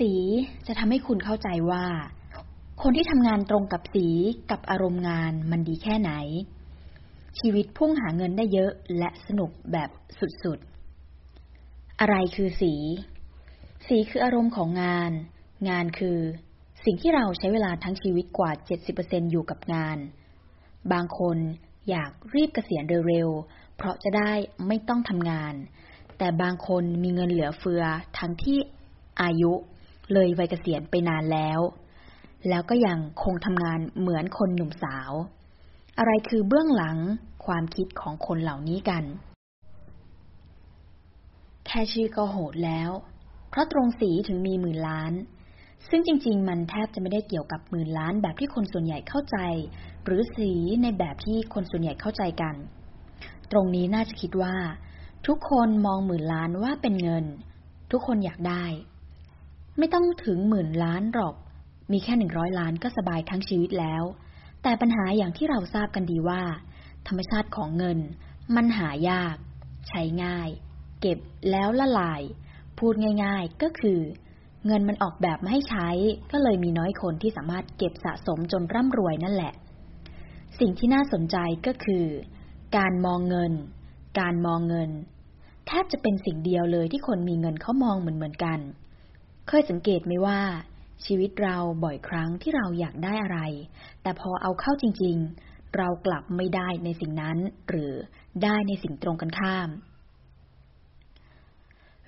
สีจะทำให้คุณเข้าใจว่า คนที่ทำงานตรงกับสีกับอารมณ์งานมันดีแค่ไหน ชีวิตพุ่งหาเงินได้เยอะและสนุกแบบสุดๆ อะไรคือสี สีคืออารมณ์ของงาน งานคือ สิ่งที่เราใช้เวลาทั้งชีวิตกว่า 70%อยู่กับงาน บางคนอยากรีบเกษียณเร็วๆ เพราะจะได้ไม่ต้องทำงาน แต่บางคนมีเงินเหลือเฟือทั้งที่อายุ เลยวัยเกษียณไปนานแล้ว แล้วก็ยังคงทำงานเหมือนคนหนุ่มสาว อะไรคือเบื้องหลังความคิดของคนเหล่านี้กัน แค่ชื่อก็โหดแล้ว เพราะตรงสีถึงมีหมื่นล้าน ซึ่งจริง ๆ มันแทบจะไม่ได้เกี่ยวกับหมื่นล้านแบบที่คนส่วนใหญ่เข้าใจ หรือสีในแบบที่คนส่วนใหญ่เข้าใจกัน ตรงนี้น่าจะคิดว่า ทุกคนมองหมื่นล้านว่าเป็นเงิน ทุกคนอยากได้ ไม่ต้องถึงหมื่นล้านหรอก มีแค่หนึ่งร้อยล้านก็สบายทั้งชีวิตแล้ว แต่ปัญหาอย่างที่เราทราบกันดีว่า ธรรมชาติของเงิน มันหายาก ใช้ง่าย เก็บแล้วละลาย พูดง่ายๆก็คือ เงินมันออกแบบมาให้ใช้ ก็เลยมีน้อยคนที่สามารถเก็บสะสมจนร่ำรวยนั่นแหละ สิ่งที่น่าสนใจก็คือ การมองเงิน การมองเงินแทบจะเป็นสิ่งเดียวเลยที่คนมีเงินเขามองเหมือนเหมือนกัน เคยสังเกตไหมว่า ชีวิตเราบ่อยครั้งที่เราอยากได้อะไร แต่พอเอาเข้าจริง ๆ เรากลับไม่ได้ในสิ่งนั้น หรือได้ในสิ่งตรงกันข้าม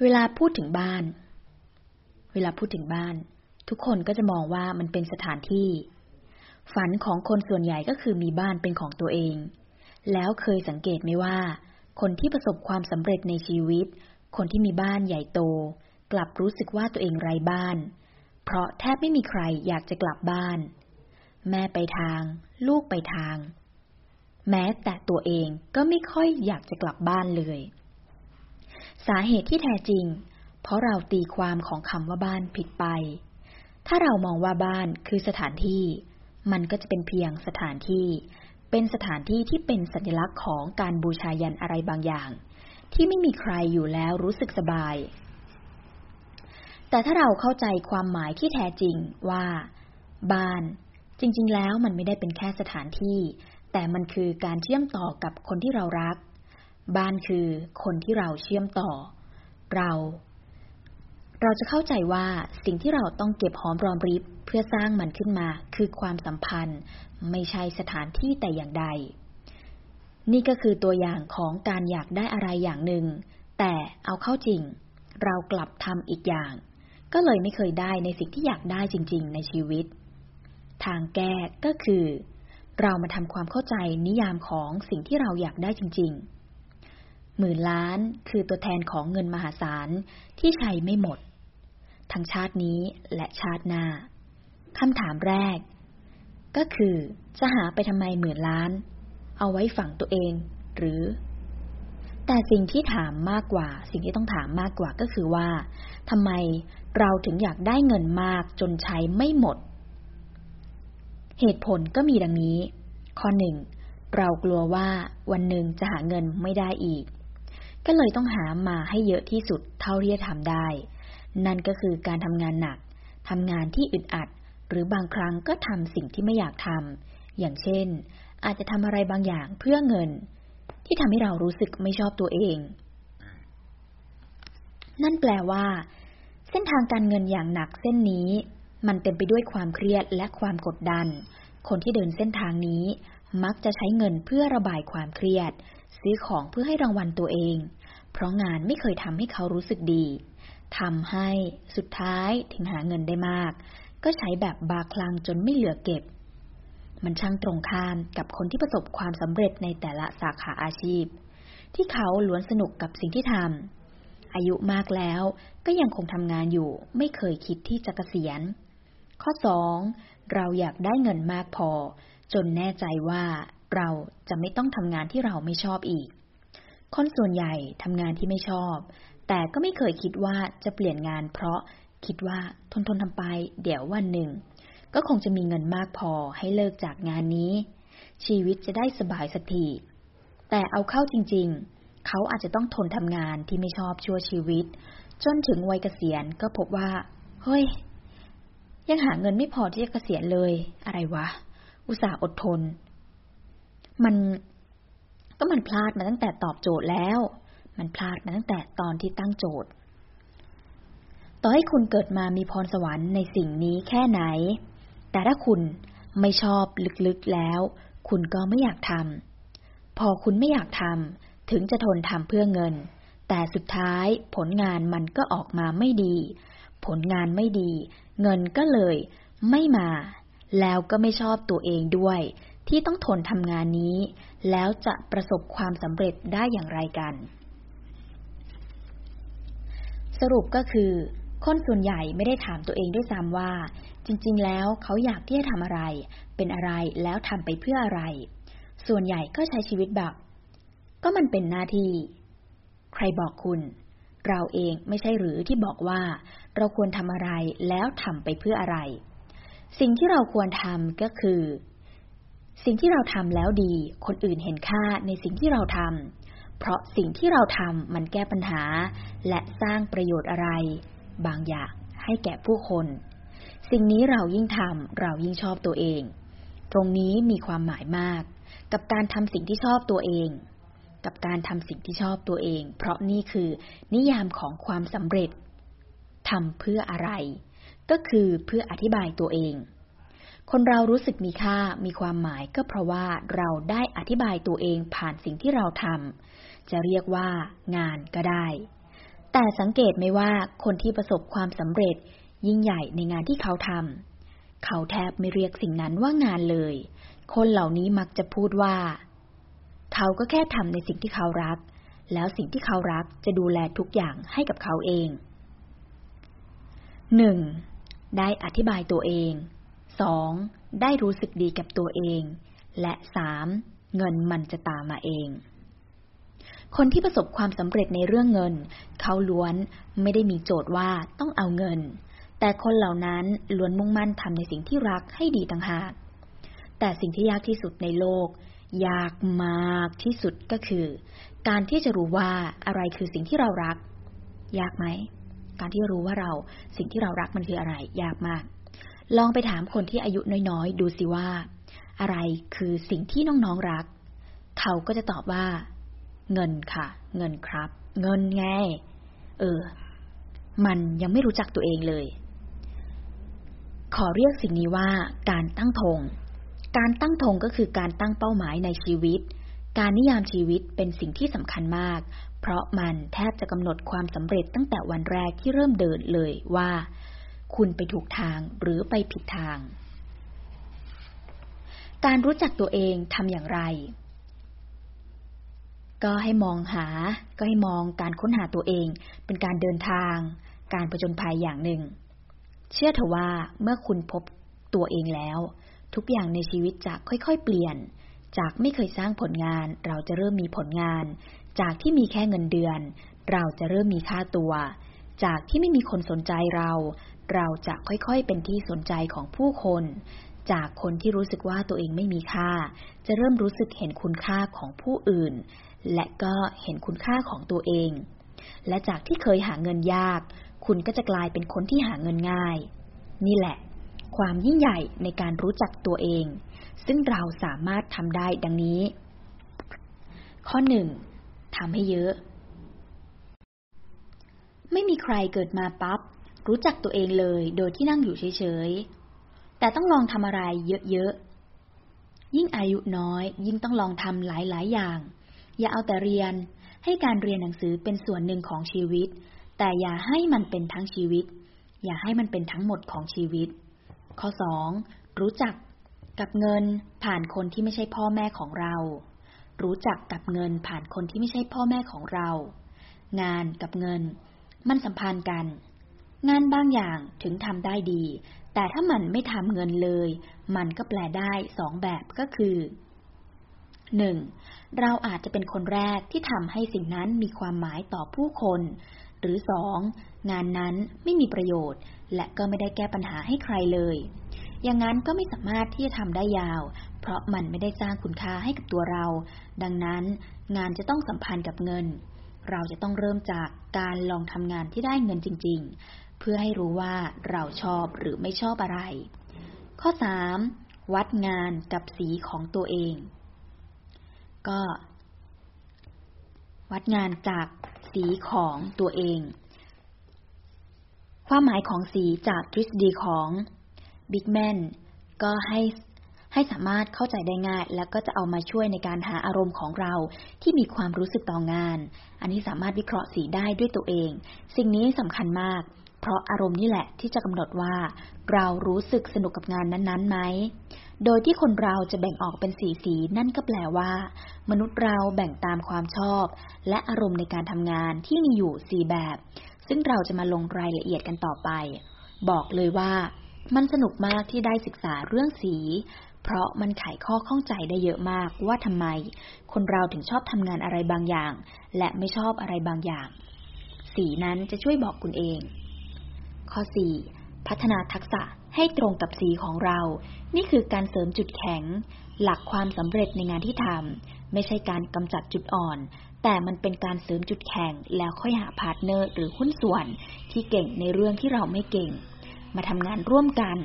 เวลาพูดถึงบ้าน เวลาพูดถึงบ้าน ทุกคนก็จะมองว่ามันเป็นสถานที่ ฝันของคนส่วนใหญ่ก็คือมีบ้านเป็นของตัวเอง แล้วเคยสังเกตไหมว่า คนที่ประสบความสำเร็จในชีวิต คนที่มีบ้านใหญ่โต กลับรู้สึกว่าตัวเองไร้บ้าน เพราะแทบไม่มีใครอยากจะกลับบ้าน แม่ไปทาง ลูกไปทาง แม้แต่ตัวเองก็ไม่ค่อยอยากจะกลับบ้านเลย สาเหตุที่แท้จริง เพราะเราตีความของคำว่าบ้านผิดไป ถ้าเรามองว่าบ้านคือสถานที่ มันก็จะเป็นเพียงสถานที่ เป็นสถานที่ที่เป็นสัญลักษณ์ของการบูชายันอะไรบางอย่างที่ไม่มีใครอยู่แล้วรู้สึกสบาย แต่ถ้าเราเข้าใจความหมายที่แท้จริงว่า บ้าน จริง ๆ แล้วมันไม่ได้เป็นแค่สถานที่ แต่มันคือการเชื่อมต่อกับคนที่เรารัก บ้านคือคนที่เราเชื่อมต่อ เรา เราจะเข้าใจว่าสิ่งที่เราต้องเก็บหอมรอมริบเพื่อสร้างมันขึ้นมาคือความสัมพันธ์ ไม่ใช่สถานที่แต่อย่างใด นี่ก็คือตัวอย่างของการอยากได้อะไรอย่างหนึ่ง แต่เอาเข้าจริง เรากลับทำอีกอย่าง ก็เลยไม่เคยได้ในสิ่งที่อยากได้จริง ๆ ในชีวิต ทางแก้ก็คือ เรามาทำความเข้าใจนิยามของสิ่งที่เราอยากได้จริง ๆ หมื่นล้านคือตัวแทนของเงินมหาศาลที่ใช้ไม่หมด ทั้งชาตินี้และชาติหน้าคำถามแรก ก็คือจะหาไปทำไมหมื่นล้าน เอาไว้ฝังตัวเอง หรือ แต่สิ่งที่ถามมากกว่า สิ่งที่ต้องถามมากกว่าก็คือว่าทำไม เราถึงอยากได้เงินมากจนใช้ไม่หมด เหตุผลก็มีดังนี้ ข้อหนึ่งเรากลัวว่าวันหนึ่งจะหาเงินไม่ได้อีก ก็เลยต้องหามาให้เยอะที่สุดเท่าที่จะทำได้ นั่นก็คือการทำงานหนักทำงานที่อึดอัด หรือบางครั้งก็ทำสิ่งที่ไม่อยากทำอย่างเช่น อาจจะทำอะไรบางอย่างเพื่อเงิน ที่ทำให้เรารู้สึกไม่ชอบตัวเอง นั่นแปลว่า เส้นทางการเงินอย่างหนักเส้นนี้ มันเต็มไปด้วยความเครียดและความกดดัน คนที่เดินเส้นทางนี้ มักจะใช้เงินเพื่อระบายความเครียด ซื้อของเพื่อให้รางวัลตัวเอง เพราะงานไม่เคยทำให้เขารู้สึกดีทำให้สุดท้ายถึงหาเงินได้มาก ก็ใช้แบบบาคลังจนไม่เหลือเก็บ มันช่างตรงข้ามกับคนที่ประสบความสำเร็จในแต่ละสาขาอาชีพ ที่เขาล้วนสนุกกับสิ่งที่ทำ อายุมากแล้ว ก็ยังคงทำงานอยู่ ไม่เคยคิดที่จะกะเกษียณ ข้อสองเราอยากได้เงินมากพอ จนแน่ใจว่าเราจะไม่ต้องทำงานที่เราไม่ชอบอีก คนส่วนใหญ่ทำงานที่ไม่ชอบ แต่ก็ไม่เคยคิดว่าจะเปลี่ยนงาน เพราะคิดว่าทนทนทำไป เดี๋ยววันหนึ่ง ก็คงจะมีเงินมากพอให้เลิกจากงานนี้ ชีวิตจะได้สบายสักทีแต่เอาเข้าจริง ๆ เขาอาจจะต้องทนทำงานที่ไม่ชอบชั่วชีวิต จนถึงวัยเกษียณก็พบว่า เฮ้ย ยังหาเงินไม่พอที่จะเกษียณเลย อะไรวะ อุตส่าห์อดทน มันก็มันพลาดมาตั้งแต่ตอบโจทย์แล้ว มันพลาดมาตั้งแต่ตอนที่ตั้งโจทย์ ต่อให้คุณเกิดมามีพรสวรรค์ในสิ่งนี้แค่ไหน แต่ถ้าคุณไม่ชอบลึกๆแล้ว คุณก็ไม่อยากทำพอคุณไม่อยากทำ ถึงจะทนทำเพื่อเงิน แต่สุดท้ายผลงานมันก็ออกมาไม่ดี ผลงานไม่ดี เงินก็เลยไม่มา แล้วก็ไม่ชอบตัวเองด้วย ที่ต้องทนทำงานนี้ แล้วจะประสบความสำเร็จได้อย่างไรกัน สรุปก็คือคนส่วนใหญ่ไม่ได้ถามตัวเองด้วยซ้ำว่า จริง ๆ แล้วเขาอยากที่จะทำอะไร เป็นอะไรแล้วทำไปเพื่ออะไร ส่วนใหญ่ก็ใช้ชีวิตแบบ ก็มันเป็นหน้าที่ ใครบอกคุณ เราเองไม่ใช่หรือที่บอกว่า เราควรทำอะไรแล้วทำไปเพื่ออะไร สิ่งที่เราควรทำก็คือ สิ่งที่เราทำแล้วดี คนอื่นเห็นค่าในสิ่งที่เราทำเพราะสิ่งที่เราทำมันแก้ปัญหา และสร้างประโยชน์อะไร บางอย่างให้แก่ผู้คน สิ่งนี้เรายิ่งทำเรายิ่งชอบตัวเอง ตรงนี้มีความหมายมาก กับการทำสิ่งที่ชอบตัวเอง กับการทำสิ่งที่ชอบตัวเอง เพราะนี่คือนิยามของความสำเร็จทำเพื่ออะไร ก็คือเพื่ออธิบายตัวเอง คนเรารู้สึกมีค่ามีความหมายก็เพราะว่าเราได้อธิบายตัวเองผ่านสิ่งที่เราทำจะเรียกว่างานก็ได้ แต่สังเกตไหมว่าคนที่ประสบความสำเร็จยิ่งใหญ่ในงานที่เขาทำเขาแทบไม่เรียกสิ่งนั้นว่างานเลย คนเหล่านี้มักจะพูดว่า เขาก็แค่ทำในสิ่งที่เขารัก แล้วสิ่งที่เขารักจะดูแลทุกอย่างให้กับเขาเองหนึ่งได้อธิบายตัวเองสองได้รู้สึกดีกับตัวเอง และสามเงินมันจะตามมาเอง คนที่ประสบความสำเร็จในเรื่องเงิน เขาล้วนไม่ได้มีโจทย์ว่าต้องเอาเงิน แต่คนเหล่านั้นล้วนมุ่งมั่นทำในสิ่งที่รักให้ดีต่างหาก แต่สิ่งที่ยากที่สุดในโลก ยากมากที่สุดก็คือ การที่จะรู้ว่าอะไรคือสิ่งที่เรารัก ยากไหม การที่รู้ว่าเราสิ่งที่เรารักมันคืออะไร ยากมาก ลองไปถามคนที่อายุน้อยๆ ดูสิว่า อะไรคือสิ่งที่น้องๆรัก เขาก็จะตอบว่า เงินค่ะ เงินครับ เงินไง เออ มันยังไม่รู้จักตัวเองเลย ขอเรียกสิ่งนี้ว่าการตั้งธง การตั้งธงก็คือการตั้งเป้าหมายในชีวิต การนิยามชีวิตเป็นสิ่งที่สำคัญมาก เพราะมันแทบจะกำหนดความสำเร็จตั้งแต่วันแรกที่เริ่มเดินเลยว่า คุณไปถูกทางหรือไปผิดทาง การรู้จักตัวเองทำอย่างไร ก็ให้มองหา ก็ให้มองการค้นหาตัวเอง เป็นการเดินทาง การประจนภัยอย่างหนึ่ง เชื่อเถอะว่าเมื่อคุณพบตัวเองแล้ว ทุกอย่างในชีวิตจะค่อยๆ เปลี่ยน จากไม่เคยสร้างผลงาน เราจะเริ่มมีผลงาน จากที่มีแค่เงินเดือน เราจะเริ่มมีค่าตัว จากที่ไม่มีคนสนใจเรา เราจะค่อยๆ เป็นที่สนใจของผู้คน จากคนที่รู้สึกว่าตัวเองไม่มีค่า จะเริ่มรู้สึกเห็นคุณค่าของผู้อื่น และก็เห็นคุณค่าของตัวเอง และจากที่เคยหาเงินยาก คุณก็จะกลายเป็นคนที่หาเงินง่าย นี่แหละ ความยิ่งใหญ่ในการรู้จักตัวเอง ซึ่งเราสามารถทำได้ดังนี้ ข้อหนึ่งทำให้เยอะ ไม่มีใครเกิดมาปับ๊บรู้จักตัวเองเลยโดยที่นั่งอยู่เฉยๆ แต่ต้องลองทำอะไรเยอะๆ ยิ่งอายุน้อย ยิ่งต้องลองทำหลายๆ อย่าง อย่าเอาแต่เรียน ให้การเรียนหนังสือเป็นส่วนหนึ่งของชีวิต แต่อย่าให้มันเป็นทั้งชีวิต อย่าให้มันเป็นทั้งหมดของชีวิต ข้อสองรู้จักกับเงินผ่านคนที่ไม่ใช่พ่อแม่ของเรา รู้จักกับเงินผ่านคนที่ไม่ใช่พ่อแม่ของเรา งานกับเงิน มันสัมพันธ์กัน งานบางอย่างถึงทำได้ดี แต่ถ้ามันไม่ทำเงินเลย มันก็แปลได้สองแบบก็คือหนึ่งเราอาจจะเป็นคนแรกที่ทำให้สิ่งนั้นมีความหมายต่อผู้คน หรือสอ งานนั้นไม่มีประโยชน์ และก็ไม่ได้แก้ปัญหาให้ใครเลย อย่างนั้นก็ไม่สามารถที่จะทำได้ยาว เพราะมันไม่ได้สร้างคุณค่าให้กับตัวเรา ดังนั้นงานจะต้องสัมพันธ์กับเงิน เราจะต้องเริ่มจากการลองทำงานที่ได้เงินจริง ๆ เพื่อให้รู้ว่าเราชอบหรือไม่ชอบอะไร ข้อสามวัดงานกับสีของตัวเอง ก็ วัดงานจากสีของตัวเอง ความหมายของสีจากทฤษฎีของบิ๊กแมนก็ให้ให้สามารถเข้าใจได้ง่าย แล้วก็จะเอามาช่วยในการหาอารมณ์ของเราที่มีความรู้สึกต่องาน อันนี้สามารถวิเคราะห์สีได้ด้วยตัวเอง สิ่งนี้สำคัญมาก เพราะอารมณ์นี่แหละที่จะกำหนดว่า เรารู้สึกสนุกกับงานนั้นๆไหม โดยที่คนเราจะแบ่งออกเป็นสีสีนั่นก็แปลว่า มนุษย์เราแบ่งตามความชอบ และอารมณ์ในการทำงานที่มีอยู่สี่แบบ ซึ่งเราจะมาลงรายละเอียดกันต่อไป บอกเลยว่ามันสนุกมากที่ได้ศึกษาเรื่องสี เพราะมันไขข้อข้องใจได้เยอะมากว่าทำไม คนเราถึงชอบทำงานอะไรบางอย่าง และไม่ชอบอะไรบางอย่าง สีนั้นจะช่วยบอกคุณเอง ข้อ 4. พัฒนาทักษะให้ตรงกับสีของเรา นี่คือการเสริมจุดแข็ง หลักความสำเร็จในงานที่ทำไม่ใช่การกำจัดจุดอ่อน แต่มันเป็นการเสริมจุดแข็งแล้วค่อยหา partner หรือหุ้นส่วนที่เก่งในเรื่องที่เราไม่เก่ง มาทำงานร่วมกัน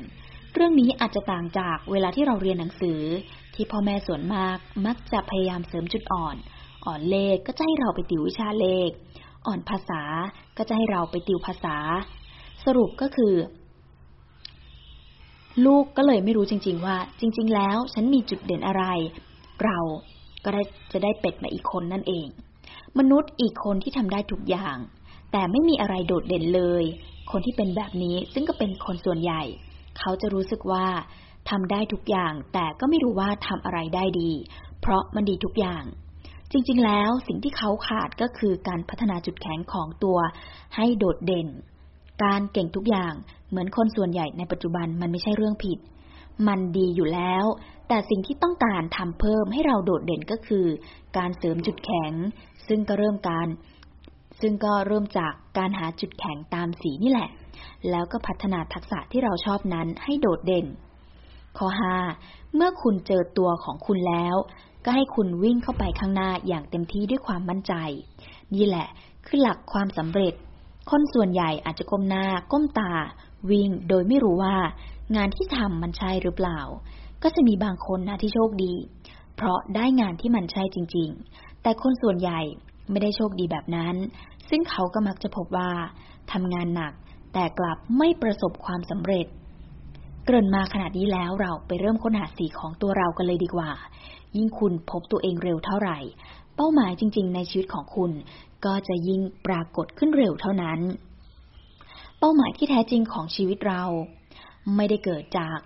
เรื่องนี้อาจจะต่างจากเวลาที่เราเรียนหนังสือ ที่พ่อแม่ส่วนมากมักจะพยายามเสริมจุดอ่อน อ่อนเลขก็จะให้เราไปติววิชาเลข อ่อนภาษาก็จะให้เราไปติวภาษา สรุปก็คือ ลูกก็เลยไม่รู้จริง ๆ ว่า จริง ๆ แล้วฉันมีจุดเด่นอะไร เราก็ได้จะได้เป็ดมาอีกคนนั่นเอง มนุษย์อีกคนที่ทำได้ทุกอย่าง แต่ไม่มีอะไรโดดเด่นเลย คนที่เป็นแบบนี้ซึ่งก็เป็นคนส่วนใหญ่ เขาจะรู้สึกว่าทำได้ทุกอย่าง แต่ก็ไม่รู้ว่าทำอะไรได้ดี เพราะมันดีทุกอย่าง จริงๆ แล้วสิ่งที่เขาขาดก็คือการพัฒนาจุดแข็งของตัวให้โดดเด่น การเก่งทุกอย่างเหมือนคนส่วนใหญ่ในปัจจุบันมันไม่ใช่เรื่องผิด มันดีอยู่แล้ว แต่สิ่งที่ต้องการทำเพิ่มให้เราโดดเด่นก็คือ การเสริมจุดแข็ง ซึ่งก็เริ่มการ ซึ่งก็เริ่มจากการหาจุดแข็งตามสีนี่แหละ แล้วก็พัฒนาทักษะที่เราชอบนั้นให้โดดเด่น ข้อ 5 เมื่อคุณเจอตัวของคุณแล้ว ก็ให้คุณวิ่งเข้าไปข้างหน้าอย่างเต็มที่ด้วยความมั่นใจ นี่แหละคือหลักความสำเร็จ คนส่วนใหญ่อาจจะก้มหน้าก้มตา วิ่งโดยไม่รู้ว่า งานที่ทำมันใช่หรือเปล่า ก็จะมีบางคนนะที่โชคดี เพราะได้งานที่มันใช่จริงๆ แต่คนส่วนใหญ่ไม่ได้โชคดีแบบนั้น ซึ่งเขาก็มักจะพบว่าทำงานหนักแต่กลับไม่ประสบความสำเร็จ เกริ่นมาขนาดนี้แล้วเราไปเริ่มค้นหาสีของตัวเรากันเลยดีกว่า ยิ่งคุณพบตัวเองเร็วเท่าไหร่ เป้าหมายจริง ๆ ในชีวิตของคุณ ก็จะยิ่งปรากฏขึ้นเร็วเท่านั้น เป้าหมายที่แท้จริงของชีวิตเรา ไม่ได้เกิดจาก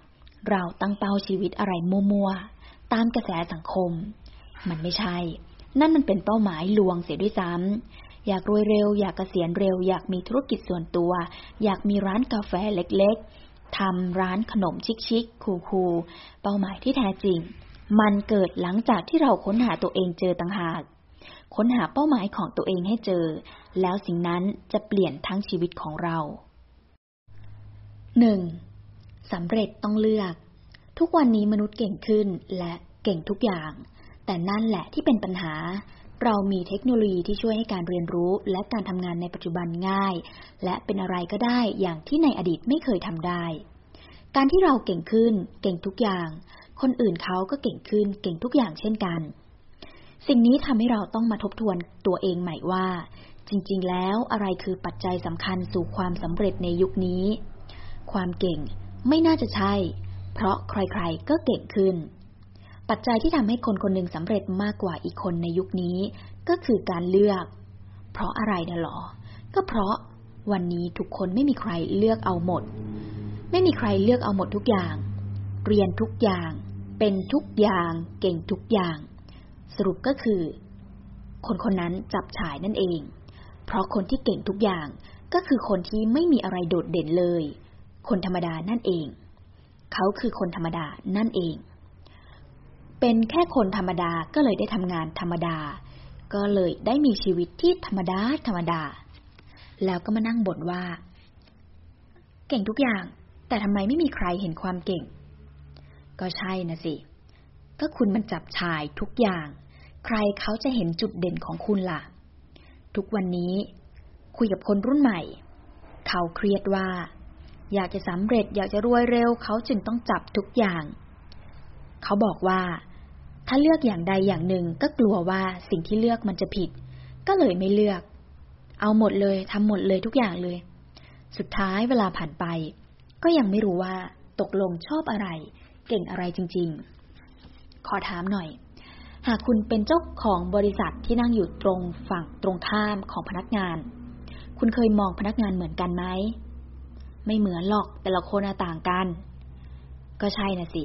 เราตั้งเป้าชีวิตอะไรมัวๆตามกระแสสังคม มันไม่ใช่ นั่นมันเป็นเป้าหมายลวงเสียด้วยซ้ำอยากรวยเร็ว อยากเกษียณเร็ว อยากมีธุรกิจส่วนตัว อยากมีร้านกาแฟเล็กๆทำร้านขนมชิคๆคูลๆเป้าหมายที่แท้จริง มันเกิดหลังจากที่เราค้นหาตัวเองเจอต่างหาก ค้นหาเป้าหมายของตัวเองให้เจอ แล้วสิ่งนั้นจะเปลี่ยนทั้งชีวิตของเราหนึ่งสำเร็จต้องเลือก ทุกวันนี้มนุษย์เก่งขึ้นและเก่งทุกอย่าง แต่นั่นแหละที่เป็นปัญหา เรามีเทคโนโลยีที่ช่วยให้การเรียนรู้และการทำงานในปัจจุบันง่าย และเป็นอะไรก็ได้อย่างที่ในอดีตไม่เคยทำได้ การที่เราเก่งขึ้น เก่งทุกอย่าง คนอื่นเขาก็เก่งขึ้น เก่งทุกอย่างเช่นกัน สิ่งนี้ทำให้เราต้องมาทบทวนตัวเองใหม่ว่า จริง ๆ แล้วอะไรคือปัจจัยสำคัญสู่ความสำเร็จในยุคนี้ ความเก่งไม่น่าจะใช่ เพราะใครๆก็เก่งขึ้น ปัจจัยที่ทำให้คนคนหนึ่งสำเร็จมากกว่าอีกคนในยุคนี้ ก็คือการเลือก เพราะอะไรนะหรอ ก็เพราะวันนี้ทุกคนไม่มีใครเลือกเอาหมด ไม่มีใครเลือกเอาหมดทุกอย่าง เรียนทุกอย่าง เป็นทุกอย่าง เก่งทุกอย่าง สรุปก็คือ คนคนนั้นจับฉายนั่นเอง เพราะคนที่เก่งทุกอย่างก็คือคนที่ไม่มีอะไรโดดเด่นเลย คนธรรมดานั่นเอง เขาคือคนธรรมดานั่นเอง เป็นแค่คนธรรมดาก็เลยได้ทำงานธรรมดา ก็เลยได้มีชีวิตที่ธรรมดาธรรมดา แล้วก็มานั่งบ่นว่า เก่งทุกอย่าง แต่ทำไมไม่มีใครเห็นความเก่ง ก็ใช่นะสิ ก็คุณมันจับชายทุกอย่าง ใครเขาจะเห็นจุดเด่นของคุณล่ะ ทุกวันนี้คุยกับคนรุ่นใหม่ เขาเครียดว่า อยากจะสำเร็จอยากจะรวยเร็วเขาจึงต้องจับทุกอย่าง เขาบอกว่า ถ้าเลือกอย่างใดอย่างหนึ่งก็กลัวว่าสิ่งที่เลือกมันจะผิด ก็เลยไม่เลือก เอาหมดเลยทำหมดเลยทุกอย่างเลย สุดท้ายเวลาผ่านไป ก็ยังไม่รู้ว่าตกลงชอบอะไร เก่งอะไรจริง ๆ ขอถามหน่อย หากคุณเป็นเจ้าของบริษัทที่นั่งอยู่ตรงฝั่งตรงข้ามของพนักงาน คุณเคยมองพนักงานเหมือนกันไหมไม่เหมือนหรอกแต่ละคนต่างกัน ก็ใช่นะสิ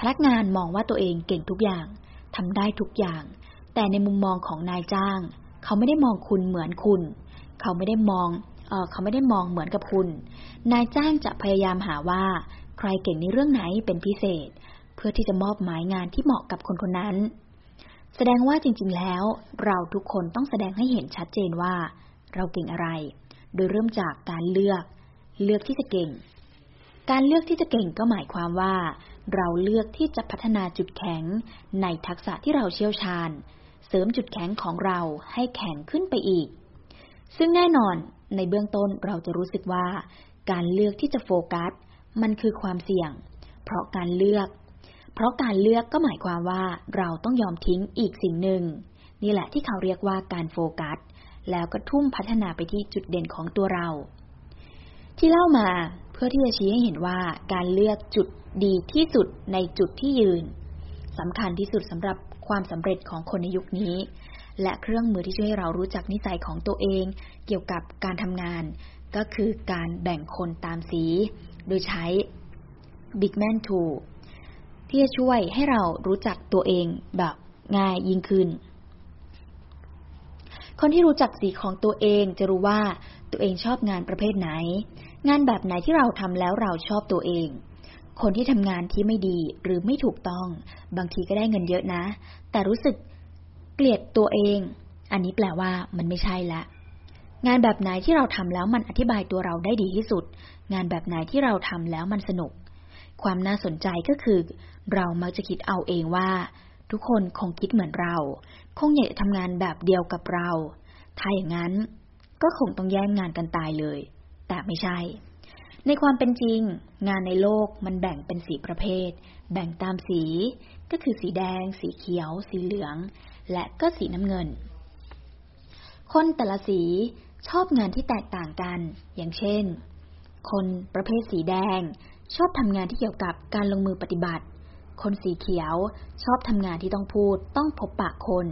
พนักงานมองว่าตัวเองเก่งทุกอย่างทำได้ทุกอย่าง แต่ในมุมมองของนายจ้าง เขาไม่ได้มองคุณเหมือนคุณ เขาไม่ได้มองเออเขาไม่ได้มองเหมือนกับคุณ นายจ้างจะพยายามหาว่า ใครเก่งในเรื่องไหนเป็นพิเศษ เพื่อที่จะมอบหมายงานที่เหมาะกับคนคนนั้น แสดงว่าจริง ๆ แล้ว เราทุกคนต้องแสดงให้เห็นชัดเจนว่า เราเก่งอะไร โดยเริ่มจากการเลือก เลือกที่จะเก่ง การเลือกที่จะเก่งก็หมายความว่า เราเลือกที่จะพัฒนาจุดแข็งในทักษะที่เราเชี่ยวชาญ เสริมจุดแข็งของเราให้แข็งขึ้นไปอีก ซึ่งแน่นอนในเบื้องต้นเราจะรู้สึกว่า การเลือกที่จะโฟกัส มันคือความเสี่ยง เพราะการเลือก เพราะการเลือกก็หมายความว่าเราต้องยอมทิ้งอีกสิ่งหนึ่ง นี่แหละที่เขาเรียกว่าการโฟกัส แล้วก็ทุ่มพัฒนาไปที่จุดเด่นของตัวเรา ที่เล่ามา พื่อที่จะชี้ให้เห็นว่าการเลือกจุดดีที่สุดในจุดที่ยืนสำคัญที่สุดสำหรับความสำเร็จของคนในยุคนี้ และเครื่องมือที่ช่วยให้เรารู้จักนิสัยของตัวเอง เกี่ยวกับการทำงาน ก็คือการแบ่งคนตามสี โดยใช้ Big Man Tool ที่จะช่วยให้เรารู้จักตัวเองแบบง่ายยิ่งขึ้น คนที่รู้จักสีของตัวเองจะรู้ว่าตัวเองชอบงานประเภทไหน งานแบบไหนที่เราทำแล้วเราชอบตัวเอง คนที่ทำงานที่ไม่ดีหรือไม่ถูกต้อง บางทีก็ได้เงินเยอะนะ แต่รู้สึกเกลียดตัวเอง อันนี้แปลว่ามันไม่ใช่ละ งานแบบไหนที่เราทำแล้วมันอธิบายตัวเราได้ดีที่สุด งานแบบไหนที่เราทำแล้วมันสนุก ความน่าสนใจก็คือ เรามักจะคิดเอาเองว่า ทุกคนคงคิดเหมือนเรา คงอยากจะทำงานแบบเดียวกับเรา ถ้าอย่างนั้นก็คงต้องแย่งงานกันตายเลย แต่ไม่ใช่ ในความเป็นจริง งานในโลกมันแบ่งเป็นสีประเภท แบ่งตามสี ก็คือสีแดง สีเขียว สีเหลือง และก็สีน้ำเงิน คนแต่ละสีชอบงานที่แตกต่างกัน อย่างเช่น คนประเภทสีแดง ชอบทำงานที่เกี่ยวกับการลงมือปฏิบัติ คนสีเขียวชอบทำงานที่ต้องพูด ต้องพบปะคน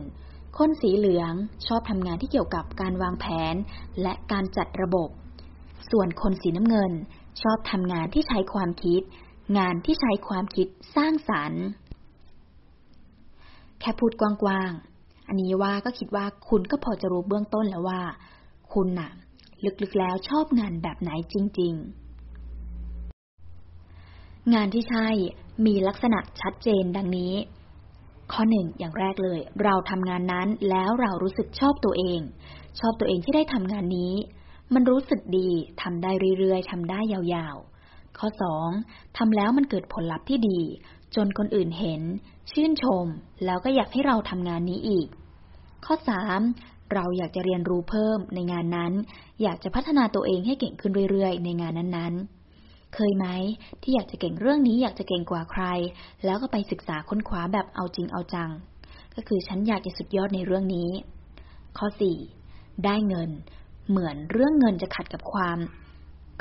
คนสีเหลืองชอบทำงานที่เกี่ยวกับการวางแผน และการจัดระบบ ส่วนคนสีน้ำเงิน ชอบทำงานที่ใช้ความคิด งานที่ใช้ความคิดสร้างสารรค์ แค่พูดกว้างๆ อันนี้ว่าก็คิดว่าคุณก็พอจะรู้เบื้องต้นแล้วว่า คุณน่ะ ลึกๆแล้วชอบงานแบบไหนจริง ๆ งานที่ใช่มีลักษณะชัดเจนดังนี้ ข้อหนึ่งอย่างแรกเลย เราทำงานนั้นแล้วเรารู้สึกชอบตัวเอง ชอบตัวเองที่ได้ทำงานนี้ มันรู้สึกดีทำได้เรื่อยๆทำได้ยาวๆ ข้อสองทำแล้วมันเกิดผลลัพธ์ที่ดี จนคนอื่นเห็น ชื่นชม แล้วก็อยากให้เราทำงานนี้อีก ข้อสามเราอยากจะเรียนรู้เพิ่มในงานนั้น อยากจะพัฒนาตัวเองให้เก่งขึ้นเรื่อยๆ ในงานนั้นๆเคยไหมที่อยากจะเก่งเรื่องนี้อยากจะเก่งกว่าใคร แล้วก็ไปศึกษาค้นคว้าแบบเอาจริงเอาจัง ก็คือฉันอยากจะสุดยอดในเรื่องนี้ ข้อสี่ได้เงิน เหมือนเรื่องเงินจะขัดกับความ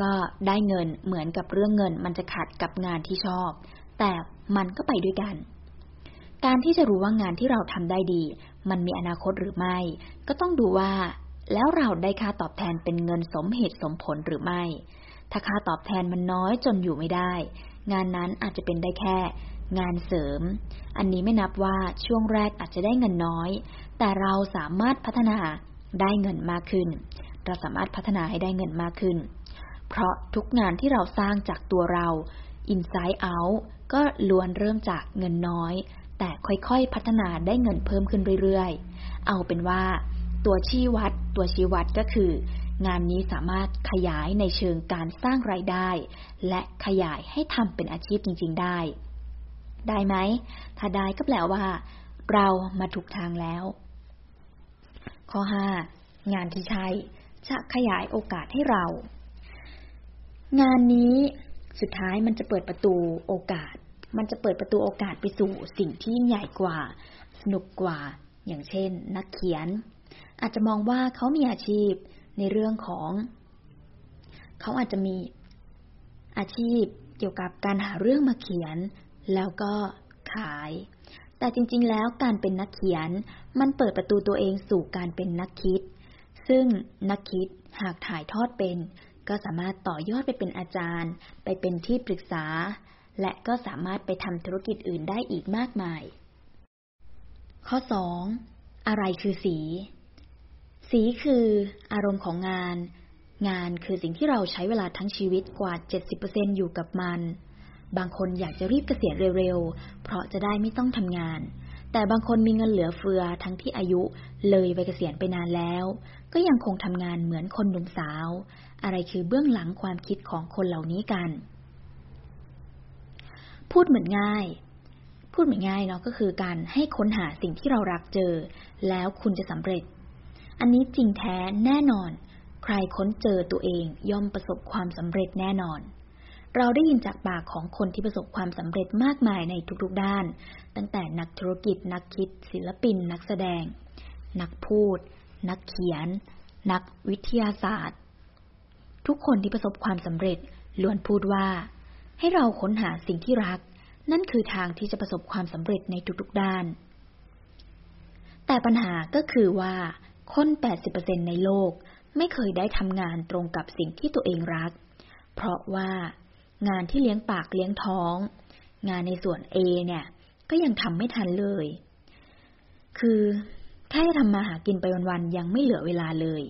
ก็ได้เงินเหมือนกับเรื่องเงิน มันจะขัดกับงานที่ชอบ แต่มันก็ไปด้วยกัน การที่จะรู้ว่างานที่เราทำได้ดี มันมีอนาคตหรือไม่ ก็ต้องดูว่า แล้วเราได้ค่าตอบแทนเป็นเงินสมเหตุสมผลหรือไม่ ถ้าค่าตอบแทนมันน้อยจนอยู่ไม่ได้ งานนั้นอาจจะเป็นได้แค่งานเสริม อันนี้ไม่นับว่าช่วงแรกอาจจะได้เงินน้อย แต่เราสามารถพัฒนาได้เงินมากขึ้น เราสามารถพัฒนาให้ได้เงินมากขึ้น เพราะทุกงานที่เราสร้างจากตัวเรา inside out ก็ล้วนเริ่มจากเงินน้อย แต่ค่อยๆพัฒนาได้เงินเพิ่มขึ้นเรื่อยๆ เอาเป็นว่า ตัวชี้วัด ตัวชี้วัดก็คือ งานนี้สามารถขยายในเชิงการสร้างไรายได้ และขยายให้ทำเป็นอาชีพจริง ๆ ได้ ได้ไหม ถ้าได้ก็แปลว่า เรามาถูกทางแล้ว ข้อ 5 งานที่ใช่ จะขยายโอกาสให้เรา งานนี้สุดท้ายมันจะเปิดประตูโอกาส มันจะเปิดประตูโอกาสไปสู่สิ่งที่ยิ่งใหญ่กว่า สนุกกว่า อย่างเช่น นักเขียน อาจจะมองว่าเขามีอาชีพในเรื่องของ เขาอาจจะมีอาชีพเกี่ยวกับการหาเรื่องมาเขียน แล้วก็ขาย แต่จริง ๆ แล้วการเป็นนักเขียน มันเปิดประตูตัวเองสู่การเป็นนักคิด ซึ่งนักคิดหากถ่ายทอดเป็น ก็สามารถต่อยอดไปเป็นอาจารย์ ไปเป็นที่ปรึกษา และก็สามารถไปทำธุรกิจอื่นได้อีกมากมาย ข้อ 2. อะไรคือสี สีคืออารมณ์ของงาน งานคือสิ่งที่เราใช้เวลาทั้งชีวิตกว่า 70%อยู่กับมัน บางคนอยากจะรีบเกษียณเร็วๆ เพราะจะได้ไม่ต้องทำงานแต่บางคนมีเงินเหลือเฟือทั้งที่อายุเลยไปเกษียณไปนานแล้ว ก็ยังคงทำงานเหมือนคนหนุ่มสาว อะไรคือเบื้องหลังความคิดของคนเหล่านี้กัน พูดเหมือนง่าย พูดเหมือนง่ายเนาะก็คือการให้ค้นหาสิ่งที่เรารักเจอ แล้วคุณจะสำเร็จ อันนี้จริงแท้แน่นอน ใครค้นเจอตัวเองย่อมประสบความสำเร็จแน่นอนเราได้ยินจากปากของคนที่ประสบความสำเร็จมากมายในทุกๆด้าน ตั้งแต่นักธุรกิจ นักคิด ศิลปิน นักแสดง นักพูด นักเขียน นักวิทยาศาสตร์ ทุกคนที่ประสบความสำเร็จล้วนพูดว่า ให้เราค้นหาสิ่งที่รัก นั่นคือทางที่จะประสบความสำเร็จในทุกๆด้าน แต่ปัญหาก็คือว่า คน 80%ในโลกไม่เคยได้ทำงานตรงกับสิ่งที่ตัวเองรัก เพราะว่างานที่เลี้ยงปากเลี้ยงท้อง งานในส่วน A เนี่ย ก็ยังทำไม่ทันเลย คือ แค่ทำมาหากินไปวันๆยังไม่เหลือเวลาเลย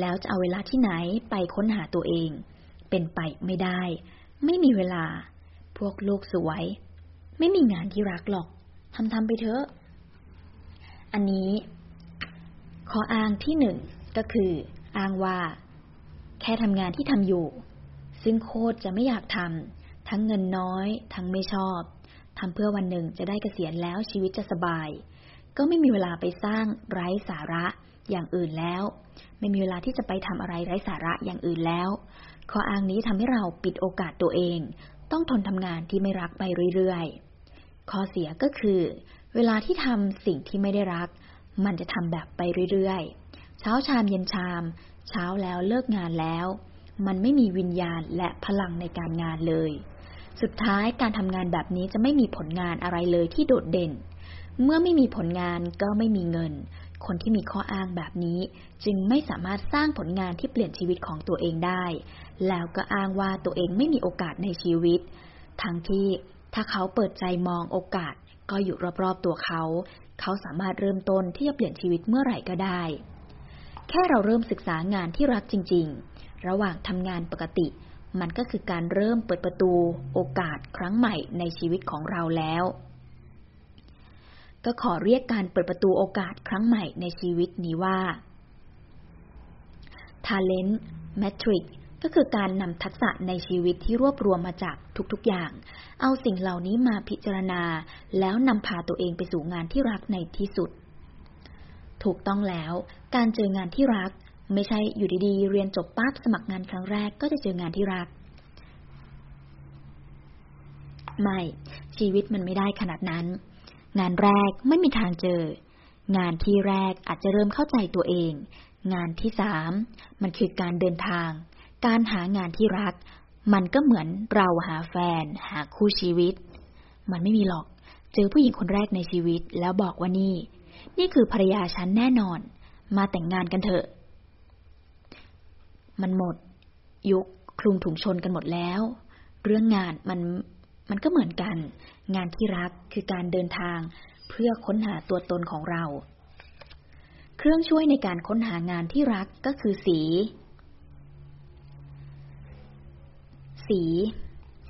แล้วจะเอาเวลาที่ไหนไปค้นหาตัวเอง เป็นไปไม่ได้ ไม่มีเวลา พวกโลกสวย ไม่มีงานที่รักหรอกทำทำไปเถอะ อันนี้ ข้ออ้างที่หนึ่งก็คือ อ้างว่า แค่ทำงานที่ทำอยู่ ซึ่งโคตรจะไม่อยากทำทั้งเงินน้อย ทั้งไม่ชอบทำเพื่อวันหนึ่งจะได้เกษียณแล้วชีวิตจะสบาย ก็ไม่มีเวลาไปสร้างไร้สาระอย่างอื่นแล้ว ไม่มีเวลาที่จะไปทำอะไรไร้สาระอย่างอื่นแล้วข้ออ้างนี้ทำให้เราปิดโอกาสตัวเอง ต้องทนทำงานที่ไม่รักไปเรื่อยๆ ข้อเสียก็คือ เวลาที่ทำสิ่งที่ไม่ได้รัก มันจะทำแบบไปเรื่อยๆ เช้าชามเย็นชาม เช้าแล้วเลิกงานแล้ว มันไม่มีวิญญาณและพลังในการงานเลย สุดท้ายการทำงานแบบนี้จะไม่มีผลงานอะไรเลยที่โดดเด่น เมื่อไม่มีผลงานก็ไม่มีเงิน คนที่มีข้ออ้างแบบนี้ จึงไม่สามารถสร้างผลงานที่เปลี่ยนชีวิตของตัวเองได้ แล้วก็อ้างว่าตัวเองไม่มีโอกาสในชีวิต ทั้งที่ถ้าเขาเปิดใจมองโอกาสก็อยู่รอบๆตัวเขา เขาสามารถเริ่มต้นที่จะเปลี่ยนชีวิตเมื่อไหร่ก็ได้ แค่เราเริ่มศึกษางานที่รักจริง ๆ ระหว่างทำงานปกติ มันก็คือการเริ่มเปิดประตู โอกาสครั้งใหม่ในชีวิตของเราแล้ว ก็ขอเรียกการเปิดประตูโอกาสครั้งใหม่ในชีวิตนี้ว่า Talent Matrix ก็คือการนำทักษะในชีวิตที่รวบรวมมาจากทุกๆอย่าง เอาสิ่งเหล่านี้มาพิจารณา แล้วนำพาตัวเองไปสู่งานที่รักในที่สุด ถูกต้องแล้ว การเจองานที่รัก ไม่ใช่อยู่ดีๆ เรียนจบปั๊บสมัครงานครั้งแรกก็จะเจองานที่รัก ไม่ ชีวิตมันไม่ได้ขนาดนั้น งานแรกไม่มีทางเจอ งานที่แรกอาจจะเริ่มเข้าใจตัวเอง งานที่สามมันคือการเดินทาง การหางานที่รัก มันก็เหมือนเราหาแฟน หาคู่ชีวิต มันไม่มีหรอก เจอผู้หญิงคนแรกในชีวิตแล้วบอกว่านี่ นี่คือภรรยาฉันแน่นอน มาแต่งงานกันเถอะ มันหมด ยุคคลุมถุงชนกันหมดแล้ว เรื่องงานมันมันก็เหมือนกัน งานที่รักคือการเดินทางเพื่อค้นหาตัวตนของเรา เครื่องช่วยในการค้นหางานที่รักก็คือสี สี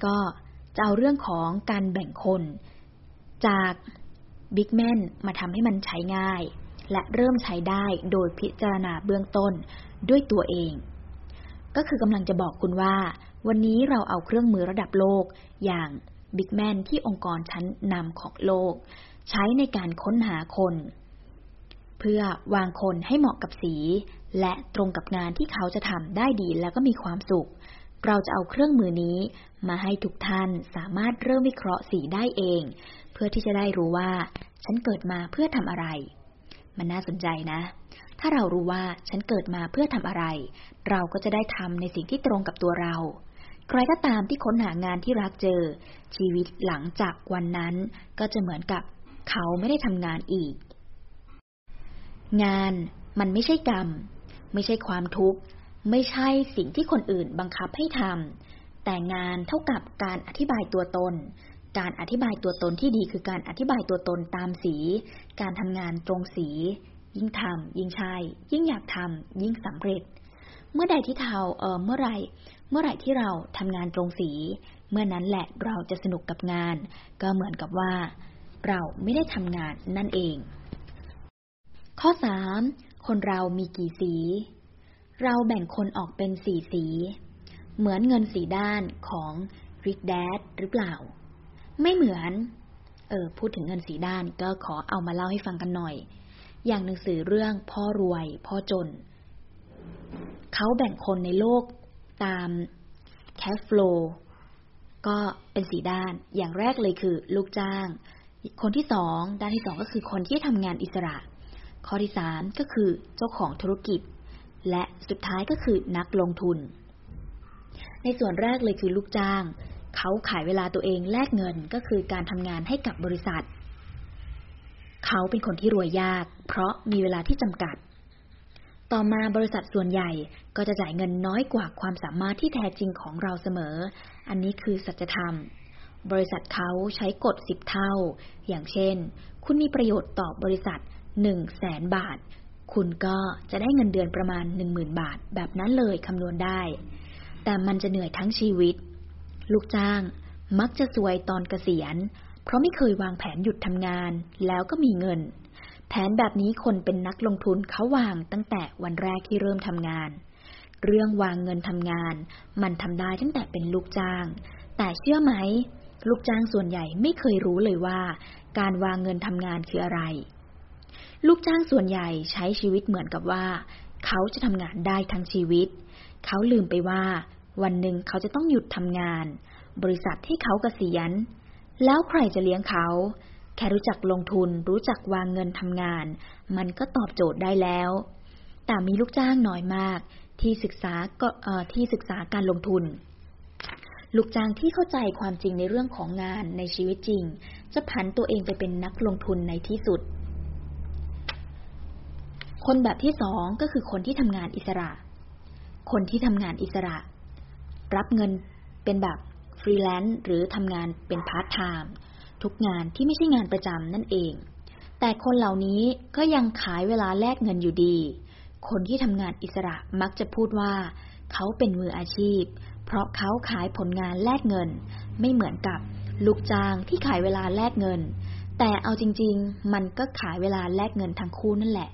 ก็จะเอาเรื่องของการแบ่งคน จากบิ๊กแมนมาทำให้มันใช้ง่าย และเริ่มใช้ได้โดยพิจารณาเบื้องต้นด้วยตัวเอง ก็คือกำลังจะบอกคุณว่า วันนี้เราเอาเครื่องมือระดับโลกอย่าง บิ๊กแมนที่องค์กรชั้นนำของโลก ใช้ในการค้นหาคน เพื่อวางคนให้เหมาะกับสี และตรงกับงานที่เขาจะทำได้ดีแล้วก็มีความสุข เราจะเอาเครื่องมือนี้มาให้ทุกท่านสามารถเริ่มวิเคราะห์สีได้เอง เพื่อที่จะได้รู้ว่า ฉันเกิดมาเพื่อทำอะไร มันน่าสนใจนะถ้าเรารู้ว่าฉันเกิดมาเพื่อทำอะไร เราก็จะได้ทำในสิ่งที่ตรงกับตัวเรา ใครก็ตามที่ค้นหางานที่รักเจอ ชีวิตหลังจากวันนั้นก็จะเหมือนกับเขาไม่ได้ทำงานอีก งานมันไม่ใช่กรรม ไม่ใช่ความทุกข์ ไม่ใช่สิ่งที่คนอื่นบังคับให้ทำแต่งานเท่ากับการอธิบายตัวตน การอธิบายตัวตนที่ดีคือการอธิบายตัวตนตามสี การทำงานตรงสี ยิ่งทำยิ่งใช่ ยิ่งอยากทำยิ่งสำเร็จ เมื่อใดที่เราเออเมื่อไร มื่อไหร่ที่เราทำงานตรงสี เมื่อนั้นแหละเราจะสนุกกับงาน ก็เหมือนกับว่า เราไม่ได้ทำงานนั่นเอง ข้อสามคนเรามีกี่สี เราแบ่งคนออกเป็นสี่สี เหมือนเงินสีด้านของริกแดดหรือเปล่า ไม่เหมือน เออ พูดถึงเงินสีด้านก็ขอเอามาเล่าให้ฟังกันหน่อย อย่างหนังสือเรื่องพ่อรวย พ่อจน เขาแบ่งคนในโลก ตามแคฟโฟลก็เป็นสีด้าน อย่างแรกเลยคือลูกจ้าง คนที่สองด้านที่สองก็คือคนที่ทำงานอิสระ ข้อที่สามก็คือเจ้าของธุรกิจ และสุดท้ายก็คือนักลงทุน ในส่วนแรกเลยคือลูกจ้าง เขาขายเวลาตัวเองแลกเงินก็คือการทำงานให้กับบริษัท เขาเป็นคนที่รวยยาก เพราะมีเวลาที่จำกัด ต่อมาบริษัทส่วนใหญ่ก็จะจ่ายเงินน้อยกว่าความสามารถที่แท้จริงของเราเสมอ อันนี้คือสัจธรรม บริษัทเขาใช้กฎสิบเท่า อย่างเช่น คุณมีประโยชน์ต่อบริษัทหนึ่งแสนบาท คุณก็จะได้เงินเดือนประมาณหนึ่งหมื่นบาท แบบนั้นเลยคำนวณได้ แต่มันจะเหนื่อยทั้งชีวิต ลูกจ้างมักจะสวยตอนเกษียณ เพราะไม่เคยวางแผนหยุดทำงาน แล้วก็มีเงิน ผนแบบนี้คนเป็นนักลงทุนเขาวางตั้งแต่วันแรกที่เริ่มทำงาน เรื่องวางเงินทำงาน มันทำได้ตั้งแต่เป็นลูกจ้าง แต่เชื่อไหม ลูกจ้างส่วนใหญ่ไม่เคยรู้เลยว่า การวางเงินทำงานคืออะไร ลูกจ้างส่วนใหญ่ใช้ชีวิตเหมือนกับว่า เขาจะทำงานได้ทั้งชีวิต เขาลืมไปว่า วันหนึ่งเขาจะต้องหยุดทำงาน บริษัทที่เขากเกษียณแล้วใครจะเลี้ยงเขา แค่รู้จักลงทุน รู้จักวางเงินทำงาน มันก็ตอบโจทย์ได้แล้ว แต่มีลูกจ้างน้อยมาก ที่ศึกษาก็ที่ศึกษาการลงทุน ลูกจ้างที่เข้าใจความจริงในเรื่องของงานในชีวิตจริง จะผันตัวเองไปเป็นนักลงทุนในที่สุด คนแบบที่สองก็คือคนที่ทำงานอิสระ คนที่ทำงานอิสระ รับเงินเป็นแบบฟรีแลนซ์หรือทำงานเป็นพาร์ทไทม์ ทุกงานที่ไม่ใช่งานประจำนั่นเอง แต่คนเหล่านี้ก็ยังขายเวลาแลกเงินอยู่ดี คนที่ทำงานอิสระมักจะพูดว่า เขาเป็นมืออาชีพ เพราะเขาขายผลงานแลกเงิน ไม่เหมือนกับลูกจ้างที่ขายเวลาแลกเงิน แต่เอาจริง ๆ มันก็ขายเวลาแลกเงินทั้งคู่นั่นแหละ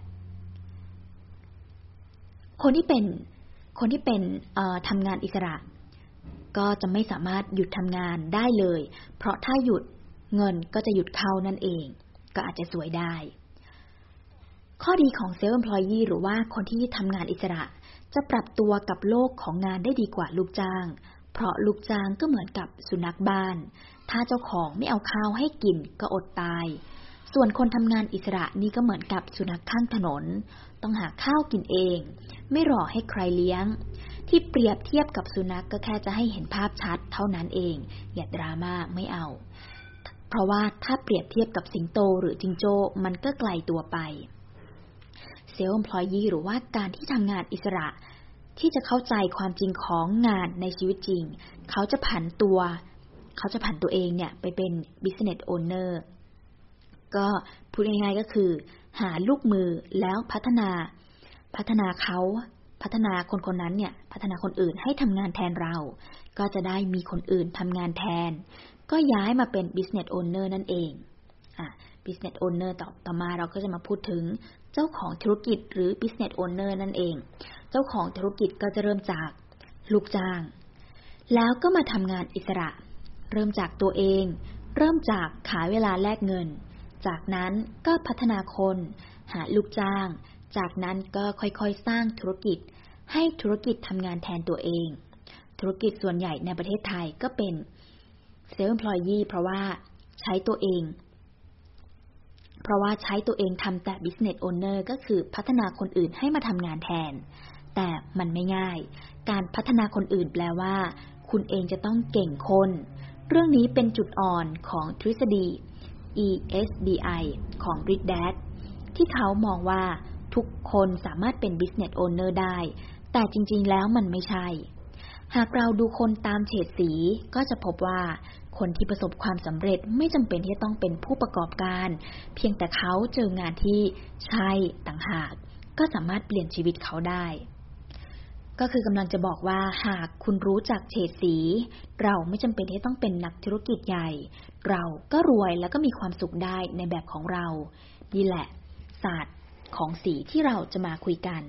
คนที่เป็นคนที่เป็นทำงานอิสระ ก็จะไม่สามารถหยุดทำงานได้เลย เพราะถ้าหยุด เงินก็จะหยุดเข้านั่นเอง ก็อาจจะสวยได้ ข้อดีของเซลล์ e m p l o y e e หรือว่าคนที่ทำงานอิสระ จะปรับตัวกับโลกของงานได้ดีกว่าลูกจ้าง เพราะลูกจ้างก็เหมือนกับสุนัขบ้าน ถ้าเจ้าของไม่เอาข้าวให้กินก็อดตาย ส่วนคนทำงานอิสระนี่ก็เหมือนกับสุนัขข้างถนน ต้องหาข้าวกินเอง ไม่รอให้ใครเลี้ยงที่เปรียบเทียบกับสุนัขกก็แค่จะให้เห็นภาพชัดเท่านั้นเอง อย่าดราม่าไม่เอา เพราะว่าถ้าเปรียบเทียบกับสิงโตหรือจิงโจ้มันก็ไกลตัวไปเซลล์พลอยยีหรือว่าการที่ทำงานอิสระ ที่จะเข้าใจความจริงของงานในชีวิตจริง เขาจะผันตัว เขาจะผันตัวเองเนี่ยไปเป็น business owner ก็พูดง่ายๆก็คือ หาลูกมือแล้วพัฒนา พัฒนาเขาพัฒนาคนคนนั้นเนี่ย พัฒนาคนอื่นให้ทำงานแทนเรา ก็จะได้มีคนอื่นทำงานแทน ก็ย้ายมาเป็น business owner นั่นเองอะ business owner ต่อต่อมาเราก็จะมาพูดถึงเจ้าของธุรกิจหรือ business owner นั่นเอง เจ้าของธุรกิจก็จะเริ่มจากลูกจ้าง แล้วก็มาทำงานอิสระ เริ่มจากตัวเอง เริ่มจากขายเวลาแลกเงิน จากนั้นก็พัฒนาคน หาลูกจ้าง จากนั้นก็ค่อยๆสร้างธุรกิจ ให้ธุรกิจทำงานแทนตัวเอง ธุรกิจส่วนใหญ่ในประเทศไทยก็เป็น เซลล์ employee เพราะว่าใช้ตัวเอง เพราะว่าใช้ตัวเองทำแต่ business owner ก็คือพัฒนาคนอื่นให้มาทำงานแทน แต่มันไม่ง่าย การพัฒนาคนอื่นแปลว่า คุณเองจะต้องเก่งคน เรื่องนี้เป็นจุดอ่อนของทฤษฎี ESBI ของ Rich Dad ที่เขามองว่าทุกคนสามารถเป็น business owner ได้ แต่จริง ๆ แล้วมันไม่ใช่ หากเราดูคนตามเฉดสีก็จะพบว่า คนที่ประสบความสำเร็จไม่จำเป็นที่จะต้องเป็นผู้ประกอบการ เพียงแต่เขาเจองานที่ใช่ต่างหาก ก็สามารถเปลี่ยนชีวิตเขาได้ ก็คือกำลังจะบอกว่าหากคุณรู้จักเฉดสี เราไม่จำเป็นที่ต้องเป็นนักธุรกิจใหญ่ เราก็รวยแล้วก็มีความสุขได้ในแบบของเรา นี่แหละ ศาสตร์ของสีที่เราจะมาคุยกัน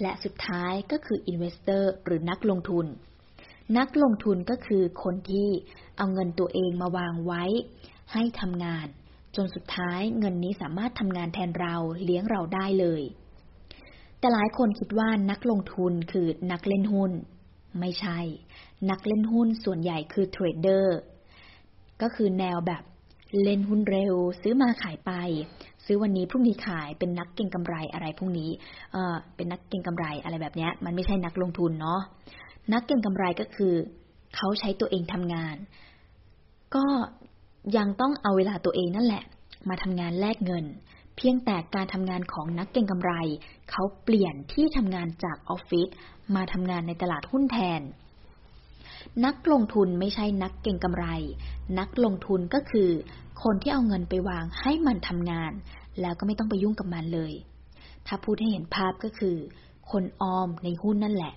และสุดท้ายก็คือ investor หรือนักลงทุนนักลงทุนก็คือคนที่ เอาเงินตัวเองมาวางไว้ ให้ทำงาน จนสุดท้ายเงินนี้สามารถทำงานแทนเราเลี้ยงเราได้เลย แต่หลายคนคิดว่านักลงทุนคือนักเล่นหุ้น ไม่ใช่ นักเล่นหุ้นส่วนใหญ่คือเทรดเดอร์ก็คือแนวแบบเล่นหุ้นเร็ว ซื้อมาขายไป ซื้อวันนี้พรุ่งนี้ขายเป็นนักเก็งกำไรอะไรพรุ่งนี้เออเป็นนักเก็งกำไรอะไรแบบนี้มันไม่ใช่นักลงทุนเนาะนักเก็งกำไรก็คือ เขาใช้ตัวเองทำงาน ก็ยังต้องเอาเวลาตัวเองนั่นแหละ มาทำงานแลกเงิน เพียงแต่การทำงานของนักเก็งกำไร เขาเปลี่ยนที่ทำงานจากออฟฟิศมาทำงานในตลาดหุ้นแทน นักลงทุนไม่ใช่นักเก็งกำไร นักลงทุนก็คือ คนที่เอาเงินไปวางให้มันทำงาน แล้วก็ไม่ต้องไปยุ่งกับมันเลย ถ้าพูดให้เห็นภาพก็คือ คนออมในหุ้นนั่นแหละ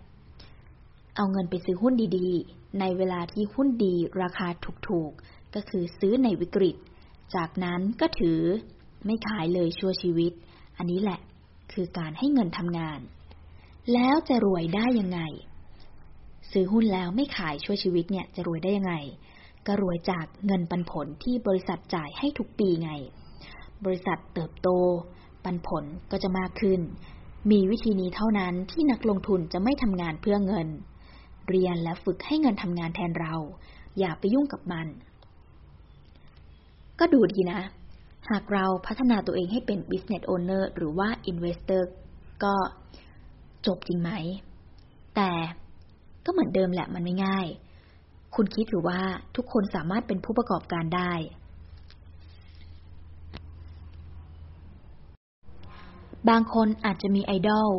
เอาเงินไปซื้อหุ้นดีๆ ในเวลาที่หุ้นดีราคาถูกๆ ก็คือซื้อในวิกฤต จากนั้นก็ถือไม่ขายเลยชั่วชีวิต อันนี้แหละคือการให้เงินทำงาน แล้วจะรวยได้ยังไง ซื้อหุ้นแล้วไม่ขายชั่วชีวิตเนี่ยจะรวยได้ยังไง ก็รวยจากเงินปันผลที่บริษัทจ่ายให้ทุกปีไง บริษัทเติบโต ปันผลก็จะมากขึ้น มีวิธีนี้เท่านั้นที่นักลงทุนจะไม่ทำงานเพื่อเงิน เรียนและฝึกให้เงินทำงานแทนเรา อย่าไปยุ่งกับมัน ก็ดูดีนะ หากเราพัฒนาตัวเองให้เป็น business owner หรือว่า investor ก็จบจริงไหม แต่ก็เหมือนเดิมแหละมันไม่ง่าย คุณคิดหรือว่าทุกคนสามารถเป็นผู้ประกอบการได้บางคนอาจจะมีไอดอล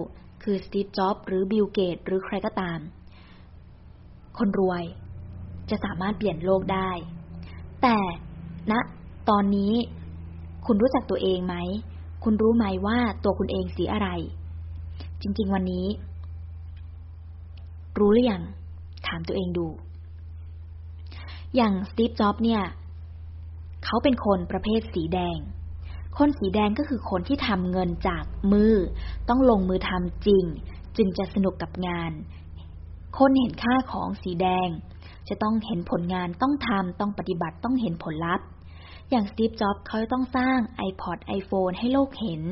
คือสตีฟ จ็อบหรือบิลเกต หรือใครก็ตาม คนรวย จะสามารถเปลี่ยนโลกได้ แต่ณนะตอนนี้คุณรู้จักตัวเองไหม คุณรู้ไหมว่าตัวคุณเองสีอะไร จริง ๆ วันนี้ รู้หรือยัง ถามตัวเองดู อย่างสตีฟ จ็อบเนี่ย เขาเป็นคนประเภทสีแดง คนสีแดงก็คือคนที่ทำเงินจากมือ ต้องลงมือทำจริง จึงจะสนุกกับงาน คนเห็นค่าของสีแดง จะต้องเห็นผลงานต้องทำต้องปฏิบัติต้องเห็นผลลัพธ์ อย่างสตีฟจ็อบเขาต้องสร้าง iPod iPhone ให้โลกเห็น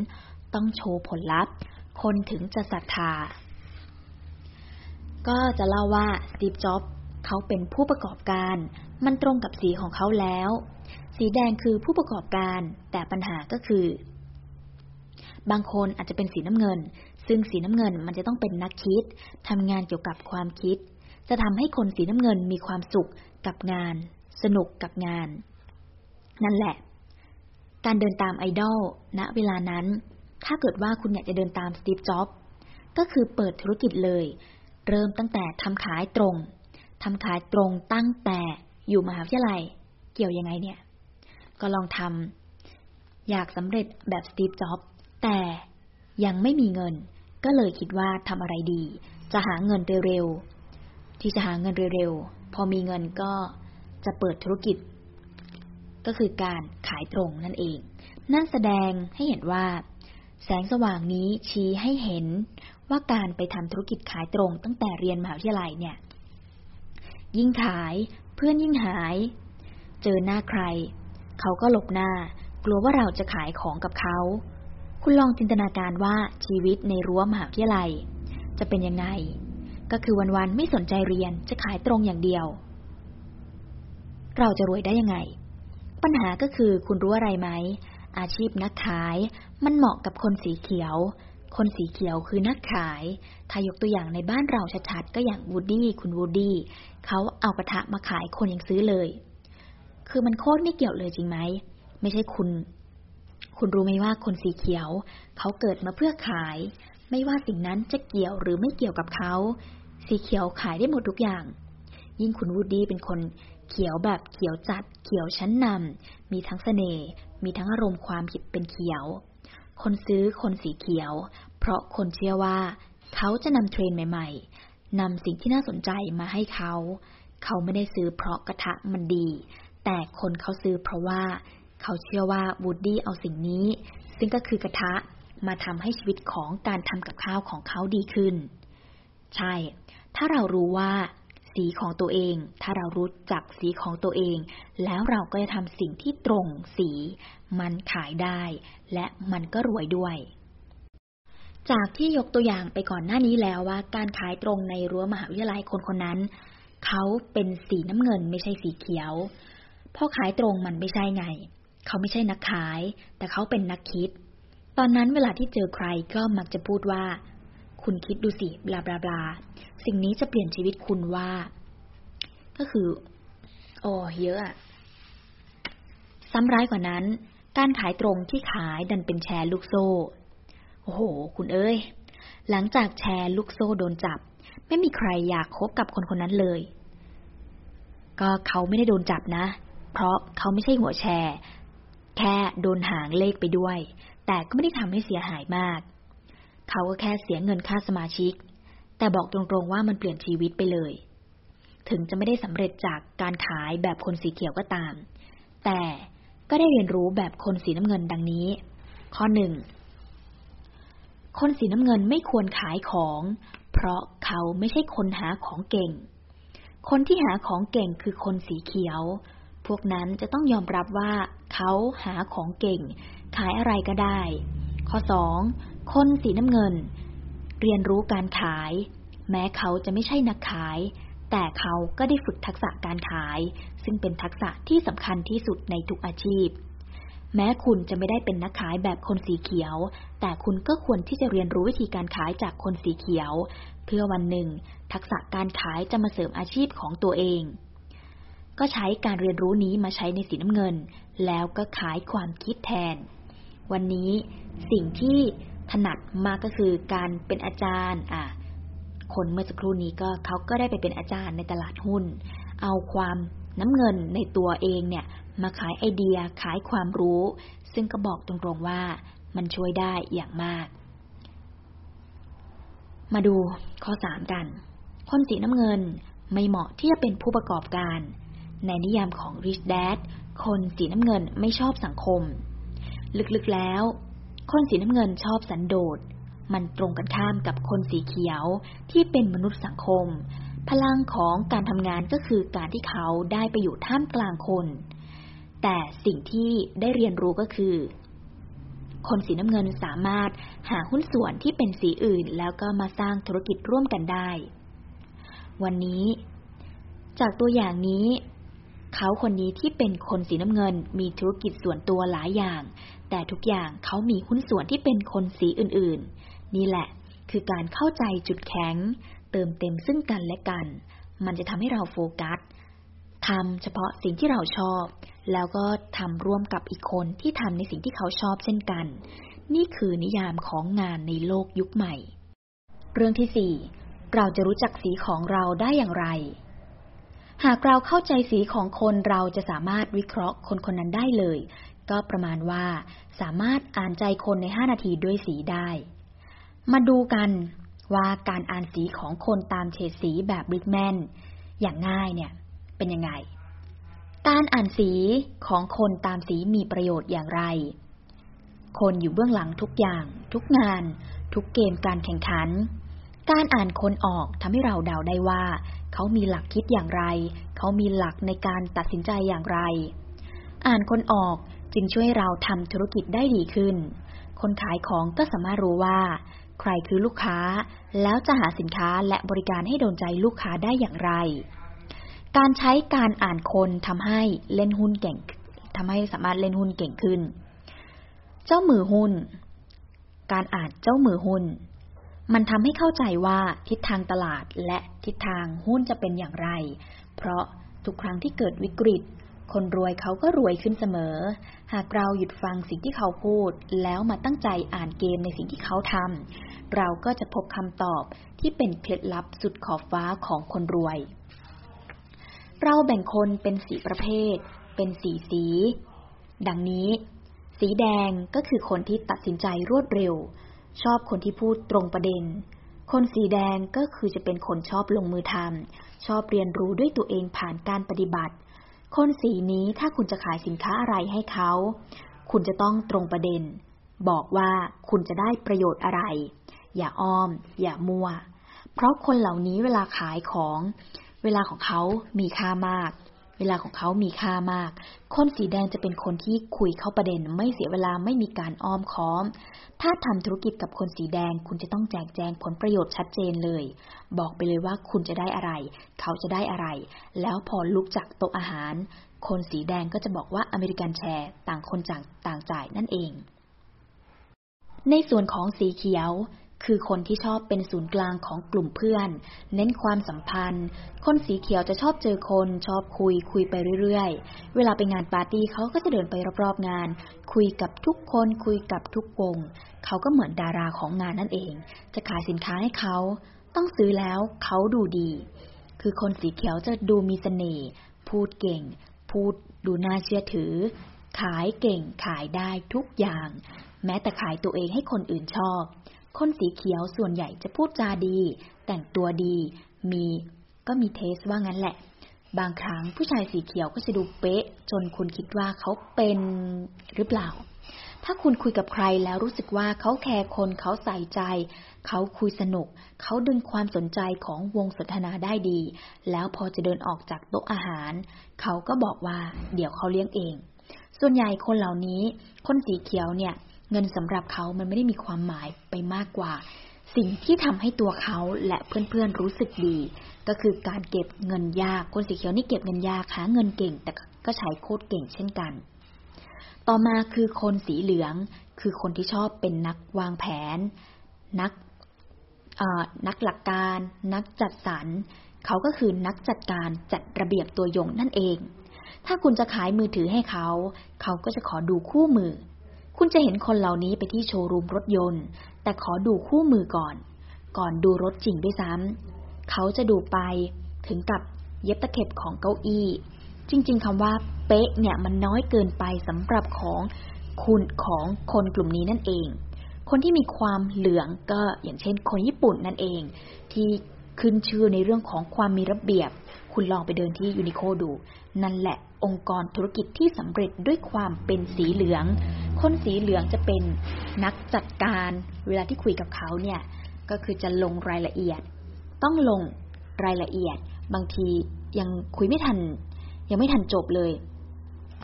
ต้องโชว์ผลลัพธ์ คนถึงจะศรัทธา ก็จะเล่าว่าสตีฟจ็อบเขาเป็นผู้ประกอบการ มันตรงกับสีของเขาแล้ว สีแดงคือผู้ประกอบการ แต่ปัญหาก็คือ บางคนอาจจะเป็นสีน้ำเงิน ซึ่งสีน้ำเงินมันจะต้องเป็นนักคิดทำงานเกี่ยวกับความคิด จะทำให้คนสีน้ำเงินมีความสุขกับงาน สนุกกับงาน นั่นแหละ การเดินตามไอดอลณเวลานั้น ถ้าเกิดว่าคุณอยากจะเดินตามสตีฟจ็อบก็คือเปิดธุรกิจเลย เริ่มตั้งแต่ทำขายตรงทำขายตรงตั้งแต่อยู่มหาวิทยาลัย เกี่ยวยังไงเนี่ย ก็ลองทำอยากสำเร็จแบบสตีฟจ็อบแต่ ยังไม่มีเงิน ก็เลยคิดว่าทำอะไรดี จะหาเงินเร็วๆที่จะหาเงินเร็วๆพอมีเงินก็จะเปิดธุรกิจ ก็คือการขายตรงนั่นเอง นั่นแสดงให้เห็นว่า แสงสว่างนี้ชี้ให้เห็นว่าการไปทำธุรกิจขายตรงตั้งแต่เรียนมหาวิทยาลัยเนี่ย ยิ่งขายเพื่อนยิ่งหาย เจอหน้าใคร เขาก็หลบหน้า กลัวว่าเราจะขายของกับเขา คุณลองจินตนาการว่าชีวิตในรั้วมหาวิทยาลัย จะเป็นยังไง ก็คือวันๆไม่สนใจเรียนจะขายตรงอย่างเดียว เราจะรวยได้ยังไง ปัญหาก็คือคุณรู้อะไรไหม อาชีพนักขายมันเหมาะกับคนสีเขียว คนสีเขียวคือนักขาย ถ้ายกตัวอย่างในบ้านเราชัดๆก็อย่างวูดดี้คุณวูดดี้เขาเอากระทะมาขายคนยังซื้อเลย คือมันโคตรไม่เกี่ยวเลยจริงไหม ไม่ใช่คุณ คุณรู้ไหมว่าคนสีเขียว เขาเกิดมาเพื่อขาย ไม่ว่าสิ่งนั้นจะเกี่ยวหรือไม่เกี่ยวกับเขา สีเขียวขายได้หมดทุกอย่าง ยิ่งคุณวูดดี้เป็นคนเขียวแบบเขียวจัด เขียวชั้นนำมีทั้งเสน่ห์มีทั้งอารมณ์ความผิดเป็นเขียว คนซื้อคนสีเขียว เพราะคนเชื่อว่า เขาจะนำเทรนใหม่ ๆนำสิ่งที่น่าสนใจมาให้เขา เขาไม่ได้ซื้อเพราะกระทะมันดี แต่คนเขาซื้อเพราะว่า เขาเชื่อว่าวูดดี้เอาสิ่งนี้ ซึ่งก็คือกระทะมาทำให้ชีวิตของการทำกับข้าวของเขาดีขึ้น ใช่ ถ้าเรารู้ว่า สีของตัวเอง ถ้าเรารู้จักสีของตัวเอง แล้วเราก็จะทำสิ่งที่ตรงสี มันขายได้ และมันก็รวยด้วย จากที่ยกตัวอย่างไปก่อนหน้านี้แล้วว่า การขายตรงในรั้วมหาวิทยาลัยคนคนนั้น เขาเป็นสีน้ำเงินไม่ใช่สีเขียวพอขายตรงมันไม่ใช่ไง เขาไม่ใช่นักขาย แต่เขาเป็นนักคิด ตอนนั้นเวลาที่เจอใครก็มักจะพูดว่า คุณคิดดูสิบลาบลาบลาสิ่งนี้จะเปลี่ยนชีวิตคุณว่า ก็คือ โอ้เยอะอะซ้ำร้ายกว่านั้น การขายตรงที่ขายดันเป็นแชร์ลูกโซ่ โอ้โห คุณเอ้ย หลังจากแชร์ลูกโซ่โดนจับ ไม่มีใครอยากคบกับคนคนนั้นเลย ก็เขาไม่ได้โดนจับนะ เพราะเขาไม่ใช่หัวแชร์ แค่โดนหางเลขไปด้วย แต่ก็ไม่ได้ทำให้เสียหายมาก เขาก็แค่เสียเงินค่าสมาชิก แต่บอกตรงๆว่ามันเปลี่ยนชีวิตไปเลย ถึงจะไม่ได้สำเร็จจากการขายแบบคนสีเขียวก็ตาม แต่ก็ได้เรียนรู้แบบคนสีน้ำเงินดังนี้ ข้อหนึ่งคนสีน้ำเงินไม่ควรขายของ เพราะเขาไม่ใช่คนหาของเก่ง คนที่หาของเก่งคือคนสีเขียว พวกนั้นจะต้องยอมรับว่าเขาหาของเก่ง ขายอะไรก็ได้ ข้อสองคนสีน้ำเงิน เรียนรู้การขาย แม้เขาจะไม่ใช่นักขาย แต่เขาก็ได้ฝึกทักษะการขาย ซึ่งเป็นทักษะที่สำคัญที่สุดในทุกอาชีพ แม้คุณจะไม่ได้เป็นนักขายแบบคนสีเขียว แต่คุณก็ควรที่จะเรียนรู้วิธีการขายจากคนสีเขียว เพื่อวันหนึ่ง ทักษะการขายจะมาเสริมอาชีพของตัวเอง ก็ใช้การเรียนรู้นี้มาใช้ในสีน้ำเงิน แล้วก็ขายความคิดแทน วันนี้สิ่งที่ถนัดมากก็คือการเป็นอาจารย์อะคนเมื่อสักครู่นี้ก็เขาก็ได้ไปเป็นอาจารย์ในตลาดหุ้น เอาความน้ำเงินในตัวเองเนี่ย มาขายไอเดียขายความรู้ ซึ่งก็บอกตรงๆว่ามันช่วยได้อย่างมาก มาดูข้อสามกัน คนสีน้ำเงินไม่เหมาะที่จะเป็นผู้ประกอบการ ในนิยามของ Rich Dad คนสีน้ำเงินไม่ชอบสังคม ลึกๆแล้ว คนสีน้ำเงินชอบสันโดษ มันตรงกันข้ามกับคนสีเขียวที่เป็นมนุษย์สังคม พลังของการทำงานก็คือการที่เขาได้ไปอยู่ท่ามกลางคน แต่สิ่งที่ได้เรียนรู้ก็คือ คนสีน้ำเงินสามารถหาหุ้นส่วนที่เป็นสีอื่น แล้วก็มาสร้างธุรกิจร่วมกันได้ วันนี้จากตัวอย่างนี้ เขาคนนี้ที่เป็นคนสีน้ำเงิน มีธุรกิจส่วนตัวหลายอย่าง แต่ทุกอย่างเขามีหุ้นส่วนที่เป็นคนสีอื่นๆ นี่แหละ คือการเข้าใจจุดแข็ง เติมเต็มซึ่งกันและกัน มันจะทำให้เราโฟกัสทำเฉพาะสิ่งที่เราชอบ แล้วก็ทำร่วมกับอีกคนที่ทำในสิ่งที่เขาชอบเช่นกัน นี่คือนิยามของงานในโลกยุคใหม่ เรื่องที่สี่เราจะรู้จักสีของเราได้อย่างไร หากเราเข้าใจสีของคนเราจะสามารถวิเคราะห์คนคนนั้นได้เลย ก็ประมาณว่าสามารถอ่านใจคนในห้านาทีด้วยสีได้ มาดูกันว่าการอ่านสีของคนตามเฉดสีแบบบริกแมนอย่างง่ายเนี่ย เป็นยังไง การอ่านสีของคนตามสีมีประโยชน์อย่างไร คนอยู่เบื้องหลังทุกอย่าง ทุกงาน ทุกเกมการแข่งขัน การอ่านคนออกทำให้เราเดาได้ว่า เขามีหลักคิดอย่างไร เขามีหลักในการตัดสินใจอย่างไร อ่านคนออกจึงช่วยเราทำธุรกิจได้ดีขึ้น คนขายของก็สามารถรู้ว่า ใครคือลูกค้า แล้วจะหาสินค้าและบริการให้โดนใจลูกค้าได้อย่างไร การใช้การอ่านคนทำให้เล่นหุ้นเก่งทำให้สามารถเล่นหุ้นเก่งขึ้น เจ้ามือหุ้น การอ่านเจ้ามือหุ้น มันทำให้เข้าใจว่าทิศทางตลาดและทิศทางหุ้นจะเป็นอย่างไร เพราะทุกครั้งที่เกิดวิกฤต คนรวยเขาก็รวยขึ้นเสมอ หากเราหยุดฟังสิ่งที่เขาพูด แล้วมาตั้งใจอ่านเกมในสิ่งที่เขาทำเราก็จะพบคำตอบที่เป็นเคล็ดลับสุดขอบฟ้าของคนรวย เราแบ่งคนเป็นสีประเภท เป็นสีสี ดังนี้ สีแดงก็คือคนที่ตัดสินใจรวดเร็ว ชอบคนที่พูดตรงประเด็น คนสีแดงก็คือจะเป็นคนชอบลงมือทำชอบเรียนรู้ด้วยตัวเองผ่านการปฏิบัติ คนสีนี้ถ้าคุณจะขายสินค้าอะไรให้เขา คุณจะต้องตรงประเด็น บอกว่าคุณจะได้ประโยชน์อะไร อย่าอ้อม อย่ามัว เพราะคนเหล่านี้เวลาขายของ เวลาของเขามีค่ามาก เวลาของเขามีค่ามาก คนสีแดงจะเป็นคนที่คุยเข้าประเด็นไม่เสียเวลาไม่มีการอ้อมค้อม ถ้าทำธุรกิจกับคนสีแดงคุณจะต้องแจกแจงผลประโยชน์ชัดเจนเลย บอกไปเลยว่าคุณจะได้อะไร เขาจะได้อะไร แล้วพอลุกจากโต๊ะอาหาร คนสีแดงก็จะบอกว่าอเมริกันแชร์ต่างคนจ่างต่างจ่ายนั่นเองในส่วนของสีเขียว คือคนที่ชอบเป็นศูนย์กลางของกลุ่มเพื่อน เน้นความสัมพันธ์ คนสีเขียวจะชอบเจอคนชอบคุยคุยไปเรื่อยๆ เวลาไปงานปาร์ตี้เขาก็จะเดินไปรอบๆงาน คุยกับทุกคนคุยกับทุกวง เขาก็เหมือนดาราของงานนั่นเอง จะขายสินค้าให้เขา ต้องซื้อแล้วเขาดูดี คือคนสีเขียวจะดูมีเสน่ห์พูดเก่ง พูดดูน่าเชื่อถือ ขายเก่งขายได้ทุกอย่าง แม้แต่ขายตัวเองให้คนอื่นชอบ คนสีเขียวส่วนใหญ่จะพูดจาดี แต่งตัวดี มีก็มีเทสว่างั้นแหละ บางครั้งผู้ชายสีเขียวก็จะดูเป๊ะ จนคุณคิดว่าเขาเป็นหรือเปล่า ถ้าคุณคุยกับใครแล้วรู้สึกว่าเขาแคร์คนเขาใส่ใจ เขาคุยสนุก เขาดึงความสนใจของวงสนทนาได้ดี แล้วพอจะเดินออกจากโต๊ะอาหาร เขาก็บอกว่า เดี๋ยวเขาเลี้ยงเอง ส่วนใหญ่คนเหล่านี้ คนสีเขียวเนี่ย เงินสำหรับเขามันไม่ได้มีความหมายไปมากกว่า สิ่งที่ทำให้ตัวเขาและเพื่อนๆรู้สึกดี ก็คือการเก็บเงินยากคนสีเขียวนี่เก็บเงินยากหาเงินเก่ง แต่ก็ใช้โคตรเก่งเช่นกัน ต่อมาคือคนสีเหลืองคือคนที่ชอบเป็นนักวางแผน นักนักหลักการ นักจัดสรร เขาก็คือนักจัดการจัดระเบียบตัวยงนั่นเอง ถ้าคุณจะขายมือถือให้เขา เขาก็จะขอดูคู่มือ คุณจะเห็นคนเหล่านี้ไปที่โชว์รูมรถยนต์ แต่ขอดูคู่มือก่อน ก่อนดูรถจริงด้วยซ้ำเขาจะดูไปถึงกับเย็บตะเข็บของเก้าอี้ จริง ๆคำว่า เป๊ะเนี่ยมันน้อยเกินไปสำหรับของคุณของคนกลุ่มนี้นั่นเอง คนที่มีความเหลืองก็อย่างเช่น คนญี่ปุ่นนั่นเอง ที่ขึ้นชื่อในเรื่องของความมีระเบียบ คุณลองไปเดินที่ยูนิโคดู นั่นแหละองค์กรธุรกิจที่สำเร็จด้วยความเป็นสีเหลือง คนสีเหลืองจะเป็นนักจัดการ เวลาที่คุยกับเขาเนี่ย ก็คือจะลงรายละเอียด ต้องลงรายละเอียด บางทียังคุยไม่ทัน ยังไม่ทันจบเลย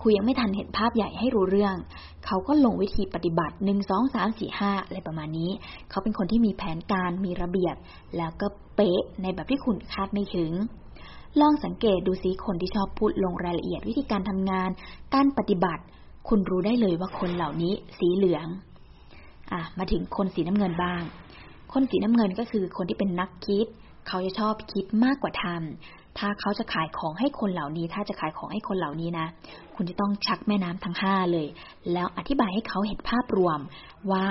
คุยยังไม่ทันเห็นภาพใหญ่ให้รู้เรื่อง เขาก็ลงวิธีปฏิบัติหนึ่งสองสามสี่ห้าอะไรประมาณนี้ เขาเป็นคนที่มีแผนการมีระเบียบ แล้วก็เป๊ะในแบบที่คุณคาดไม่ถึง ลองสังเกตดูซิคนที่ชอบพูดลงรายละเอียดวิธีการทำงาน การปฏิบัติ คุณรู้ได้เลยว่าคนเหล่านี้สีเหลือง อะ มาถึงคนสีน้ำเงินบ้าง คนสีน้ำเงินก็คือคนที่เป็นนักคิด เขาจะชอบคิดมากกว่าทำถ้าเขาจะขายของให้คนเหล่านี้ ถ้าจะขายของให้คนเหล่านี้นะ คุณจะต้องชักแม่น้ำทั้งห้าเลย แล้วอธิบายให้เขาเห็นภาพรวมว่า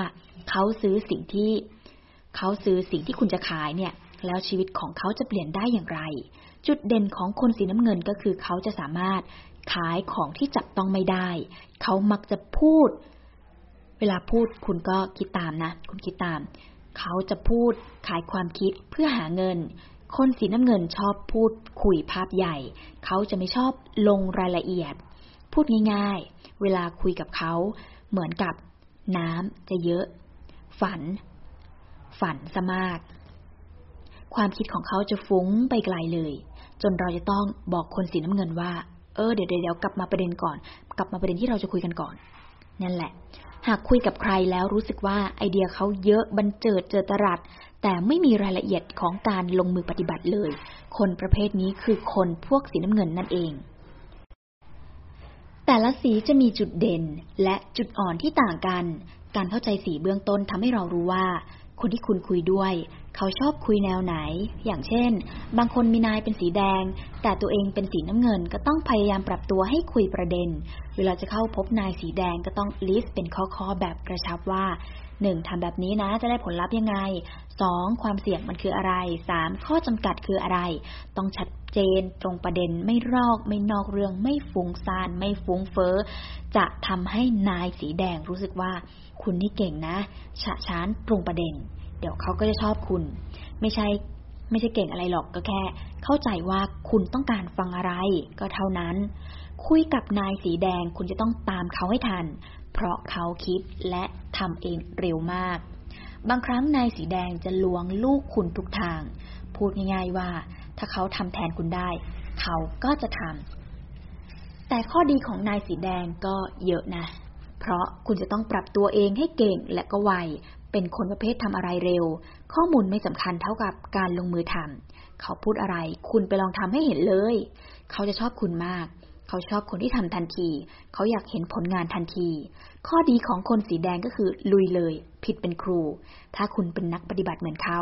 เขาซื้อสิ่งที่ เขาซื้อสิ่งที่คุณจะขายเนี่ย แล้วชีวิตของเขาจะเปลี่ยนได้อย่างไร จุดเด่นของคนสีน้ำเงินก็คือเขาจะสามารถขายของที่จับต้องไม่ได้ เขามักจะพูด เวลาพูดคุณก็คิดตามนะ คุณคิดตาม เขาจะพูดขายความคิดเพื่อหาเงิน คนสีน้ำเงินชอบพูดคุยภาพใหญ่ เขาจะไม่ชอบลงรายละเอียด พูดง่ายๆ เวลาคุยกับเขา เหมือนกับน้ำจะเยอะ ฝัน ฝันซะมาก ความคิดของเขาจะฟุ้งไปไกลเลย จนเราจะต้องบอกคนสีน้ำเงินว่า เออเดี๋ยวเดี๋ยวกลับมาประเด็นก่อน กลับมาประเด็นที่เราจะคุยกันก่อน นั่นแหละ หากคุยกับใครแล้วรู้สึกว่าไอเดียเขาเยอะบันเจิดเจอตรัสแต่ไม่มีรายละเอียดของการลงมือปฏิบัติเลย คนประเภทนี้คือคนพวกสีน้ำเงินนั่นเอง แต่ละสีจะมีจุดเด่นและจุดอ่อนที่ต่างกัน การเข้าใจสีเบื้องต้นทำให้เรารู้ว่า คนที่คุณคุยด้วย เขาชอบคุยแนวไหน อย่างเช่น บางคนมีนายเป็นสีแดง แต่ตัวเองเป็นสีน้ำเงินก็ต้องพยายามปรับตัวให้คุยประเด็น เวลาจะเข้าพบนายสีแดงก็ต้องลิสต์เป็นข้อๆแบบกระชับว่า หนึ่งทำแบบนี้นะจะได้ผลลัพธ์ยังไงสองความเสี่ยงมันคืออะไรสามข้อจำกัดคืออะไร ต้องชัดเจนตรงประเด็นไม่รอกไม่นอกเรื่องไม่ฟุ้งซ่านไม่ฟุ้งเฟ้อ จะทำให้นายสีแดงรู้สึกว่า คุณนี่เก่งนะ ฉะฉานตรงประเด็น เดี๋ยวเขาก็จะชอบคุณ ไม่ใช่ไม่ใช่เก่งอะไรหรอกก็แค่ เข้าใจว่าคุณต้องการฟังอะไร ก็เท่านั้น คุยกับนายสีแดงคุณจะต้องตามเขาให้ทัน เพราะเขาคิดและทำเองเร็วมาก บางครั้งนายสีแดงจะลวงลูกคุณทุกทาง พูดง่ายๆว่า ถ้าเขาทำแทนคุณได้ เขาก็จะทำ แต่ข้อดีของนายสีแดงก็เยอะนะ เพราะคุณจะต้องปรับตัวเองให้เก่งและก็ไว เป็นคนประเภททำอะไรเร็ว ข้อมูลไม่สำคัญเท่ากับการลงมือทำเขาพูดอะไร คุณไปลองทำให้เห็นเลย เขาจะชอบคุณมาก เขาชอบคนที่ทำทันที เขาอยากเห็นผลงานทันที ข้อดีของคนสีแดงก็คือลุยเลย ผิดเป็นครู ถ้าคุณเป็นนักปฏิบัติเหมือนเขา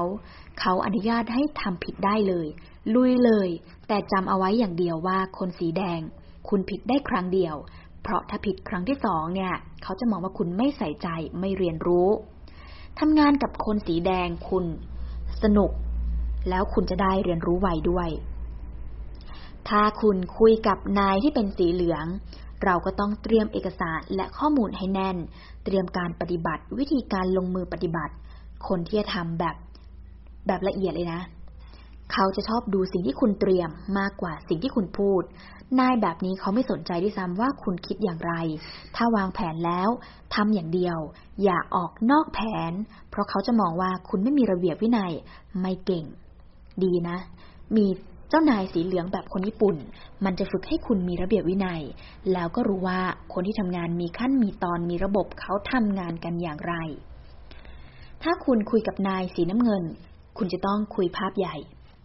เขาอนุญาตให้ทำผิดได้เลย ลุยเลย แต่จำเอาไว้อย่างเดียวว่าคนสีแดง คุณผิดได้ครั้งเดียว เพราะถ้าผิดครั้งที่สองเนี่ย เขาจะมองว่าคุณไม่ใส่ใจไม่เรียนรู้ทำงานกับคนสีแดงคุณ สนุก แล้วคุณจะได้เรียนรู้ไวด้วย ถ้าคุณคุยกับนายที่เป็นสีเหลือง เราก็ต้องเตรียมเอกสารและข้อมูลให้แน่น เตรียมการปฏิบัติวิธีการลงมือปฏิบัติ คนที่จะทำแบบแบบละเอียดเลยนะ เขาจะชอบดูสิ่งที่คุณเตรียมมากกว่าสิ่งที่คุณพูด นายแบบนี้เขาไม่สนใจด้วยซ้ำว่าคุณคิดอย่างไร ถ้าวางแผนแล้วทำอย่างเดียว อย่าออกนอกแผน เพราะเขาจะมองว่าคุณไม่มีระเบียบวินัย ไม่เก่ง ดีนะ มี เจ้านายสีเหลืองแบบคนญี่ปุ่น มันจะฝึกให้คุณมีระเบียบวินัย แล้วก็รู้ว่าคนที่ทำงานมีขั้นมีตอนมีระบบเขาทำงานกันอย่างไร ถ้าคุณคุยกับนายสีน้ำเงิน คุณจะต้องคุยภาพใหญ่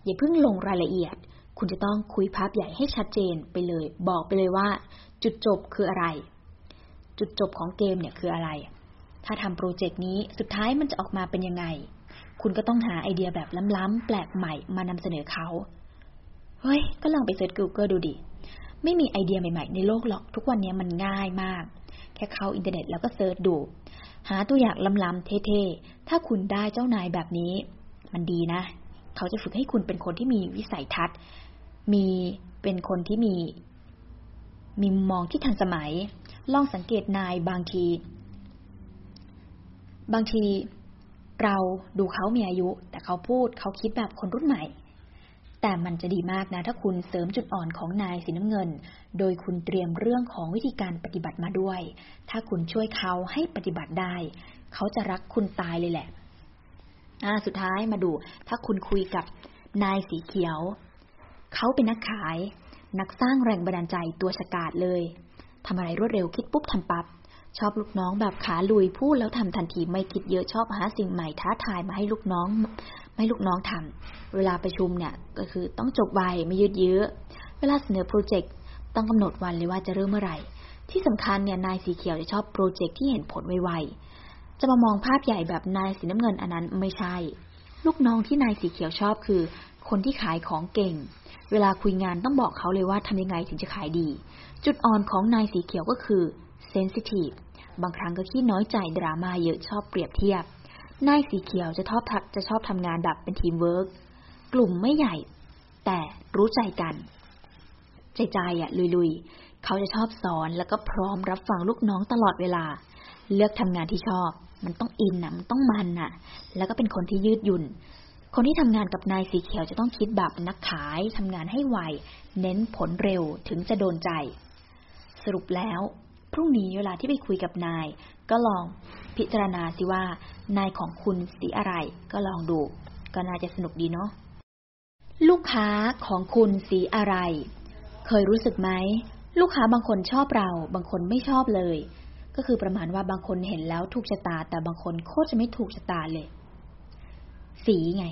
อย่าเพิ่งลงรายละเอียด คุณจะต้องคุยภาพใหญ่ให้ชัดเจนไปเลย บอกไปเลยว่า จุดจบคืออะไร จุดจบของเกมเนี่ยคืออะไร ถ้าทำโปรเจกต์นี้สุดท้ายมันจะออกมาเป็นยังไง คุณก็ต้องหาไอเดียแบบล้ำๆแปลกใหม่มานำเสนอเขา เฮ้ย ก็ลองไปเซิร์ช Google ดูดิ ไม่มีไอเดียใหม่ๆ ในโลกหรอก ทุกวันนี้มันง่ายมาก แค่เข้าอินเทอร์เน็ตแล้วก็ search ดู หาตัวอย่างล้ำๆเท่ๆ ถ้าคุณได้เจ้านายแบบนี้ มันดีนะ เขาจะฝึกให้คุณเป็นคนที่มีวิสัยทัศน์ มีเป็นคนที่มีมุมมองที่ทันสมัย ลองสังเกตนายบางที บางทีเราดูเขามีอายุ แต่เขาพูดเขาคิดแบบคนรุ่นใหม่ แต่มันจะดีมากนะถ้าคุณเสริมจุดอ่อนของนายสีน้ำเงิน โดยคุณเตรียมเรื่องของวิธีการปฏิบัติมาด้วย ถ้าคุณช่วยเขาให้ปฏิบัติได้ เขาจะรักคุณตายเลยแหละอ่าสุดท้ายมาดู ถ้าคุณคุยกับนายสีเขียว เขาเป็นนักขาย นักสร้างแรงบันดาลใจตัวฉกาจเลยทำอะไรรวดเร็วคิดปุ๊บทำปับ๊บชอบลูกน้องแบบขาลุยพูดแล้วทำทันทีไม่คิดเยอะชอบหาสิ่งใหม่ท้าทายมาให้ลูกน้อง ไม่ลูกน้องทำเวลาประชุมเนี่ยก็คือต้องจบไวไม่ยืดเยื้อ เวลาเสนอโปรเจกต์ต้องกำหนดวันเลยว่าจะเริ่มเมื่อไหร่ ที่สำคัญเนี่ยนายสีเขียวจะชอบโปรเจกต์ที่เห็นผลไวๆ จะมามองภาพใหญ่แบบนายสีน้ำเงินอันนั้นไม่ใช่ ลูกน้องที่นายสีเขียวชอบคือ คนที่ขายของเก่ง เวลาคุยงานต้องบอกเขาเลยว่าทำยังไงถึงจะขายดี จุดอ่อนของนายสีเขียวก็คือ sensitive บางครั้งก็ขี้น้อยใจดราม่าเยอะชอบเปรียบเทียบ นายสีเขียวจะชอบจะชอบทำงานแบบเป็นทีมเวิร์กกลุ่มไม่ใหญ่ แต่รู้ใจกัน ใจใจอะลุยๆ เขาจะชอบสอนแล้วก็พร้อมรับฟังลูกน้องตลอดเวลา เลือกทำงานที่ชอบ มันต้องอินนะมันต้องมันน่ะ แล้วก็เป็นคนที่ยืดหยุ่น คนที่ทำงานกับนายสีเขียวจะต้องคิดแบบนักขายทำงานให้ไว เน้นผลเร็วถึงจะโดนใจ สรุปแล้วพรุ่งนี้เวลาที่ไปคุยกับนาย ก็ลองพิจารณาสิว่า นายของคุณสีอะไร ก็ลองดู ก็น่าจะสนุกดีเนาะลูกค้าของคุณสีอะไร เคยรู้สึกไหม ลูกค้าบางคนชอบเรา บางคนไม่ชอบเลย ก็คือประมาณว่าบางคนเห็นแล้วถูกชะตา แต่บางคนโคตรจะไม่ถูกชะตาเลย สีไง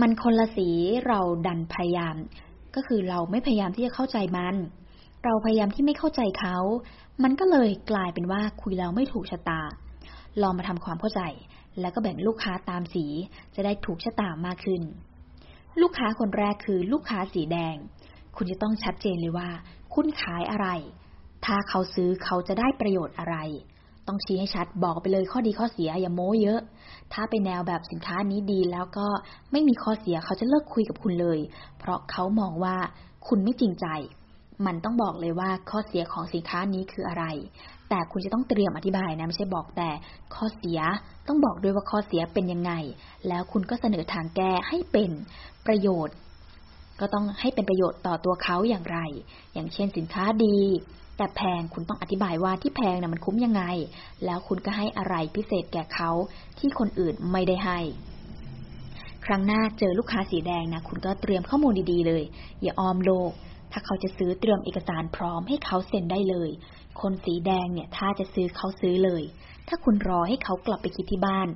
มันคนละสีเราดันพยายาม ก็คือเราไม่พยายามที่จะเข้าใจมัน เราพยายามที่ไม่เข้าใจเขา มันก็เลยกลายเป็นว่าคุยแล้วไม่ถูกชะตา ลองมาทำความเข้าใจ แล้วก็แบ่งลูกค้าตามสี จะได้ถูกชะตามากขึ้น ลูกค้าคนแรกคือลูกค้าสีแดง คุณจะต้องชัดเจนเลยว่า คุณขายอะไร ถ้าเขาซื้อเขาจะได้ประโยชน์อะไร ต้องชี้ให้ชัดบอกไปเลยข้อดีข้อเสียอย่าโม้เยอะ ถ้าเป็นแนวแบบสินค้านี้ดีแล้วก็ไม่มีข้อเสียเขาจะเลิกคุยกับคุณเลย เพราะเขามองว่าคุณไม่จริงใจมันต้องบอกเลยว่าข้อเสียของสินค้านี้คืออะไร แต่คุณจะต้องเตรียมอธิบายนะไม่ใช่บอกแต่ข้อเสีย ต้องบอกด้วยว่าข้อเสียเป็นยังไง แล้วคุณก็เสนอทางแก้ให้เป็นประโยชน์ ก็ต้องให้เป็นประโยชน์ต่อตัวเขาอย่างไร อย่างเช่นสินค้าดี แต่แพงคุณต้องอธิบายว่าที่แพงนะ่ะมันคุ้มยังไง แล้วคุณก็ให้อะไรพิเศษแก่เขาที่คนอื่นไม่ได้ให้ครั้งหน้าเจอลูกค้าสีแดงนะคุณก็เตรียมข้อมูลดีๆเลย อย่าออมโลก ถ้าเขาจะซื้อเตรียมเอกสารพร้อมให้เขาเซ็นได้เลย คนสีแดงเนี่ย ถ้าจะซื้อเขาซื้อเลย ถ้าคุณรอให้เขากลับไปคิดที่บ้าน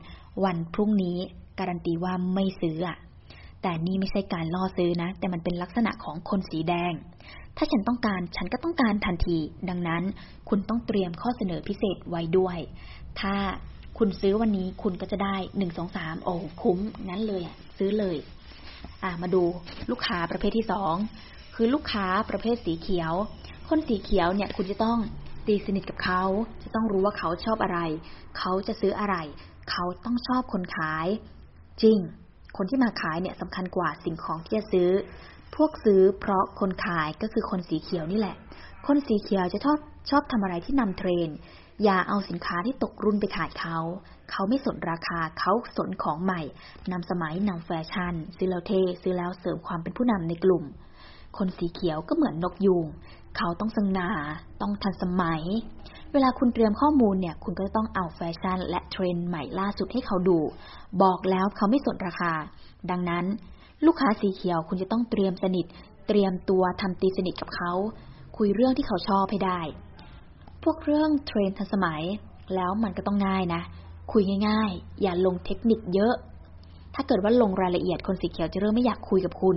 วันพรุ่งนี้การันตีว่าไม่ซื้ออะ แต่นี่ไม่ใช่การล่อซื้อนะ แต่มันเป็นลักษณะของคนสีแดง ถ้าฉันต้องการฉันก็ต้องการทันที ดังนั้น คุณต้องเตรียมข้อเสนอพิเศษไว้ด้วย ถ้าคุณซื้อวันนี้คุณก็จะได้หนึ่งสองสามโอ้คุ้มงั้นเลยซื้อเลย อ่ามาดูลูกค้าประเภทที่สองคือลูกค้าประเภทสีเขียว คนสีเขียวเนี่ยคุณจะต้อง ตีสนิทกับเขา จะต้องรู้ว่าเขาชอบอะไร เขาจะซื้ออะไร เขาต้องชอบคนขาย จริง คนที่มาขายเนี่ยสำคัญกว่าสิ่งของที่จะซื้อ พวกซื้อเพราะคนขายก็คือคนสีเขียวนี่แหละ คนสีเขียวจะชอบชอบทำอะไรที่นำเทรน อย่าเอาสินค้าที่ตกรุ่นไปขายเขา เขาไม่สนราคา เขาสนของใหม่ นำสมัยนำแฟชั่น ซื้อแล้วเท ซื้อแล้วเสริมความเป็นผู้นำในกลุ่ม คนสีเขียวก็เหมือนนกยูง เขาต้องสง่า ต้องทันสมัย เวลาคุณเตรียมข้อมูลเนี่ย คุณก็ต้องเอาแฟชั่น และเทรนด์ใหม่ล่าสุดให้เขาดู บอกแล้วเขาไม่สนราคา ดังนั้น ลูกค้าสีเขียวคุณจะต้องเตรียมสนิท เตรียมตัวทำตีสนิทกับเขา คุยเรื่องที่เขาชอบให้ได้ พวกเรื่องเทรนด์ทันสมัย แล้วมันก็ต้องง่ายนะ คุยง่าย ๆ อย่าลงเทคนิคเยอะ ถ้าเกิดว่าลงรายละเอียดคนสีเขียวจะเริ่มไม่อยากคุยกับคุณ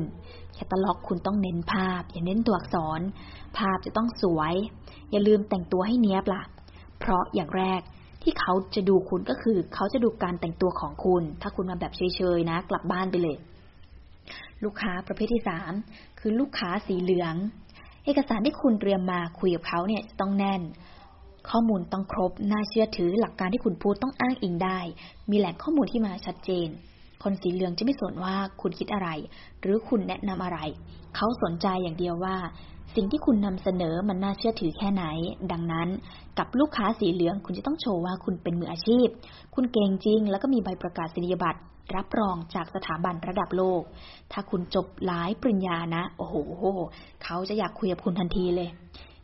แคตตาล็อกคุณต้องเน้นภาพ อย่าเน้นตัวอักษร ภาพจะต้องสวย อย่าลืมแต่งตัวให้เนี้ยบละ่ะ เพราะอย่างแรกที่เขาจะดูคุณก็คือ เขาจะดูการแต่งตัวของคุณ ถ้าคุณมาแบบเฉยๆนะ กลับบ้านไปเลย ลูกค้าประเภทที่สามคือลูกค้าสีเหลือง เอกสารที่คุณเตรียมมาคุยกับเขาเนี่ยต้องแน่นข้อมูลต้องครบ น่าเชื่อถือ หลักการที่คุณพูดต้องอ้างอิงได้ มีแหล่งข้อมูลที่มาชัดเจน คนสีเหลืองจะไม่สนว่าคุณคิดอะไร หรือคุณแนะนำอะไร เขาสนใจอย่างเดียวว่า สิ่งที่คุณนำเสนอมันน่าเชื่อถือแค่ไหน ดังนั้น กับลูกค้าสีเหลืองคุณจะต้องโชว์ว่าคุณเป็นมืออาชีพ คุณเก่งจริง แล้วก็มีใบประกาศนียบัตรรับรองจากสถาบันระดับโลก ถ้าคุณจบหลายปริญญานะ โอ้โห เขาจะอยากคุยกับคุณทันทีเลย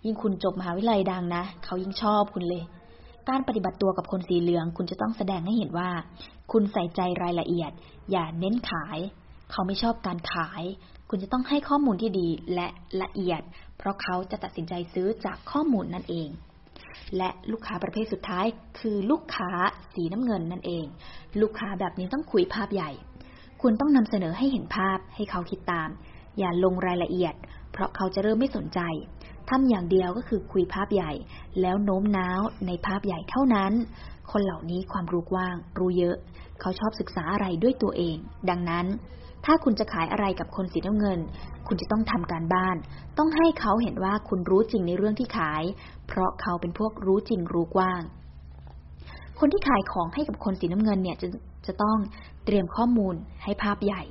ยิ่งคุณจบมหาวิทยาลัยดังนะ เขายิ่งชอบคุณเลย การปฏิบัติตัวกับคนสีเหลือง คุณจะต้องแสดงให้เห็นว่า คุณใส่ใจรายละเอียด อย่าเน้นขาย เขาไม่ชอบการขาย คุณจะต้องให้ข้อมูลที่ดีและละเอียด เพราะเขาจะตัดสินใจซื้อจากข้อมูลนั่นเอง และลูกค้าประเภทสุดท้าย คือลูกค้าสีน้ำเงินนั่นเอง ลูกค้าแบบนี้ต้องคุยภาพใหญ่ คุณต้องนำเสนอให้เห็นภาพให้เขาคิดตาม อย่าลงรายละเอียด เพราะเขาจะเริ่มไม่สนใจทำอย่างเดียวก็คือคุยภาพใหญ่ แล้วโน้มน้าวในภาพใหญ่เท่านั้น คนเหล่านี้ความรู้กว้าง รู้เยอะ เขาชอบศึกษาอะไรด้วยตัวเอง ดังนั้น ถ้าคุณจะขายอะไรกับคนสีน้ำเงิน คุณจะต้องทำการบ้าน ต้องให้เขาเห็นว่าคุณรู้จริงในเรื่องที่ขาย เพราะเขาเป็นพวกรู้จริงรู้กว้าง คนที่ขายของให้กับคนสีน้ำเงินเนี่ยจะจะต้องเตรียมข้อมูลให้ภาพใหญ่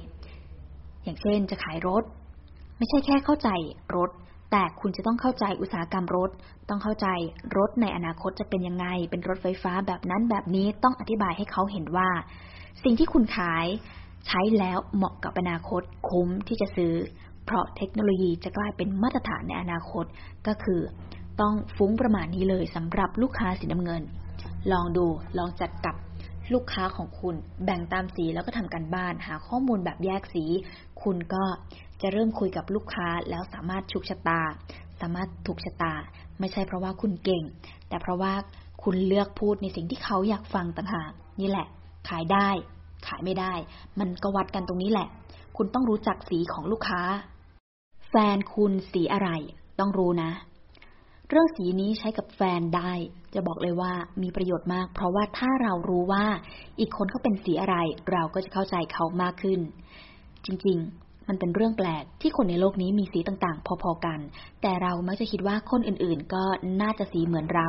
อย่างเช่นจะขายรถ ไม่ใช่แค่เข้าใจรถ แต่คุณจะต้องเข้าใจอุตสาหกรรมรถ ต้องเข้าใจรถในอนาคตจะเป็นยังไง เป็นรถไฟฟ้าแบบนั้นแบบนี้ต้องอธิบายให้เขาเห็นว่า สิ่งที่คุณขายใช้แล้วเหมาะกับอนาคตคุ้มที่จะซื้อ เพราะเทคโนโลยีจะกลายเป็นมาตรฐานในอนาคตก็คือ ต้องฟุ้งประมาณนี้เลยสำหรับลูกค้าสีน้ำเงิน ลองดูลองจัดกับลูกค้าของคุณแบ่งตามสีแล้วก็ทำการบ้านหาข้อมูลแบบแยกสี คุณก็ จะเริ่มคุยกับลูกค้าแล้วสามารถฉุกชะตา สามารถถูกชะตา ไม่ใช่เพราะว่าคุณเก่ง แต่เพราะว่าคุณเลือกพูดในสิ่งที่เขาอยากฟังต่างหากนี่แหละ ขายได้ ขายไม่ได้ มันก็วัดกันตรงนี้แหละ คุณต้องรู้จักสีของลูกค้า แฟนคุณสีอะไร ต้องรู้นะ เรื่องสีนี้ใช้กับแฟนได้ จะบอกเลยว่ามีประโยชน์มาก เพราะว่าถ้าเรารู้ว่า อีกคนเขาเป็นสีอะไร เราก็จะเข้าใจเขามากขึ้น จริง ๆ มันเป็นเรื่องแปลกที่คนในโลกนี้มีสีต่างๆ พอๆกัน แต่เรามักจะคิดว่าคนอื่นๆ ก็น่าจะสีเหมือนเรา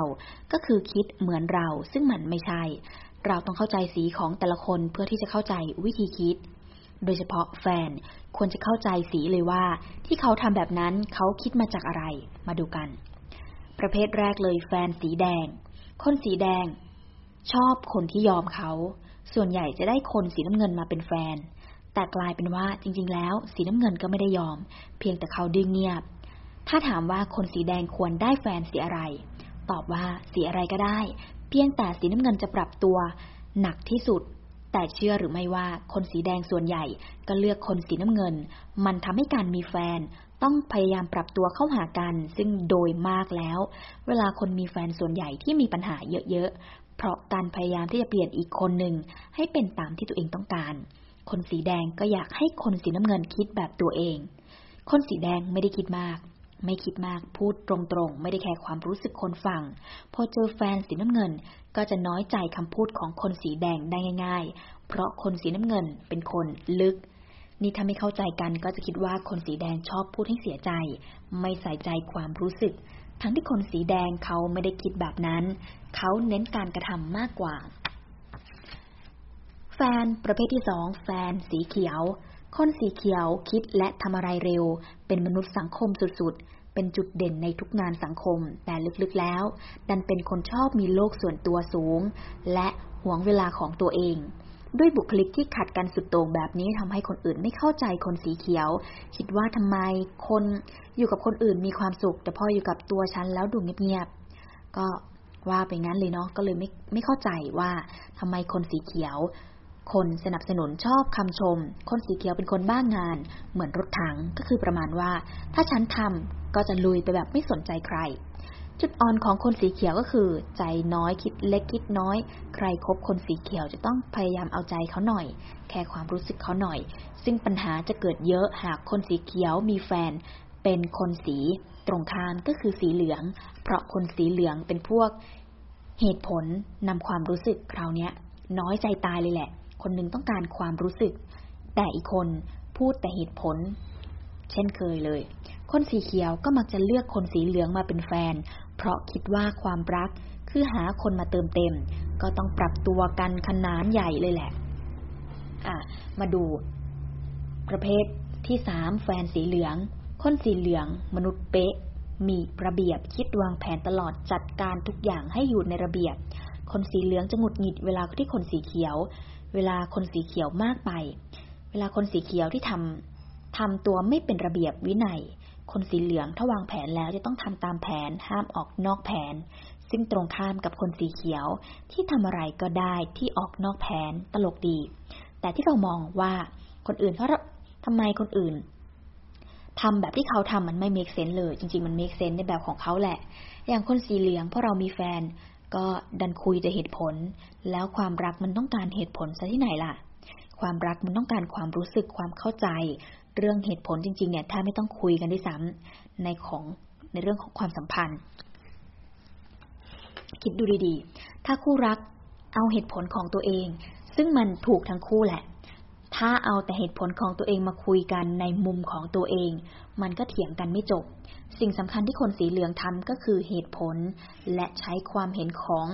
ก็คือคิดเหมือนเรา ซึ่งมันไม่ใช่ เราต้องเข้าใจสีของแต่ละคนเพื่อที่จะเข้าใจวิธีคิด โดยเฉพาะแฟนควรจะเข้าใจสีเลยว่า ที่เขาทำแบบนั้นเขาคิดมาจากอะไร มาดูกัน ประเภทแรกเลยแฟนสีแดง คนสีแดง ชอบคนที่ยอมเขา ส่วนใหญ่จะได้คนสีน้ำเงินมาเป็นแฟน แต่กลายเป็นว่าจริงๆ แล้ว สีน้ำเงินก็ไม่ได้ยอม เพียงแต่เขาดึงเงียบ ถ้าถามว่าคนสีแดงควรได้แฟนสีอะไร ตอบว่าสีอะไรก็ได้ เพียงแต่สีน้ำเงินจะปรับตัว หนักที่สุด แต่เชื่อหรือไม่ว่าคนสีแดงส่วนใหญ่ ก็เลือกคนสีน้ำเงิน มันทำให้การมีแฟน ต้องพยายามปรับตัวเข้าหากัน ซึ่งโดยมากแล้ว เวลาคนมีแฟนส่วนใหญ่ที่มีปัญหาเยอะๆเพราะการพยายามที่จะเปลี่ยนอีกคนหนึ่งให้เป็นตามที่ตัวเองต้องการ คนสีแดงก็อยากให้คนสีน้ำเงินคิดแบบตัวเอง คนสีแดงไม่ได้คิดมาก ไม่คิดมากพูดตรงๆ ไม่ได้แคร์ความรู้สึกคนฟัง พอเจอแฟนสีน้ำเงิน ก็จะน้อยใจคำพูดของคนสีแดงได้ง่าย ๆ เพราะคนสีน้ำเงินเป็นคนลึก นี่ถ้าไม่เข้าใจกันก็จะคิดว่าคนสีแดงชอบพูดให้เสียใจ ไม่ใส่ใจความรู้สึก ทั้งที่คนสีแดงเขาไม่ได้คิดแบบนั้น เขาเน้นการกระทำมากกว่า แฟนประเภทที่สองแฟนสีเขียว คนสีเขียวคิดและทำอะไรเร็ว เป็นมนุษย์สังคมสุดๆ เป็นจุดเด่นในทุกงานสังคม แต่ลึกๆแล้ว ดันเป็นคนชอบมีโลกส่วนตัวสูง และหวงเวลาของตัวเอง ด้วยบุคลิกที่ขัดกันสุดโต่งแบบนี้ทำให้คนอื่นไม่เข้าใจคนสีเขียว คิดว่าทำไมคนอยู่กับคนอื่นมีความสุข แต่พออยู่กับตัวฉันแล้วดูเงียบๆก็ว่าไปงั้นเลยเนาะก็เลยไม่ไม่เข้าใจว่าทำไมคนสีเขียว คนสนับสนุนชอบคำชม คนสีเขียวเป็นคนบ้างงาน เหมือนรถถังก็คือประมาณว่า ถ้าฉันทำก็จะลุยไปแบบไม่สนใจใคร จุดอ่อนของคนสีเขียวก็คือ ใจน้อยคิดเล็กคิดน้อย ใครครบคนสีเขียวจะต้องพยายามเอาใจเขาหน่อย แค่ความรู้สึกเขาหน่อย ซึ่งปัญหาจะเกิดเยอะหากคนสีเขียวมีแฟน เป็นคนสี ตรงข้ามก็คือสีเหลือง เพราะคนสีเหลืองเป็นพวกเหตุผลนำความรู้สึกคราวนี้น้อยใจตายเลยแหละ คนหนึ่งต้องการความรู้สึก แต่อีกคนพูดแต่เหตุผล เช่นเคยเลย คนสีเขียวก็มักจะเลือกคนสีเหลืองมาเป็นแฟน เพราะคิดว่าความรักคือหาคนมาเติมเต็ม ก็ต้องปรับตัวกันขนานใหญ่เลยแหละ อะ มาดู ประเภทที่สามแฟนสีเหลือง คนสีเหลือง มนุษย์เป๊ะ มีระเบียบคิดวางแผนตลอดจัดการทุกอย่างให้อยู่ในระเบียบ คนสีเหลืองจะหงุดหงิดเวลาที่คนสีเขียว เวลาคนสีเขียวมากไป เวลาคนสีเขียวที่ทำทำตัวไม่เป็นระเบียบวินัย คนสีเหลืองถ้าวางแผนแล้วจะต้องทำตามแผนห้ามออกนอกแผน ซึ่งตรงข้ามกับคนสีเขียวที่ทำอะไรก็ได้ที่ออกนอกแผนตลกดี แต่ที่เรามองว่าคนอื่นเขาทำไมคนอื่นทำแบบที่เขาทำมันไม่ make sense เลย จริง ๆ มัน make sense ในแบบของเขาแหละ อย่างคนสีเหลืองเพราะเรามีแฟน ก็ดันคุยแต่เหตุผล แล้วความรักมันต้องการเหตุผลซะที่ไหนล่ะ ความรักมันต้องการความรู้สึกความเข้าใจ เรื่องเหตุผลจริง ๆ เนี่ยถ้าไม่ต้องคุยกันด้วยซ้ำในของในเรื่องของความสัมพันธ์ คิดดูดีๆ ถ้าคู่รักเอาเหตุผลของตัวเอง ซึ่งมันถูกทั้งคู่แหละ ถ้าเอาแต่เหตุผลของตัวเองมาคุยกันในมุมของตัวเอง มันก็เถียงกันไม่จบ สิ่งสำคัญที่คนสีเหลืองทำก็คือเหตุผล และใช้ความเห็นของ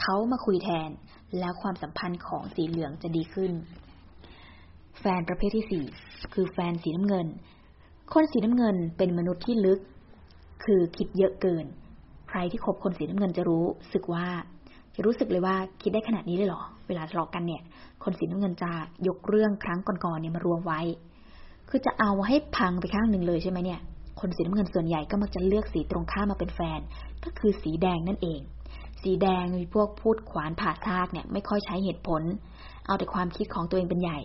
เขามาคุยแทน แล้วความสัมพันธ์ของสีเหลืองจะดีขึ้น แฟนประเภทที่สี่คือแฟนสีน้ำเงิน คนสีน้ำเงินเป็นมนุษย์ที่ลึก คือคิดเยอะเกิน ใครที่คบคนสีน้ำเงินจะรู้สึกว่า จะรู้สึกเลยว่าคิดได้ขนาดนี้เลยเหรอ เวลาทะเลาะกันเนี่ย คนสีน้ำเงินจะยกเรื่องครั้งก่อนๆเนี่ยมารวมไว้ คือจะเอาให้พังไปข้างหนึ่งเลยใช่ไหมเนี่ย คนสีน้ำเงินส่วนใหญ่ก็มักจะเลือกสีตรงข้ามมาเป็นแฟน ก็คือสีแดงนั่นเอง สีแดงมีพวกพูดขวานผ่าซากเนี่ย ไม่ค่อยใช้เหตุผล เอาแต่ความคิดของตัวเองเป็นใหญ่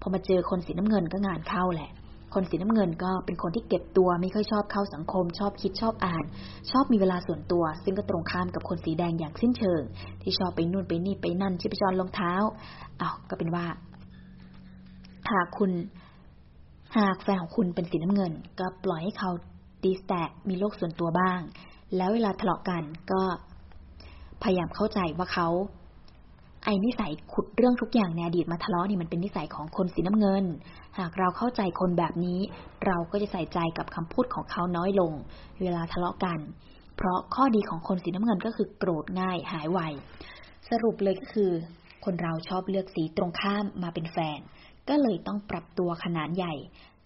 พอมาเจอคนสีน้ำเงินก็งานเข้าแหละ คนสีน้ำเงินก็เป็นคนที่เก็บตัวไม่ค่อยชอบเข้าสังคม ชอบคิดชอบอ่าน ชอบมีเวลาส่วนตัว ซึ่งก็ตรงข้ามกับคนสีแดงอย่างสิ้นเชิง ที่ชอบไปนู่นไปนี่ไปนั่นชิปจรรองเท้าเอ้าก็เป็นว่า หากคุณ หากแฟนของคุณเป็นสีน้ำเงิน ก็ปล่อยให้เขาดีสแตกมีโลกส่วนตัวบ้าง แล้วเวลาทะเลาะกันก็พยายามเข้าใจว่าเขา ไอ้นิสัยขุดเรื่องทุกอย่างในอดีตมาทะเลาะนี่มันเป็นนิสัยของคนสีน้ำเงิน หากเราเข้าใจคนแบบนี้ เราก็จะใส่ใจกับคำพูดของเขาน้อยลง เวลาทะเลาะกัน เพราะข้อดีของคนสีน้ำเงินก็คือโกรธง่ายหายไว สรุปเลยก็คือ คนเราชอบเลือกสีตรงข้ามมาเป็นแฟน ก็เลยต้องปรับตัวขนาดใหญ่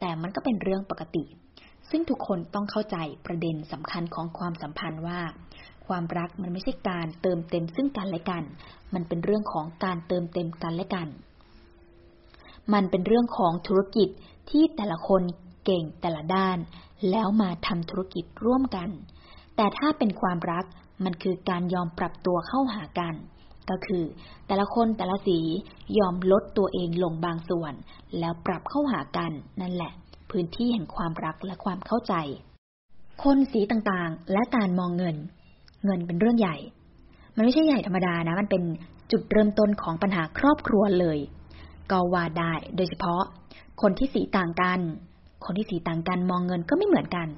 แต่มันก็เป็นเรื่องปกติ ซึ่งทุกคนต้องเข้าใจประเด็นสำคัญของความสัมพันธ์ว่า ความรักมันไม่ใช่การเติมเต็มซึ่งกันและกัน มันเป็นเรื่องของการเติมเต็มกันและกัน มันเป็นเรื่องของธุรกิจที่แต่ละคนเก่งแต่ละด้าน แล้วมาทำธุรกิจร่วมกัน แต่ถ้าเป็นความรักมันคือการยอมปรับตัวเข้าหากัน ก็คือ แต่ละคนแต่ละสียอมลดตัวเองลงบางส่วน แล้วปรับเข้าหากันนั่นแหละ พื้นที่แห่งความรักและความเข้าใจ คนสีต่างๆ และการมองเงิน เงินเป็นเรื่องใหญ่ มันไม่ใช่ใหญ่ธรรมดานะ มันเป็นจุดเริ่มต้นของปัญหาครอบครัวเลย ก็ว่าได้ โดยเฉพาะ คนที่สีต่างกัน คนที่สีต่างกันมองเงินก็ไม่เหมือนกัน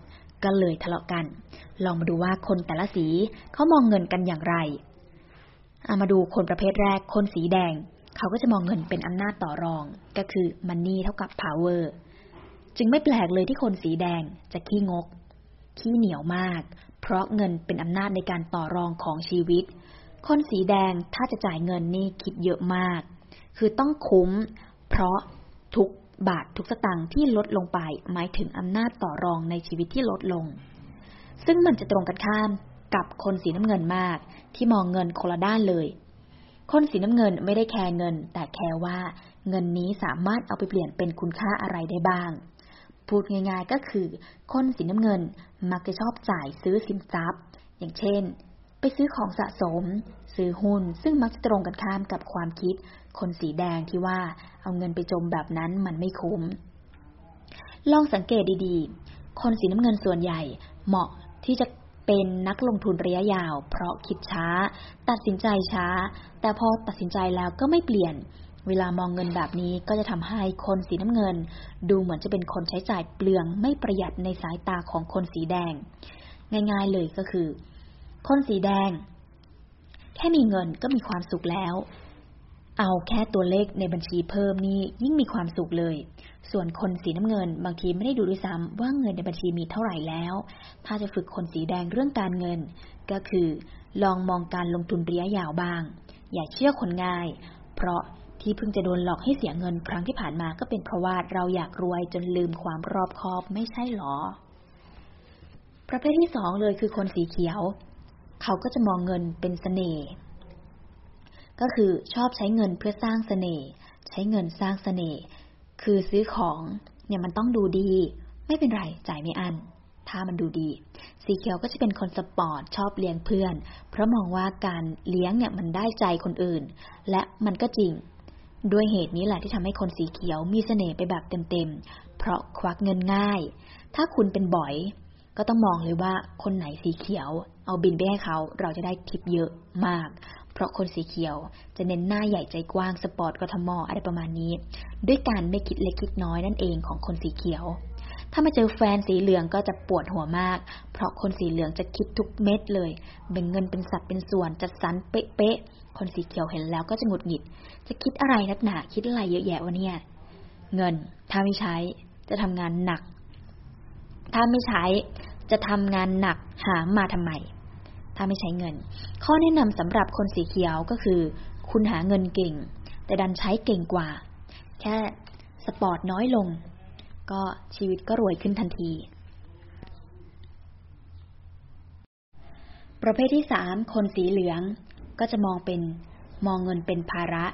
ก็เลยทะเลาะกัน ลองมาดูว่าคนแต่ละสีเขามองเงินกันอย่างไรเอามาดูคนประเภทแรก คนสีแดง เขาก็จะมองเงินเป็นอำนาจต่อรอง ก็คือมันนี่เท่ากับ power จึงไม่แปลกเลยที่คนสีแดงจะขี้งก ขี้เหนียวมาก เพราะเงินเป็นอำนาจในการต่อรองของชีวิต คนสีแดงถ้าจะจ่ายเงินนี่คิดเยอะมาก คือต้องคุ้ม เพราะทุกบาททุกสตางค์ที่ลดลงไป หมายถึงอำนาจต่อรองในชีวิตที่ลดลง ซึ่งมันจะตรงกันข้ามกับคนสีน้ำเงินมาก ที่มองเงินคนละด้านเลย คนสีน้ำเงินไม่ได้แคร์เงิน แต่แคร์ว่าเงินนี้สามารถเอาไปเปลี่ยนเป็นคุณค่าอะไรได้บ้าง พูดง่ายๆก็คือ คนสีน้ำเงิน มักจะชอบจ่ายซื้อสินทรัพย์ อย่างเช่น ไปซื้อของสะสม ซื้อหุ้น ซึ่งมักจะตรงกันข้ามกับความคิด คนสีแดงที่ว่าเอาเงินไปจมแบบนั้นมันไม่คุ้ม ลองสังเกตดีๆ คนสีน้ำเงินส่วนใหญ่เหมาะที่จะเป็นนักลงทุนระยะยาว เพราะคิดช้า ตัดสินใจช้า แต่พอตัดสินใจแล้วก็ไม่เปลี่ยน เวลามองเงินแบบนี้ก็จะทำให้คนสีน้ำเงิน ดูเหมือนจะเป็นคนใช้จ่ายเปลืองไม่ประหยัดในสายตาของคนสีแดง ง่ายๆเลยก็คือ คนสีแดง แค่มีเงินก็มีความสุขแล้ว เอาแค่ตัวเลขในบัญชีเพิ่มนี่ยิ่งมีความสุขเลย ส่วนคนสีน้ำเงิน บางทีไม่ได้ดูด้วยซ้ำว่าเงินในบัญชีมีเท่าไหร่แล้ว ถ้าจะฝึกคนสีแดงเรื่องการเงิน ก็คือ ลองมองการลงทุนระยะยาวบ้าง อย่าเชื่อคนง่าย เพราะ ที่เพิ่งจะโดนหลอกให้เสียเงินครั้งที่ผ่านมาก็เป็นเพราะว่าเราอยากรวยจนลืมความรอบคอบไม่ใช่หรอ ประเภทที่สองเลยคือคนสีเขียว เขาก็จะมองเงินเป็นสเสน่ห์ก็คือชอบใช้เงินเพื่อสร้างสเสน่ห์ใช้เงินสร้างสเสน่ห์คือซื้อของเนี่ยมันต้องดูดี ไม่เป็นไรจ่ายไม่อันถ้ามันดูดี สีเขียวก็จะเป็นคนสปอร์ตชอบเลี้ยงเพื่อน เพราะมองว่าการเลี้ยงเนี่ยมันได้ใจคนอื่น และมันก็จริง ด้วยเหตุนี้แหละที่ทำให้คนสีเขียวมีเสน่ห์ไปแบบเต็มๆ เพราะควักเงินง่าย ถ้าคุณเป็นบ่อย ก็ต้องมองเลยว่าคนไหนสีเขียว เอาบิลไปให้เขาเราจะได้ทิปเยอะมาก เพราะคนสีเขียวจะเน้นหน้าใหญ่ใจกว้างสปอร์ตกทม.อะไรประมาณนี้ ด้วยการไม่คิดเล็กคิดน้อยนั่นเองของคนสีเขียว ถ้ามาเจอแฟนสีเหลืองก็จะปวดหัวมาก เพราะคนสีเหลืองจะคิดทุกเม็ดเลยแบ่งเงินเป็นสัดเป็นส่วนจัดสรรเป๊ะๆ คนสีเขียวเห็นแล้วก็จะหงุดหงิด จะคิดอะไรนักหนาคิดอะไรเยอะแยะวะเนี่ย เงินถ้าไม่ใช้จะทำงานหนัก ถ้าไม่ใช้จะทำงานหนักหามาทำไม ถ้าไม่ใช้เงิน ข้อแนะนำสำหรับคนสีเขียวก็คือ คุณหาเงินเก่ง แต่ดันใช้เก่งกว่า แค่สปอร์ตน้อยลง ก็ชีวิตก็รวยขึ้นทันที ประเภทที่สามคนสีเหลือง ก็จะมองเป็นมองเงินเป็นภาระ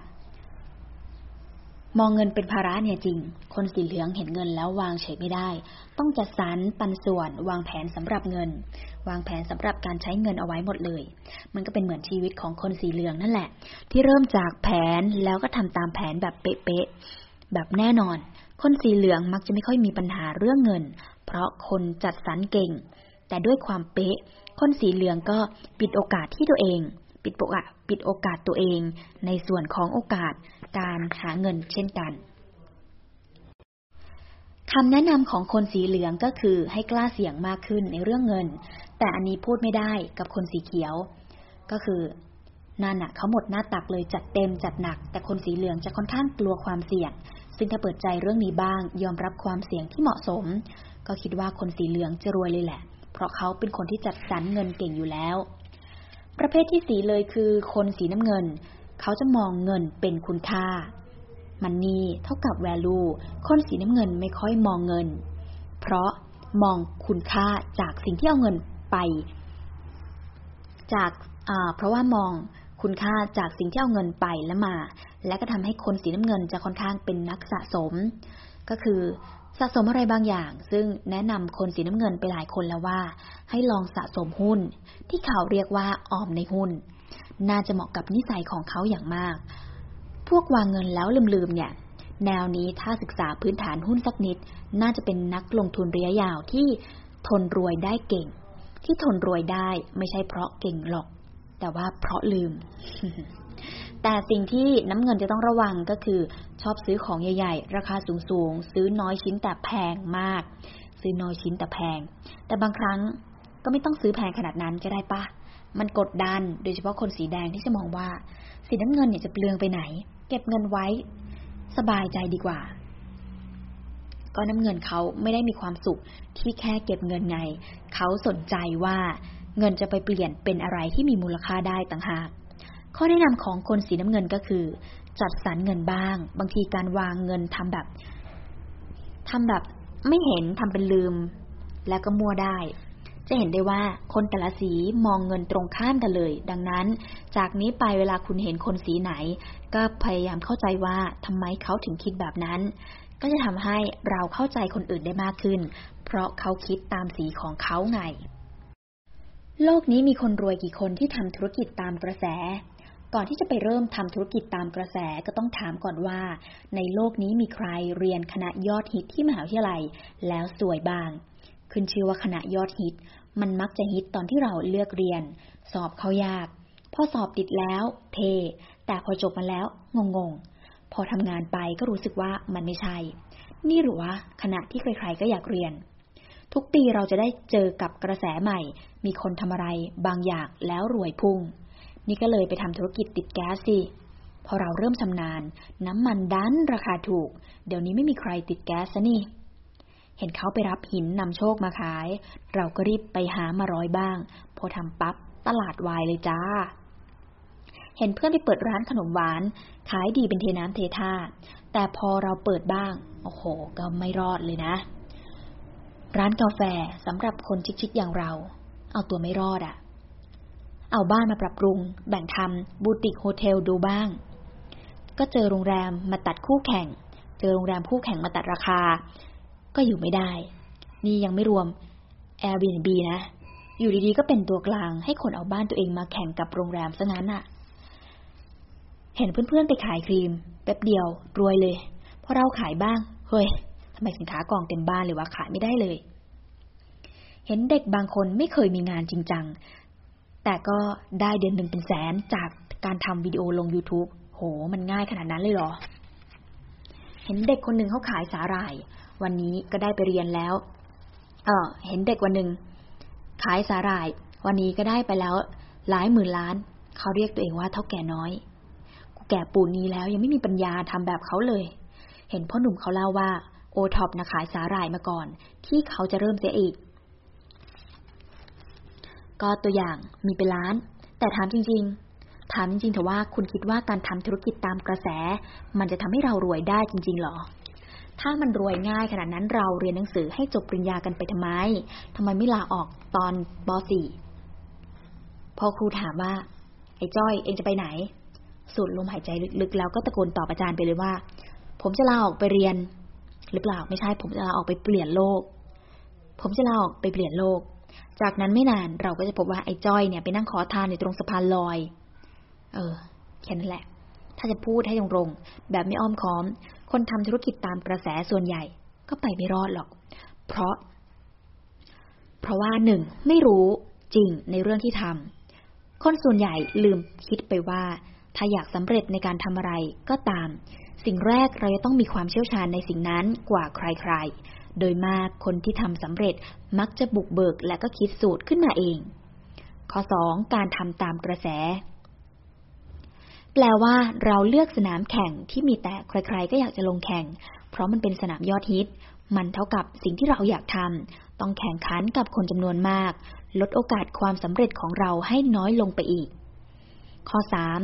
มองเงินเป็นภาระเนี่ยจริง คนสีเหลืองเห็นเงินแล้ววางเฉยไม่ได้ ต้องจัดสรรปันส่วน วางแผนสำหรับเงิน วางแผนสำหรับการใช้เงินเอาไว้หมดเลย มันก็เป็นเหมือนชีวิตของคนสีเหลืองนั่นแหละ ที่เริ่มจากแผนแล้วก็ทำตามแผนแบบเป๊ะๆแบบแน่นอน คนสีเหลืองมักจะไม่ค่อยมีปัญหาเรื่องเงิน เพราะคนจัดสรรเก่ง แต่ด้วยความเป๊ะคนสีเหลืองก็ปิดโอกาสที่ตัวเอง ปิดโอกาสปิดโอกาสตัวเอง ในส่วนของโอกาสการหาเงินเช่นกันคำแนะนำของคนสีเหลืองก็คือให้กล้าเสี่ยงมากขึ้นในเรื่องเงิน แต่อันนี้พูดไม่ได้กับคนสีเขียว ก็คือนั่นน่ะเขาหมดหน้าตักเลยจัดเต็มจัดหนัก แต่คนสีเหลืองจะค่อนข้างกลัวความเสี่ยง ซึ่งถ้าเปิดใจเรื่องนี้บ้าง ยอมรับความเสี่ยงที่เหมาะสม ก็คิดว่าคนสีเหลืองจะรวยเลยแหละ เพราะเขาเป็นคนที่จัดสรรเงินเก่งอยู่แล้ว ประเภทที่สีเลยคือคนสีน้ำเงิน เขาจะมองเงินเป็นคุณค่า มันนี่เท่ากับ value คนสีน้ำเงินไม่ค่อยมองเงิน เพราะมองคุณค่าจากสิ่งที่เอาเงินไป จากเพราะว่ามองคุณค่าจากสิ่งที่เอาเงินไปและมา และก็ทำให้คนสีน้ำเงินจะค่อนข้างเป็นนักสะสม ก็คือ สะสมอะไรบางอย่าง ซึ่งแนะนำคนสีน้ำเงินไปหลายคนแล้วว่า ให้ลองสะสมหุ้น ที่เขาเรียกว่าออมในหุ้น น่าจะเหมาะกับนิสัยของเขาอย่างมาก พวกวางเงินแล้วลืมๆเนี่ย แนวนี้ถ้าศึกษาพื้นฐานหุ้นสักนิด น่าจะเป็นนักลงทุนระยะยาวที่ทนรวยได้เก่ง ที่ทนรวยได้ไม่ใช่เพราะเก่งหรอก แต่ว่าเพราะลืม แต่สิ่งที่น้ำเงินจะต้องระวังก็คือชอบซื้อของใหญ่ๆ ราคาสูงๆ ซื้อน้อยชิ้นแต่แพงมาก ซื้อน้อยชิ้นแต่แพง แต่บางครั้งก็ไม่ต้องซื้อแพงขนาดนั้นก็ได้ปะมันกดดัน โดยเฉพาะคนสีแดงที่จะมองว่า สีน้ำเงินเนี่ยจะเปลืองไปไหน เก็บเงินไว้ สบายใจดีกว่า ก็น้ำเงินเขาไม่ได้มีความสุขที่แค่เก็บเงินไง เขาสนใจว่าเงินจะไปเปลี่ยนเป็นอะไรที่มีมูลค่าได้ต่างหาก ข้อแนะนำของคนสีน้ำเงินก็คือ จัดสรรเงินบ้าง บางทีการวางเงินทำแบบทำแบบไม่เห็นทำเป็นลืม แล้วก็มั่วได้ จะเห็นได้ว่าคนแต่ละสีมองเงินตรงข้ามกันเลย ดังนั้น จากนี้ไปเวลาคุณเห็นคนสีไหน ก็พยายามเข้าใจว่าทำไมเขาถึงคิดแบบนั้น ก็จะทำให้เราเข้าใจคนอื่นได้มากขึ้น เพราะเขาคิดตามสีของเขาไงโลกนี้มีคนรวยกี่คนที่ทำธุรกิจตามกระแส ก่อนที่จะไปเริ่มทำธุรกิจตามกระแสก็ต้องถามก่อนว่า ในโลกนี้มีใครเรียนคณะยอดฮิตที่มหาวิทยาลัย แล้วสวยบาง ขึ้นชื่อว่าคณะยอดฮิต มันมักจะฮิตตอนที่เราเลือกเรียน สอบเขายาก พอสอบติดแล้วเท แต่พอจบมาแล้วงงๆ พอทำงานไปก็รู้สึกว่ามันไม่ใช่ นี่หรือว่าคณะที่ใครๆก็อยากเรียน ทุกปีเราจะได้เจอกับกระแสใหม่ มีคนทำอะไรบางอย่างแล้วรวยพุ่ง นี่ก็เลยไปทำธุรกิจติดแก๊สสิพอเราเริ่มชำนาญ น้ำมันดันราคาถูก เดี๋ยวนี้ไม่มีใครติดแก๊สซะนี่เห็นเขาไปรับหินนำโชคมาขาย เราก็รีบไปหามาร้อยบ้าง พอทำปับ๊บตลาดวายเลยจ้า เห็นเพื่อนไปเปิดร้านขนมหวาน ขายดีเป็นเทน้ำเทท่า แต่พอเราเปิดบ้าง โอ้โห ก็ไม่รอดเลยนะ ร้านกาแฟสำหรับคนชิคๆอย่างเรา เอาตัวไม่รอดอะ่ะ เอาบ้านมาปรับปรุง แบ่งทำบูติกโฮเทลดูบ้าง ก็เจอโรงแรมมาตัดคู่แข่ง เจอโรงแรมคู่แข่งมาตัดราคา ก็อยู่ไม่ได้ นี่ยังไม่รวม Airbnb นะ อยู่ดีๆก็เป็นตัวกลางให้คนเอาบ้านตัวเองมาแข่งกับโรงแรมซะงั้นอะเห็นเพื่อนๆไปขายครีม แป๊บเดียวรวยเลยพอเราขายบ้าง เฮ้ยทำไมสินค้ากองเต็มบ้านเลยว่าขายไม่ได้เลย เห็นเด็กบางคนไม่เคยมีงานจริงจัง แต่ก็ได้เดือนหนึ่งเป็นแสนจากการทำวิดีโอลง YouTube โห มันง่ายขนาดนั้นเลยเหรอ เห็นเด็กคนหนึ่งเขาขายสาหร่าย วันนี้ก็ได้ไปเรียนแล้ว เออเห็นเด็กวันหนึ่งขายสาหร่าย วันนี้ก็ได้ไปแล้ว หลายหมื่นล้าน เขาเรียกตัวเองว่าเท่าแก่น้อย กูแก่ปูนี้แล้วยังไม่มีปัญญาทำแบบเขาเลย เห็นพ่อหนุ่มเขาเล่าว่า โอท็อปนะขายสาหร่ายมาก่อน ที่เขาจะเริ่มเสียอีก ก็ตัวอย่างมีเป็นล้าน แต่ถามจริง ๆ ถามจริงๆเถอะว่าคุณคิดว่าการทำธุรกิจตามกระแส มันจะทำให้เรารวยได้จริง ๆ หรอ ถ้ามันรวยง่ายขนาดนั้นเราเรียนหนังสือให้จบปริญญากันไปทำไมทำไมไม่ลาออกตอนป .4 พอครูถามว่า ไอ้จ้อยเองจะไปไหน สูดลมหายใจลึกๆ แล้วก็ตะโกนตอบอาจารย์ไปเลยว่า ผมจะลาออกไปเรียน หรือเปล่าไม่ใช่ผมจะลาออกไปเปลี่ยนโลก ผมจะลาออกไปเปลี่ยนโลก จากนั้นไม่นานเราก็จะพบว่าไอ้จ้อยเนี่ยไปนั่งขอทานอยู่ตรงสะพานลอย เออ แค่นั้นแหละ ถ้าจะพูดให้ตรงๆแบบไม่อ้อมค้อม คนทำธุรกิจตามกระแสส่วนใหญ่ ก็ไปไม่รอดหรอก เพราะ เพราะว่าหนึ่งไม่รู้จริงในเรื่องที่ทำคนส่วนใหญ่ลืมคิดไปว่า ถ้าอยากสำเร็จในการทำอะไรก็ตาม สิ่งแรกเราจะต้องมีความเชี่ยวชาญในสิ่งนั้นกว่าใครๆ โดยมากคนที่ทำสำเร็จมักจะบุกเบิกและก็คิดสูตรขึ้นมาเอง ข้อสองการทำตามกระแส แปลว่าเราเลือกสนามแข่งที่มีแต่ใครๆ ก็อยากจะลงแข่ง เพราะมันเป็นสนามยอดฮิต มันเท่ากับสิ่งที่เราอยากทำต้องแข่งขันกับคนจำนวนมาก ลดโอกาสความสำเร็จของเราให้น้อยลงไปอีก ข้อสาม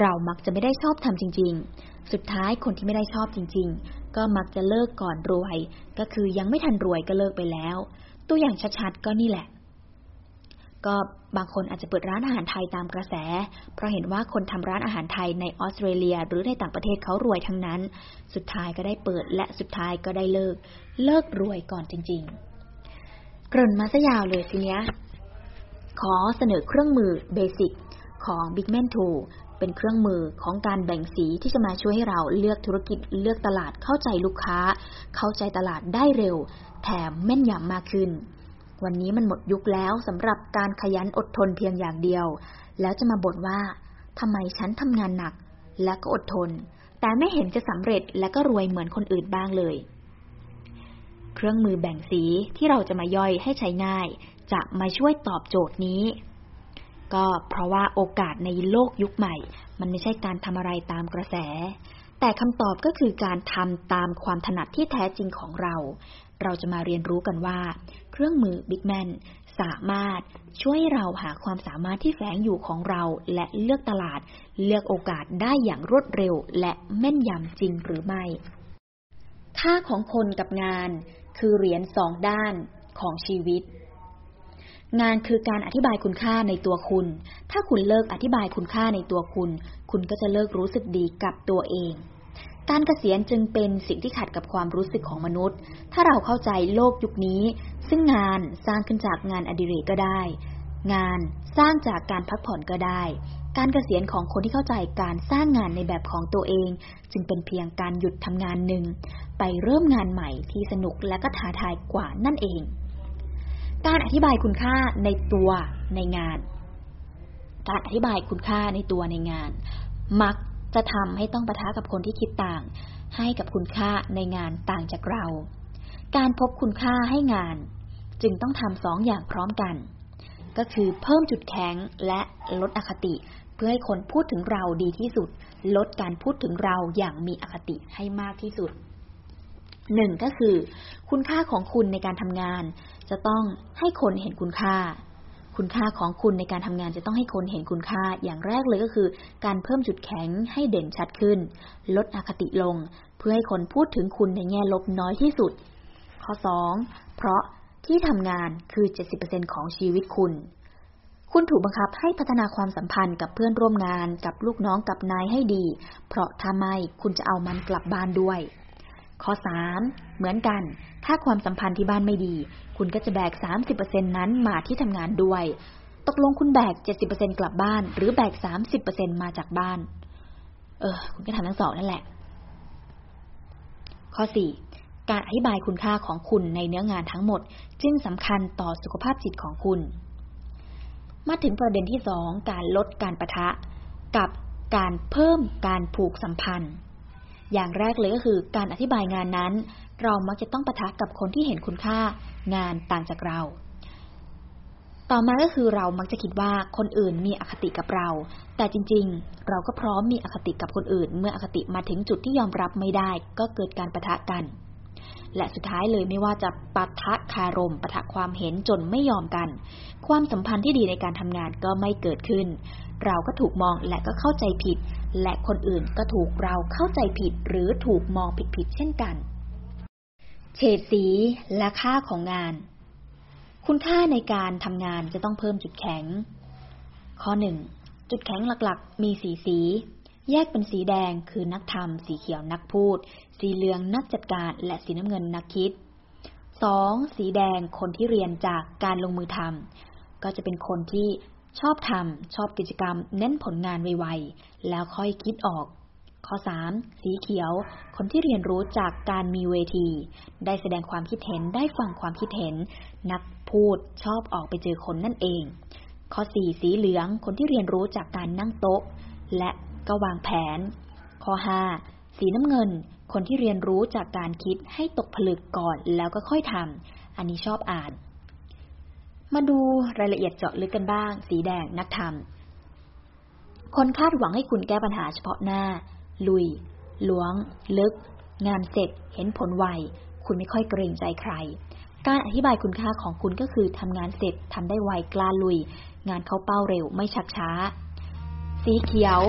เรามักจะไม่ได้ชอบทำจริง ๆ สุดท้ายคนที่ไม่ได้ชอบจริง ๆ ก็มักจะเลิกก่อนรวย ก็คือยังไม่ทันรวยก็เลิกไปแล้ว ตัวอย่างชัดๆก็นี่แหละ ก็บางคนอาจจะเปิดร้านอาหารไทยตามกระแส เพราะเห็นว่าคนทำร้านอาหารไทยในออสเตรเลียหรือในต่างประเทศเขารวยทั้งนั้น สุดท้ายก็ได้เปิดและสุดท้ายก็ได้เลิก เลิกรวยก่อนจริง ๆ เกริ่นมาซะยาวเลยทีเนี้ยขอเสนอเครื่องมือเบสิกของ Bigman Tool เป็นเครื่องมือของการแบ่งสีที่จะมาช่วยให้เราเลือกธุรกิจเลือกตลาดเข้าใจลูกค้า เข้าใจตลาดได้เร็ว แถมแม่นยำมากขึ้น วันนี้มันหมดยุคแล้วสำหรับการขยันอดทนเพียงอย่างเดียว แล้วจะมาบ่นว่าทำไมฉันทำงานหนัก และก็อดทน แต่ไม่เห็นจะสำเร็จและก็รวยเหมือนคนอื่นบ้างเลย เครื่องมือแบ่งสีที่เราจะมาย่อยให้ใช้ง่าย จะมาช่วยตอบโจทย์นี้ ก็เพราะว่าโอกาสในโลกยุคใหม่ มันไม่ใช่การทำอะไรตามกระแส แต่คำตอบก็คือการทำตามความถนัดที่แท้จริงของเรา เราจะมาเรียนรู้กันว่า เครื่องมือ Big Man สามารถช่วยเราหาความสามารถที่แฝงอยู่ของเราและเลือกตลาด เลือกโอกาสได้อย่างรวดเร็วและแม่นยำจริงหรือไม่ ค่าของคนกับงาน คือเหรียญสองด้านของชีวิต งานคือการอธิบายคุณค่าในตัวคุณ ถ้าคุณเลิกอธิบายคุณค่าในตัวคุณ คุณก็จะเลิกรู้สึกดีกับตัวเอง การเกษียณจึงเป็นสิ่งที่ขัดกับความรู้สึกของมนุษย์ ถ้าเราเข้าใจโลกยุคนี้ ซึ่งงานสร้างขึ้นจากงานอดิเรกก็ได้ งานสร้างจากการพักผ่อนก็ได้ การเกษียณของคนที่เข้าใจการสร้างงานในแบบของตัวเอง จึงเป็นเพียงการหยุดทำงานหนึ่งไปเริ่มงานใหม่ที่สนุกและก็ท้าทายกว่านั่นเอง การอธิบายคุณค่าในตัวในงาน การอธิบายคุณค่าในตัวในงาน มักจะทำให้ต้องปะทะกับคนที่คิดต่าง ให้กับคุณค่าในงานต่างจากเรา การพบคุณค่าให้งาน จึงต้องทำสองอย่างพร้อมกัน ก็คือเพิ่มจุดแข็งและลดอคติเพื่อให้คนพูดถึงเราดีที่สุด ลดการพูดถึงเราอย่างมีอคติให้มากที่สุดหนึ่งก็คือ คุณค่าของคุณในการทำงาน จะต้องให้คนเห็นคุณค่า คุณค่าของคุณในการทำงานจะต้องให้คนเห็นคุณค่า อย่างแรกเลยก็คือ การเพิ่มจุดแข็งให้เด่นชัดขึ้น ลดอคติลง เพื่อให้คนพูดถึงคุณในแง่ลบน้อยที่สุด ข้อสองเพราะที่ทำงานคือ 70%ของชีวิตคุณ คุณถูกบังคับให้พัฒนาความสัมพันธ์กับเพื่อนร่วมงาน กับลูกน้องกับนายให้ดี เพราะถ้าไม่คุณจะเอามันกลับบ้านด้วย ข้อสามเหมือนกัน ถ้าความสัมพันธ์ที่บ้านไม่ดี คุณก็จะแบก 30%นั้นมาที่ทำงานด้วย ตกลงคุณแบก 70%กลับบ้าน หรือแบก 30%มาจากบ้าน เออ คุณก็ทำทั้งสองนั่นแหละ ข้อสี่การอธิบายคุณค่าของคุณในเนื้องานทั้งหมด จึงสำคัญต่อสุขภาพจิตของคุณ มาถึงประเด็นที่สองการลดการประทะ กับการเพิ่มการผูกสัมพันธ์ อย่างแรกเลยก็คือการอธิบายงานนั้น เรามักจะต้องปะทะกับคนที่เห็นคุณค่างานต่างจากเรา ต่อมาก็คือเรามักจะคิดว่าคนอื่นมีอคติกับเรา แต่จริงๆ เราก็พร้อมมีอคติกับคนอื่น เมื่ออคติมาถึงจุดที่ยอมรับไม่ได้ ก็เกิดการประทะกัน และสุดท้ายเลยไม่ว่าจะปะทะคารมปะทะความเห็นจนไม่ยอมกัน ความสัมพันธ์ที่ดีในการทำงานก็ไม่เกิดขึ้น เราก็ถูกมองและก็เข้าใจผิด และคนอื่นก็ถูกเราเข้าใจผิด หรือถูกมองผิดๆเช่นกัน เฉดสีและค่าของงาน คุณค่าในการทำงานจะต้องเพิ่มจุดแข็ง ข้อหนึ่งจุดแข็งหลักๆ มีสีสี แยกเป็นสีแดงคือนักทำสีเขียวนักพูด สีเหลืองนักจัดการ และสีน้ำเงินนักคิดสองสีแดงคนที่เรียนจากการลงมือทำก็จะเป็นคนที่ชอบทำชอบกิจกรรม เน้นผลงานไวๆแล้วค่อยคิดออก ข้อ 3. สีเขียว คนที่เรียนรู้จากการมีเวที ได้แสดงความคิดเห็นได้ฟังความคิดเห็น นักพูดชอบออกไปเจอคนนั่นเอง ข้อ 4. สีเหลือง คนที่เรียนรู้จากการนั่งโต๊ะ และ ก็วางแผน ข้อ 5. สีน้ำเงิน คนที่เรียนรู้จากการคิดให้ตกผลึกก่อนแล้วก็ค่อยทำ อันนี้ชอบอ่าน มาดูรายละเอียดเจาะลึกกันบ้าง สีแดงนักธรรมคนคาดหวังให้คุณแก้ปัญหาเฉพาะหน้า ลุย ล้วง ลึก งานเสร็จ เห็นผลไว คุณไม่ค่อยเกรงใจใคร การอธิบายคุณค่าของคุณก็คือทำงานเสร็จทำได้ไวกล้าลุย งานเข้าเป้าเร็วไม่ชักช้า สีเขียว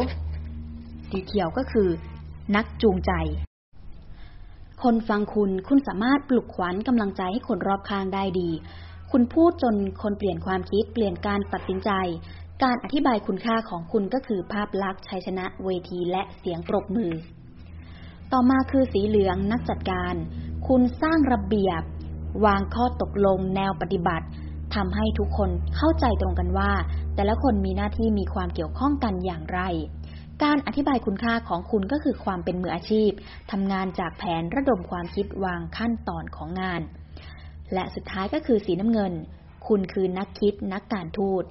สีเขียวก็คือ นักจูงใจ คนฟังคุณคุณสามารถปลุกขวัญกำลังใจให้คนรอบข้างได้ดี คุณพูดจนคนเปลี่ยนความคิดเปลี่ยนการตัดสินใจ การอธิบายคุณค่าของคุณก็คือภาพลักษณ์ชัยชนะเวทีและเสียงปรบมือ ต่อมาคือสีเหลืองนักจัดการ คุณสร้างระเบียบ วางข้อตกลงแนวปฏิบัติทำให้ทุกคนเข้าใจตรงกันว่า แต่ละคนมีหน้าที่มีความเกี่ยวข้องกันอย่างไร การอธิบายคุณค่าของคุณก็คือความเป็นมืออาชีพทำงานจากแผนระดมความคิดวางขั้นตอนของงาน และสุดท้ายก็คือสีน้ำเงิน คุณคือนักคิดนักการทูต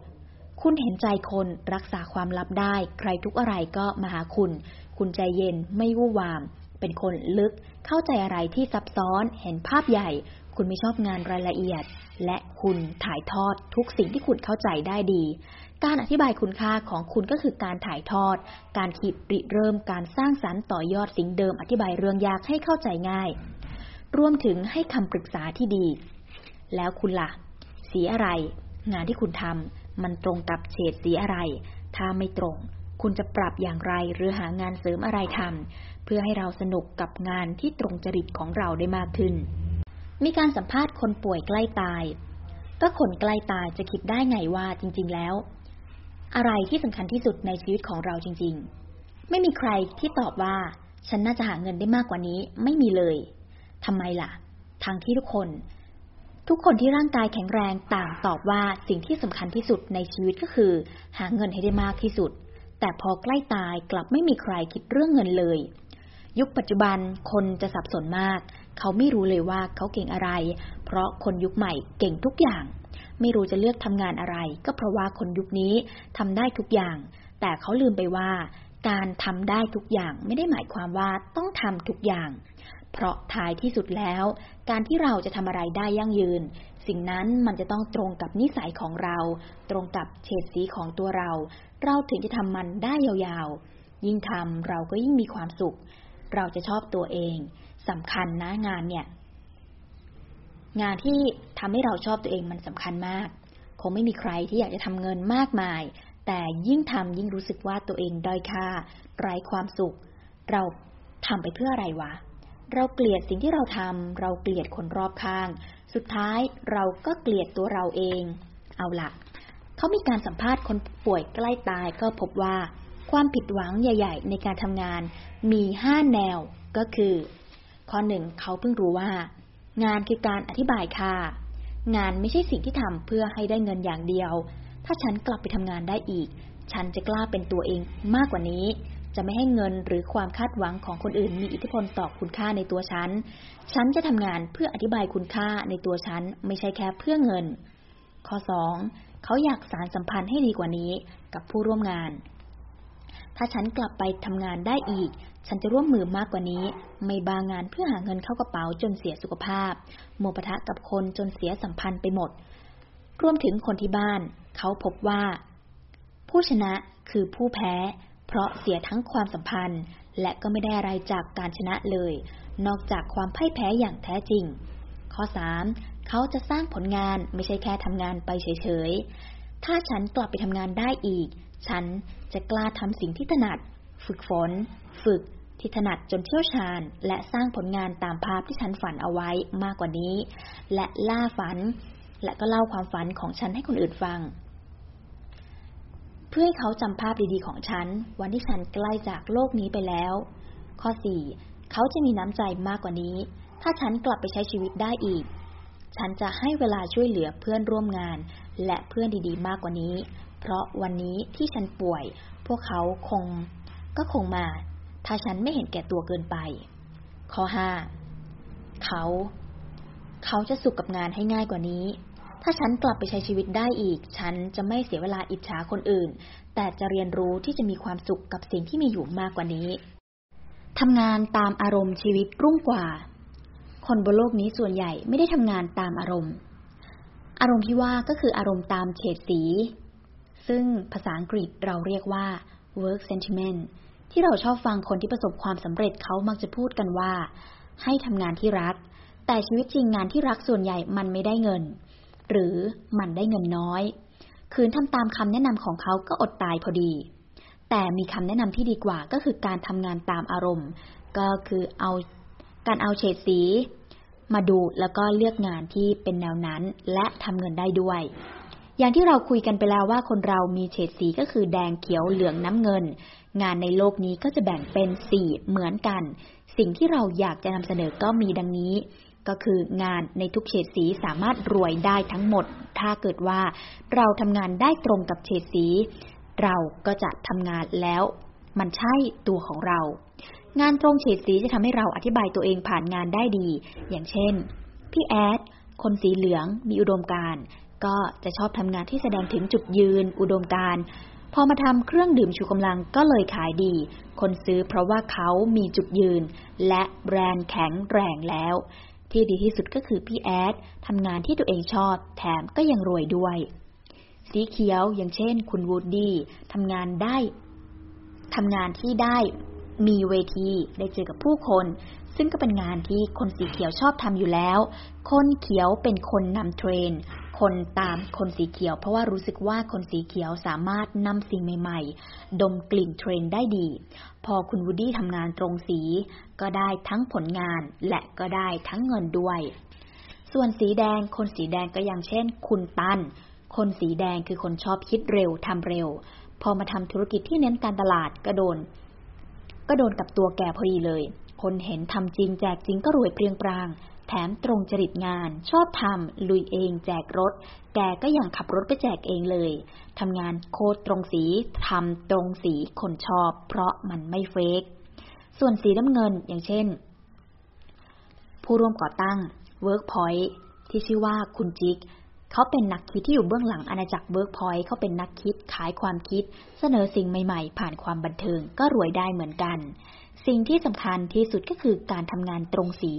คุณเห็นใจคนรักษาความลับได้ ใครทุกอะไรก็มาหาคุณ คุณใจเย็นไม่วู่วาม เป็นคนลึกเข้าใจอะไรที่ซับซ้อนเห็นภาพใหญ่ คุณไม่ชอบงานรายละเอียด และคุณถ่ายทอดทุกสิ่งที่คุณเข้าใจได้ดี การอธิบายคุณค่าของคุณก็คือการถ่ายทอด การคิดริเริ่มการสร้างสรรค์ต่อยอดสิ่งเดิมอธิบายเรื่องยากให้เข้าใจง่าย รวมถึงให้คำปรึกษาที่ดี แล้วคุณละ่ะ สีอะไร งานที่คุณทำมันตรงกับเฉดสีอะไร ถ้าไม่ตรง คุณจะปรับอย่างไรหรือหางานเสริมอะไรทำเพื่อให้เราสนุกกับงานที่ตรงจริตของเราได้มากขึ้น มีการสัมภาษณ์คนป่วยใกล้ตาย ก็คนใกล้ตายจะคิดได้ไงว่าจริง ๆ แล้ว อะไรที่สำคัญที่สุดในชีวิตของเราจริง ๆ ไม่มีใครที่ตอบว่า ฉันน่าจะหาเงินได้มากกว่านี้ไม่มีเลยทำไมล่ะ ทางที่ทุกคน ทุกคนที่ร่างกายแข็งแรงต่างตอบว่าสิ่งที่สำคัญที่สุดในชีวิตก็คือ หาเงินให้ได้มากที่สุด แต่พอใกล้ตายกลับไม่มีใครคิดเรื่องเงินเลย ยุคปัจจุบันคนจะสับสนมาก เขาไม่รู้เลยว่าเขาเก่งอะไร เพราะคนยุคใหม่เก่งทุกอย่าง ไม่รู้จะเลือกทำงานอะไร ก็เพราะว่าคนยุคนี้ทำได้ทุกอย่าง แต่เขาลืมไปว่า การทำได้ทุกอย่างไม่ได้หมายความว่าต้องทำทุกอย่าง เพราะท้ายที่สุดแล้ว การที่เราจะทำอะไรได้ยั่งยืน สิ่งนั้นมันจะต้องตรงกับนิสัยของเรา ตรงกับเฉดสีของตัวเรา เราถึงจะทำมันได้ยาวๆ ยิ่งทำเราก็ยิ่งมีความสุข เราจะชอบตัวเองสำคัญนะงานเนี่ยงานที่ ทำให้เราชอบตัวเองมันสำคัญมาก คงไม่มีใครที่อยากจะทำเงินมากมาย แต่ยิ่งทำยิ่งรู้สึกว่าตัวเองด้อยค่า ไร้ความสุข เราทำไปเพื่ออะไรวะ เราเกลียดสิ่งที่เราทำเราเกลียดคนรอบข้าง สุดท้ายเราก็เกลียดตัวเราเอง เอาละเขามีการสัมภาษณ์คนป่วยใกล้ตายก็พบว่า ความผิดหวังใหญ่ ๆ ในการทำงาน มีห้าแนวก็คือ ข้อหนึ่งเขาเพิ่งรู้ว่า งานคือการอธิบายค่า งานไม่ใช่สิ่งที่ทำเพื่อให้ได้เงินอย่างเดียว ถ้าฉันกลับไปทำงานได้อีก ฉันจะกล้าเป็นตัวเองมากกว่านี้ จะไม่ให้เงินหรือความคาดหวังของคนอื่นมีอิทธิพลต่อคุณค่าในตัวฉัน ฉันจะทำงานเพื่ออธิบายคุณค่าในตัวฉันไม่ใช่แค่เพื่อเงิน ข้อสองเขาอยากสารสัมพันธ์ให้ดีกว่านี้กับผู้ร่วมงาน ถ้าฉันกลับไปทำงานได้อีก ฉันจะร่วมมือมากกว่านี้ ไม่บางงานเพื่อหาเงินเข้ากระเป๋าจนเสียสุขภาพโมปะทะกับคนจนเสียสัมพันธ์ไปหมด รวมถึงคนที่บ้าน เขาพบว่า ผู้ชนะคือผู้แพ้ เพราะเสียทั้งความสัมพันธ์ และก็ไม่ได้อะไรจากการชนะเลย นอกจากความพ่ายแพ้อย่างแท้จริง ข้อ 3. เขาจะสร้างผลงานไม่ใช่แค่ทำงานไปเฉยๆถ้าฉันกลับไปทำงานได้อีก ฉัน จะกล้าทำสิ่งที่ถนัด ฝึกฝน ฝึกที่ถนัดจนเชี่ยวชาญ และสร้างผลงานตามภาพที่ฉันฝันเอาไว้มากกว่านี้ และล่าฝัน และก็เล่าความฝันของฉันให้คนอื่นฟัง เพื่อให้เขาจำภาพดีๆของฉัน วันที่ฉันใกล้จากโลกนี้ไปแล้ว ข้อสี่เขาจะมีน้ำใจมากกว่านี้ ถ้าฉันกลับไปใช้ชีวิตได้อีก ฉันจะให้เวลาช่วยเหลือเพื่อนร่วมงาน และเพื่อนดีๆ มากกว่านี้ เพราะวันนี้ที่ฉันป่วย พวกเขาคง ก็คงมา ถ้าฉันไม่เห็นแก่ตัวเกินไป ข้อห้าเขา เขาจะสุขกับงานให้ง่ายกว่านี้ ถ้าฉันกลับไปใช้ชีวิตได้อีก ฉันจะไม่เสียเวลาอิจฉาคนอื่น แต่จะเรียนรู้ที่จะมีความสุขกับสิ่งที่มีอยู่มากกว่านี้ทำงานตามอารมณ์ชีวิตรุ่งกว่า คนบนโลกนี้ส่วนใหญ่ไม่ได้ทำงานตามอารมณ์ อารมณ์ที่ว่าก็คืออารมณ์ตามเฉดสี ซึ่งภาษาอังกฤษเราเรียกว่า work sentiment ที่เราชอบฟังคนที่ประสบความสำเร็จเขามักจะพูดกันว่า ให้ทำงานที่รัก แต่ชีวิตจริงงานที่รักส่วนใหญ่มันไม่ได้เงิน หรือมันได้เงินน้อย คืนทำตามคำแนะนำของเขาก็อดตายพอดี แต่มีคำแนะนำที่ดีกว่าก็คือการทำงานตามอารมณ์ ก็คือเอาการเอาเฉดสี มาดูแล้วก็เลือกงานที่เป็นแนวนั้น และทำเงินได้ด้วย อย่างที่เราคุยกันไปแล้วว่าคนเรามีเฉดสีก็คือแดงเขียวเหลืองน้ำเงิน งานในโลกนี้ก็จะแบ่งเป็นสี่เหมือนกัน สิ่งที่เราอยากจะนำเสนอก็มีดังนี้ ก็คืองานในทุกเฉดสีสามารถรวยได้ทั้งหมด ถ้าเกิดว่าเราทำงานได้ตรงกับเฉดสี เราก็จะทำงานแล้วมันใช่ตัวของเรา งานตรงเฉดสีจะทำให้เราอธิบายตัวเองผ่านงานได้ดี อย่างเช่น พี่แอด คนสีเหลือง มีอุดมการ ก็จะชอบทำงานที่แสดงถึงจุดยืน อุดมการพอมาทำเครื่องดื่มชูกำลังก็เลยขายดี คนซื้อเพราะว่าเขามีจุดยืน และแบรนด์แข็งแรงแล้ว ที่ดีที่สุดก็คือพี่แอดทำงานที่ตัวเองชอบ แถมก็ยังรวยด้วย สีเขียวอย่างเช่น คุณวูดดี้ทำงานได้ทำงานที่ได้มีเวทีได้เจอกับผู้คน ซึ่งก็เป็นงานที่คนสีเขียวชอบทำอยู่แล้ว คนเขียวเป็นคนนำเทรน คนตามคนสีเขียว เพราะว่ารู้สึกว่าคนสีเขียวสามารถนำสิ่งใหม่ๆ ดมกลิ่นเทรนได้ดี พอคุณวูดดี้ทำงานตรงสี ก็ได้ทั้งผลงานและก็ได้ทั้งเงินด้วย ส่วนสีแดงคนสีแดงก็อย่างเช่น คุณตัน คนสีแดงคือคนชอบคิดเร็วทำเร็ว พอมาทำธุรกิจที่เน้นการตลาดก็โดน ก็โดนกับตัวแกพอดีเลย คนเห็นทำจริงแจกจริงก็รวยเปรียงปราง แถมตรงจริตงาน ชอบทำลุยเองแจกรถ แกก็ยังขับรถไปแจกเองเลยทำงานโคตรตรงสีทำตรงสีคนชอบ เพราะมันไม่เฟกส่วนสีน้ำเงินอย่างเช่น ผู้ร่วมก่อตั้ง Workpoint ที่ชื่อว่าคุณจิกเขาเป็นนักคิดที่อยู่เบื้องหลังอาณาจักรเวิร์กพอยต์เขาเป็นนักคิดขายความคิด เสนอสิ่งใหม่ ๆ ผ่านความบันเทิงก็รวยได้เหมือนกัน สิ่งที่สำคัญที่สุดก็คือการทำงานตรงสี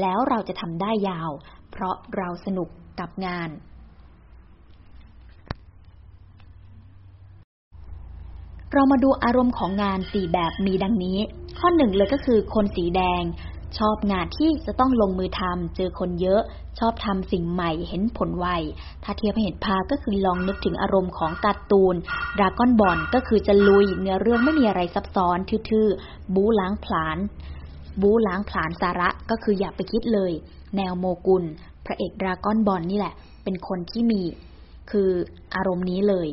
แล้วเราจะทำได้ยาว เพราะเราสนุกกับงาน เรามาดูอารมณ์ของงานสี่แบบมีดังนี้ ข้อหนึ่งเลยก็คือคนสีแดง ชอบงานที่จะต้องลงมือทำเจอคนเยอะ ชอบทำสิ่งใหม่เห็นผลไว ถ้าเทียบให้เห็นภาพก็คือลองนึกถึงอารมณ์ของการ์ตูนดราก้อนบอลก็คือจะลุยเนื้อเรื่องไม่มีอะไรซับซ้อนทื่อๆ บูล้างผลาญบูล้างผลาญสาระก็คืออย่าไปคิดเลย แนวโมกุล พระเอกดราก้อนบอลนี่แหละ เป็นคนที่มีคืออารมณ์นี้เลย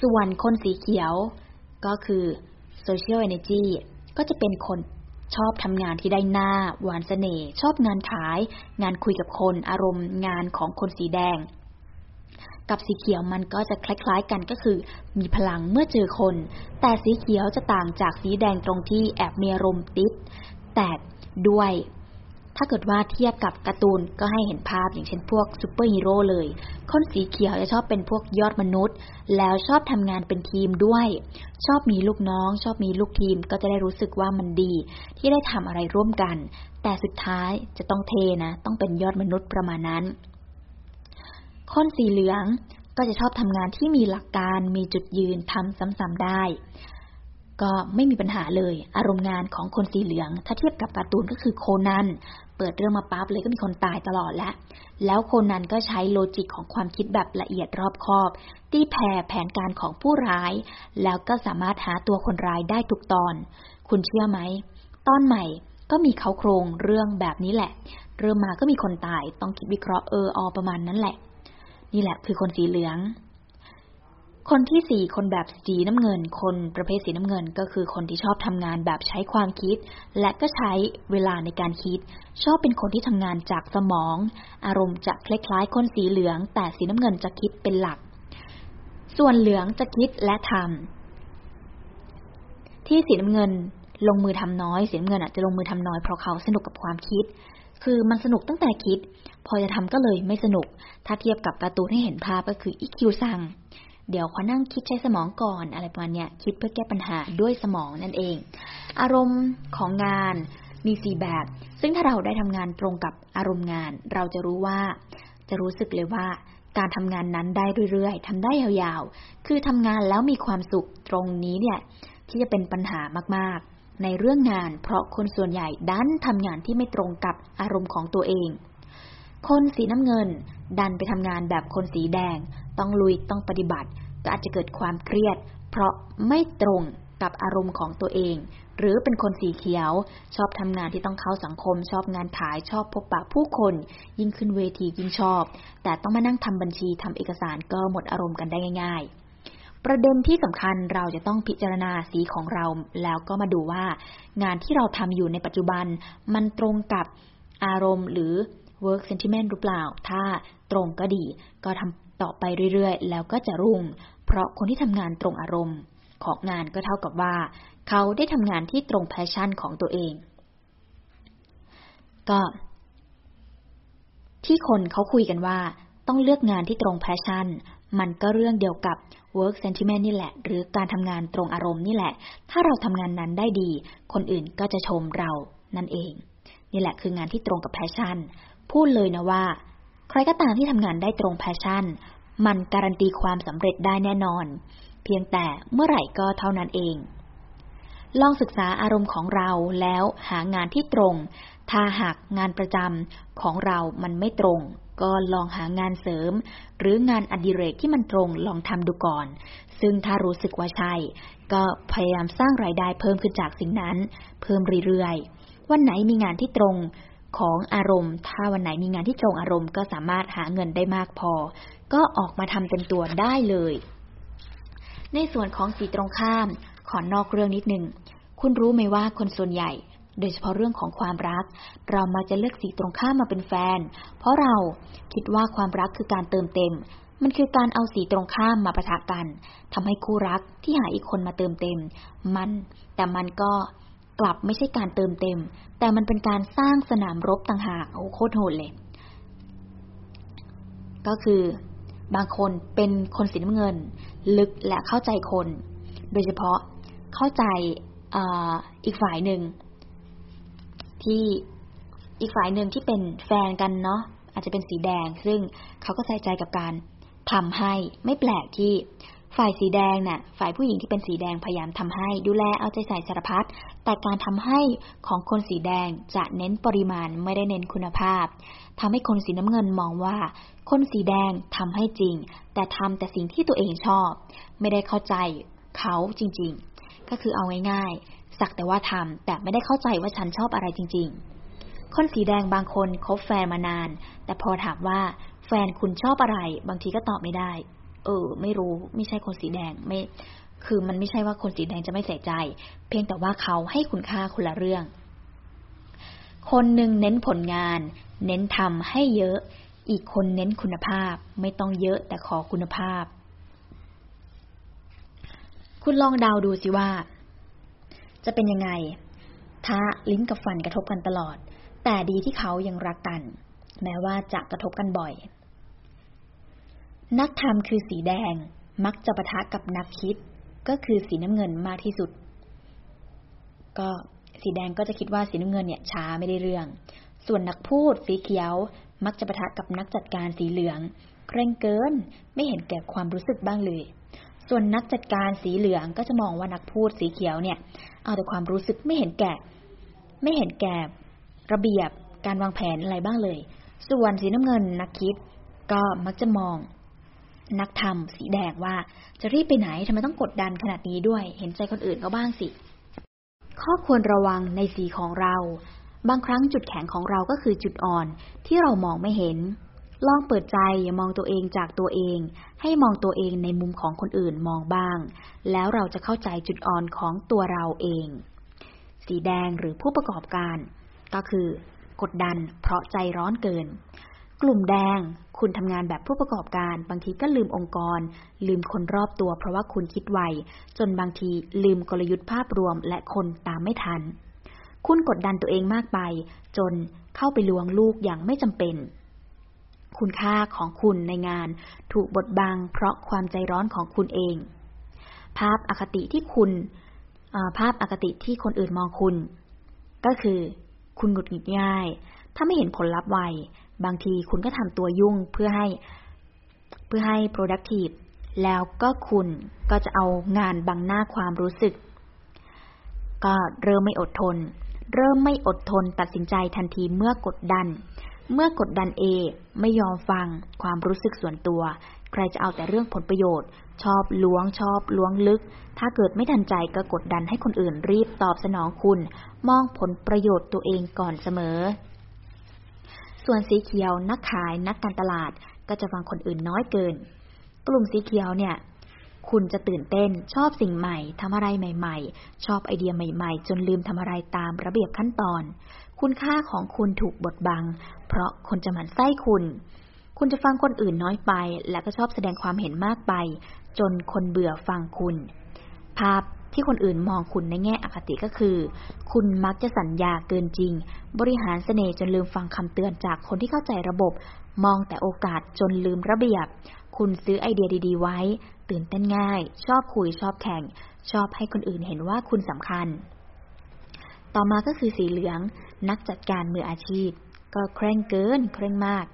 ส่วนคนสีเขียว ก็คือ social energy ก็จะเป็นคน ชอบทำงานที่ได้หน้า หว่านเสน่ห์ชอบงานขาย งานคุยกับคนอารมณ์งานของคนสีแดง กับสีเขียวมันก็จะคล้ายๆกันก็คือ มีพลังเมื่อเจอคน แต่สีเขียวจะต่างจากสีแดงตรงที่แอบมีอารมณ์ติด แต่ด้วย ถ้าเกิดว่าเทียบกับการ์ตูนก็ให้เห็นภาพอย่างเช่นพวกซูเปอร์ฮีโร่เลย คนสีเขียวจะชอบเป็นพวกยอดมนุษย์ แล้วชอบทำงานเป็นทีมด้วย ชอบมีลูกน้อง ชอบมีลูกทีมก็จะได้รู้สึกว่ามันดี ที่ได้ทำอะไรร่วมกัน แต่สุดท้ายจะต้องเทนะ ต้องเป็นยอดมนุษย์ประมาณนั้น คนสีเหลืองก็จะชอบทำงานที่มีหลักการ มีจุดยืนทำซ้ำๆได้ ก็ไม่มีปัญหาเลย อารมณ์งานของคนสีเหลือง ถ้าเทียบกับการ์ตูนก็คือโคนัน เปิดเรื่องมาปั๊บเลยก็มีคนตายตลอดแล้ว แล้วคนนั้นก็ใช้โลจิกของความคิดแบบละเอียดรอบคอบตีแผ่แผนการของผู้ร้าย แล้วก็สามารถหาตัวคนร้ายได้ทุกตอน คุณเชื่อไหม ตอนใหม่ก็มีเขาโครงเรื่องแบบนี้แหละ เริ่มมาก็มีคนตายต้องคิดวิเคราะห์เอออประมาณนั้นแหละ นี่แหละคือคนสีเหลือง คนที่สี่คนแบบสีน้ำเงิน คนประเภทสีน้ำเงินก็คือคนที่ชอบทำงานแบบใช้ความคิด และก็ใช้เวลาในการคิด ชอบเป็นคนที่ทำงานจากสมอง อารมณ์จะคล้ายๆ คนสีเหลือง แต่สีน้ำเงินจะคิดเป็นหลัก ส่วนเหลืองจะคิดและทำที่สีน้ำเงินลงมือทำน้อย สีน้ำเงินอะจะลงมือทำน้อยเพราะเขาสนุกกับความคิด คือมันสนุกตั้งแต่คิด พอจะทำก็เลยไม่สนุก ถ้าเทียบกับการ์ตูนให้เห็นภาพก็คืออีคิวซัง เดี๋ยวขอนั่งคิดใช้สมองก่อนอะไรประมาณเนี้ยคิดเพื่อแก้ปัญหาด้วยสมองนั่นเอง อารมณ์ของงานมีสี่แบบ ซึ่งถ้าเราได้ทำงานตรงกับอารมณ์งาน เราจะรู้ว่า จะรู้สึกเลยว่าการทำงานนั้นได้เรื่อยๆทำได้ยาวๆ คือทำงานแล้วมีความสุขตรงนี้เนี่ย ที่จะเป็นปัญหามากๆ ในเรื่องงาน เพราะคนส่วนใหญ่ดันทำงานที่ไม่ตรงกับอารมณ์ของตัวเอง คนสีน้ำเงิน ดันไปทำงานแบบคนสีแดง ต้องลุยต้องปฏิบัติ ก็อาจจะเกิดความเครียด เพราะไม่ตรงกับอารมณ์ของตัวเอง หรือเป็นคนสีเขียว ชอบทำงานที่ต้องเข้าสังคม ชอบงานขายชอบพบปะผู้คน ยิ่งขึ้นเวทียิ่งชอบ แต่ต้องมานั่งทำบัญชีทำเอกสารก็หมดอารมณ์กันได้ง่าย ๆประเด็นที่สำคัญเราจะต้องพิจารณาสีของเรา แล้วก็มาดูว่า งานที่เราทำอยู่ในปัจจุบัน มันตรงกับอารมณ์หรือ work sentiment หรือเปล่า ถ้าตรงก็ดี ก็ทำ ต่อไปเรื่อยๆ แล้วก็จะรุ่ง เพราะคนที่ทำงานตรงอารมณ์ ของงานก็เท่ากับว่า เขาได้ทำงานที่ตรง passion ของตัวเอง ก็ ที่คนเขาคุยกันว่า ต้องเลือกงานที่ตรง passion มันก็เรื่องเดียวกับ work sentiment นี่แหละ หรือการทำงานตรงอารมณ์นี่แหละ ถ้าเราทำงานนั้นได้ดี คนอื่นก็จะชมเรานั่นเอง นี่แหละคืองานที่ตรงกับ passion พูดเลยนะว่า ใครก็ตามที่ทำงานได้ตรง passion มันการันตีความสำเร็จได้แน่นอน เพียงแต่เมื่อไหร่ก็เท่านั้นเอง ลองศึกษาอารมณ์ของเราแล้วหางานที่ตรง ถ้าหากงานประจำของเรามันไม่ตรง ก็ลองหางานเสริม หรืองานอดิเรกที่มันตรงลองทำดูก่อน ซึ่งถ้ารู้สึกว่าใช่ ก็พยายามสร้างรายได้เพิ่มขึ้นจากสิ่งนั้น เพิ่มเรื่อยๆวันไหนมีงานที่ตรง ของอารมณ์ ถ้าวันไหนมีงานที่ตรงอารมณ์ก็สามารถหาเงินได้มากพอ ก็ออกมาทำเต็มตัวได้เลย ในส่วนของสีตรงข้าม ขอนอกเรื่องนิดหนึ่งคุณรู้ไหมว่าคนส่วนใหญ่ โดยเฉพาะเรื่องของความรัก เรามาจะเลือกสีตรงข้ามมาเป็นแฟน เพราะเราคิดว่าความรักคือการเติมเต็ม มันคือการเอาสีตรงข้ามมาประทะกันทำให้คู่รักที่หาอีกคนมาเติมเต็ม มัน แต่มันก็ กลับไม่ใช่การเติมเต็ม แต่มันเป็นการสร้างสนามรบต่างหากโอ้โคตรโหดเลย ก็คือบางคนเป็นคนสีน้ำเงิน ลึกและเข้าใจคน โดยเฉพาะเข้าใจออีกฝ่ายหนึ่ง ที่อีกฝ่ายหนึ่งที่เป็นแฟนกันเนาะอาจจะเป็นสีแดง ซึ่งเขาก็ใส่ใจกับการทำให้ไม่แปลกที่ฝ่ายสีแดงน่ะ ฝ่ายผู้หญิงที่เป็นสีแดงพยายามทำให้ดูแลเอาใจใส่สารพัด แต่การทำให้ของคนสีแดงจะเน้นปริมาณไม่ได้เน้นคุณภาพทำให้คนสีน้ำเงินมองว่า คนสีแดงทำให้จริง แต่ทำแต่สิ่งที่ตัวเองชอบ ไม่ได้เข้าใจเขาจริง ๆ ก็คือเอาง่ายๆ สักแต่ว่าทำแต่ไม่ได้เข้าใจว่าฉันชอบอะไรจริง ๆ คนสีแดงบางคนคบแฟนมานาน แต่พอถามว่า แฟนคุณชอบอะไร บางทีก็ตอบไม่ได้ เออ ไม่รู้ ไม่ใช่คนสีแดงไม่ คือมันไม่ใช่ว่าคนสีแดงจะไม่ใส่ใจ เพียงแต่ว่าเขาให้คุณค่าคนละเรื่อง คนหนึ่งเน้นผลงาน เน้นทำให้เยอะ อีกคนเน้นคุณภาพ ไม่ต้องเยอะแต่ขอคุณภาพ คุณลองเดาดูสิว่า จะเป็นยังไง ถ้าลิ้นกับฟันกระทบกันตลอด แต่ดีที่เขายังรักกัน แม้ว่าจะกระทบกันบ่อย นักธรรมคือสีแดงมักจะปะทะกับนักคิด ก็คือสีน้ำเงินมากที่สุด ก็สีแดงก็จะคิดว่าสีน้ำเงินเนี่ยช้าไม่ได้เรื่อง ส่วนนักพูดสีเขียวมักจะปะทะกับนักจัดการสีเหลือง เคร่งเกินไม่เห็นแก่ความรู้สึกบ้างเลย ส่วนนักจัดการสีเหลืองก็จะมองว่านักพูดสีเขียวเนี่ย เอาแต่ความรู้สึกไม่เห็นแก่ ไม่เห็นแก่ระเบียบการวางแผนอะไรบ้างเลย ส่วนสีน้ำเงินนักคิดก็มักจะมอง นักทำสีแดงว่าจะรีบไปไหนทำไมต้องกดดันขนาดนี้ด้วย เห็นใจคนอื่นเขาบ้างสิ ข้อควรระวังในสีของเรา บางครั้งจุดแข็งของเราก็คือจุดอ่อนที่เรามองไม่เห็น ลองเปิดใจอย่ามองตัวเองจากตัวเอง ให้มองตัวเองในมุมของคนอื่นมองบ้าง แล้วเราจะเข้าใจจุดอ่อนของตัวเราเอง สีแดงหรือผู้ประกอบการ ก็คือกดดันเพราะใจร้อนเกิน กลุ่มแดง คุณทำงานแบบผู้ประกอบการ บางทีก็ลืมองค์กร ลืมคนรอบตัว เพราะว่าคุณคิดไว จนบางทีลืมกลยุทธ์ภาพรวมและคนตามไม่ทัน คุณกดดันตัวเองมากไป จนเข้าไปลวงลูกอย่างไม่จำเป็น คุณค่าของคุณในงานถูกบดบัง เพราะความใจร้อนของคุณเอง ภาพอคติที่คุณภาพอคติที่คนอื่นมองคุณ ก็คือ คุณหงุดหงิดง่าย ถ้าไม่เห็นผลลัพธ์ไว บางทีคุณก็ทำตัวยุ่งเพื่อให้เพื่อให้ productive แล้วก็คุณก็จะเอางานบังหน้าความรู้สึก ก็เริ่มไม่อดทน เริ่มไม่อดทนตัดสินใจทันทีเมื่อกดดัน เมื่อกดดันเอ ไม่ยอมฟังความรู้สึกส่วนตัว ใครจะเอาแต่เรื่องผลประโยชน์ ชอบล้วงชอบล้วงลึก ถ้าเกิดไม่ทันใจก็กดดันให้คนอื่นรีบตอบสนองคุณ มองผลประโยชน์ตัวเองก่อนเสมอ ส่วนสีเขียวนักขายนักการตลาดก็จะฟังคนอื่นน้อยเกิน กลุ่มสีเขียวเนี่ย คุณจะตื่นเต้นชอบสิ่งใหม่ทำอะไรใหม่ ๆ ชอบไอเดียใหม่ ๆ จนลืมทำอะไรตามระเบียบขั้นตอน คุณค่าของคุณถูกบดบัง เพราะคนจะหมั่นไส้คุณ คุณจะฟังคนอื่นน้อยไป และก็ชอบแสดงความเห็นมากไป จนคนเบื่อฟังคุณ ภาพ ที่คนอื่นมองคุณในแง่อคติก็คือ คุณมักจะสัญญาเกินจริง บริหารเสน่ห์จนลืมฟังคำเตือนจากคนที่เข้าใจระบบ มองแต่โอกาสจนลืมระเบียบ คุณซื้อไอเดียดี ๆ ไว้ ตื่นเต้นง่าย ชอบคุยชอบแข่ง ชอบให้คนอื่นเห็นว่าคุณสำคัญ ต่อมาก็คือสีเหลือง นักจัดการมืออาชีพ ก็เคร่งเกินเคร่งมาก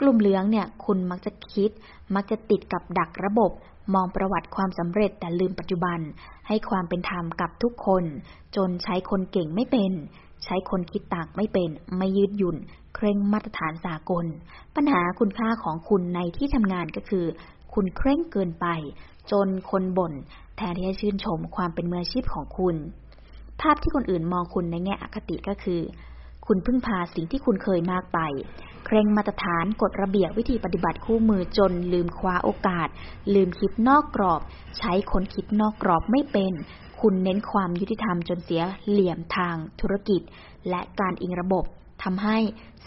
กลุ่มเหลืองเนี่ย คุณมักจะคิด มักจะติดกับดักระบบ มองประวัติความสำเร็จแต่ลืมปัจจุบัน ให้ความเป็นธรรมกับทุกคน จนใช้คนเก่งไม่เป็น ใช้คนคิดต่างไม่เป็น ไม่ยืดหยุ่น เคร่งมาตรฐานสากล ปัญหาคุณค่าของคุณในที่ทำงานก็คือ คุณเคร่งเกินไป จนคนบ่น แทนที่จะชื่นชมความเป็นมืออาชีพของคุณ ภาพที่คนอื่นมองคุณในแง่อคติก็คือ คุณพึ่งพาสิ่งที่คุณเคยมากไป เคร่งมาตรฐานกฎระเบียบวิธีปฏิบัติคู่มือจนลืมคว้าโอกาส ลืมคิดนอกกรอบ ใช้คนคิดนอกกรอบไม่เป็น คุณเน้นความยุติธรรมจนเสียเหลี่ยมทางธุรกิจ และการอิงระบบทำให้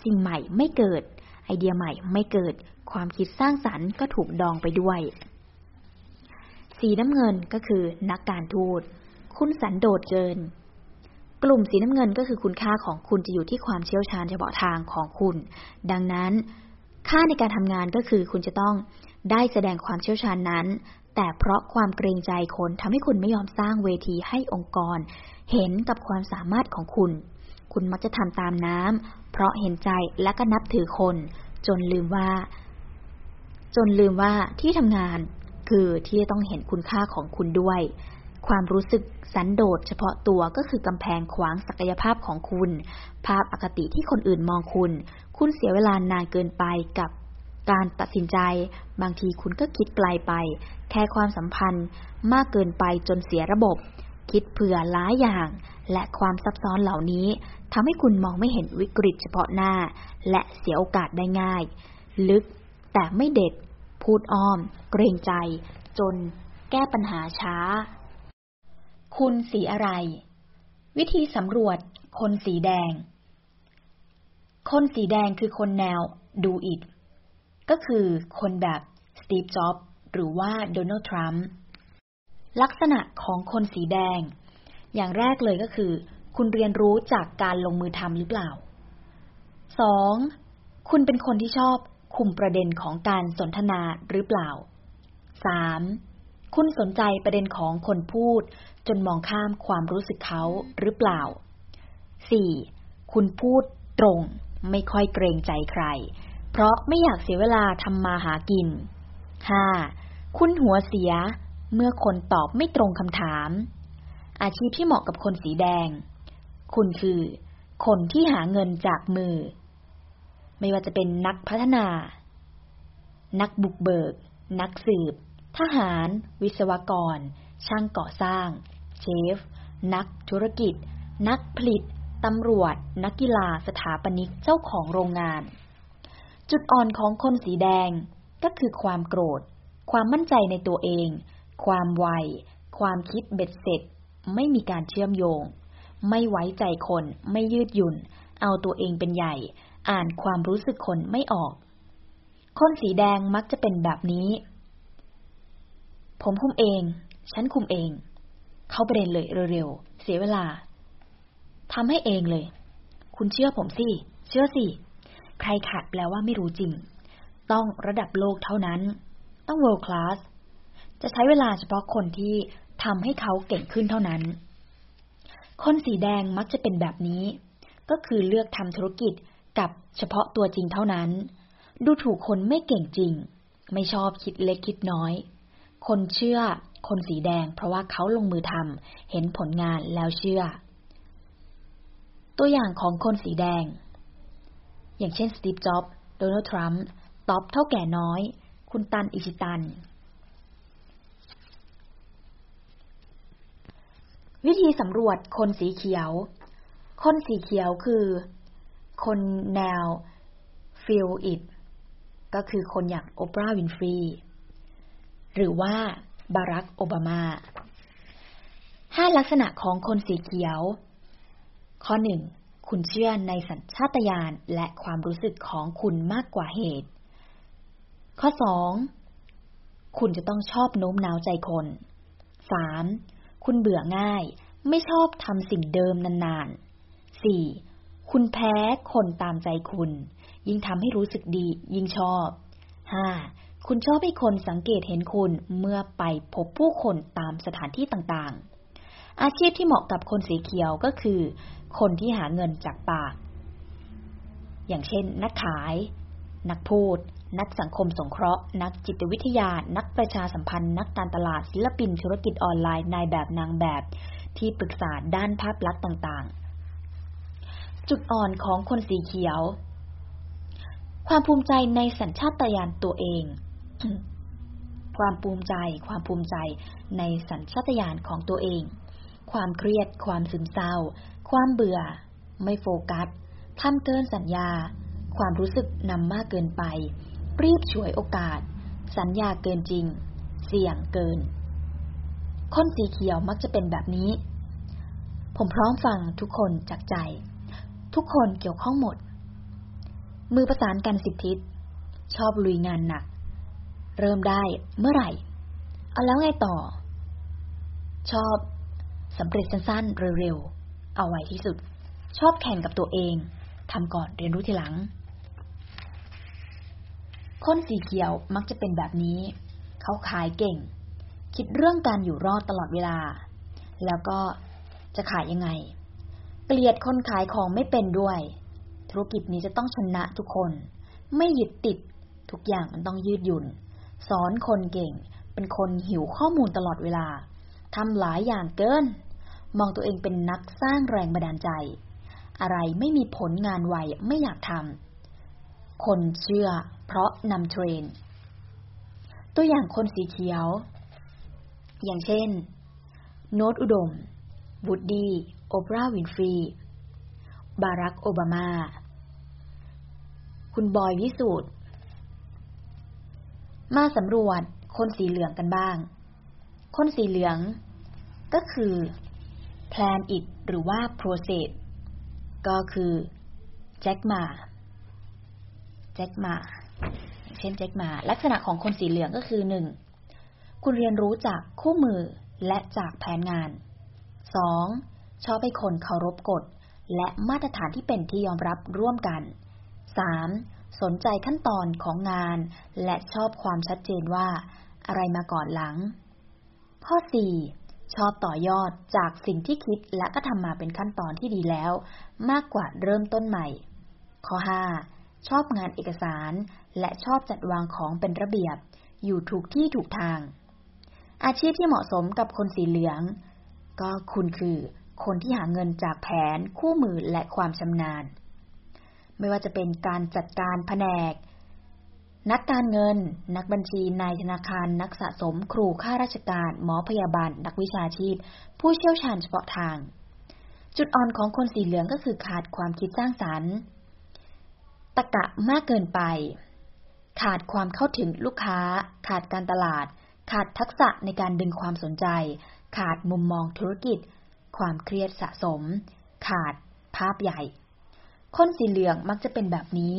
สิ่งใหม่ไม่เกิด ไอเดียใหม่ไม่เกิด ความคิดสร้างสรรค์ก็ถูกดองไปด้วย สีน้ำเงินก็คือนักการทูต คุณสันโดษเกิน กลุ่มสีน้ำเงินก็คือคุณค่าของคุณจะอยู่ที่ความเชี่ยวชาญเฉพาะทางของคุณ ดังนั้น ค่าในการทำงานก็คือคุณจะต้องได้แสดงความเชี่ยวชาญนั้น แต่เพราะความเกรงใจคนทำให้คุณไม่ยอมสร้างเวทีให้องค์กร เห็นกับความสามารถของคุณ คุณมักจะทำตามน้ำเพราะเห็นใจและก็นับถือคน จนลืมว่า จนลืมว่าที่ทำงานคือที่ต้องเห็นคุณค่าของคุณด้วย ความรู้สึกสันโดษเฉพาะตัวก็คือกำแพงขวางศักยภาพของคุณ ภาพอคติที่คนอื่นมองคุณ คุณเสียเวลานานเกินไปกับการตัดสินใจ บางทีคุณก็คิดไกลไป แค่ความสัมพันธ์มากเกินไปจนเสียระบบ คิดเผื่อหลายอย่าง และความซับซ้อนเหล่านี้ทำให้คุณมองไม่เห็นวิกฤตเฉพาะหน้า และเสียโอกาสได้ง่าย ลึกแต่ไม่เด็ด พูดอ้อม เกรงใจ จนแก้ปัญหาช้า คุณสีอะไร วิธีสำรวจ คนสีแดง คนสีแดงคือคนแนวดูอิดก็คือคนแบบสตีฟจ็อบหรือว่าโดนัลด์ทรัมป์ลักษณะของคนสีแดง อย่างแรกเลยก็คือ คุณเรียนรู้จากการลงมือทำหรือเปล่าสองคุณเป็นคนที่ชอบคุมประเด็นของการสนทนาหรือเปล่าสามคุณสนใจประเด็นของคนพูด จนมองข้ามความรู้สึกเขาหรือเปล่า 4. คุณพูดตรง ไม่ค่อยเกรงใจใคร เพราะไม่อยากเสียเวลาทำมาหากิน 5. คุณหัวเสียเมื่อคนตอบไม่ตรงคำถาม อาชีพที่เหมาะกับคนสีแดง คุณคือ คนที่หาเงินจากมือ ไม่ว่าจะเป็นนักพัฒนา นักบุกเบิก นักสืบ ทหาร วิศวกร ช่างก่อสร้าง เชฟ นักธุรกิจ นักผลิต ตำรวจ นักกีฬา สถาปนิก เจ้าของโรงงาน จุดอ่อนของคนสีแดงก็คือความโกรธ ความมั่นใจในตัวเอง ความไว ความคิดเบ็ดเสร็จ ไม่มีการเชื่อมโยง ไม่ไว้ใจคน ไม่ยืดหยุ่น เอาตัวเองเป็นใหญ่ อ่านความรู้สึกคนไม่ออก คนสีแดงมักจะเป็นแบบนี้ ผมคุมเอง ฉันคุมเอง เข้าประเด็นเลยเร็วๆ เสียเวลาทำให้เองเลย คุณเชื่อผมสิ เชื่อสิ ใครขาดแปลว่าไม่รู้จริง ต้องระดับโลกเท่านั้น ต้อง world class จะใช้เวลาเฉพาะคนที่ทำให้เขาเก่งขึ้นเท่านั้น คนสีแดงมักจะเป็นแบบนี้ ก็คือเลือกทำธุรกิจกับเฉพาะตัวจริงเท่านั้น ดูถูกคนไม่เก่งจริง ไม่ชอบคิดเล็กคิดน้อย คนเชื่อ คนสีแดงเพราะว่าเขาลงมือทำเห็นผลงานแล้วเชื่อ ตัวอย่างของคนสีแดง อย่างเช่นสตีฟจ็อบส์โดนัลด์ทรัมป์ต๊อบ เถ้าแก่น้อย คุณตันอิชิตัน วิธีสำรวจคนสีเขียว คนสีเขียวคือ คนแนว feel it ก็คือคนอย่างโอปราห์วินฟรี หรือว่า บารักโอบามาห้าลักษณะของคนสีเขียว ข้อหนึ่งคุณเชื่อในสัญชาตญาณและความรู้สึกของคุณมากกว่าเหตุ ข้อสองคุณจะต้องชอบโน้มน้าวใจคนสามคุณเบื่อง่าย ไม่ชอบทำสิ่งเดิมนานๆสี่คุณแพ้คนตามใจคุณ ยิ่งทำให้รู้สึกดียิ่งชอบห้า คุณชอบให้คนสังเกตเห็นคุณเมื่อไปพบผู้คนตามสถานที่ต่างๆ อาชีพที่เหมาะกับคนสีเขียวก็คือ คนที่หาเงินจากปาก อย่างเช่น นักขาย นักพูด นักสังคมสงเคราะห์ นักจิตวิทยา นักประชาสัมพันธ์ นักการตลาด ศิลปิน ธุรกิจออนไลน์ นายแบบนางแบบ ที่ปรึกษาด้านภาพลักษณ์ต่างๆ จุดอ่อนของคนสีเขียวความภูมิใจในสัญชาตญาณตัวเอง ความภูมิใจ ความภูมิใจในสัญชาตญาณของตัวเอง ความเครียด ความซึมเศร้า ความเบื่อ ไม่โฟกัสทำเกินสัญญา ความรู้สึกนำมากเกินไปรีบฉวยโอกาส สัญญาเกินจริง เสี่ยงเกิน คนสีเขียวมักจะเป็นแบบนี้ ผมพร้อมฟังทุกคนจากใจ ทุกคนเกี่ยวข้องหมด มือประสานกันสิบทิศ ชอบลุยงานหนัก เริ่มได้เมื่อไหร่ เอาแล้วไงต่อ ชอบสำเร็จสั้นๆเร็วๆ เอาไว้ที่สุด ชอบแข่งกับตัวเองทำก่อนเรียนรู้ทีหลัง คนสีเขียวมักจะเป็นแบบนี้ เขาขายเก่ง คิดเรื่องการอยู่รอดตลอดเวลา แล้วก็จะขายยังไง เกลียดคนขายของไม่เป็นด้วย ธุรกิจนี้จะต้องชนะทุกคน ไม่ยึดติดทุกอย่างมันต้องยืดหยุ่น สอนคนเก่ง เป็นคนหิวข้อมูลตลอดเวลา ทำหลายอย่างเกิน มองตัวเองเป็นนักสร้างแรงบันดาลใจ อะไรไม่มีผลงานไวไม่อยากทำ คนเชื่อเพราะนำเทรน ตัวอย่างคนสีเขียว อย่างเช่น โนตอุดมบูดดี้ โอปราห์วินฟรี บารักโอบามา คุณบอยวิสูตร มาสำรวจคนสีเหลืองกันบ้าง คนสีเหลือง ก็คือ plan it หรือว่า process ก็คือแจ็คมาแจ็คมาเช่นแจ็คมาลักษณะของคนสีเหลืองก็คือหนึ่งคุณเรียนรู้จากคู่มือและจากแผนงานสองชอบให้คนเคารพกฎ และมาตรฐานที่เป็นที่ยอมรับร่วมกันสาม สนใจขั้นตอนของงาน และชอบความชัดเจนว่า อะไรมาก่อนหลัง ข้อ 4. ชอบต่อยอดจากสิ่งที่คิดและก็ทำมาเป็นขั้นตอนที่ดีแล้ว มากกว่าเริ่มต้นใหม่ ข้อ 5. ชอบงานเอกสาร และชอบจัดวางของเป็นระเบียบ อยู่ถูกที่ถูกทาง อาชีพที่เหมาะสมกับคนสีเหลือง ก็คุณคือ คนที่หาเงินจากแผน คู่มือและความชำนาญ ไม่ว่าจะเป็นการจัดการแผนก นักการเงิน นักบัญชีนายธนาคาร นักสะสมครูข้าราชการ หมอพยาบาล นักวิชาชีพ ผู้เชี่ยวชาญเฉพาะทาง จุดอ่อนของคนสีเหลืองก็คือขาดความคิดสร้างสรรค์ตะกะมากเกินไป ขาดความเข้าถึงลูกค้า ขาดการตลาด ขาดทักษะในการดึงความสนใจ ขาดมุมมองธุรกิจ ความเครียดสะสม ขาดภาพใหญ่ คนสีเหลืองมักจะเป็นแบบนี้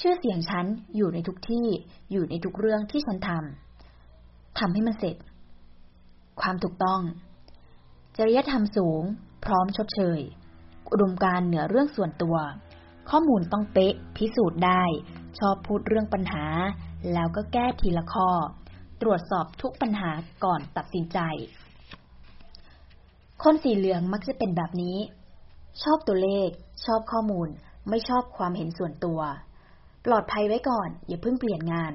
ชื่อเสียงฉันอยู่ในทุกที่ อยู่ในทุกเรื่องที่ฉันทำ ทำให้มันเสร็จ ความถูกต้อง จริยธรรมสูง พร้อมชดเชย อุดมการเหนือเรื่องส่วนตัว ข้อมูลต้องเป๊ะ พิสูจน์ได้ ชอบพูดเรื่องปัญหา แล้วก็แก้ทีละข้อ ตรวจสอบทุกปัญหาก่อนตัดสินใจ คนสีเหลืองมักจะเป็นแบบนี้ ชอบตัวเลข ชอบข้อมูล ไม่ชอบความเห็นส่วนตัว ปลอดภัยไว้ก่อน อย่าเพิ่งเปลี่ยนงาน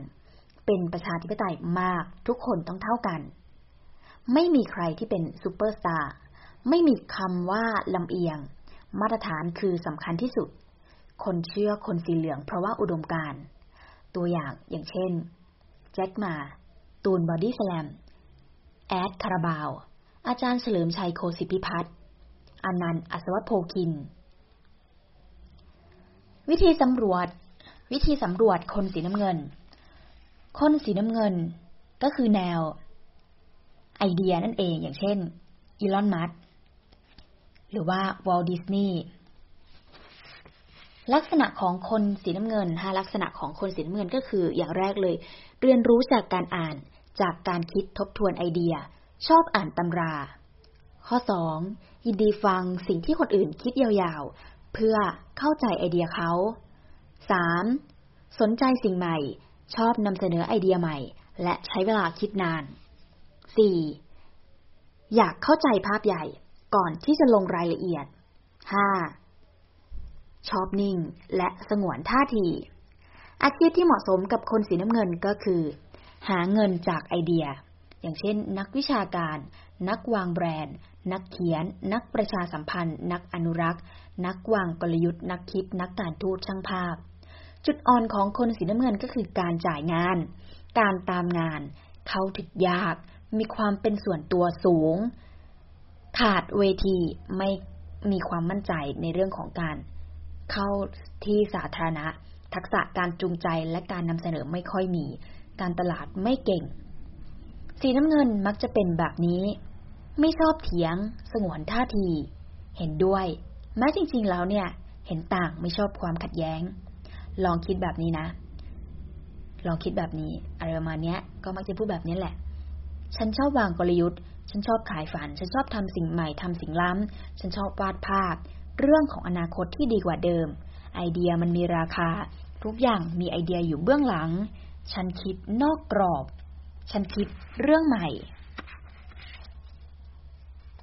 เป็นประชาธิปไตยมาก ทุกคนต้องเท่ากัน ไม่มีใครที่เป็นซูเปอร์สตาร์ไม่มีคำว่าลำเอียง มาตรฐานคือสำคัญที่สุด คนเชื่อคนสีเหลืองเพราะว่าอุดมการณ์ตัวอย่างอย่างเช่น แจ็ค หม่า ตูนบอดี้สแลม แอดคาราบาว อาจารย์เฉลิมชัยโฆษิตพิพัฒน์ อนันต์อัศวโภคิน วิธีสำรวจ วิธีสำรวจคนสีน้ำเงิน คนสีน้ำเงินก็คือแนว ไอเดียนั่นเองอย่างเช่นอีลอนมัสหรือว่าวอลดิสนีย์ลักษณะของคนสีน้ำเงินห้าลักษณะของคนสีน้ำเงินก็คืออย่างแรกเลย เรียนรู้จากการอ่านจากการคิดทบทวนไอเดีย ชอบอ่านตำรา ข้อสอง ยินดีฟังสิ่งที่คนอื่นคิดยาวๆ เพื่อเข้าใจไอเดียเขาสามสนใจสิ่งใหม่ ชอบนำเสนอไอเดียใหม่ และใช้เวลาคิดนานสี่อยากเข้าใจภาพใหญ่ก่อนที่จะลงรายละเอียดห้าชอบนิ่ง และสงวนท่าที อาชีพที่เหมาะสมกับคนสีน้ำเงินก็คือ หาเงินจากไอเดีย อย่างเช่น นักวิชาการ นักวางแบรนด์ นักเขียน นักประชาสัมพันธ์ นักอนุรักษ์ นักวางกลยุทธ์ นักคิด นักการทูตช่างภาพ จุดอ่อนของคนสีน้ำเงินก็คือการจ่ายงาน การตามงาน เขาถึกยาก มีความเป็นส่วนตัวสูง ขาดเวทีไม่มีความมั่นใจในเรื่องของการ เข้าที่สาธารณะ ทักษะการจูงใจและการนำเสนอไม่ค่อยมี การตลาดไม่เก่ง สีน้ำเงินมักจะเป็นแบบนี้ ไม่ชอบเถียง สงวนท่าที เห็นด้วย แม้จริง ๆ แล้วเนี่ย เห็นต่างไม่ชอบความขัดแย้ง ลองคิดแบบนี้นะ ลองคิดแบบนี้ อะไรประมาณนี้ก็มักจะพูดแบบนี้แหละ ฉันชอบวางกลยุทธ์ ฉันชอบขายฝัน ฉันชอบทำสิ่งใหม่ทำสิ่งล้ำ ฉันชอบวาดภาพ เรื่องของอนาคตที่ดีกว่าเดิม ไอเดียมันมีราคา ทุกอย่างมีไอเดียอยู่เบื้องหลัง ฉันคิดนอกกรอบ ฉันคิดเรื่องใหม่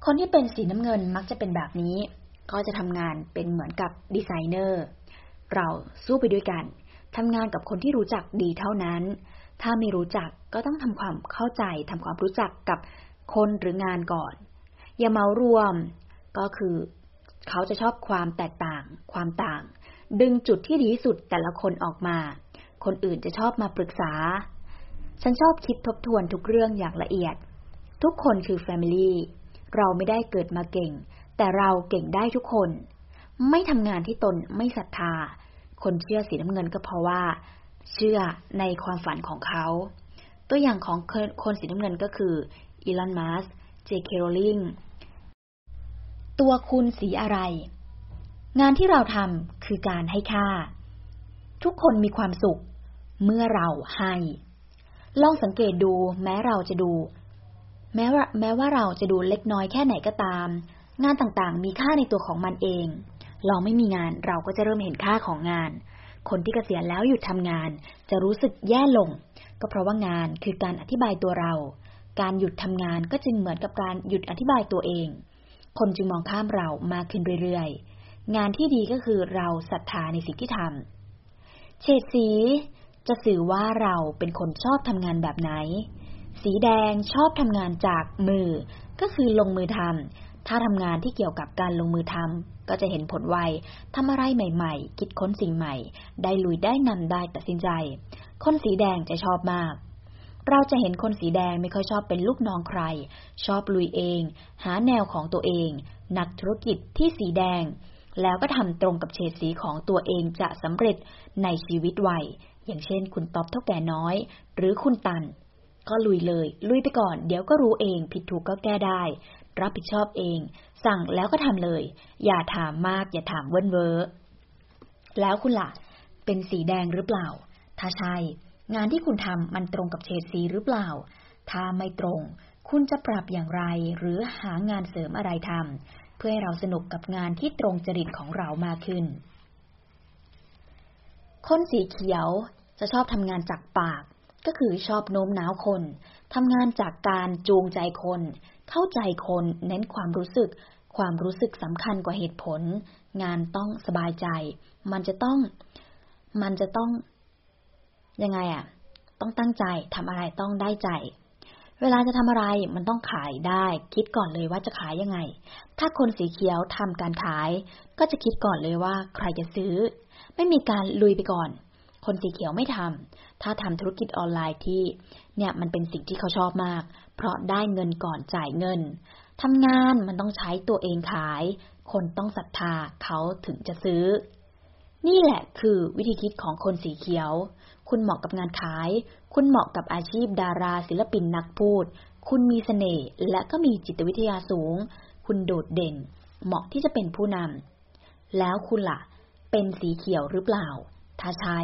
คนที่เป็นสีน้ำเงินมักจะเป็นแบบนี้ ก็จะทำงานเป็นเหมือนกับดีไซเนอร์ เราสู้ไปด้วยกันทำงานกับคนที่รู้จักดีเท่านั้น ถ้าไม่รู้จักก็ต้องทำความเข้าใจทำความรู้จักกับคนหรืองานก่อน อย่าเมารวม ก็คือเขาจะชอบความแตกต่าง ความต่าง ดึงจุดที่ดีสุดแต่ละคนออกมา คนอื่นจะชอบมาปรึกษา ฉันชอบคิดทบทวนทุกเรื่องอย่างละเอียด ทุกคนคือแฟมิลี่ เราไม่ได้เกิดมาเก่ง แต่เราเก่งได้ทุกคน ไม่ทำงานที่ตนไม่ศรัทธา คนเชื่อสีน้ำเงินก็เพราะว่า เชื่อในความฝันของเขา ตัวอย่างของคนสีน้ำเงินก็คืออีลอนมัสเจเคโรลิงตัวคุณสีอะไร งานที่เราทำคือการให้ค่า ทุกคนมีความสุข เมื่อเราให้ ลองสังเกตดูแม้เราจะดู แม้ว่าแม้ว่าเราจะดูเล็กน้อยแค่ไหนก็ตาม งานต่างๆ มีค่าในตัวของมันเองลองไม่มีงานเราก็จะเริ่มเห็นค่าของงาน คนที่เกษียณแล้วหยุดทำงาน จะรู้สึกแย่ลง ก็เพราะว่างานคือการอธิบายตัวเรา การหยุดทำงานก็จึงเหมือนกับการหยุดอธิบายตัวเอง คนจึงมองข้ามเรามากขึ้นเรื่อยๆ งานที่ดีก็คือเราศรัทธาในสิ่งที่ทำเฉดสี จะสื่อว่าเราเป็นคนชอบทำงานแบบไหน สีแดงชอบทำงานจากมือ ก็คือลงมือทำ ถ้าทำงานที่เกี่ยวกับการลงมือทำ ก็จะเห็นผลไวทำอะไรใหม่ ๆ คิดค้นสิ่งใหม่ ได้ลุยได้นำได้ตัดสินใจ คนสีแดงจะชอบมาก เราจะเห็นคนสีแดงไม่ค่อยชอบเป็นลูกน้องใคร ชอบลุยเอง หาแนวของตัวเอง นักธุรกิจที่สีแดง แล้วก็ทำตรงกับเฉดสีของตัวเองจะสำเร็จในชีวิตไวอย่างเช่น คุณต๊อบเท่าแก่น้อย หรือคุณตัน ก็ลุยเลย ลุยไปก่อน เดี๋ยวก็รู้เอง ผิดถูกก็แก้ได้ รับผิดชอบเอง สั่งแล้วก็ทำเลย อย่าถามมาก อย่าถามเว้นเวอแล้วคุณละ่ะ เป็นสีแดงหรือเปล่า ถ้าใช่ งานที่คุณทำมันตรงกับเฉดสีหรือเปล่า ถ้าไม่ตรง คุณจะปรับอย่างไร หรือหางานเสริมอะไรทำเพื่อให้เราสนุกกับงานที่ตรงจริตของเรามากขึ้น คนสีเขียวจะชอบทำงานจากปาก ก็คือชอบโน้มน้าวคนทำงานจากการจูงใจคน เข้าใจคน เน้นความรู้สึก ความรู้สึกสำคัญกว่าเหตุผล งานต้องสบายใจ มันจะต้อง มันจะต้อง ยังไงอะ่ะ ต้องตั้งใจทำอะไรต้องได้ใจ เวลาจะทำอะไรมันต้องขายได้ คิดก่อนเลยว่าจะขายยังไง ถ้าคนสีเขียวทำการขาย ก็จะคิดก่อนเลยว่าใครจะซื้อ ไม่มีการลุยไปก่อน คนสีเขียวไม่ทำ ถ้าทำธุรกิจออนไลน์ที่ เนี่ยมันเป็นสิ่งที่เขาชอบมาก เพราะได้เงินก่อนจ่ายเงินทำงานมันต้องใช้ตัวเองขาย คนต้องศรัทธาเขาถึงจะซื้อ นี่แหละคือวิธีคิดของคนสีเขียว คุณเหมาะกับงานขาย คุณเหมาะกับอาชีพดาราศิลปินนักพูด คุณมีสเสน่ห์และก็มีจิตวิทยาสูง คุณโดดเด่น เหมาะที่จะเป็นผู้นำแล้วคุณละ่ะ เป็นสีเขียวหรือเปล่า ถ้าใช่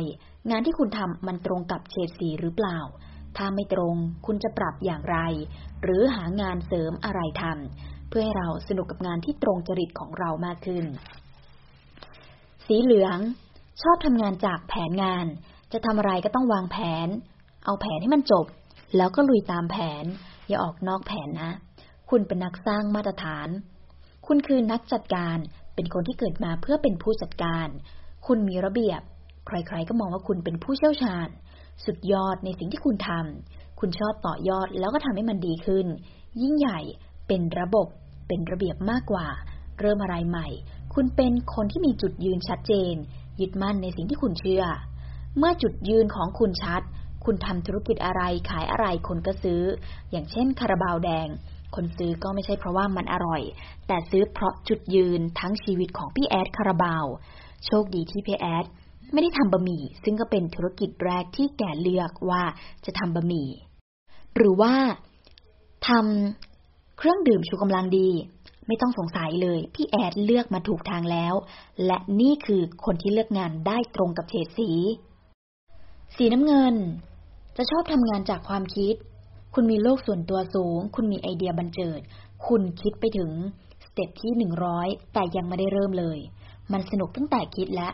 งานที่คุณทำมันตรงกับเฉดสีหรือเปล่า ถ้าไม่ตรงคุณจะปรับอย่างไร หรือหางานเสริมอะไรทำเพื่อให้เราสนุกกับงานที่ตรงจริตของเรามากขึ้น สีเหลือง ชอบทำงานจากแผนงาน จะทำอะไรก็ต้องวางแผน เอาแผนให้มันจบ แล้วก็ลุยตามแผน อย่าออกนอกแผนนะ คุณเป็นนักสร้างมาตรฐาน คุณคือนักจัดการ เป็นคนที่เกิดมาเพื่อเป็นผู้จัดการ คุณมีระเบียบ ใครๆก็มองว่าคุณเป็นผู้เชี่ยวชาญ สุดยอดในสิ่งที่คุณทำคุณชอบต่อยอดแล้วก็ทำให้มันดีขึ้น ยิ่งใหญ่เป็นระบบ เป็นระเบียบมากกว่า เริ่มอะไรใหม่ คุณเป็นคนที่มีจุดยืนชัดเจน ยึดมั่นในสิ่งที่คุณเชื่อ เมื่อจุดยืนของคุณชัด คุณทำธุรกิจอะไรขายอะไรคนก็ซื้อ อย่างเช่นคาราบาวแดงคนซื้อก็ไม่ใช่เพราะว่ามันอร่อย แต่ซื้อเพราะจุดยืนทั้งชีวิตของพี่แอดคาราบาว โชคดีที่พี่แอด ไม่ได้ทำบะหมี่ ซึ่งก็เป็นธุรกิจแรกที่แกเลือกว่าจะทำบะหมี่ หรือว่าทำเครื่องดื่มชูกำลังดี ไม่ต้องสงสัยเลย พี่แอดเลือกมาถูกทางแล้ว และนี่คือคนที่เลือกงานได้ตรงกับเฉดสี สีน้ำเงิน จะชอบทำงานจากความคิด คุณมีโลกส่วนตัวสูง คุณมีไอเดียบันเจิด คุณคิดไปถึงสเต็ปที่หนึ่งร้อยแต่ยังไม่ได้เริ่มเลย มันสนุกตั้งแต่คิดแล้ว